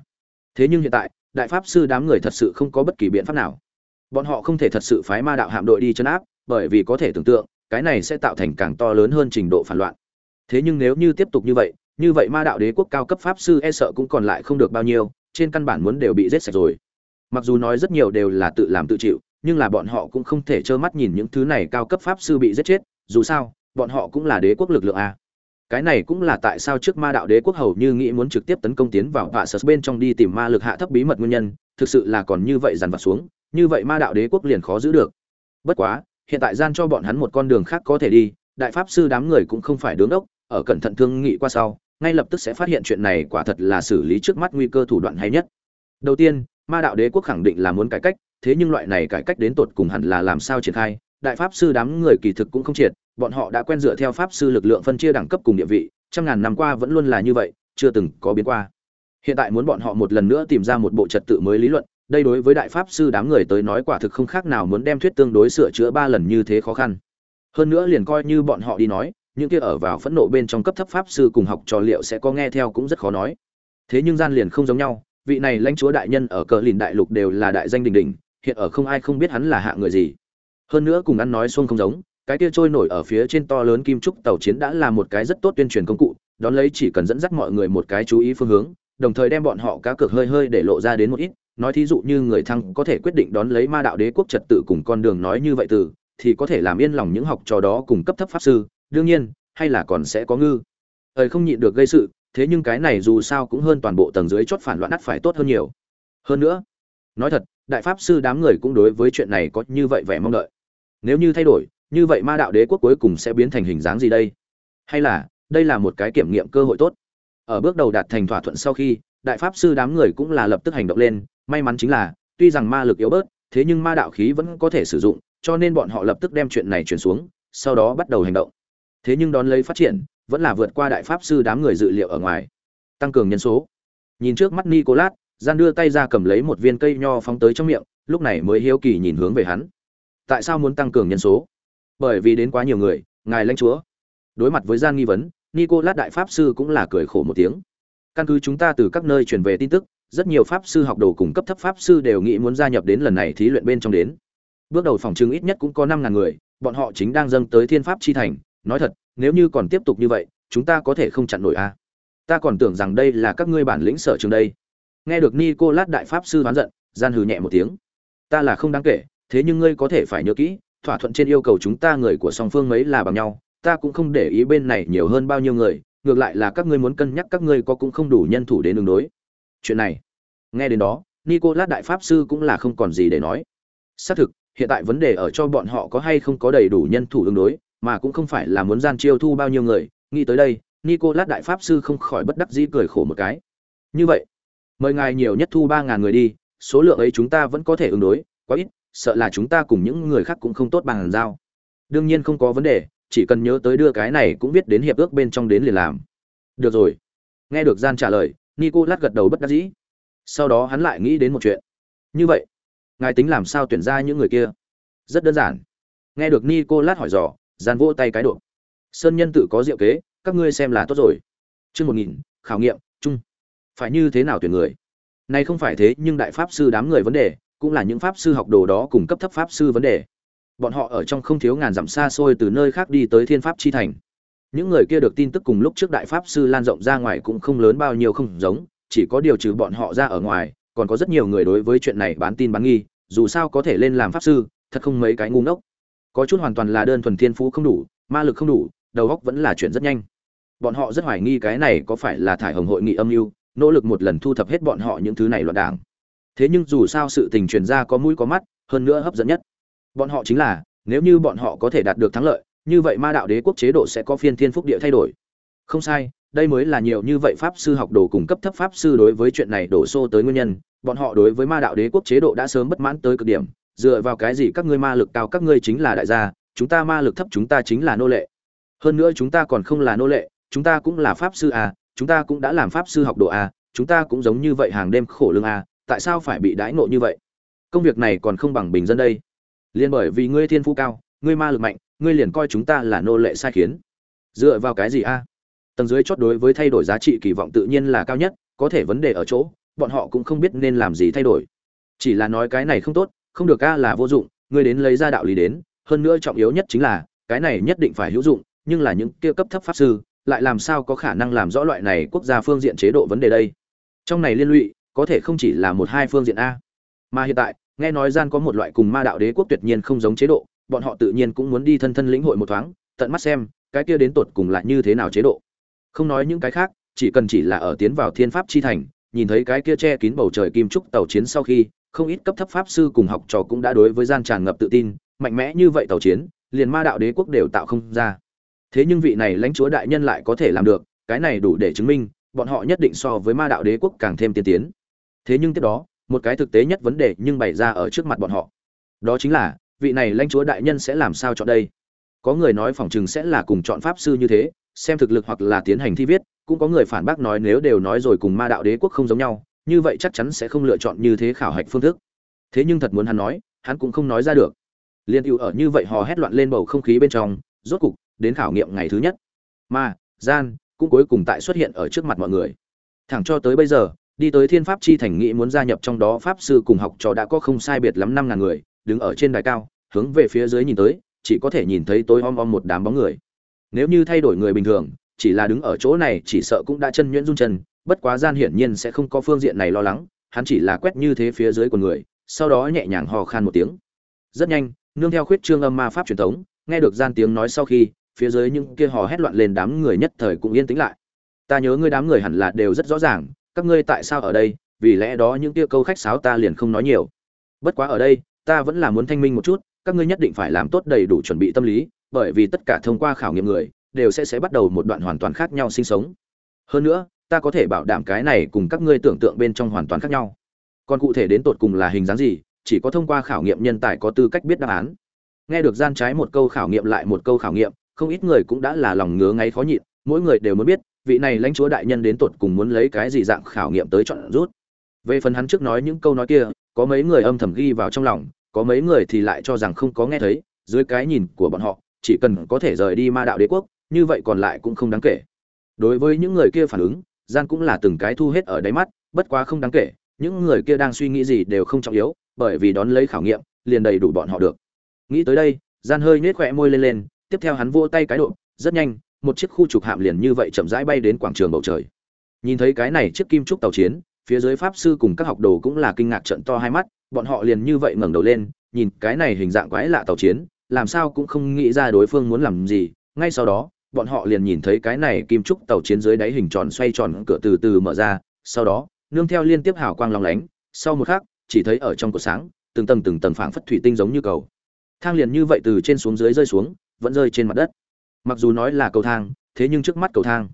Thế nhưng hiện tại, đại pháp sư đám người thật sự không có bất kỳ biện pháp nào. Bọn họ không thể thật sự phái ma đạo hạm đội đi chấn áp, bởi vì có thể tưởng tượng, cái này sẽ tạo thành càng to lớn hơn trình độ phản loạn. Thế nhưng nếu như tiếp tục như vậy như vậy ma đạo đế quốc cao cấp pháp sư e sợ cũng còn lại không được bao nhiêu, trên căn bản muốn đều bị giết sạch rồi. Mặc dù nói rất nhiều đều là tự làm tự chịu, nhưng là bọn họ cũng không thể trơ mắt nhìn những thứ này cao cấp pháp sư bị giết chết, dù sao, bọn họ cũng là đế quốc lực lượng a. Cái này cũng là tại sao trước ma đạo đế quốc hầu như nghĩ muốn trực tiếp tấn công tiến vào vạ sờ bên trong đi tìm ma lực hạ thấp bí mật nguyên nhân, thực sự là còn như vậy dằn vặt xuống, như vậy ma đạo đế quốc liền khó giữ được. Bất quá, hiện tại gian cho bọn hắn một con đường khác có thể đi, đại pháp sư đám người cũng không phải đứng đốc, ở cẩn thận thương nghị qua sau ngay lập tức sẽ phát hiện chuyện này quả thật là xử lý trước mắt nguy cơ thủ đoạn hay nhất. Đầu tiên, ma đạo đế quốc khẳng định là muốn cải cách, thế nhưng loại này cải cách đến tột cùng hẳn là làm sao triển khai, đại pháp sư đám người kỳ thực cũng không triệt, bọn họ đã quen dựa theo pháp sư lực lượng phân chia đẳng cấp cùng địa vị, trăm ngàn năm qua vẫn luôn là như vậy, chưa từng có biến qua. Hiện tại muốn bọn họ một lần nữa tìm ra một bộ trật tự mới lý luận, đây đối với đại pháp sư đám người tới nói quả thực không khác nào muốn đem thuyết tương đối sửa chữa ba lần như thế khó khăn. Hơn nữa liền coi như bọn họ đi nói những kia ở vào phẫn nộ bên trong cấp thấp pháp sư cùng học trò liệu sẽ có nghe theo cũng rất khó nói. Thế nhưng gian liền không giống nhau, vị này lãnh chúa đại nhân ở cờ lìn đại lục đều là đại danh đình đình hiện ở không ai không biết hắn là hạ người gì. Hơn nữa cùng ăn nói xuông không giống, cái kia trôi nổi ở phía trên to lớn kim trúc tàu chiến đã là một cái rất tốt tuyên truyền công cụ, đón lấy chỉ cần dẫn dắt mọi người một cái chú ý phương hướng, đồng thời đem bọn họ cá cược hơi hơi để lộ ra đến một ít, nói thí dụ như người thăng có thể quyết định đón lấy ma đạo đế quốc trật tự cùng con đường nói như vậy từ, thì có thể làm yên lòng những học trò đó cùng cấp thấp pháp sư đương nhiên, hay là còn sẽ có ngư. Ời không nhịn được gây sự, thế nhưng cái này dù sao cũng hơn toàn bộ tầng dưới chốt phản loạn ắt phải tốt hơn nhiều. Hơn nữa, nói thật, đại pháp sư đám người cũng đối với chuyện này có như vậy vẻ mong đợi. Nếu như thay đổi, như vậy ma đạo đế quốc cuối cùng sẽ biến thành hình dáng gì đây? Hay là, đây là một cái kiểm nghiệm cơ hội tốt? Ở bước đầu đạt thành thỏa thuận sau khi, đại pháp sư đám người cũng là lập tức hành động lên, may mắn chính là, tuy rằng ma lực yếu bớt, thế nhưng ma đạo khí vẫn có thể sử dụng, cho nên bọn họ lập tức đem chuyện này chuyển xuống, sau đó bắt đầu hành động thế nhưng đón lấy phát triển, vẫn là vượt qua đại pháp sư đám người dự liệu ở ngoài. Tăng cường nhân số. Nhìn trước mắt nicolas, gian đưa tay ra cầm lấy một viên cây nho phóng tới trong miệng, lúc này mới hiếu kỳ nhìn hướng về hắn. Tại sao muốn tăng cường nhân số? Bởi vì đến quá nhiều người, ngài lãnh chúa. Đối mặt với gian nghi vấn, nicolas đại pháp sư cũng là cười khổ một tiếng. Căn cứ chúng ta từ các nơi truyền về tin tức, rất nhiều pháp sư học đồ cùng cấp thấp pháp sư đều nghĩ muốn gia nhập đến lần này thí luyện bên trong đến. Bước đầu phòng chứng ít nhất cũng có năm ngàn người, bọn họ chính đang dâng tới thiên pháp chi thành nói thật, nếu như còn tiếp tục như vậy, chúng ta có thể không chặn nổi a. À. ta còn tưởng rằng đây là các ngươi bản lĩnh sở trường đây. Nghe được nicolas đại pháp sư đoán giận, gian hừ nhẹ một tiếng. Ta là không đáng kể, thế nhưng ngươi có thể phải nhớ kỹ, thỏa thuận trên yêu cầu chúng ta người của song phương mấy là bằng nhau, ta cũng không để ý bên này nhiều hơn bao nhiêu người, ngược lại là các ngươi muốn cân nhắc các ngươi có cũng không đủ nhân thủ đến đường đối. Chuyện này, nghe đến đó, nicolas đại pháp sư cũng là không còn gì để nói. Xác thực, hiện tại vấn đề ở cho bọn họ có hay không có đầy đủ nhân thủ ứng đối mà cũng không phải là muốn gian chiêu thu bao nhiêu người. Nghĩ tới đây, nicolas đại pháp sư không khỏi bất đắc dĩ cười khổ một cái. Như vậy, mời ngài nhiều nhất thu ba ngàn người đi, số lượng ấy chúng ta vẫn có thể ứng đối, quá ít, sợ là chúng ta cùng những người khác cũng không tốt bằng giao. Đương nhiên không có vấn đề, chỉ cần nhớ tới đưa cái này cũng viết đến hiệp ước bên trong đến liền làm. Được rồi. Nghe được gian trả lời, nicolas gật đầu bất đắc dĩ. Sau đó hắn lại nghĩ đến một chuyện. Như vậy, ngài tính làm sao tuyển ra những người kia? Rất đơn giản. Nghe được nicolas hỏi dò gian vỗ tay cái độ. Sơn nhân tự có diệu kế, các ngươi xem là tốt rồi. Chương một nghìn, khảo nghiệm, chung. Phải như thế nào tuyển người? Này không phải thế, nhưng đại pháp sư đám người vấn đề, cũng là những pháp sư học đồ đó cùng cấp thấp pháp sư vấn đề. Bọn họ ở trong không thiếu ngàn dặm xa xôi từ nơi khác đi tới thiên pháp chi thành. Những người kia được tin tức cùng lúc trước đại pháp sư lan rộng ra ngoài cũng không lớn bao nhiêu không giống, chỉ có điều trừ bọn họ ra ở ngoài, còn có rất nhiều người đối với chuyện này bán tin bán nghi, dù sao có thể lên làm pháp sư, thật không mấy cái ngu ngốc có chút hoàn toàn là đơn thuần thiên phú không đủ, ma lực không đủ, đầu óc vẫn là chuyện rất nhanh. Bọn họ rất hoài nghi cái này có phải là thải hồng hội nghị âm mưu, nỗ lực một lần thu thập hết bọn họ những thứ này loạn đảng. Thế nhưng dù sao sự tình truyền ra có mũi có mắt, hơn nữa hấp dẫn nhất. Bọn họ chính là, nếu như bọn họ có thể đạt được thắng lợi, như vậy ma đạo đế quốc chế độ sẽ có phiên thiên phúc địa thay đổi. Không sai, đây mới là nhiều như vậy pháp sư học đồ cùng cấp thấp pháp sư đối với chuyện này đổ xô tới nguyên nhân. Bọn họ đối với ma đạo đế quốc chế độ đã sớm bất mãn tới cực điểm dựa vào cái gì các ngươi ma lực cao, các ngươi chính là đại gia, chúng ta ma lực thấp, chúng ta chính là nô lệ. Hơn nữa chúng ta còn không là nô lệ, chúng ta cũng là pháp sư à chúng ta cũng đã làm pháp sư học đồ à chúng ta cũng giống như vậy hàng đêm khổ lương à tại sao phải bị đãi nộ như vậy? Công việc này còn không bằng bình dân đây. Liền bởi vì ngươi thiên phú cao, ngươi ma lực mạnh, ngươi liền coi chúng ta là nô lệ sai khiến. Dựa vào cái gì a? Tầng dưới chót đối với thay đổi giá trị kỳ vọng tự nhiên là cao nhất, có thể vấn đề ở chỗ, bọn họ cũng không biết nên làm gì thay đổi. Chỉ là nói cái này không tốt không được a là vô dụng, ngươi đến lấy ra đạo lý đến, hơn nữa trọng yếu nhất chính là, cái này nhất định phải hữu dụng, nhưng là những kia cấp thấp pháp sư, lại làm sao có khả năng làm rõ loại này quốc gia phương diện chế độ vấn đề đây? Trong này liên lụy, có thể không chỉ là một hai phương diện a. Mà hiện tại, nghe nói gian có một loại cùng ma đạo đế quốc tuyệt nhiên không giống chế độ, bọn họ tự nhiên cũng muốn đi thân thân lĩnh hội một thoáng, tận mắt xem, cái kia đến tột cùng là như thế nào chế độ. Không nói những cái khác, chỉ cần chỉ là ở tiến vào thiên pháp chi thành, nhìn thấy cái kia che kín bầu trời kim trúc tàu chiến sau khi không ít cấp thấp pháp sư cùng học trò cũng đã đối với gian tràn ngập tự tin, mạnh mẽ như vậy tàu chiến, liền ma đạo đế quốc đều tạo không ra. Thế nhưng vị này lãnh chúa đại nhân lại có thể làm được, cái này đủ để chứng minh, bọn họ nhất định so với ma đạo đế quốc càng thêm tiên tiến. Thế nhưng tiếp đó, một cái thực tế nhất vấn đề nhưng bày ra ở trước mặt bọn họ. Đó chính là, vị này lãnh chúa đại nhân sẽ làm sao chọn đây? Có người nói phỏng chừng sẽ là cùng chọn pháp sư như thế, xem thực lực hoặc là tiến hành thi viết, cũng có người phản bác nói nếu đều nói rồi cùng ma đạo đế quốc không giống nhau như vậy chắc chắn sẽ không lựa chọn như thế khảo hạch phương thức. Thế nhưng thật muốn hắn nói, hắn cũng không nói ra được. Liên ưu ở như vậy hò hét loạn lên bầu không khí bên trong, rốt cục đến khảo nghiệm ngày thứ nhất. Mà, gian cũng cuối cùng tại xuất hiện ở trước mặt mọi người. Thẳng cho tới bây giờ, đi tới thiên pháp chi thành nghĩ muốn gia nhập trong đó pháp sư cùng học trò đã có không sai biệt lắm năm ngàn người, đứng ở trên đài cao, hướng về phía dưới nhìn tới, chỉ có thể nhìn thấy tối om om một đám bóng người. Nếu như thay đổi người bình thường chỉ là đứng ở chỗ này chỉ sợ cũng đã chân nhuyễn run chân, bất quá gian hiển nhiên sẽ không có phương diện này lo lắng, hắn chỉ là quét như thế phía dưới của người, sau đó nhẹ nhàng hò khan một tiếng. Rất nhanh, nương theo khuyết trương âm ma pháp truyền thống, nghe được gian tiếng nói sau khi, phía dưới những kia hò hét loạn lên đám người nhất thời cũng yên tĩnh lại. Ta nhớ ngươi đám người hẳn là đều rất rõ ràng, các ngươi tại sao ở đây, vì lẽ đó những kia câu khách sáo ta liền không nói nhiều. Bất quá ở đây, ta vẫn là muốn thanh minh một chút, các ngươi nhất định phải làm tốt đầy đủ chuẩn bị tâm lý, bởi vì tất cả thông qua khảo nghiệm người đều sẽ sẽ bắt đầu một đoạn hoàn toàn khác nhau sinh sống. Hơn nữa, ta có thể bảo đảm cái này cùng các ngươi tưởng tượng bên trong hoàn toàn khác nhau. Còn cụ thể đến tột cùng là hình dáng gì, chỉ có thông qua khảo nghiệm nhân tài có tư cách biết đáp án. Nghe được gian trái một câu khảo nghiệm lại một câu khảo nghiệm, không ít người cũng đã là lòng ngứa ngáy khó nhịn, mỗi người đều muốn biết, vị này lãnh chúa đại nhân đến tột cùng muốn lấy cái gì dạng khảo nghiệm tới chọn rút. Về phần hắn trước nói những câu nói kia, có mấy người âm thầm ghi vào trong lòng, có mấy người thì lại cho rằng không có nghe thấy, dưới cái nhìn của bọn họ, chỉ cần có thể rời đi ma đạo đế quốc như vậy còn lại cũng không đáng kể. Đối với những người kia phản ứng, gian cũng là từng cái thu hết ở đáy mắt, bất quá không đáng kể, những người kia đang suy nghĩ gì đều không trọng yếu, bởi vì đón lấy khảo nghiệm, liền đầy đủ bọn họ được. Nghĩ tới đây, gian hơi nhếch khỏe môi lên lên, tiếp theo hắn vỗ tay cái độ, rất nhanh, một chiếc khu trục hạm liền như vậy chậm rãi bay đến quảng trường bầu trời. Nhìn thấy cái này chiếc kim trúc tàu chiến, phía dưới pháp sư cùng các học đồ cũng là kinh ngạc trận to hai mắt, bọn họ liền như vậy ngẩng đầu lên, nhìn cái này hình dạng quái lạ tàu chiến, làm sao cũng không nghĩ ra đối phương muốn làm gì, ngay sau đó bọn họ liền nhìn thấy cái này kim trúc tàu chiến dưới đáy hình tròn xoay tròn cửa từ từ mở ra, sau đó, nương theo liên tiếp hào quang long lánh, sau một khắc, chỉ thấy ở trong cột sáng, từng tầng từng tầng phảng phất thủy tinh giống như cầu. Thang liền như vậy từ trên xuống dưới rơi xuống, vẫn rơi trên mặt đất. Mặc dù nói là cầu thang, thế nhưng trước mắt cầu thang,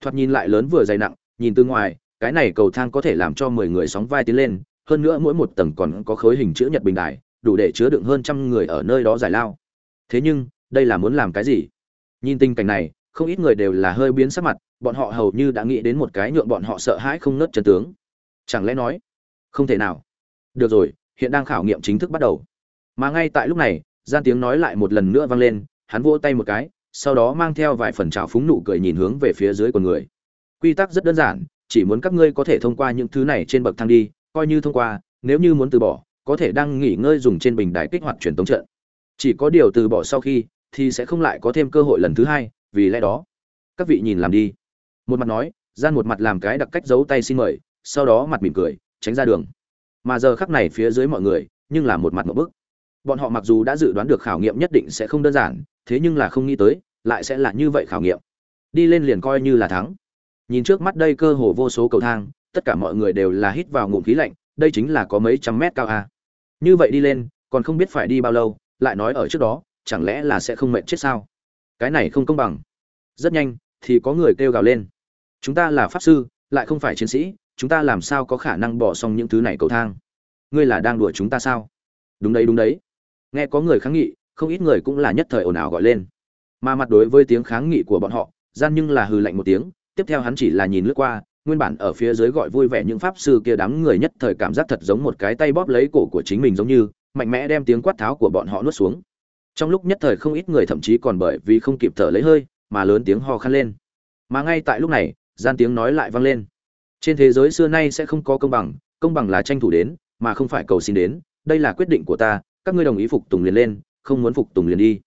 thoạt nhìn lại lớn vừa dày nặng, nhìn từ ngoài, cái này cầu thang có thể làm cho mười người sóng vai tiến lên, hơn nữa mỗi một tầng còn có khối hình chữ nhật bình đài, đủ để chứa đựng hơn trăm người ở nơi đó giải lao. Thế nhưng, đây là muốn làm cái gì? Nhìn tình cảnh này, không ít người đều là hơi biến sắc mặt, bọn họ hầu như đã nghĩ đến một cái nhượng bọn họ sợ hãi không nớt chân tướng. Chẳng lẽ nói, không thể nào? Được rồi, hiện đang khảo nghiệm chính thức bắt đầu. Mà ngay tại lúc này, gian tiếng nói lại một lần nữa vang lên, hắn vỗ tay một cái, sau đó mang theo vài phần trào phúng nụ cười nhìn hướng về phía dưới của người. Quy tắc rất đơn giản, chỉ muốn các ngươi có thể thông qua những thứ này trên bậc thang đi, coi như thông qua, nếu như muốn từ bỏ, có thể đang nghỉ ngơi dùng trên bình đài kích hoạt truyền tống trận. Chỉ có điều từ bỏ sau khi thì sẽ không lại có thêm cơ hội lần thứ hai, vì lẽ đó. Các vị nhìn làm đi. Một mặt nói, gian một mặt làm cái đặc cách giấu tay xin mời, sau đó mặt mỉm cười, tránh ra đường. Mà giờ khắc này phía dưới mọi người, nhưng là một mặt một bức. Bọn họ mặc dù đã dự đoán được khảo nghiệm nhất định sẽ không đơn giản, thế nhưng là không nghĩ tới, lại sẽ là như vậy khảo nghiệm. Đi lên liền coi như là thắng. Nhìn trước mắt đây cơ hồ vô số cầu thang, tất cả mọi người đều là hít vào ngụm khí lạnh, đây chính là có mấy trăm mét cao a. Như vậy đi lên, còn không biết phải đi bao lâu, lại nói ở trước đó chẳng lẽ là sẽ không mệt chết sao? Cái này không công bằng. Rất nhanh, thì có người kêu gào lên. Chúng ta là pháp sư, lại không phải chiến sĩ, chúng ta làm sao có khả năng bỏ xong những thứ này cầu thang? Ngươi là đang đùa chúng ta sao? Đúng đấy đúng đấy. Nghe có người kháng nghị, không ít người cũng là nhất thời ồn ào gọi lên. Mà mặt đối với tiếng kháng nghị của bọn họ, gian nhưng là hừ lạnh một tiếng, tiếp theo hắn chỉ là nhìn lướt qua, nguyên bản ở phía dưới gọi vui vẻ những pháp sư kia đám người nhất thời cảm giác thật giống một cái tay bóp lấy cổ của chính mình giống như, mạnh mẽ đem tiếng quát tháo của bọn họ nuốt xuống trong lúc nhất thời không ít người thậm chí còn bởi vì không kịp thở lấy hơi, mà lớn tiếng ho khăn lên. Mà ngay tại lúc này, gian tiếng nói lại vang lên. Trên thế giới xưa nay sẽ không có công bằng công bằng là tranh thủ đến, mà không phải cầu xin đến. Đây là quyết định của ta, các ngươi đồng ý phục tùng liền lên, không muốn phục tùng liền đi.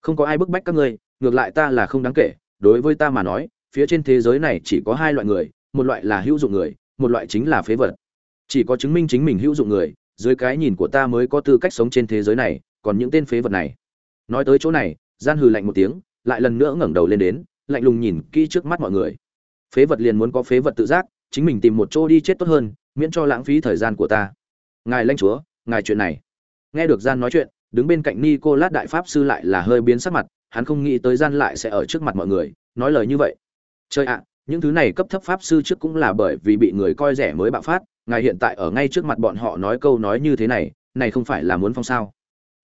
Không có ai bức bách các ngươi, ngược lại ta là không đáng kể. Đối với ta mà nói, phía trên thế giới này chỉ có hai loại người, một loại là hữu dụng người, một loại chính là phế vật. Chỉ có chứng minh chính mình hữu dụng người, dưới cái nhìn của ta mới có tư cách sống trên thế giới này, còn những tên phế vật này nói tới chỗ này, gian hừ lạnh một tiếng, lại lần nữa ngẩng đầu lên đến, lạnh lùng nhìn kỹ trước mắt mọi người. Phế vật liền muốn có phế vật tự giác, chính mình tìm một chỗ đi chết tốt hơn, miễn cho lãng phí thời gian của ta. Ngài lãnh chúa, ngài chuyện này. Nghe được gian nói chuyện, đứng bên cạnh nicolas lát đại pháp sư lại là hơi biến sắc mặt, hắn không nghĩ tới gian lại sẽ ở trước mặt mọi người, nói lời như vậy. Chơi ạ, những thứ này cấp thấp pháp sư trước cũng là bởi vì bị người coi rẻ mới bạo phát, ngài hiện tại ở ngay trước mặt bọn họ nói câu nói như thế này này không phải là muốn phong sao?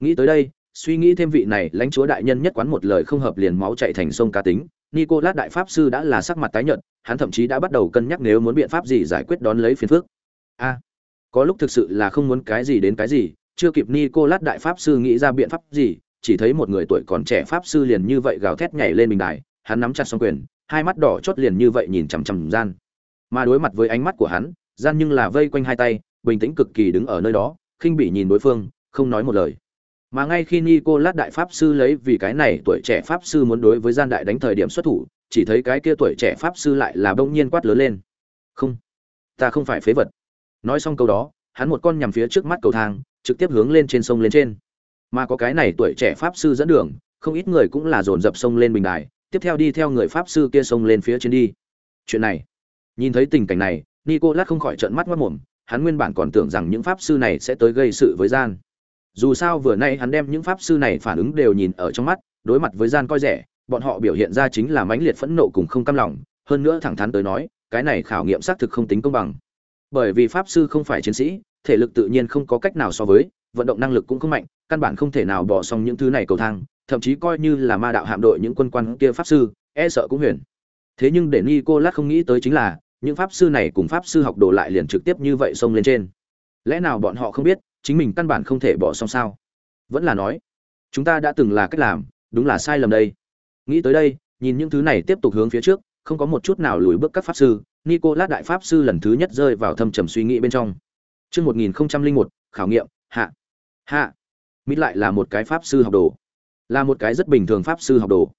Nghĩ tới đây suy nghĩ thêm vị này lãnh chúa đại nhân nhất quán một lời không hợp liền máu chạy thành sông cá tính. Nicolas đại pháp sư đã là sắc mặt tái nhợt, hắn thậm chí đã bắt đầu cân nhắc nếu muốn biện pháp gì giải quyết đón lấy phiền phức. A, có lúc thực sự là không muốn cái gì đến cái gì, chưa kịp nicolas đại pháp sư nghĩ ra biện pháp gì, chỉ thấy một người tuổi còn trẻ pháp sư liền như vậy gào thét nhảy lên bình đài, hắn nắm chặt song quyền, hai mắt đỏ chót liền như vậy nhìn chằm chằm gian. Mà đối mặt với ánh mắt của hắn, gian nhưng là vây quanh hai tay, bình tĩnh cực kỳ đứng ở nơi đó, khinh bỉ nhìn đối phương, không nói một lời mà ngay khi Nicolas đại pháp sư lấy vì cái này tuổi trẻ pháp sư muốn đối với gian đại đánh thời điểm xuất thủ, chỉ thấy cái kia tuổi trẻ pháp sư lại là bỗng nhiên quát lớn lên. "Không, ta không phải phế vật." Nói xong câu đó, hắn một con nhằm phía trước mắt cầu thang, trực tiếp hướng lên trên sông lên trên. Mà có cái này tuổi trẻ pháp sư dẫn đường, không ít người cũng là dồn dập sông lên bình đài, tiếp theo đi theo người pháp sư kia sông lên phía trên đi. Chuyện này, nhìn thấy tình cảnh này, Nicolas không khỏi trợn mắt ngoác mồm, hắn nguyên bản còn tưởng rằng những pháp sư này sẽ tới gây sự với gian dù sao vừa nay hắn đem những pháp sư này phản ứng đều nhìn ở trong mắt, đối mặt với gian coi rẻ, bọn họ biểu hiện ra chính là mãnh liệt phẫn nộ cùng không cam lòng, hơn nữa thẳng thắn tới nói, cái này khảo nghiệm xác thực không tính công bằng. Bởi vì pháp sư không phải chiến sĩ, thể lực tự nhiên không có cách nào so với, vận động năng lực cũng không mạnh, căn bản không thể nào bỏ xong những thứ này cầu thang, thậm chí coi như là ma đạo hạm đội những quân quan kia pháp sư e sợ cũng huyền. Thế nhưng để nicolas không nghĩ tới chính là, những pháp sư này cùng pháp sư học đồ lại liền trực tiếp như vậy xông lên trên. Lẽ nào bọn họ không biết chính mình căn bản không thể bỏ xong sao vẫn là nói chúng ta đã từng là cách làm đúng là sai lầm đây nghĩ tới đây nhìn những thứ này tiếp tục hướng phía trước không có một chút nào lùi bước các pháp sư nicolas đại pháp sư lần thứ nhất rơi vào thâm trầm suy nghĩ bên trong Trước 1001, khảo nghiệm, hạ. Hạ. Mít lại là một cái pháp sư học đồ. Là một cái rất bình thường pháp sư học đồ.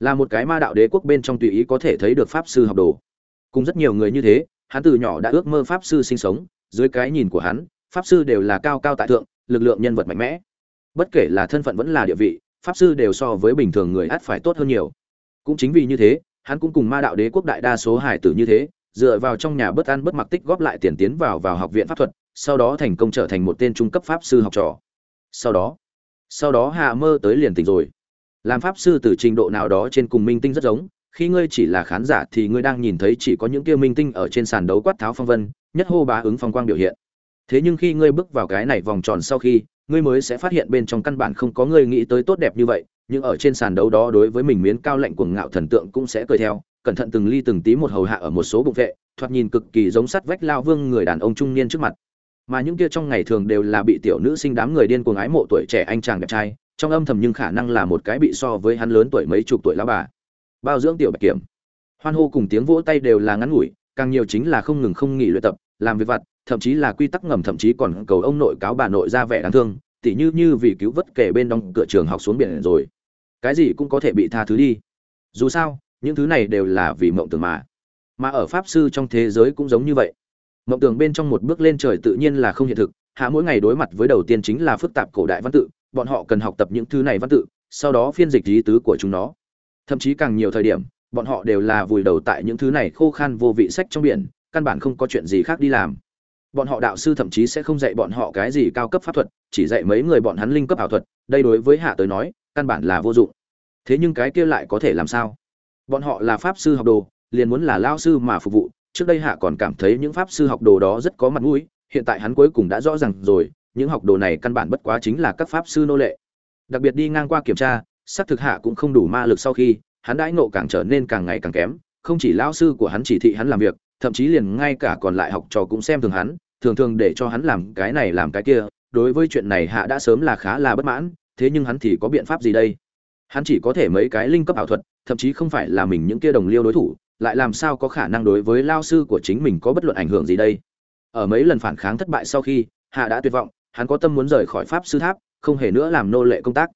Là một cái ma đạo đế quốc bên trong tùy ý có thể thấy được pháp sư học đồ. Cùng rất nhiều người như thế, hắn từ nhỏ đã ước mơ pháp sư sinh sống, dưới cái nhìn của hắn, pháp sư đều là cao cao tại thượng, lực lượng nhân vật mạnh mẽ. Bất kể là thân phận vẫn là địa vị, pháp sư đều so với bình thường người ắt phải tốt hơn nhiều. Cũng chính vì như thế, hắn cũng cùng ma đạo đế quốc đại đa số hải tử như thế, dựa vào trong nhà bất ăn bất mặc tích góp lại tiền tiến vào vào học viện pháp thuật, sau đó thành công trở thành một tên trung cấp pháp sư học trò. Sau đó sau đó hạ mơ tới liền tỉnh rồi. Làm pháp sư từ trình độ nào đó trên cùng minh tinh rất giống, khi ngươi chỉ là khán giả thì ngươi đang nhìn thấy chỉ có những kia minh tinh ở trên sàn đấu quát tháo phong vân, nhất hô bá ứng phong quang biểu hiện thế nhưng khi ngươi bước vào cái này vòng tròn sau khi, ngươi mới sẽ phát hiện bên trong căn bản không có ngươi nghĩ tới tốt đẹp như vậy, nhưng ở trên sàn đấu đó đối với mình miến cao lạnh cuồng ngạo thần tượng cũng sẽ cười theo, cẩn thận từng ly từng tí một hầu hạ ở một số bụng vệ, thoạt nhìn cực kỳ giống sắt vách lao vương người đàn ông trung niên trước mặt. Mà những kia trong ngày thường đều là bị tiểu nữ sinh đám người điên cuồng ái mộ tuổi trẻ anh chàng đẹp trai, trong âm thầm nhưng khả năng là một cái bị so với hắn lớn tuổi mấy chục tuổi lão bà. Bao dưỡng tiểu bạch kiểm. Hoan hô cùng tiếng vỗ tay đều là ngắn ngủi, càng nhiều chính là không ngừng không nghỉ luyện tập, làm việc vặt thậm chí là quy tắc ngầm, thậm chí còn cầu ông nội cáo bà nội ra vẻ đáng thương, tỉ như như vì cứu vớt kể bên đóng cửa trường học xuống biển rồi. Cái gì cũng có thể bị tha thứ đi. Dù sao, những thứ này đều là vì mộng tưởng mà. Mà ở pháp sư trong thế giới cũng giống như vậy. Mộng tưởng bên trong một bước lên trời tự nhiên là không hiện thực. Hạ mỗi ngày đối mặt với đầu tiên chính là phức tạp cổ đại văn tự, bọn họ cần học tập những thứ này văn tự, sau đó phiên dịch lý tứ của chúng nó. Thậm chí càng nhiều thời điểm, bọn họ đều là vùi đầu tại những thứ này khô khan vô vị sách trong biển, căn bản không có chuyện gì khác đi làm bọn họ đạo sư thậm chí sẽ không dạy bọn họ cái gì cao cấp pháp thuật, chỉ dạy mấy người bọn hắn linh cấp ảo thuật, đây đối với hạ tới nói, căn bản là vô dụng. Thế nhưng cái kia lại có thể làm sao? Bọn họ là pháp sư học đồ, liền muốn là lao sư mà phục vụ, trước đây hạ còn cảm thấy những pháp sư học đồ đó rất có mặt mũi, hiện tại hắn cuối cùng đã rõ ràng rồi, những học đồ này căn bản bất quá chính là các pháp sư nô lệ. Đặc biệt đi ngang qua kiểm tra, xác thực hạ cũng không đủ ma lực sau khi, hắn đãi nộ càng trở nên càng ngày càng kém, không chỉ lao sư của hắn chỉ thị hắn làm việc thậm chí liền ngay cả còn lại học trò cũng xem thường hắn, thường thường để cho hắn làm cái này làm cái kia, đối với chuyện này hạ đã sớm là khá là bất mãn, thế nhưng hắn thì có biện pháp gì đây? Hắn chỉ có thể mấy cái linh cấp ảo thuật, thậm chí không phải là mình những kia đồng liêu đối thủ, lại làm sao có khả năng đối với lao sư của chính mình có bất luận ảnh hưởng gì đây? Ở mấy lần phản kháng thất bại sau khi, hạ đã tuyệt vọng, hắn có tâm muốn rời khỏi pháp sư tháp, không hề nữa làm nô lệ công tác.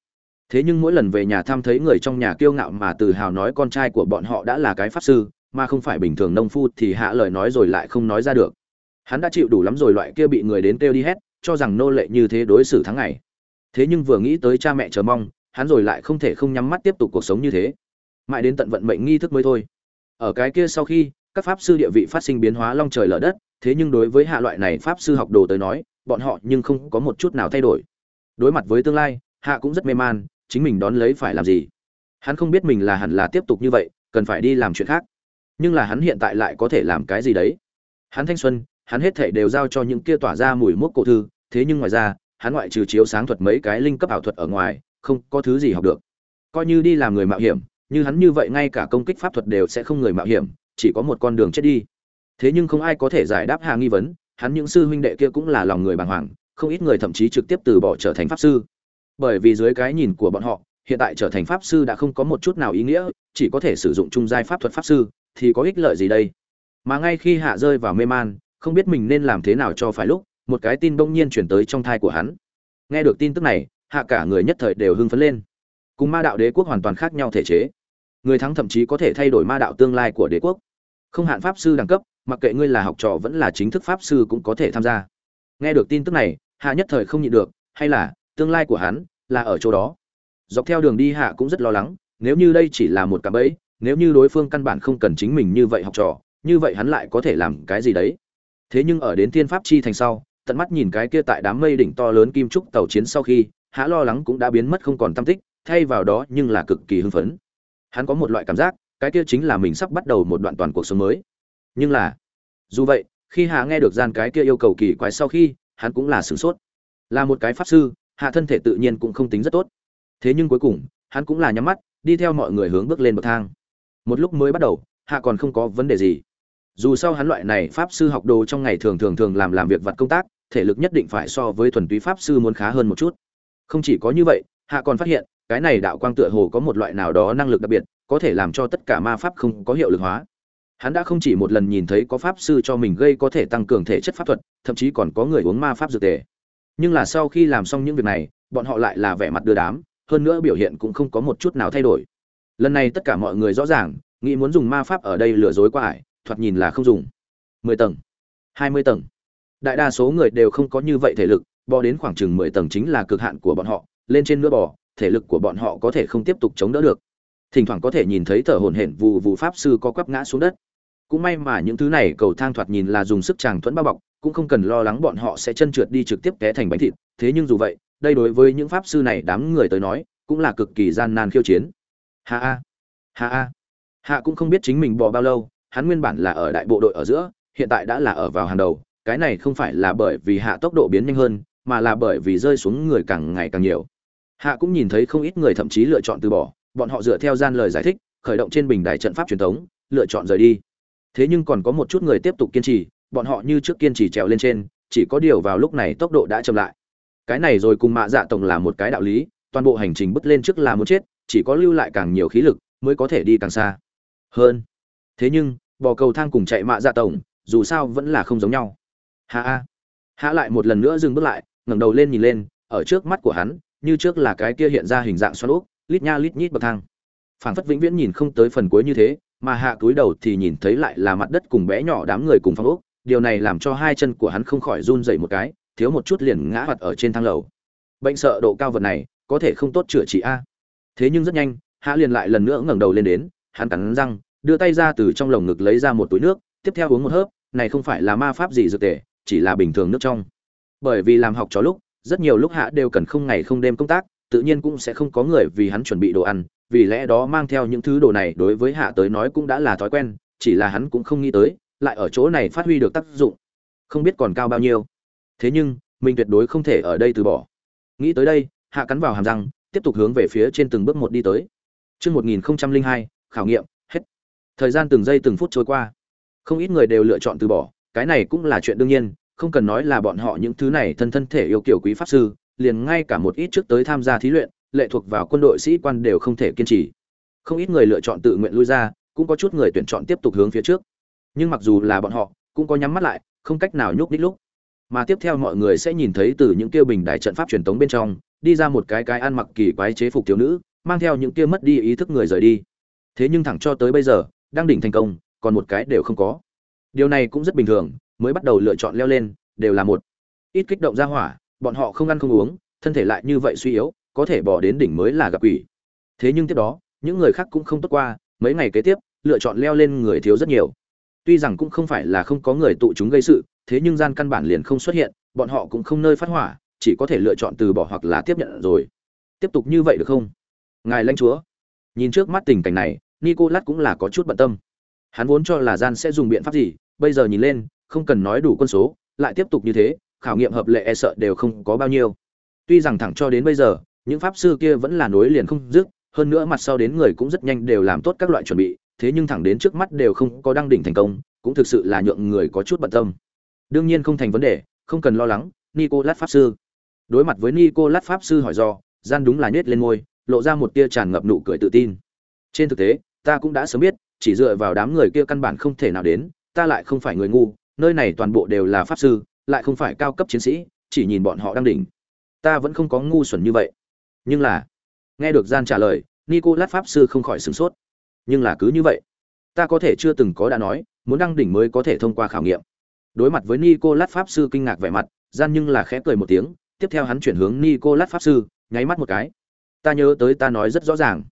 Thế nhưng mỗi lần về nhà thăm thấy người trong nhà kiêu ngạo mà tự hào nói con trai của bọn họ đã là cái pháp sư mà không phải bình thường nông phu thì hạ lời nói rồi lại không nói ra được. Hắn đã chịu đủ lắm rồi loại kia bị người đến kêu đi hết, cho rằng nô lệ như thế đối xử tháng ngày. Thế nhưng vừa nghĩ tới cha mẹ chờ mong, hắn rồi lại không thể không nhắm mắt tiếp tục cuộc sống như thế. Mãi đến tận vận mệnh nghi thức mới thôi. Ở cái kia sau khi, các pháp sư địa vị phát sinh biến hóa long trời lở đất, thế nhưng đối với hạ loại này pháp sư học đồ tới nói, bọn họ nhưng không có một chút nào thay đổi. Đối mặt với tương lai, hạ cũng rất mê man, chính mình đón lấy phải làm gì. Hắn không biết mình là hẳn là tiếp tục như vậy, cần phải đi làm chuyện khác nhưng là hắn hiện tại lại có thể làm cái gì đấy? Hắn thanh xuân, hắn hết thể đều giao cho những kia tỏa ra mùi mốc cổ thư, thế nhưng ngoài ra, hắn ngoại trừ chiếu sáng thuật mấy cái linh cấp ảo thuật ở ngoài, không có thứ gì học được. Coi như đi làm người mạo hiểm, như hắn như vậy ngay cả công kích pháp thuật đều sẽ không người mạo hiểm, chỉ có một con đường chết đi. Thế nhưng không ai có thể giải đáp hà nghi vấn, hắn những sư huynh đệ kia cũng là lòng người bàng hoàng, không ít người thậm chí trực tiếp từ bỏ trở thành pháp sư. Bởi vì dưới cái nhìn của bọn họ, hiện tại trở thành pháp sư đã không có một chút nào ý nghĩa, chỉ có thể sử dụng trung giai pháp thuật pháp sư thì có ích lợi gì đây? Mà ngay khi hạ rơi vào mê man, không biết mình nên làm thế nào cho phải lúc, một cái tin bỗng nhiên chuyển tới trong thai của hắn. Nghe được tin tức này, hạ cả người nhất thời đều hưng phấn lên. Cùng ma đạo đế quốc hoàn toàn khác nhau thể chế. Người thắng thậm chí có thể thay đổi ma đạo tương lai của đế quốc. Không hạn pháp sư đẳng cấp, mặc kệ ngươi là học trò vẫn là chính thức pháp sư cũng có thể tham gia. Nghe được tin tức này, hạ nhất thời không nhịn được, hay là, tương lai của hắn là ở chỗ đó. Dọc theo đường đi hạ cũng rất lo lắng, nếu như đây chỉ là một cạm bẫy nếu như đối phương căn bản không cần chính mình như vậy học trò, như vậy hắn lại có thể làm cái gì đấy? Thế nhưng ở đến thiên pháp chi thành sau, tận mắt nhìn cái kia tại đám mây đỉnh to lớn kim trúc tàu chiến sau khi hã lo lắng cũng đã biến mất không còn tâm tích, thay vào đó nhưng là cực kỳ hưng phấn. Hắn có một loại cảm giác, cái kia chính là mình sắp bắt đầu một đoạn toàn cuộc sống mới. Nhưng là, dù vậy, khi hạ nghe được gian cái kia yêu cầu kỳ quái sau khi, hắn cũng là sửng sốt. Là một cái pháp sư, hạ thân thể tự nhiên cũng không tính rất tốt. Thế nhưng cuối cùng, hắn cũng là nhắm mắt, đi theo mọi người hướng bước lên bậc thang một lúc mới bắt đầu, hạ còn không có vấn đề gì. Dù sao hắn loại này pháp sư học đồ trong ngày thường thường thường làm làm việc vặt công tác, thể lực nhất định phải so với thuần túy pháp sư muốn khá hơn một chút. Không chỉ có như vậy, hạ còn phát hiện, cái này đạo quang tựa hồ có một loại nào đó năng lực đặc biệt, có thể làm cho tất cả ma pháp không có hiệu lực hóa. Hắn đã không chỉ một lần nhìn thấy có pháp sư cho mình gây có thể tăng cường thể chất pháp thuật, thậm chí còn có người uống ma pháp dược tề. Nhưng là sau khi làm xong những việc này, bọn họ lại là vẻ mặt đưa đám, hơn nữa biểu hiện cũng không có một chút nào thay đổi lần này tất cả mọi người rõ ràng, nghĩ muốn dùng ma pháp ở đây lừa dối qua ải, thoạt nhìn là không dùng. Mười tầng. Hai mươi tầng. Đại đa số người đều không có như vậy thể lực, bò đến khoảng chừng mười tầng chính là cực hạn của bọn họ, lên trên nữa bò, thể lực của bọn họ có thể không tiếp tục chống đỡ được. Thỉnh thoảng có thể nhìn thấy thở hổn hển vụ vụ pháp sư có quắp ngã xuống đất. Cũng may mà những thứ này cầu thang thoạt nhìn là dùng sức tràng thuẫn bao bọc, cũng không cần lo lắng bọn họ sẽ chân trượt đi trực tiếp té thành bánh thịt. Thế nhưng dù vậy, đây đối với những pháp sư này đám người tới nói, cũng là cực kỳ gian nan khiêu chiến ha a ha a hạ cũng không biết chính mình bò bao lâu, hắn nguyên bản là ở đại bộ đội ở giữa, hiện tại đã là ở vào hàng đầu. Cái này không phải là bởi vì hạ tốc độ biến nhanh hơn, mà là bởi vì rơi xuống người càng ngày càng nhiều. Hạ cũng nhìn thấy không ít người thậm chí lựa chọn từ bỏ, bọn họ dựa theo gian lời giải thích, khởi động trên bình đài trận pháp truyền thống, lựa chọn rời đi. Thế nhưng còn có một chút người tiếp tục kiên trì, bọn họ như trước kiên trì trèo lên trên, chỉ có điều vào lúc này tốc độ đã chậm lại. Cái này rồi cùng mạ dạ tổng là một cái đạo lý, toàn bộ hành trình bước lên trước là muốn chết chỉ có lưu lại càng nhiều khí lực mới có thể đi càng xa. Hơn, thế nhưng, bò cầu thang cùng chạy mạ dạ tổng, dù sao vẫn là không giống nhau. Hạ a hạ lại một lần nữa dừng bước lại, ngẩng đầu lên nhìn lên, ở trước mắt của hắn, như trước là cái kia hiện ra hình dạng xoắn úp, lít nha lít nhít bậc thang. Phảng phất vĩnh viễn nhìn không tới phần cuối như thế, mà hạ cúi đầu thì nhìn thấy lại là mặt đất cùng bé nhỏ đám người cùng phong úp, điều này làm cho hai chân của hắn không khỏi run dậy một cái, thiếu một chút liền ngã mặt ở trên thang lầu. Bệnh sợ độ cao vật này, có thể không tốt chữa trị a thế nhưng rất nhanh, hạ liền lại lần nữa ngẩng đầu lên đến, hắn cắn răng, đưa tay ra từ trong lồng ngực lấy ra một túi nước, tiếp theo uống một hớp, này không phải là ma pháp gì dược tề, chỉ là bình thường nước trong. Bởi vì làm học trò lúc, rất nhiều lúc hạ đều cần không ngày không đêm công tác, tự nhiên cũng sẽ không có người vì hắn chuẩn bị đồ ăn, vì lẽ đó mang theo những thứ đồ này đối với hạ tới nói cũng đã là thói quen, chỉ là hắn cũng không nghĩ tới, lại ở chỗ này phát huy được tác dụng. Không biết còn cao bao nhiêu. Thế nhưng, mình tuyệt đối không thể ở đây từ bỏ. Nghĩ tới đây, hạ cắn vào hàm răng tiếp tục hướng về phía trên từng bước một đi tới Trước 1002, khảo nghiệm, hết. Thời gian từng giây từng phút trôi qua. Không ít người đều lựa chọn từ bỏ, cái này cũng là chuyện đương nhiên, không cần nói là bọn họ những thứ này thân thân thể yêu kiểu quý pháp sư, liền ngay cả một ít trước tới tham gia thí luyện, lệ thuộc vào quân đội sĩ quan đều không thể kiên trì. Không ít người lựa chọn tự nguyện lui ra, cũng có chút người tuyển chọn tiếp tục hướng phía trước. Nhưng mặc dù là bọn họ, cũng có nhắm mắt lại, không cách nào nhúc nhích lúc. Mà tiếp theo mọi người sẽ nhìn thấy từ những kia bình đài trận pháp truyền tống bên trong, đi ra một cái cái ăn mặc kỳ quái chế phục thiếu nữ, mang theo những kia mất đi ý thức người rời đi. Thế nhưng thẳng cho tới bây giờ, đang đỉnh thành công, còn một cái đều không có. Điều này cũng rất bình thường, mới bắt đầu lựa chọn leo lên, đều là một ít kích động ra hỏa, bọn họ không ăn không uống, thân thể lại như vậy suy yếu, có thể bỏ đến đỉnh mới là gặp quỷ. Thế nhưng tiếp đó, những người khác cũng không tốt qua, mấy ngày kế tiếp, lựa chọn leo lên người thiếu rất nhiều tuy rằng cũng không phải là không có người tụ chúng gây sự, thế nhưng gian căn bản liền không xuất hiện, bọn họ cũng không nơi phát hỏa, chỉ có thể lựa chọn từ bỏ hoặc là tiếp nhận rồi. Tiếp tục như vậy được không? Ngài lãnh chúa. Nhìn trước mắt tình cảnh này, nicolas cũng là có chút bận tâm. Hắn vốn cho là gian sẽ dùng biện pháp gì, bây giờ nhìn lên, không cần nói đủ quân số, lại tiếp tục như thế, khảo nghiệm hợp lệ e sợ đều không có bao nhiêu. Tuy rằng thẳng cho đến bây giờ, những pháp sư kia vẫn là nối liền không dứt, hơn nữa mặt sau đến người cũng rất nhanh đều làm tốt các loại chuẩn bị thế nhưng thẳng đến trước mắt đều không có đăng đỉnh thành công, cũng thực sự là nhượng người có chút bận tâm. Đương nhiên không thành vấn đề, không cần lo lắng, nicolas pháp sư. Đối mặt với nicolas pháp sư hỏi do, gian đúng là nhếch lên môi, lộ ra một tia tràn ngập nụ cười tự tin. Trên thực tế, ta cũng đã sớm biết, chỉ dựa vào đám người kia căn bản không thể nào đến, ta lại không phải người ngu, nơi này toàn bộ đều là pháp sư, lại không phải cao cấp chiến sĩ, chỉ nhìn bọn họ đang đỉnh. Ta vẫn không có ngu xuẩn như vậy. Nhưng là, nghe được gian trả lời, nicolas pháp sư không khỏi sửng sốt nhưng là cứ như vậy. Ta có thể chưa từng có đã nói, muốn đăng đỉnh mới có thể thông qua khảo nghiệm. Đối mặt với nicolas pháp sư kinh ngạc vẻ mặt, gian nhưng là khẽ cười một tiếng, tiếp theo hắn chuyển hướng nicolas pháp sư, nháy mắt một cái. Ta nhớ tới ta nói rất rõ ràng.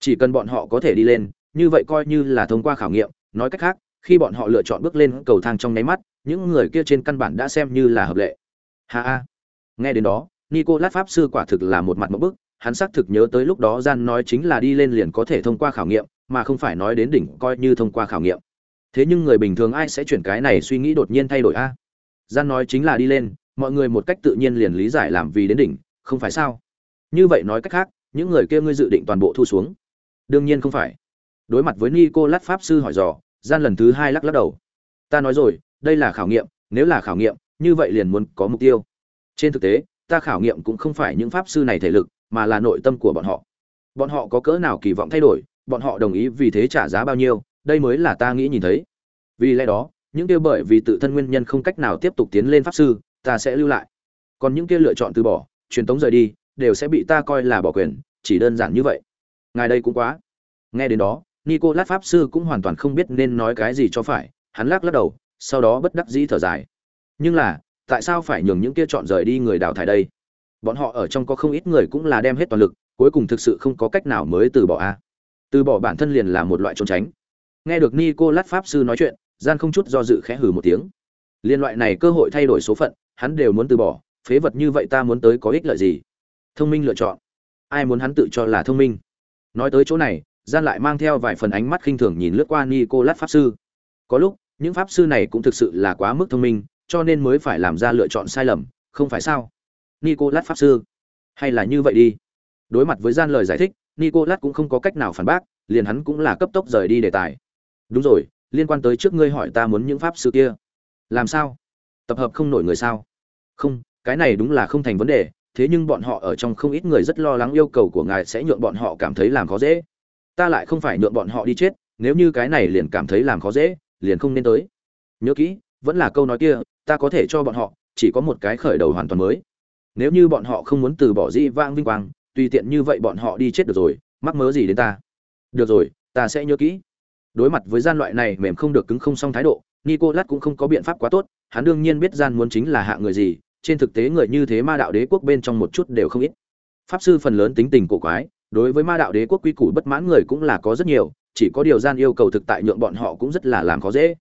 Chỉ cần bọn họ có thể đi lên, như vậy coi như là thông qua khảo nghiệm. Nói cách khác, khi bọn họ lựa chọn bước lên cầu thang trong nháy mắt, những người kia trên căn bản đã xem như là hợp lệ. Ha ha. Nghe đến đó, nicolas pháp sư quả thực là một mặt một bức, hắn xác thực nhớ tới lúc đó gian nói chính là đi lên liền có thể thông qua khảo nghiệm mà không phải nói đến đỉnh coi như thông qua khảo nghiệm. Thế nhưng người bình thường ai sẽ chuyển cái này suy nghĩ đột nhiên thay đổi a? Gian nói chính là đi lên, mọi người một cách tự nhiên liền lý giải làm vì đến đỉnh, không phải sao? Như vậy nói cách khác, những người kia ngươi dự định toàn bộ thu xuống. Đương nhiên không phải. Đối mặt với nico lát pháp sư hỏi dò, gian lần thứ hai lắc lắc đầu. Ta nói rồi, đây là khảo nghiệm, nếu là khảo nghiệm, như vậy liền muốn có mục tiêu. Trên thực tế, ta khảo nghiệm cũng không phải những pháp sư này thể lực, mà là nội tâm của bọn họ. Bọn họ có cỡ nào kỳ vọng thay đổi bọn họ đồng ý vì thế trả giá bao nhiêu, đây mới là ta nghĩ nhìn thấy. Vì lẽ đó, những kia bởi vì tự thân nguyên nhân không cách nào tiếp tục tiến lên pháp sư, ta sẽ lưu lại. Còn những kia lựa chọn từ bỏ, truyền tống rời đi, đều sẽ bị ta coi là bỏ quyền, chỉ đơn giản như vậy. Ngài đây cũng quá. Nghe đến đó, nicolas pháp sư cũng hoàn toàn không biết nên nói cái gì cho phải, hắn lắc lắc đầu, sau đó bất đắc dĩ thở dài. Nhưng là, tại sao phải nhường những kia chọn rời đi người đào thải đây? Bọn họ ở trong có không ít người cũng là đem hết toàn lực, cuối cùng thực sự không có cách nào mới từ bỏ a từ bỏ bản thân liền là một loại trốn tránh. Nghe được nicolas pháp sư nói chuyện, gian không chút do dự khẽ hừ một tiếng. Liên loại này cơ hội thay đổi số phận, hắn đều muốn từ bỏ, phế vật như vậy ta muốn tới có ích lợi gì? Thông minh lựa chọn. Ai muốn hắn tự cho là thông minh? Nói tới chỗ này, gian lại mang theo vài phần ánh mắt khinh thường nhìn lướt qua nicolas pháp sư. Có lúc, những pháp sư này cũng thực sự là quá mức thông minh, cho nên mới phải làm ra lựa chọn sai lầm, không phải sao? Nicolas pháp sư, hay là như vậy đi. Đối mặt với gian lời giải thích nicolas cũng không có cách nào phản bác, liền hắn cũng là cấp tốc rời đi đề tài. Đúng rồi, liên quan tới trước ngươi hỏi ta muốn những pháp sư kia. Làm sao? Tập hợp không nổi người sao? Không, cái này đúng là không thành vấn đề, thế nhưng bọn họ ở trong không ít người rất lo lắng yêu cầu của ngài sẽ nhượng bọn họ cảm thấy làm khó dễ. Ta lại không phải nhượng bọn họ đi chết, nếu như cái này liền cảm thấy làm khó dễ, liền không nên tới. Nhớ kỹ, vẫn là câu nói kia, ta có thể cho bọn họ, chỉ có một cái khởi đầu hoàn toàn mới. Nếu như bọn họ không muốn từ bỏ di vang vinh quang tùy tiện như vậy bọn họ đi chết được rồi, mắc mớ gì đến ta? Được rồi, ta sẽ nhớ kỹ. Đối mặt với gian loại này mềm không được cứng không xong thái độ, nicolas cũng không có biện pháp quá tốt, hắn đương nhiên biết gian muốn chính là hạ người gì, trên thực tế người như thế ma đạo đế quốc bên trong một chút đều không ít. Pháp sư phần lớn tính tình cổ quái, đối với ma đạo đế quốc quy củ bất mãn người cũng là có rất nhiều, chỉ có điều gian yêu cầu thực tại nhượng bọn họ cũng rất là làm khó dễ.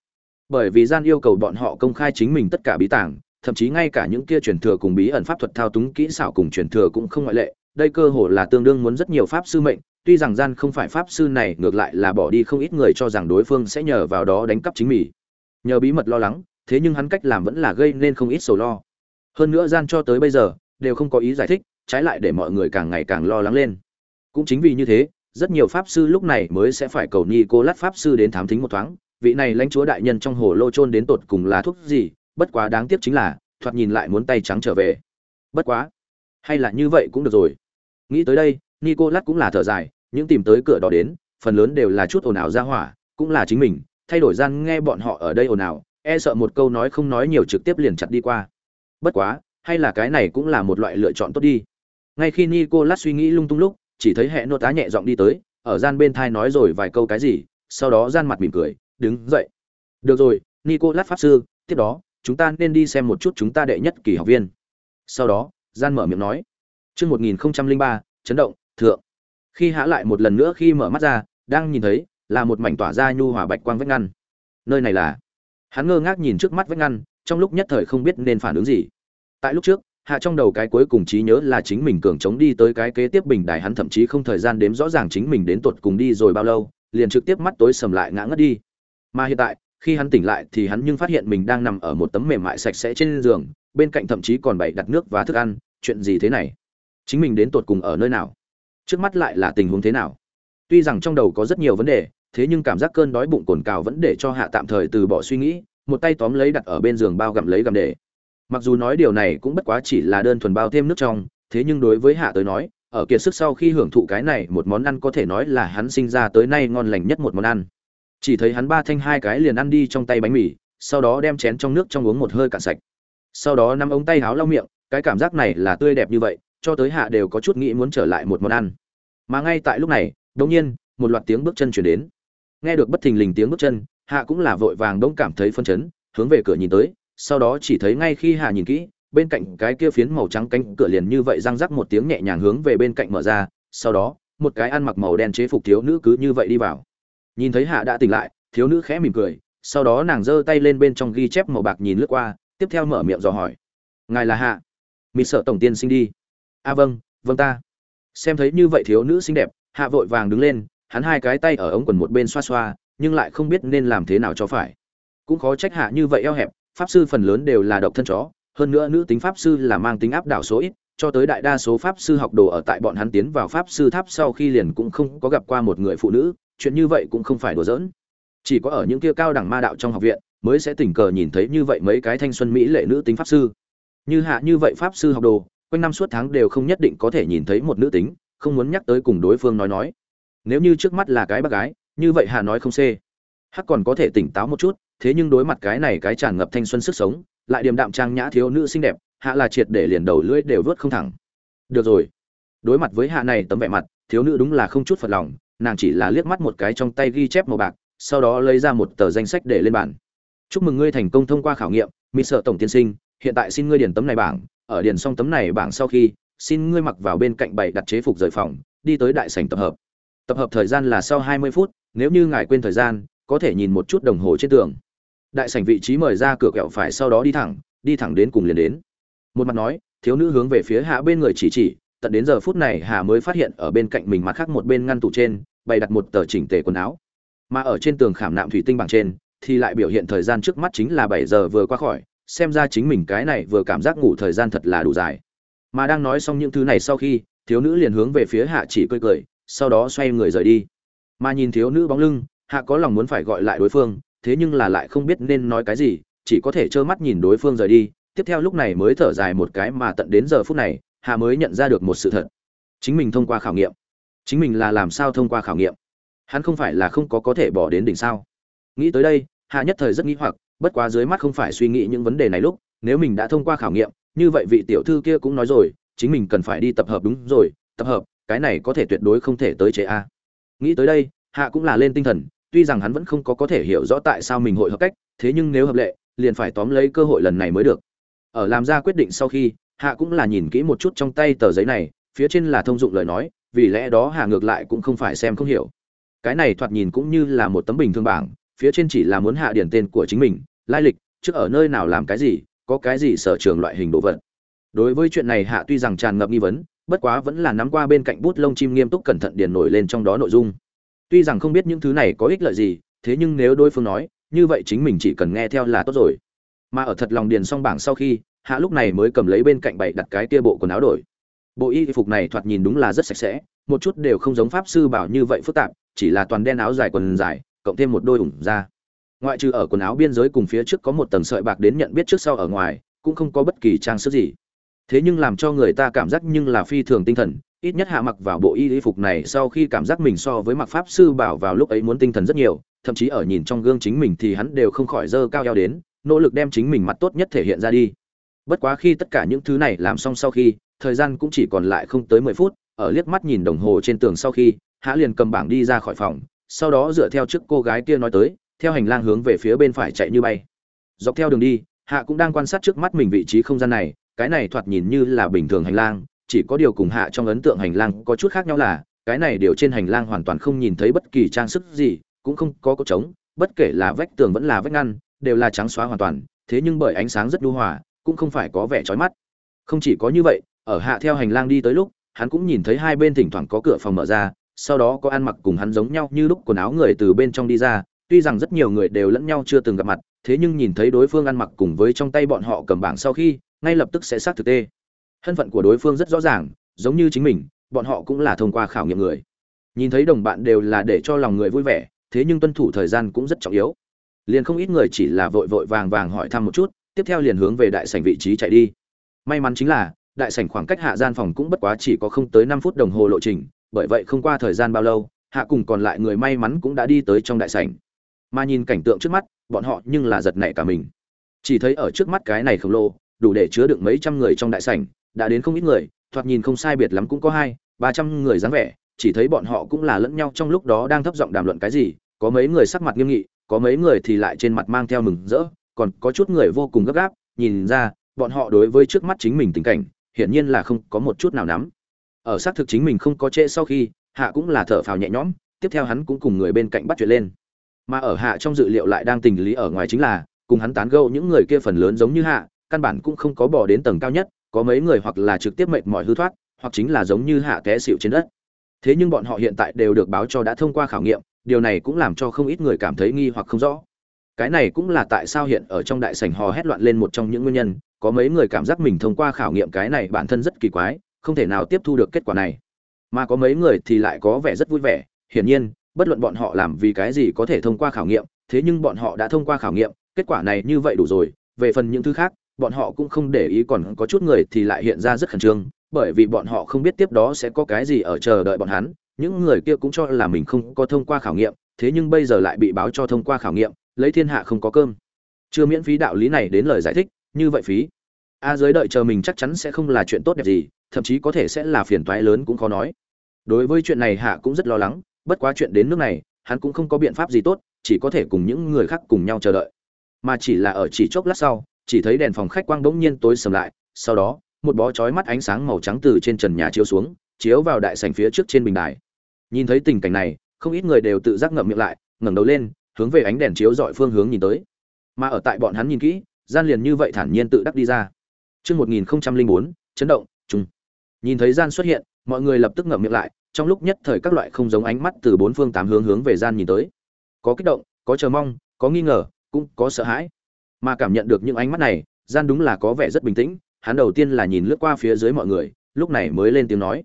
Bởi vì gian yêu cầu bọn họ công khai chính mình tất cả bí tàng, thậm chí ngay cả những kia truyền thừa cùng bí ẩn pháp thuật thao túng kỹ xảo cùng truyền thừa cũng không ngoại lệ đây cơ hồ là tương đương muốn rất nhiều pháp sư mệnh, tuy rằng gian không phải pháp sư này, ngược lại là bỏ đi không ít người cho rằng đối phương sẽ nhờ vào đó đánh cắp chính mình. Nhờ bí mật lo lắng, thế nhưng hắn cách làm vẫn là gây nên không ít sầu lo. Hơn nữa gian cho tới bây giờ, đều không có ý giải thích, trái lại để mọi người càng ngày càng lo lắng lên. Cũng chính vì như thế, rất nhiều pháp sư lúc này mới sẽ phải cầu ni cô lát pháp sư đến thám thính một thoáng, vị này lãnh chúa đại nhân trong hồ lô chôn đến tột cùng là thuốc gì, bất quá đáng tiếc chính là, thoạt nhìn lại muốn tay trắng trở về. Bất quá hay là như vậy cũng được rồi. Nghĩ tới đây, nicolas cũng là thở dài, những tìm tới cửa đó đến, phần lớn đều là chút ồn ào ra hỏa, cũng là chính mình, thay đổi gian nghe bọn họ ở đây ồn ào e sợ một câu nói không nói nhiều trực tiếp liền chặt đi qua. Bất quá, hay là cái này cũng là một loại lựa chọn tốt đi. Ngay khi nicolas suy nghĩ lung tung lúc, chỉ thấy hệ nô tá nhẹ giọng đi tới, ở gian bên thai nói rồi vài câu cái gì, sau đó gian mặt mỉm cười, đứng dậy. Được rồi, nicolas pháp sư, tiếp đó, chúng ta nên đi xem một chút chúng ta đệ nhất kỳ học viên. Sau đó gian mở miệng nói. Chương một nghìn ba, chấn động, thượng. Khi hã lại một lần nữa khi mở mắt ra, đang nhìn thấy, là một mảnh tỏa ra nhu hòa bạch quang vách ngăn. Nơi này là? Hắn ngơ ngác nhìn trước mắt vách ngăn, trong lúc nhất thời không biết nên phản ứng gì. Tại lúc trước, hạ trong đầu cái cuối cùng trí nhớ là chính mình cường chống đi tới cái kế tiếp bình đài hắn thậm chí không thời gian đếm rõ ràng chính mình đến tuột cùng đi rồi bao lâu, liền trực tiếp mắt tối sầm lại ngã ngất đi. Mà hiện tại khi hắn tỉnh lại thì hắn nhưng phát hiện mình đang nằm ở một tấm mềm mại sạch sẽ trên giường, bên cạnh thậm chí còn bày đặt nước và thức ăn. Chuyện gì thế này? Chính mình đến tột cùng ở nơi nào? Trước mắt lại là tình huống thế nào? Tuy rằng trong đầu có rất nhiều vấn đề, thế nhưng cảm giác cơn đói bụng cồn cào vẫn để cho hạ tạm thời từ bỏ suy nghĩ, một tay tóm lấy đặt ở bên giường bao gặm lấy gặm để. Mặc dù nói điều này cũng bất quá chỉ là đơn thuần bao thêm nước trong, thế nhưng đối với hạ tới nói, ở kiệt sức sau khi hưởng thụ cái này một món ăn có thể nói là hắn sinh ra tới nay ngon lành nhất một món ăn chỉ thấy hắn ba thanh hai cái liền ăn đi trong tay bánh mì, sau đó đem chén trong nước trong uống một hơi cạn sạch. Sau đó nắm ống tay háo lau miệng, cái cảm giác này là tươi đẹp như vậy, cho tới hạ đều có chút nghĩ muốn trở lại một món ăn. Mà ngay tại lúc này, đột nhiên, một loạt tiếng bước chân chuyển đến. Nghe được bất thình lình tiếng bước chân, hạ cũng là vội vàng đông cảm thấy phân chấn, hướng về cửa nhìn tới, sau đó chỉ thấy ngay khi hạ nhìn kỹ, bên cạnh cái kia phiến màu trắng cánh cửa liền như vậy răng rắc một tiếng nhẹ nhàng hướng về bên cạnh mở ra, sau đó, một cái ăn mặc màu đen chế phục thiếu nữ cứ như vậy đi vào nhìn thấy hạ đã tỉnh lại, thiếu nữ khẽ mỉm cười, sau đó nàng giơ tay lên bên trong ghi chép màu bạc nhìn lướt qua, tiếp theo mở miệng dò hỏi. Ngài là hạ? Mịt sợ tổng tiên sinh đi. A à vâng vâng ta. Xem thấy như vậy thiếu nữ xinh đẹp, hạ vội vàng đứng lên, hắn hai cái tay ở ống quần một bên xoa xoa, nhưng lại không biết nên làm thế nào cho phải. Cũng khó trách hạ như vậy eo hẹp, pháp sư phần lớn đều là độc thân chó, hơn nữa nữ tính pháp sư là mang tính áp đảo số ít, cho tới đại đa số pháp sư học đồ ở tại bọn hắn tiến vào pháp sư tháp sau khi liền cũng không có gặp qua một người phụ nữ chuyện như vậy cũng không phải đùa giỡn. Chỉ có ở những kia cao đẳng ma đạo trong học viện mới sẽ tình cờ nhìn thấy như vậy mấy cái thanh xuân mỹ lệ nữ tính pháp sư. Như hạ như vậy pháp sư học đồ, quanh năm suốt tháng đều không nhất định có thể nhìn thấy một nữ tính, không muốn nhắc tới cùng đối phương nói nói. Nếu như trước mắt là cái bác gái, như vậy hạ nói không xê. Hắc còn có thể tỉnh táo một chút, thế nhưng đối mặt cái này cái tràn ngập thanh xuân sức sống, lại điềm đạm trang nhã thiếu nữ xinh đẹp, hạ là triệt để liền đầu lưỡi đều vớt không thẳng. Được rồi. Đối mặt với hạ này tấm vẻ mặt, thiếu nữ đúng là không chút phật lòng nàng chỉ là liếc mắt một cái trong tay ghi chép màu bạc, sau đó lấy ra một tờ danh sách để lên bàn. Chúc mừng ngươi thành công thông qua khảo nghiệm mỹ sợ tổng tiên sinh, hiện tại xin ngươi điền tấm này bảng, ở điền xong tấm này bảng sau khi, xin ngươi mặc vào bên cạnh bày đặt chế phục rời phòng, đi tới đại sảnh tập hợp. Tập hợp thời gian là sau 20 phút, nếu như ngài quên thời gian, có thể nhìn một chút đồng hồ trên tường. Đại sảnh vị trí mời ra cửa kẹo phải sau đó đi thẳng đi thẳng đến cùng liền đến. Một mặt nói, thiếu nữ hướng về phía hạ bên người chỉ chỉ tận đến giờ phút này hạ mới phát hiện ở bên cạnh mình mặt khác một bên ngăn tủ trên, bày đặt một tờ chỉnh tề quần áo. Mà ở trên tường khảm nạm thủy tinh bằng trên, thì lại biểu hiện thời gian trước mắt chính là bảy giờ vừa qua khỏi, xem ra chính mình cái này vừa cảm giác ngủ thời gian thật là đủ dài. Mà đang nói xong những thứ này sau khi, thiếu nữ liền hướng về phía hạ chỉ cười cười, sau đó xoay người rời đi. Mà nhìn thiếu nữ bóng lưng, hạ có lòng muốn phải gọi lại đối phương, thế nhưng là lại không biết nên nói cái gì, chỉ có thể trơ mắt nhìn đối phương rời đi. Tiếp theo lúc này mới thở dài một cái mà tận đến giờ phút này hạ mới nhận ra được một sự thật. Chính mình thông qua khảo nghiệm. Chính mình là làm sao thông qua khảo nghiệm? Hắn không phải là không có có thể bỏ đến đỉnh sao? Nghĩ tới đây hạ nhất thời rất nghĩ hoặc, bất quá dưới mắt không phải suy nghĩ những vấn đề này lúc, nếu mình đã thông qua khảo nghiệm, như vậy vị tiểu thư kia cũng nói rồi, chính mình cần phải đi tập hợp đúng rồi, tập hợp, cái này có thể tuyệt đối không thể tới chế a. Nghĩ tới đây hạ cũng là lên tinh thần, tuy rằng hắn vẫn không có có thể hiểu rõ tại sao mình hội hợp cách, thế nhưng nếu hợp lệ, liền phải tóm lấy cơ hội lần này mới được. Ở làm ra quyết định sau khi hạ cũng là nhìn kỹ một chút trong tay tờ giấy này, phía trên là thông dụng lời nói, vì lẽ đó hạ ngược lại cũng không phải xem không hiểu. Cái này thoạt nhìn cũng như là một tấm bình thường bảng, phía trên chỉ là muốn hạ điển tên của chính mình, lai lịch, trước ở nơi nào làm cái gì, có cái gì sở trường loại hình đồ vật. Đối với chuyện này hạ tuy rằng tràn ngập nghi vấn, bất quá vẫn là nắm qua bên cạnh bút lông chim nghiêm túc cẩn thận điền nổi lên trong đó nội dung. Tuy rằng không biết những thứ này có ích lợi gì, thế nhưng nếu đối phương nói, như vậy chính mình chỉ cần nghe theo là tốt rồi. Mà ở thật lòng điền xong bảng sau khi hạ lúc này mới cầm lấy bên cạnh bày đặt cái kia bộ quần áo đổi. Bộ y phục này thoạt nhìn đúng là rất sạch sẽ, một chút đều không giống pháp sư bảo như vậy phức tạp, chỉ là toàn đen áo dài quần dài, cộng thêm một đôi ủng da. Ngoại trừ ở quần áo biên giới cùng phía trước có một tầng sợi bạc đến nhận biết trước sau ở ngoài, cũng không có bất kỳ trang sức gì. Thế nhưng làm cho người ta cảm giác nhưng là phi thường tinh thần, ít nhất hạ mặc vào bộ y phục này sau khi cảm giác mình so với mặc pháp sư bảo vào lúc ấy muốn tinh thần rất nhiều, thậm chí ở nhìn trong gương chính mình thì hắn đều không khỏi dơ cao eo đến, nỗ lực đem chính mình mặt tốt nhất thể hiện ra đi bất quá khi tất cả những thứ này làm xong sau khi, thời gian cũng chỉ còn lại không tới mười phút, ở liếc mắt nhìn đồng hồ trên tường sau khi, hạ liền cầm bảng đi ra khỏi phòng, sau đó dựa theo trước cô gái kia nói tới, theo hành lang hướng về phía bên phải chạy như bay. Dọc theo đường đi, hạ cũng đang quan sát trước mắt mình vị trí không gian này, cái này thoạt nhìn như là bình thường hành lang, chỉ có điều cùng hạ trong ấn tượng hành lang có chút khác nhau là, cái này điều trên hành lang hoàn toàn không nhìn thấy bất kỳ trang sức gì, cũng không có cột trống, bất kể là vách tường vẫn là vách ngăn, đều là trắng xóa hoàn toàn, thế nhưng bởi ánh sáng rất nhu hòa cũng không phải có vẻ chói mắt. Không chỉ có như vậy, ở hạ theo hành lang đi tới lúc, hắn cũng nhìn thấy hai bên thỉnh thoảng có cửa phòng mở ra, sau đó có ăn mặc cùng hắn giống nhau như lúc quần áo người từ bên trong đi ra, tuy rằng rất nhiều người đều lẫn nhau chưa từng gặp mặt, thế nhưng nhìn thấy đối phương ăn mặc cùng với trong tay bọn họ cầm bảng sau khi, ngay lập tức sẽ xác thực tê. Thân phận của đối phương rất rõ ràng, giống như chính mình, bọn họ cũng là thông qua khảo nghiệm người. Nhìn thấy đồng bạn đều là để cho lòng người vui vẻ, thế nhưng tuân thủ thời gian cũng rất trọng yếu. Liền không ít người chỉ là vội vội vàng vàng hỏi thăm một chút tiếp theo liền hướng về đại sảnh vị trí chạy đi. May mắn chính là, đại sảnh khoảng cách hạ gian phòng cũng bất quá chỉ có không tới năm phút đồng hồ lộ trình, bởi vậy không qua thời gian bao lâu, hạ cùng còn lại người may mắn cũng đã đi tới trong đại sảnh. Mà nhìn cảnh tượng trước mắt, bọn họ nhưng là giật nảy cả mình. Chỉ thấy ở trước mắt cái này khổng lồ, đủ để chứa được mấy trăm người trong đại sảnh, đã đến không ít người, thoạt nhìn không sai biệt lắm cũng có hai, ba trăm người dáng vẻ, chỉ thấy bọn họ cũng là lẫn nhau trong lúc đó đang thấp giọng đàm luận cái gì, có mấy người sắc mặt nghiêm nghị, có mấy người thì lại trên mặt mang theo mừng rỡ còn có chút người vô cùng gấp gáp, nhìn ra, bọn họ đối với trước mắt chính mình tình cảnh, hiển nhiên là không có một chút nào nắm. Ở xác thực chính mình không có trễ sau khi, hạ cũng là thở phào nhẹ nhõm, tiếp theo hắn cũng cùng người bên cạnh bắt chuyện lên. Mà ở hạ trong dự liệu lại đang tình lý ở ngoài chính là, cùng hắn tán gẫu những người kia phần lớn giống như hạ, căn bản cũng không có bỏ đến tầng cao nhất, có mấy người hoặc là trực tiếp mệt mỏi hư thoát, hoặc chính là giống như hạ té xỉu trên đất. Thế nhưng bọn họ hiện tại đều được báo cho đã thông qua khảo nghiệm, điều này cũng làm cho không ít người cảm thấy nghi hoặc không rõ cái này cũng là tại sao hiện ở trong đại sảnh hò hét loạn lên một trong những nguyên nhân, có mấy người cảm giác mình thông qua khảo nghiệm cái này bản thân rất kỳ quái, không thể nào tiếp thu được kết quả này. Mà có mấy người thì lại có vẻ rất vui vẻ, hiển nhiên, bất luận bọn họ làm vì cái gì có thể thông qua khảo nghiệm, thế nhưng bọn họ đã thông qua khảo nghiệm, kết quả này như vậy đủ rồi. Về phần những thứ khác, bọn họ cũng không để ý còn có chút người thì lại hiện ra rất khẩn trương, bởi vì bọn họ không biết tiếp đó sẽ có cái gì ở chờ đợi bọn hắn. Những người kia cũng cho là mình không có thông qua khảo nghiệm, thế nhưng bây giờ lại bị báo cho thông qua khảo nghiệm lấy thiên hạ không có cơm. Chưa miễn phí đạo lý này đến lời giải thích, như vậy phí. A giới đợi chờ mình chắc chắn sẽ không là chuyện tốt đẹp gì, thậm chí có thể sẽ là phiền toái lớn cũng khó nói. Đối với chuyện này hạ cũng rất lo lắng, bất quá chuyện đến nước này, hắn cũng không có biện pháp gì tốt, chỉ có thể cùng những người khác cùng nhau chờ đợi. Mà chỉ là ở chỉ chốc lát sau, chỉ thấy đèn phòng khách quang bỗng nhiên tối sầm lại, sau đó, một bó chói mắt ánh sáng màu trắng từ trên trần nhà chiếu xuống, chiếu vào đại sảnh phía trước trên bình đài. Nhìn thấy tình cảnh này, không ít người đều tự giác ngậm miệng lại, ngẩng đầu lên hướng về ánh đèn chiếu dọi phương hướng nhìn tới mà ở tại bọn hắn nhìn kỹ gian liền như vậy thản nhiên tự đắc đi ra Trước 1004, chấn động, chung Nhìn thấy gian xuất hiện, mọi người lập tức ngậm miệng lại, trong lúc nhất thời các loại không giống ánh mắt từ bốn phương tám hướng hướng về gian nhìn tới. Có kích động, có chờ mong, có nghi ngờ, cũng có sợ hãi. Mà cảm nhận được những ánh mắt này, gian đúng là có vẻ rất bình tĩnh, hắn đầu tiên là nhìn lướt qua phía dưới mọi người, lúc này mới lên tiếng nói.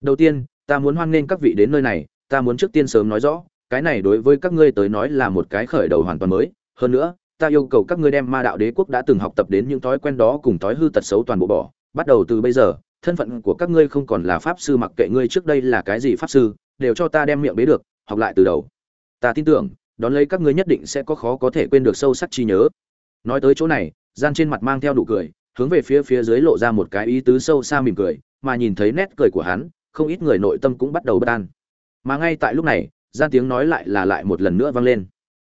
Đầu tiên, ta muốn hoan nghênh các vị đến nơi này, ta muốn trước tiên sớm nói rõ, cái này đối với các ngươi tới nói là một cái khởi đầu hoàn toàn mới, hơn nữa, ta yêu cầu các ngươi đem ma đạo đế quốc đã từng học tập đến những thói quen đó cùng thói hư tật xấu toàn bộ bỏ. Bắt đầu từ bây giờ thân phận của các ngươi không còn là pháp sư mặc kệ ngươi trước đây là cái gì pháp sư đều cho ta đem miệng bế được học lại từ đầu. Ta tin tưởng đón lấy các ngươi nhất định sẽ có khó có thể quên được sâu sắc trí nhớ. Nói tới chỗ này gian trên mặt mang theo nụ cười hướng về phía phía dưới lộ ra một cái ý tứ sâu xa mỉm cười mà nhìn thấy nét cười của hắn không ít người nội tâm cũng bắt đầu bất an. Mà ngay tại lúc này gian tiếng nói lại là lại một lần nữa vang lên.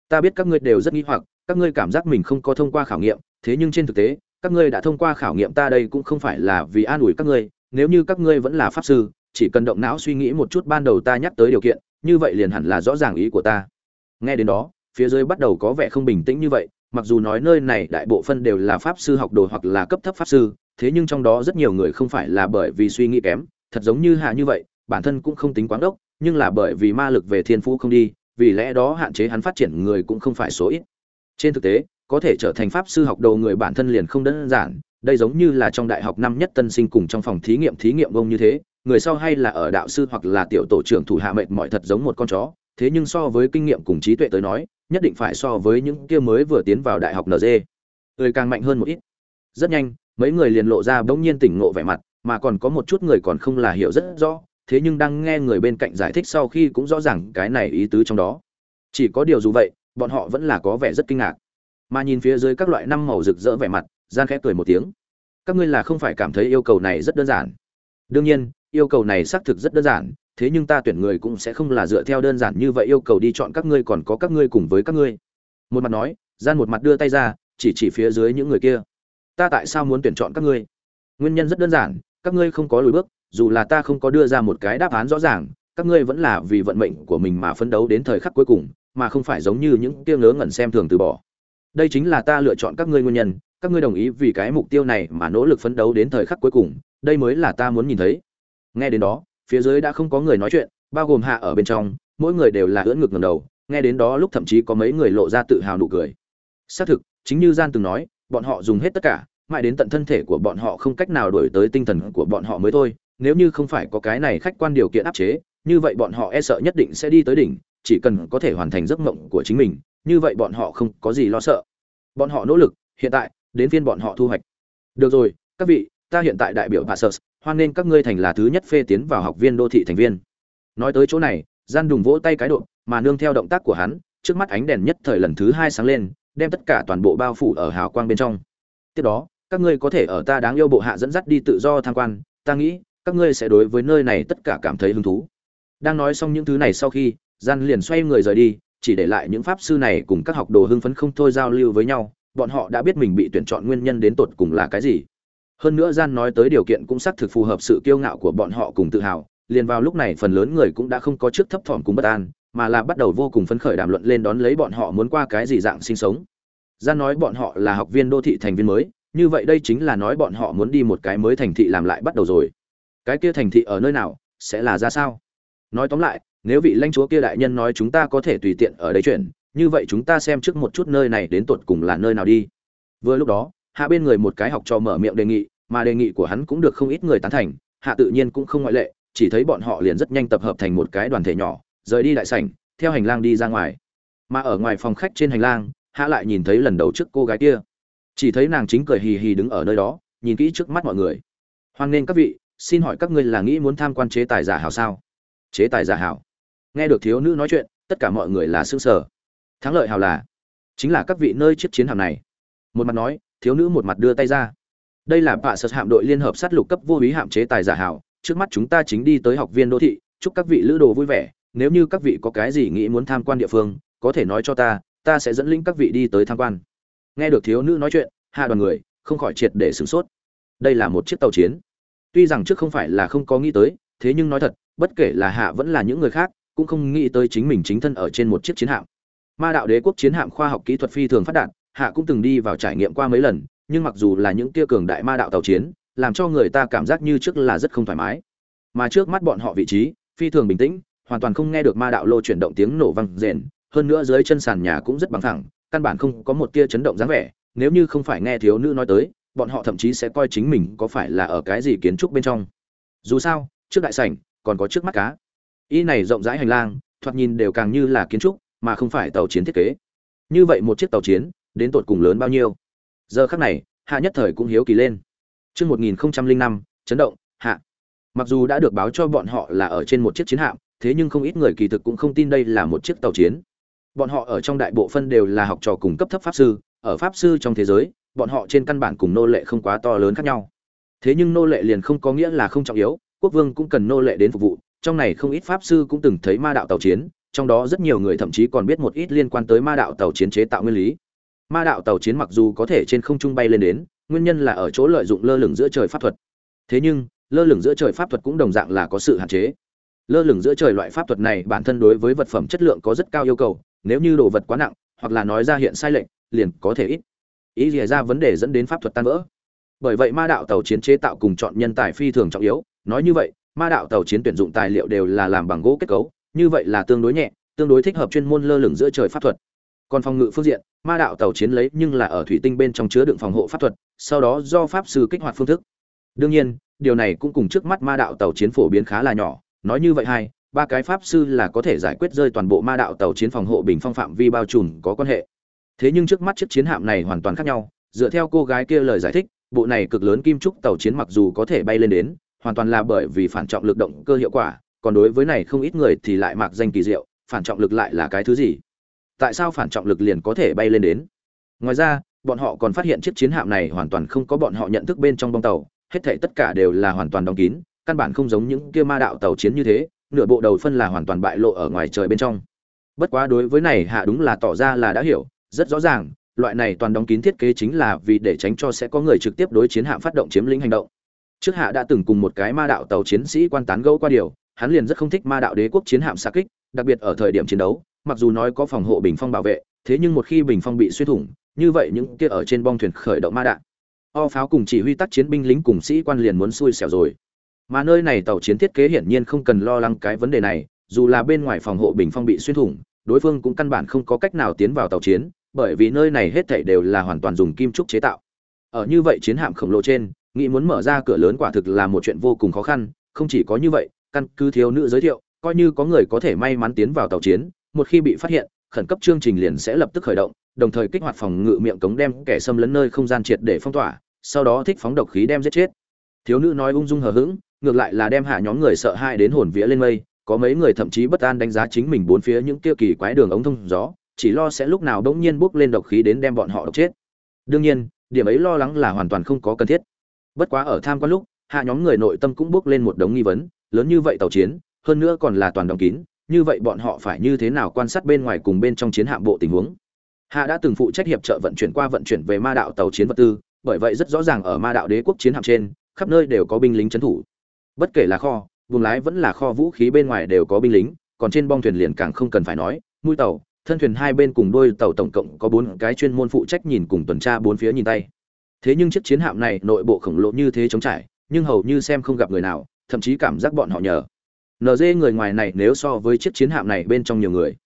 Ta biết các ngươi đều rất nghi hoặc, các ngươi cảm giác mình không có thông qua khảo nghiệm, thế nhưng trên thực tế, các ngươi đã thông qua khảo nghiệm ta đây cũng không phải là vì an ủi các ngươi, nếu như các ngươi vẫn là pháp sư, chỉ cần động não suy nghĩ một chút ban đầu ta nhắc tới điều kiện, như vậy liền hẳn là rõ ràng ý của ta. Nghe đến đó, phía dưới bắt đầu có vẻ không bình tĩnh như vậy, mặc dù nói nơi này đại bộ phân đều là pháp sư học đồ hoặc là cấp thấp pháp sư, thế nhưng trong đó rất nhiều người không phải là bởi vì suy nghĩ kém, thật giống như hạ như vậy, bản thân cũng không tính quán đốc nhưng là bởi vì ma lực về thiên phú không đi, vì lẽ đó hạn chế hắn phát triển người cũng không phải số ít. Trên thực tế, có thể trở thành pháp sư học đầu người bản thân liền không đơn giản, đây giống như là trong đại học năm nhất tân sinh cùng trong phòng thí nghiệm thí nghiệm vông như thế, người sau hay là ở đạo sư hoặc là tiểu tổ trưởng thủ hạ mệt mỏi thật giống một con chó. Thế nhưng so với kinh nghiệm cùng trí tuệ tới nói, nhất định phải so với những kia mới vừa tiến vào đại học nd người càng mạnh hơn một ít. Rất nhanh, mấy người liền lộ ra bỗng nhiên tỉnh ngộ vẻ mặt, mà còn có một chút người còn không là hiểu rất rõ thế nhưng đang nghe người bên cạnh giải thích sau khi cũng rõ ràng cái này ý tứ trong đó. Chỉ có điều dù vậy, bọn họ vẫn là có vẻ rất kinh ngạc. Mà nhìn phía dưới các loại năm màu rực rỡ vẻ mặt gian khẽ cười một tiếng. Các ngươi là không phải cảm thấy yêu cầu này rất đơn giản. Đương nhiên, yêu cầu này xác thực rất đơn giản, thế nhưng ta tuyển người cũng sẽ không là dựa theo đơn giản như vậy yêu cầu đi chọn các ngươi còn có các ngươi cùng với các ngươi. Một mặt nói gian một mặt đưa tay ra, chỉ chỉ phía dưới những người kia. Ta tại sao muốn tuyển chọn các ngươi? Nguyên nhân rất đơn giản, các ngươi không có lùi bước dù là ta không có đưa ra một cái đáp án rõ ràng, các ngươi vẫn là vì vận mệnh của mình mà phấn đấu đến thời khắc cuối cùng, mà không phải giống như những tiêu ngớ ngẩn xem thường từ bỏ. Đây chính là ta lựa chọn các ngươi nguyên nhân, các ngươi đồng ý vì cái mục tiêu này mà nỗ lực phấn đấu đến thời khắc cuối cùng, đây mới là ta muốn nhìn thấy. Nghe đến đó, phía dưới đã không có người nói chuyện, bao gồm hạ ở bên trong, mỗi người đều là ưỡn ngực ngầm đầu, nghe đến đó lúc thậm chí có mấy người lộ ra tự hào nụ cười. Xác thực, chính như gian từng nói, bọn họ dùng hết tất cả, mãi đến tận thân thể của bọn họ không cách nào đổi tới tinh thần của bọn họ mới thôi nếu như không phải có cái này khách quan điều kiện áp chế như vậy bọn họ e sợ nhất định sẽ đi tới đỉnh chỉ cần có thể hoàn thành giấc mộng của chính mình như vậy bọn họ không có gì lo sợ bọn họ nỗ lực hiện tại đến phiên bọn họ thu hoạch được rồi các vị ta hiện tại đại biểu Passus, hoan nên các ngươi thành là thứ nhất phê tiến vào học viên đô thị thành viên. Nói tới chỗ này, gian đùng vỗ tay cái độ, mà nương theo động tác của hắn, trước mắt ánh đèn nhất thời lần thứ hai sáng lên, đem tất cả toàn bộ bao phủ ở hào quang bên trong. Tiếp đó, các ngươi có thể ở ta đáng yêu bộ hạ dẫn dắt đi tự do tham quan, ta nghĩ các ngươi sẽ đối với nơi này tất cả cảm thấy hứng thú. Đang nói xong những thứ này sau khi, gian liền xoay người rời đi, chỉ để lại những pháp sư này cùng các học đồ hưng phấn không thôi giao lưu với nhau, bọn họ đã biết mình bị tuyển chọn nguyên nhân đến tột cùng là cái gì. Hơn nữa gian nói tới điều kiện cũng xác thực phù hợp sự kiêu ngạo của bọn họ cùng tự hào liền vào lúc này phần lớn người cũng đã không có trước thấp thỏm cùng bất an mà là bắt đầu vô cùng phấn khởi đàm luận lên đón lấy bọn họ muốn qua cái gì dạng sinh sống. Gian nói bọn họ là học viên đô thị thành viên mới như vậy đây chính là nói bọn họ muốn đi một cái mới thành thị làm lại bắt đầu rồi cái kia thành thị ở nơi nào, sẽ là ra sao? Nói tóm lại, nếu vị lãnh chúa kia đại nhân nói chúng ta có thể tùy tiện ở đây chuyển, như vậy chúng ta xem trước một chút nơi này đến tột cùng là nơi nào đi. Vừa lúc đó, hạ bên người một cái học trò mở miệng đề nghị, mà đề nghị của hắn cũng được không ít người tán thành, hạ tự nhiên cũng không ngoại lệ, chỉ thấy bọn họ liền rất nhanh tập hợp thành một cái đoàn thể nhỏ, rời đi đại sảnh, theo hành lang đi ra ngoài. Mà ở ngoài phòng khách trên hành lang, hạ lại nhìn thấy lần đầu trước cô gái kia. Chỉ thấy nàng chính cười hì hì đứng ở nơi đó, nhìn kỹ trước mắt mọi người. Hoan nghênh các vị xin hỏi các ngươi là nghĩ muốn tham quan chế tài giả hảo sao? Chế tài giả hảo? Nghe được thiếu nữ nói chuyện, tất cả mọi người là xương sở thắng lợi hảo là, chính là các vị nơi chiếc chiến hạm này. Một mặt nói, thiếu nữ một mặt đưa tay ra. Đây là bạ sật hạm đội liên hợp sát lục cấp vô ý hạm chế tài giả hảo. Trước mắt chúng ta chính đi tới học viên đô thị, chúc các vị lữ đồ vui vẻ. Nếu như các vị có cái gì nghĩ muốn tham quan địa phương, có thể nói cho ta ta sẽ dẫn lĩnh các vị đi tới tham quan. Nghe được thiếu nữ nói chuyện, hạ đoàn người, không khỏi triệt để sửng sốt. Đây là một chiếc tàu chiến tuy rằng trước không phải là không có nghĩ tới thế nhưng nói thật bất kể là hạ vẫn là những người khác cũng không nghĩ tới chính mình chính thân ở trên một chiếc chiến hạm ma đạo đế quốc chiến hạm khoa học kỹ thuật phi thường phát đạt hạ cũng từng đi vào trải nghiệm qua mấy lần nhưng mặc dù là những tia cường đại ma đạo tàu chiến, làm cho người ta cảm giác như trước là rất không thoải mái. Mà trước mắt bọn họ vị trí, phi thường bình tĩnh, hoàn toàn không nghe được ma đạo lô chuyển động tiếng nổ vang rền, hơn nữa dưới chân sàn nhà cũng rất bằng thẳng, căn bản không có một tia chấn động dáng vẻ, nếu như không phải nghe thiếu nữ nói tới, bọn họ thậm chí sẽ coi chính mình có phải là ở cái gì kiến trúc bên trong. Dù sao, trước đại sảnh còn có trước mắt cá. Y này rộng rãi hành lang, thoạt nhìn đều càng như là kiến trúc, mà không phải tàu chiến thiết kế. Như vậy một chiếc tàu chiến, đến tột cùng lớn bao nhiêu? giờ khắc này hạ nhất thời cũng hiếu kỳ lên Trước 1005, chấn động, hạ. Mặc dù đã được báo cho bọn họ là ở trên một chiếc chiến hạm, thế nhưng không ít người kỳ thực cũng không tin đây là một chiếc tàu chiến. Bọn họ ở trong đại bộ phân đều là học trò cùng cấp thấp pháp sư, ở pháp sư trong thế giới, bọn họ trên căn bản cùng nô lệ không quá to lớn khác nhau. Thế nhưng nô lệ liền không có nghĩa là không trọng yếu, quốc vương cũng cần nô lệ đến phục vụ, trong này không ít pháp sư cũng từng thấy ma đạo tàu chiến, trong đó rất nhiều người thậm chí còn biết một ít liên quan tới ma đạo tàu chiến chế tạo nguyên lý. Ma đạo tàu chiến mặc dù có thể trên không trung bay lên đến nguyên nhân là ở chỗ lợi dụng lơ lửng giữa trời pháp thuật. Thế nhưng lơ lửng giữa trời pháp thuật cũng đồng dạng là có sự hạn chế. Lơ lửng giữa trời loại pháp thuật này bản thân đối với vật phẩm chất lượng có rất cao yêu cầu nếu như đồ vật quá nặng hoặc là nói ra hiện sai lệch liền có thể ít ý lìa ra vấn đề dẫn đến pháp thuật tan vỡ. Bởi vậy ma đạo tàu chiến chế tạo cùng chọn nhân tài phi thường trọng yếu, nói như vậy, ma đạo tàu chiến tuyển dụng tài liệu đều là làm bằng gỗ kết cấu, như vậy là tương đối nhẹ, tương đối thích hợp chuyên môn lơ lửng giữa trời pháp thuật. Còn phòng ngự phương diện, ma đạo tàu chiến lấy nhưng là ở thủy tinh bên trong chứa đựng phòng hộ pháp thuật, sau đó do pháp sư kích hoạt phương thức. Đương nhiên, điều này cũng cùng trước mắt ma đạo tàu chiến phổ biến khá là nhỏ, nói như vậy hai, ba cái pháp sư là có thể giải quyết rơi toàn bộ ma đạo tàu chiến phòng hộ bình phong phạm vi bao trùm có quan hệ thế nhưng trước mắt chiếc chiến hạm này hoàn toàn khác nhau, dựa theo cô gái kia lời giải thích, bộ này cực lớn kim trúc tàu chiến mặc dù có thể bay lên đến, hoàn toàn là bởi vì phản trọng lực động cơ hiệu quả, còn đối với này không ít người thì lại mặc danh kỳ diệu, phản trọng lực lại là cái thứ gì? Tại sao phản trọng lực liền có thể bay lên đến? Ngoài ra, bọn họ còn phát hiện chiếc chiến hạm này hoàn toàn không có bọn họ nhận thức bên trong bong tàu, hết thảy tất cả đều là hoàn toàn đóng kín, căn bản không giống những kia ma đạo tàu chiến như thế, nửa bộ đầu phân là hoàn toàn bại lộ ở ngoài trời bên trong. Bất quá đối với này, hạ đúng là tỏ ra là đã hiểu rất rõ ràng, loại này toàn đóng kín thiết kế chính là vì để tránh cho sẽ có người trực tiếp đối chiến hạm phát động chiếm lĩnh hành động. Trước hạ đã từng cùng một cái ma đạo tàu chiến sĩ quan tán gẫu qua điều, hắn liền rất không thích ma đạo đế quốc chiến hạm xa kích, đặc biệt ở thời điểm chiến đấu, mặc dù nói có phòng hộ bình phong bảo vệ, thế nhưng một khi bình phong bị xuyên thủng, như vậy những kia ở trên bong thuyền khởi động ma đạn, o pháo cùng chỉ huy tác chiến binh lính cùng sĩ quan liền muốn xui xẻo rồi. Mà nơi này tàu chiến thiết kế hiển nhiên không cần lo lắng cái vấn đề này, dù là bên ngoài phòng hộ bình phong bị xuyên thủng, đối phương cũng căn bản không có cách nào tiến vào tàu chiến bởi vì nơi này hết thảy đều là hoàn toàn dùng kim trúc chế tạo. Ở như vậy chiến hạm khổng lồ trên, nghĩ muốn mở ra cửa lớn quả thực là một chuyện vô cùng khó khăn, không chỉ có như vậy, căn cứ thiếu nữ giới thiệu, coi như có người có thể may mắn tiến vào tàu chiến, một khi bị phát hiện, khẩn cấp chương trình liền sẽ lập tức khởi động, đồng thời kích hoạt phòng ngự miệng cống đem kẻ xâm lấn nơi không gian triệt để phong tỏa, sau đó thích phóng độc khí đem giết chết. Thiếu nữ nói ung dung hờ hững, ngược lại là đem hạ nhóm người sợ hãi đến hồn vía lên mây, có mấy người thậm chí bất an đánh giá chính mình bốn phía những kia kỳ quái đường ống thông gió chỉ lo sẽ lúc nào bỗng nhiên bốc lên độc khí đến đem bọn họ độc chết. Đương nhiên, điểm ấy lo lắng là hoàn toàn không có cần thiết. Bất quá ở tham quan lúc, hạ nhóm người nội tâm cũng bốc lên một đống nghi vấn, lớn như vậy tàu chiến, hơn nữa còn là toàn đóng kín, như vậy bọn họ phải như thế nào quan sát bên ngoài cùng bên trong chiến hạm bộ tình huống? Hạ đã từng phụ trách hiệp trợ vận chuyển qua vận chuyển về ma đạo tàu chiến vật tư, bởi vậy rất rõ ràng ở ma đạo đế quốc chiến hạm trên, khắp nơi đều có binh lính trấn thủ. Bất kể là kho buồng lái vẫn là kho vũ khí bên ngoài đều có binh lính, còn trên bong thuyền liền càng không cần phải nói, mũi tàu thân thuyền hai bên cùng đôi tàu tổng cộng có bốn cái chuyên môn phụ trách nhìn cùng tuần tra bốn phía nhìn tay. Thế nhưng chiếc chiến hạm này nội bộ khổng lồ như thế chống trải, nhưng hầu như xem không gặp người nào, thậm chí cảm giác bọn họ nhờ. Nd người ngoài này nếu so với chiếc chiến hạm này bên trong nhiều người.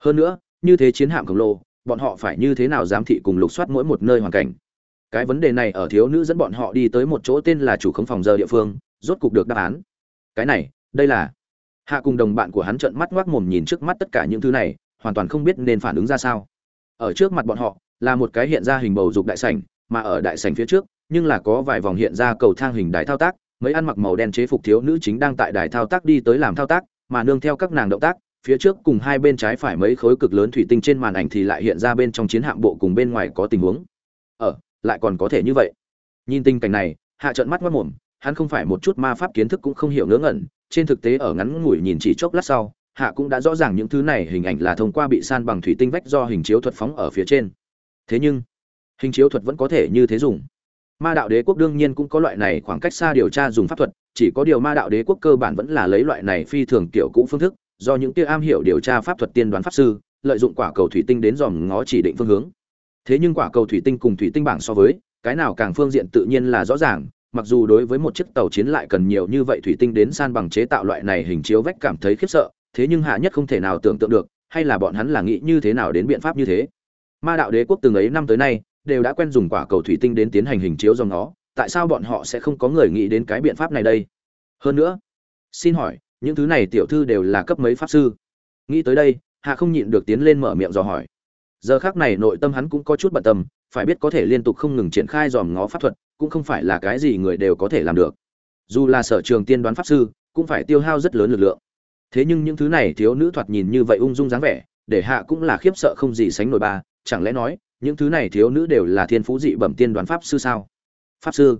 Hơn nữa, như thế chiến hạm khổng lồ, bọn họ phải như thế nào giám thị cùng lục soát mỗi một nơi hoàn cảnh? Cái vấn đề này ở thiếu nữ dẫn bọn họ đi tới một chỗ tên là chủ không phòng giờ địa phương, rốt cục được đáp án. Cái này, đây là hạ cùng đồng bạn của hắn trợn mắt ngoác mồm nhìn trước mắt tất cả những thứ này hoàn toàn không biết nên phản ứng ra sao. Ở trước mặt bọn họ, là một cái hiện ra hình bầu dục đại sảnh, mà ở đại sảnh phía trước, nhưng là có vài vòng hiện ra cầu thang hình đài thao tác, mấy ăn mặc màu đen chế phục thiếu nữ chính đang tại đài thao tác đi tới làm thao tác, mà nương theo các nàng động tác, phía trước cùng hai bên trái phải mấy khối cực lớn thủy tinh trên màn ảnh thì lại hiện ra bên trong chiến hạm bộ cùng bên ngoài có tình huống. Ở lại còn có thể như vậy. Nhìn tình cảnh này, hạ trợn mắt mất mồm hắn không phải một chút ma pháp kiến thức cũng không hiểu ngớ ngẩn, trên thực tế ở ngắn ngủi nhìn chỉ chốc lát sau hạ cũng đã rõ ràng những thứ này hình ảnh là thông qua bị san bằng thủy tinh vách do hình chiếu thuật phóng ở phía trên. Thế nhưng, hình chiếu thuật vẫn có thể như thế dùng. Ma đạo đế quốc đương nhiên cũng có loại này khoảng cách xa điều tra dùng pháp thuật, chỉ có điều ma đạo đế quốc cơ bản vẫn là lấy loại này phi thường kiểu cũ phương thức, do những tia am hiểu điều tra pháp thuật tiên đoán pháp sư, lợi dụng quả cầu thủy tinh đến dòm ngó chỉ định phương hướng. Thế nhưng quả cầu thủy tinh cùng thủy tinh bảng so với, cái nào càng phương diện tự nhiên là rõ ràng, mặc dù đối với một chiếc tàu chiến lại cần nhiều như vậy thủy tinh đến san bằng chế tạo loại này hình chiếu vách cảm thấy khiếp sợ thế nhưng hạ nhất không thể nào tưởng tượng được, hay là bọn hắn là nghĩ như thế nào đến biện pháp như thế. Ma đạo đế quốc từng ấy năm tới nay, đều đã quen dùng quả cầu thủy tinh đến tiến hành hình chiếu dòng nó, tại sao bọn họ sẽ không có người nghĩ đến cái biện pháp này đây? Hơn nữa, xin hỏi, những thứ này tiểu thư đều là cấp mấy pháp sư? Nghĩ tới đây, hạ không nhịn được tiến lên mở miệng dò hỏi. Giờ khác này nội tâm hắn cũng có chút bận tâm, phải biết có thể liên tục không ngừng triển khai dòm ngó pháp thuật, cũng không phải là cái gì người đều có thể làm được. Dù là sở trường tiên đoán pháp sư, cũng phải tiêu hao rất lớn lực lượng thế nhưng những thứ này thiếu nữ thoạt nhìn như vậy ung dung dáng vẻ, để hạ cũng là khiếp sợ không gì sánh nổi ba, chẳng lẽ nói, những thứ này thiếu nữ đều là thiên phú dị bẩm tiên đoán pháp sư sao? Pháp sư?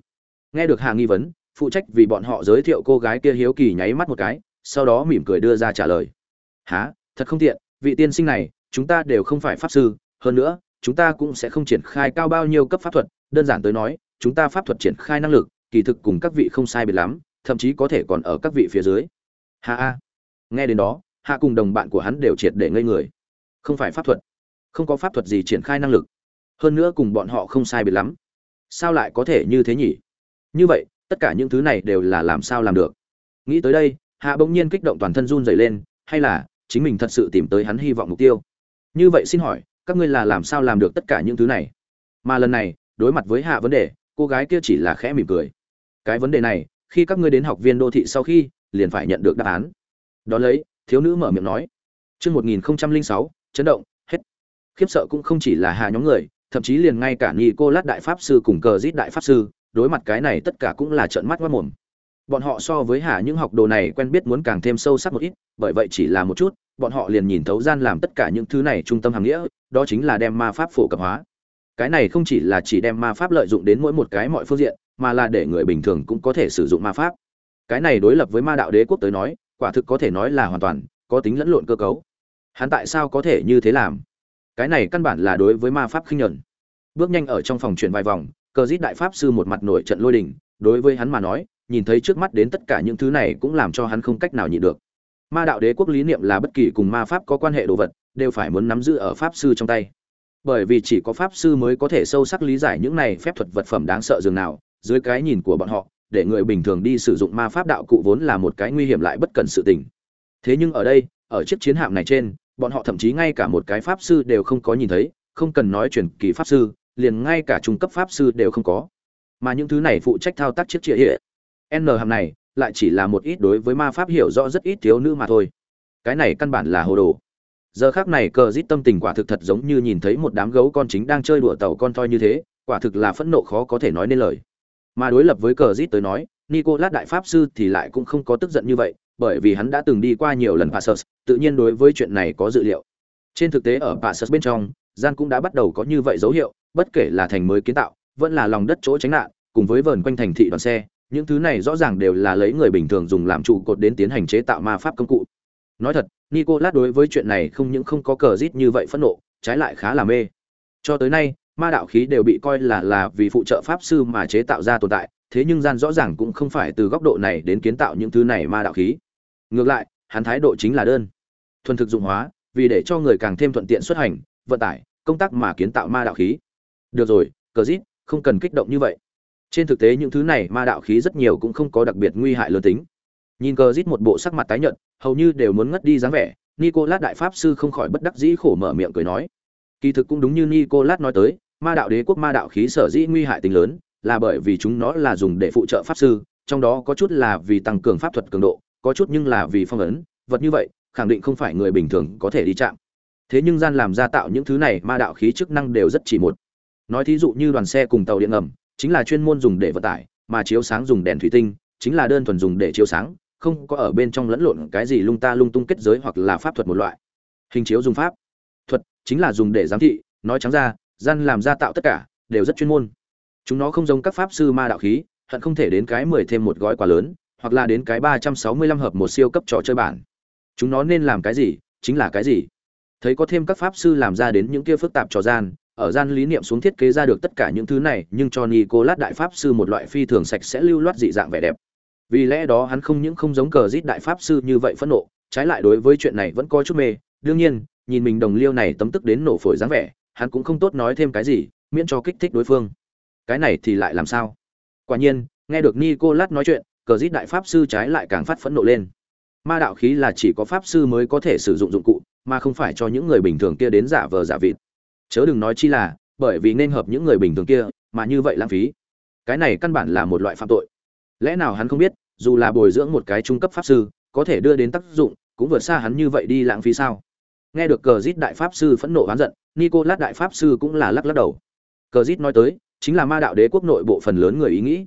Nghe được hạ nghi vấn, phụ trách vì bọn họ giới thiệu cô gái kia hiếu kỳ nháy mắt một cái, sau đó mỉm cười đưa ra trả lời. Há thật không tiện, vị tiên sinh này, chúng ta đều không phải pháp sư, hơn nữa, chúng ta cũng sẽ không triển khai cao bao nhiêu cấp pháp thuật, đơn giản tới nói, chúng ta pháp thuật triển khai năng lực, kỳ thực cùng các vị không sai biệt lắm, thậm chí có thể còn ở các vị phía dưới. Ha a nghe đến đó, hạ cùng đồng bạn của hắn đều triệt để ngây người. Không phải pháp thuật, không có pháp thuật gì triển khai năng lực. Hơn nữa cùng bọn họ không sai biệt lắm. Sao lại có thể như thế nhỉ? Như vậy, tất cả những thứ này đều là làm sao làm được? Nghĩ tới đây, hạ bỗng nhiên kích động toàn thân run dày lên, hay là chính mình thật sự tìm tới hắn hy vọng mục tiêu? Như vậy xin hỏi, các ngươi là làm sao làm được tất cả những thứ này? Mà lần này, đối mặt với hạ vấn đề, cô gái kia chỉ là khẽ mỉm cười. Cái vấn đề này, khi các ngươi đến học viên đô thị sau khi, liền phải nhận được đáp án đó lấy, thiếu nữ mở miệng nói. Chương một nghìn sáu, chấn động, hết. Khiếp sợ cũng không chỉ là hạ nhóm người, thậm chí liền ngay cả nghi cô lát đại pháp sư cùng cờ giết đại pháp sư, đối mặt cái này tất cả cũng là trợn mắt mất mồm. Bọn họ so với hạ những học đồ này quen biết muốn càng thêm sâu sắc một ít, bởi vậy chỉ là một chút, bọn họ liền nhìn thấu gian làm tất cả những thứ này trung tâm hàng nghĩa, đó chính là đem ma pháp phổ cập hóa. Cái này không chỉ là chỉ đem ma pháp lợi dụng đến mỗi một cái mọi phương diện, mà là để người bình thường cũng có thể sử dụng ma pháp. Cái này đối lập với ma đạo đế quốc tới nói quả thực có thể nói là hoàn toàn, có tính lẫn lộn cơ cấu. Hắn tại sao có thể như thế làm? Cái này căn bản là đối với ma pháp khinh nhuận. Bước nhanh ở trong phòng chuyển vài vòng, cờ dít đại pháp sư một mặt nổi trận lôi đình, đối với hắn mà nói, nhìn thấy trước mắt đến tất cả những thứ này cũng làm cho hắn không cách nào nhịn được. Ma đạo đế quốc lý niệm là bất kỳ cùng ma pháp có quan hệ đồ vật, đều phải muốn nắm giữ ở pháp sư trong tay. Bởi vì chỉ có pháp sư mới có thể sâu sắc lý giải những này phép thuật vật phẩm đáng sợ dường nào, dưới cái nhìn của bọn họ để người bình thường đi sử dụng ma pháp đạo cụ vốn là một cái nguy hiểm lại bất cần sự tình. Thế nhưng ở đây, ở chiếc chiến hạm này trên, bọn họ thậm chí ngay cả một cái pháp sư đều không có nhìn thấy, không cần nói truyền kỳ pháp sư, liền ngay cả trung cấp pháp sư đều không có. Mà những thứ này phụ trách thao tác chiếc chia hệ n hàm này lại chỉ là một ít đối với ma pháp hiểu rõ rất ít thiếu nữ mà thôi. Cái này căn bản là hồ đồ. Giờ khác này cờ dít tâm tình quả thực thật giống như nhìn thấy một đám gấu con chính đang chơi đùa tàu con toi như thế, quả thực là phẫn nộ khó có thể nói nên lời mà đối lập với cờ rít tới nói, nicolas đại pháp sư thì lại cũng không có tức giận như vậy, bởi vì hắn đã từng đi qua nhiều lần passus tự nhiên đối với chuyện này có dự liệu. Trên thực tế ở passus bên trong, gian cũng đã bắt đầu có như vậy dấu hiệu, bất kể là thành mới kiến tạo, vẫn là lòng đất chỗ tránh nạn, cùng với vờn quanh thành thị đoàn xe, những thứ này rõ ràng đều là lấy người bình thường dùng làm trụ cột đến tiến hành chế tạo ma pháp công cụ. Nói thật, nicolas đối với chuyện này không những không có cờ rít như vậy phẫn nộ, trái lại khá là mê. Cho tới nay ma đạo khí đều bị coi là là vì phụ trợ pháp sư mà chế tạo ra tồn tại, thế nhưng gian rõ ràng cũng không phải từ góc độ này đến kiến tạo những thứ này ma đạo khí. Ngược lại, hắn thái độ chính là đơn. Thuần thực dụng hóa, vì để cho người càng thêm thuận tiện xuất hành, vận tải, công tác mà kiến tạo ma đạo khí. Được rồi, cờ rít không cần kích động như vậy. Trên thực tế những thứ này ma đạo khí rất nhiều cũng không có đặc biệt nguy hại lớn tính. Nhìn cờ rít một bộ sắc mặt tái nhợt, hầu như đều muốn ngất đi dáng vẻ, nicolas đại pháp sư không khỏi bất đắc dĩ khổ mở miệng cười nói kỳ thực cũng đúng như nicolas nói tới, ma đạo đế quốc ma đạo khí sở dĩ nguy hại tính lớn là bởi vì chúng nó là dùng để phụ trợ pháp sư, trong đó có chút là vì tăng cường pháp thuật cường độ, có chút nhưng là vì phong ấn. Vật như vậy, khẳng định không phải người bình thường có thể đi chạm. Thế nhưng gian làm ra tạo những thứ này, ma đạo khí chức năng đều rất chỉ một. Nói thí dụ như đoàn xe cùng tàu điện ngầm, chính là chuyên môn dùng để vận tải, mà chiếu sáng dùng đèn thủy tinh, chính là đơn thuần dùng để chiếu sáng, không có ở bên trong lẫn lộn cái gì lung ta lung tung kết giới hoặc là pháp thuật một loại. Hình chiếu dùng pháp chính là dùng để giám thị, nói trắng ra, gian làm ra tạo tất cả, đều rất chuyên môn. Chúng nó không giống các pháp sư ma đạo khí, hận không thể đến cái mười thêm một gói quá lớn, hoặc là đến cái ba trăm sáu mươi lăm hợp một siêu cấp trò chơi bản. Chúng nó nên làm cái gì, chính là cái gì? Thấy có thêm các pháp sư làm ra đến những kia phức tạp trò gian, ở gian lý niệm xuống thiết kế ra được tất cả những thứ này, nhưng cho Nicolas đại pháp sư một loại phi thường sạch sẽ lưu loát dị dạng vẻ đẹp. Vì lẽ đó hắn không những không giống cờ rít đại pháp sư như vậy phẫn nộ, trái lại đối với chuyện này vẫn có chút mê. Đương nhiên nhìn mình đồng liêu này tấm tức đến nổ phổi dáng vẻ, hắn cũng không tốt nói thêm cái gì, miễn cho kích thích đối phương. Cái này thì lại làm sao? Quả nhiên, nghe được nicolas nói chuyện, cờ rít đại pháp sư trái lại càng phát phẫn nộ lên. Ma đạo khí là chỉ có pháp sư mới có thể sử dụng dụng cụ, mà không phải cho những người bình thường kia đến giả vờ giả vịt. Chớ đừng nói chi là, bởi vì nên hợp những người bình thường kia, mà như vậy lãng phí. Cái này căn bản là một loại phạm tội. Lẽ nào hắn không biết, dù là bồi dưỡng một cái trung cấp pháp sư, có thể đưa đến tác dụng, cũng vượt xa hắn như vậy đi lãng phí sao? Nghe được cờ rít đại pháp sư phẫn nộ oán giận, nicolas đại pháp sư cũng là lắc lắc đầu. Cờ rít nói tới, chính là ma đạo đế quốc nội bộ phần lớn người ý nghĩ.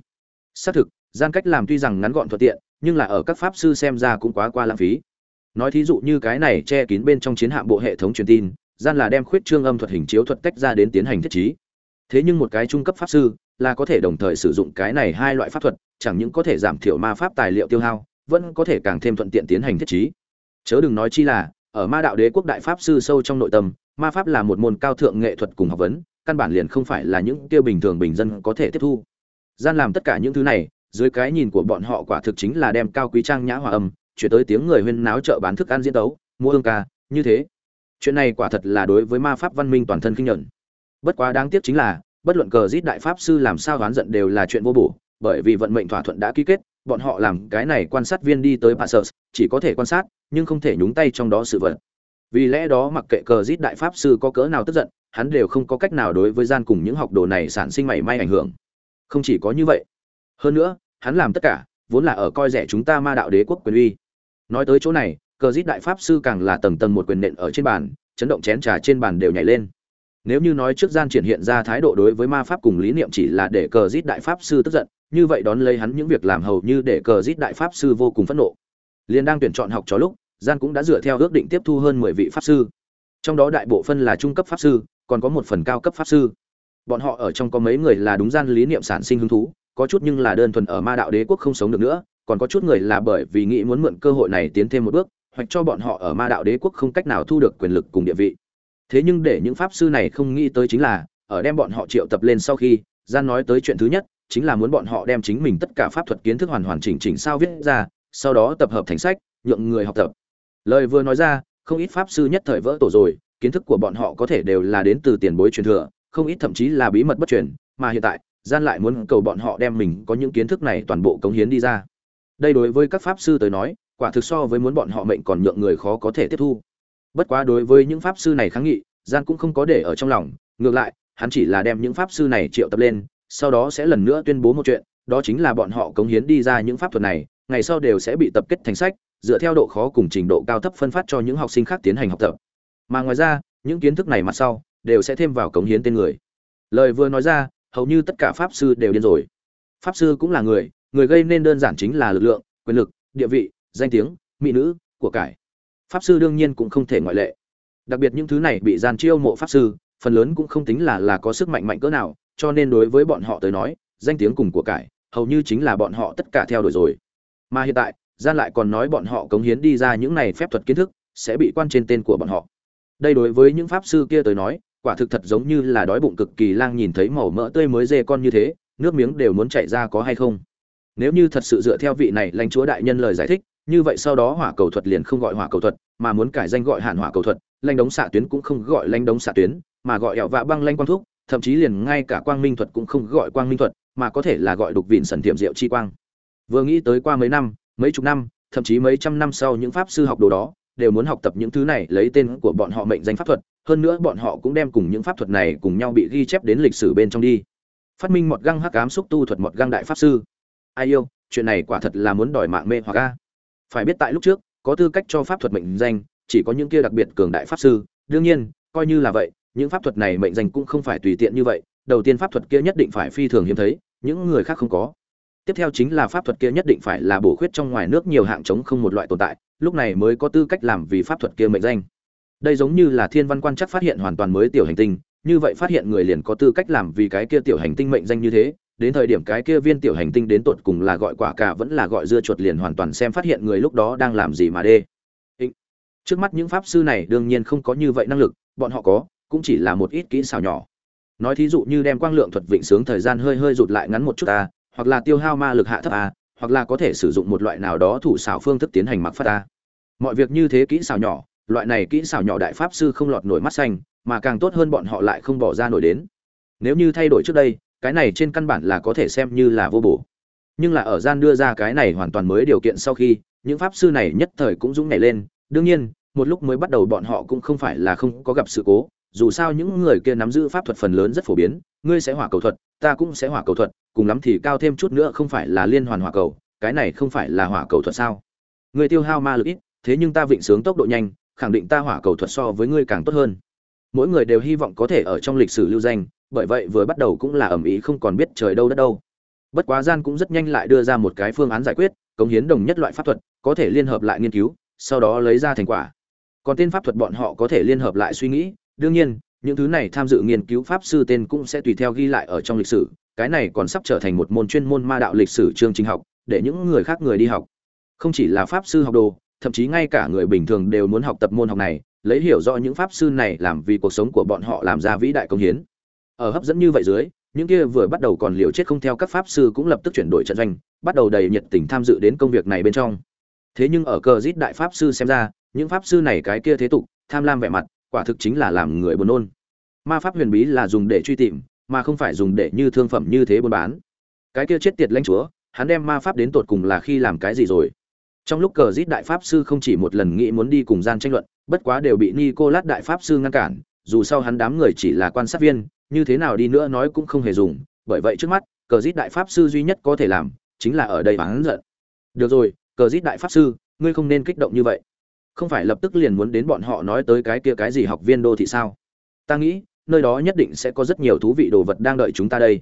Xác thực, gian cách làm tuy rằng ngắn gọn thuận tiện, nhưng là ở các pháp sư xem ra cũng quá qua lãng phí. Nói thí dụ như cái này che kín bên trong chiến hạm bộ hệ thống truyền tin, gian là đem khuyết trương âm thuật hình chiếu thuật tách ra đến tiến hành thiết trí. Thế nhưng một cái trung cấp pháp sư, là có thể đồng thời sử dụng cái này hai loại pháp thuật, chẳng những có thể giảm thiểu ma pháp tài liệu tiêu hao, vẫn có thể càng thêm thuận tiện tiến hành thiết trí. Chớ đừng nói chi là ở ma đạo đế quốc đại pháp sư sâu trong nội tâm ma pháp là một môn cao thượng nghệ thuật cùng học vấn căn bản liền không phải là những tiêu bình thường bình dân có thể tiếp thu. Gian làm tất cả những thứ này dưới cái nhìn của bọn họ quả thực chính là đem cao quý trang nhã hòa âm chuyển tới tiếng người huyên náo chợ bán thức ăn diễn tấu mua hương ca như thế. Chuyện này quả thật là đối với ma pháp văn minh toàn thân kinh nhận bất quá đáng tiếc chính là bất luận cờ giết đại pháp sư làm sao đoán giận đều là chuyện vô bổ bởi vì vận mệnh thỏa thuận đã ký kết bọn họ làm cái này quan sát viên đi tới Passus, chỉ có thể quan sát nhưng không thể nhúng tay trong đó sự vật. Vì lẽ đó mặc kệ cờ rít đại pháp sư có cỡ nào tức giận, hắn đều không có cách nào đối với gian cùng những học đồ này sản sinh mảy may ảnh hưởng. Không chỉ có như vậy, hơn nữa, hắn làm tất cả, vốn là ở coi rẻ chúng ta ma đạo đế quốc quyền uy. Nói tới chỗ này, cờ rít đại pháp sư càng là tầng tầng một quyền nện ở trên bàn, chấn động chén trà trên bàn đều nhảy lên. Nếu như nói trước gian triển hiện ra thái độ đối với ma pháp cùng lý niệm chỉ là để cờ rít đại pháp sư tức giận, như vậy đón lấy hắn những việc làm hầu như để cờ rít đại pháp sư vô cùng phẫn nộ liền đang tuyển chọn học trò lúc, gian cũng đã dựa theo ước định tiếp thu hơn mười vị pháp sư. Trong đó đại bộ phân là trung cấp pháp sư, còn có một phần cao cấp pháp sư. Bọn họ ở trong có mấy người là đúng gian lý niệm sản sinh hứng thú, có chút nhưng là đơn thuần ở ma đạo đế quốc không sống được nữa, còn có chút người là bởi vì nghĩ muốn mượn cơ hội này tiến thêm một bước, hoặc cho bọn họ ở ma đạo đế quốc không cách nào thu được quyền lực cùng địa vị. Thế nhưng để những pháp sư này không nghĩ tới chính là, ở đem bọn họ triệu tập lên sau khi, gian nói tới chuyện thứ nhất, chính là muốn bọn họ đem chính mình tất cả pháp thuật kiến thức hoàn hoàn chỉnh chỉnh sao viết ra sau đó tập hợp thành sách, nhượng người học tập. Lời vừa nói ra, không ít pháp sư nhất thời vỡ tổ rồi, kiến thức của bọn họ có thể đều là đến từ tiền bối truyền thừa, không ít thậm chí là bí mật bất truyền, mà hiện tại, gian lại muốn cầu bọn họ đem mình có những kiến thức này toàn bộ cống hiến đi ra. Đây đối với các pháp sư tới nói, quả thực so với muốn bọn họ mệnh còn nhượng người khó có thể tiếp thu. Bất quá đối với những pháp sư này kháng nghị, gian cũng không có để ở trong lòng, ngược lại, hắn chỉ là đem những pháp sư này triệu tập lên, sau đó sẽ lần nữa tuyên bố một chuyện, đó chính là bọn họ cống hiến đi ra những pháp thuật này ngày sau đều sẽ bị tập kết thành sách, dựa theo độ khó cùng trình độ cao thấp phân phát cho những học sinh khác tiến hành học tập. Mà ngoài ra, những kiến thức này mặt sau đều sẽ thêm vào cống hiến tên người. Lời vừa nói ra, hầu như tất cả pháp sư đều điên rồi. Pháp sư cũng là người người gây nên đơn giản chính là lực lượng, quyền lực, địa vị, danh tiếng, mỹ nữ, của cải. Pháp sư đương nhiên cũng không thể ngoại lệ. Đặc biệt những thứ này bị gian chiêu mộ pháp sư, phần lớn cũng không tính là là có sức mạnh mạnh cỡ nào, cho nên đối với bọn họ tới nói, danh tiếng cùng của cải, hầu như chính là bọn họ tất cả theo đuổi rồi mà hiện tại, gian lại còn nói bọn họ cống hiến đi ra những này phép thuật kiến thức, sẽ bị quan trên tên của bọn họ. Đây đối với những pháp sư kia tới nói, quả thực thật giống như là đói bụng cực kỳ lang nhìn thấy màu mỡ tươi mới dê con như thế, nước miếng đều muốn chảy ra có hay không. Nếu như thật sự dựa theo vị này lãnh chúa đại nhân lời giải thích, như vậy sau đó hỏa cầu thuật liền không gọi hỏa cầu thuật, mà muốn cải danh gọi hạn hỏa cầu thuật, lãnh đống xạ tuyến cũng không gọi lãnh đống xạ tuyến, mà gọi ẹo vạ băng lãnh quang thúc, thậm chí liền ngay cả quang minh thuật cũng không gọi quang minh thuật, mà có thể là gọi đục vịn sần tiệm diệu chi quang vừa nghĩ tới qua mấy năm, mấy chục năm, thậm chí mấy trăm năm sau những pháp sư học đồ đó, đều muốn học tập những thứ này, lấy tên của bọn họ mệnh danh pháp thuật, hơn nữa bọn họ cũng đem cùng những pháp thuật này cùng nhau bị ghi chép đến lịch sử bên trong đi. Phát minh một găng hắc ám xúc tu thuật một găng đại pháp sư. Ai yêu, chuyện này quả thật là muốn đòi mạng mê hoặc a. Phải biết tại lúc trước, có tư cách cho pháp thuật mệnh danh, chỉ có những kia đặc biệt cường đại pháp sư. Đương nhiên, coi như là vậy, những pháp thuật này mệnh danh cũng không phải tùy tiện như vậy. Đầu tiên pháp thuật kia nhất định phải phi thường hiếm thấy, những người khác không có tiếp theo chính là pháp thuật kia nhất định phải là bổ khuyết trong ngoài nước nhiều hạng chống không một loại tồn tại, lúc này mới có tư cách làm vì pháp thuật kia mệnh danh. Đây giống như là thiên văn quan chắc phát hiện hoàn toàn mới tiểu hành tinh, như vậy phát hiện người liền có tư cách làm vì cái kia tiểu hành tinh mệnh danh như thế, đến thời điểm cái kia viên tiểu hành tinh đến tột cùng là gọi quả cả vẫn là gọi dưa chuột liền hoàn toàn xem phát hiện người lúc đó đang làm gì mà đê. Trước mắt những pháp sư này đương nhiên không có như vậy năng lực, bọn họ có, cũng chỉ là một ít kỹ xảo nhỏ. Nói thí dụ như đem quang lượng thuật vịnh sướng thời gian hơi hơi rụt lại ngắn một chút ta hoặc là tiêu hao ma lực hạ thấp a, hoặc là có thể sử dụng một loại nào đó thủ xảo phương thức tiến hành mặc phát a. Mọi việc như thế kỹ xảo nhỏ, loại này kỹ xảo nhỏ đại pháp sư không lọt nổi mắt xanh, mà càng tốt hơn bọn họ lại không bỏ ra nổi đến. Nếu như thay đổi trước đây, cái này trên căn bản là có thể xem như là vô bổ. Nhưng là ở gian đưa ra cái này hoàn toàn mới điều kiện sau khi, những pháp sư này nhất thời cũng dũng nhảy lên. Đương nhiên, một lúc mới bắt đầu bọn họ cũng không phải là không có gặp sự cố, dù sao những người kia nắm giữ pháp thuật phần lớn rất phổ biến ngươi sẽ hỏa cầu thuật, ta cũng sẽ hỏa cầu thuật, cùng lắm thì cao thêm chút nữa không phải là liên hoàn hỏa cầu, cái này không phải là hỏa cầu thuật sao? Ngươi tiêu hao ma lực ít, thế nhưng ta vịnh sướng tốc độ nhanh, khẳng định ta hỏa cầu thuật so với ngươi càng tốt hơn. Mỗi người đều hy vọng có thể ở trong lịch sử lưu danh, bởi vậy vừa bắt đầu cũng là ẩm ý không còn biết trời đâu đất đâu. Bất quá gian cũng rất nhanh lại đưa ra một cái phương án giải quyết, cống hiến đồng nhất loại pháp thuật, có thể liên hợp lại nghiên cứu, sau đó lấy ra thành quả. Còn tên pháp thuật bọn họ có thể liên hợp lại suy nghĩ, đương nhiên những thứ này tham dự nghiên cứu pháp sư tên cũng sẽ tùy theo ghi lại ở trong lịch sử, cái này còn sắp trở thành một môn chuyên môn ma đạo lịch sử chương trình học, để những người khác người đi học. Không chỉ là pháp sư học đồ, thậm chí ngay cả người bình thường đều muốn học tập môn học này, lấy hiểu rõ những pháp sư này làm vì cuộc sống của bọn họ làm ra vĩ đại công hiến. Ở hấp dẫn như vậy dưới, những kia vừa bắt đầu còn liều chết không theo các pháp sư cũng lập tức chuyển đổi trận doanh, bắt đầu đầy nhiệt tình tham dự đến công việc này bên trong. Thế nhưng ở cờ rít đại pháp sư xem ra, những pháp sư này cái kia thế tục, tham lam vẻ mặt quả thực chính là làm người buồn nôn. Ma pháp huyền bí là dùng để truy tìm, mà không phải dùng để như thương phẩm như thế buôn bán. Cái kia chết tiệt lãnh chúa, hắn đem ma pháp đến tột cùng là khi làm cái gì rồi? Trong lúc cờ giết đại pháp sư không chỉ một lần nghĩ muốn đi cùng gian tranh luận, bất quá đều bị nicolas đại pháp sư ngăn cản, dù sau hắn đám người chỉ là quan sát viên, như thế nào đi nữa nói cũng không hề dùng, bởi vậy trước mắt, cờ giết đại pháp sư duy nhất có thể làm, chính là ở đây hắn giận. Được rồi, cờ giết đại pháp sư, ngươi không nên kích động như vậy không phải lập tức liền muốn đến bọn họ nói tới cái kia cái gì học viên đô thị sao? Ta nghĩ, nơi đó nhất định sẽ có rất nhiều thú vị đồ vật đang đợi chúng ta đây.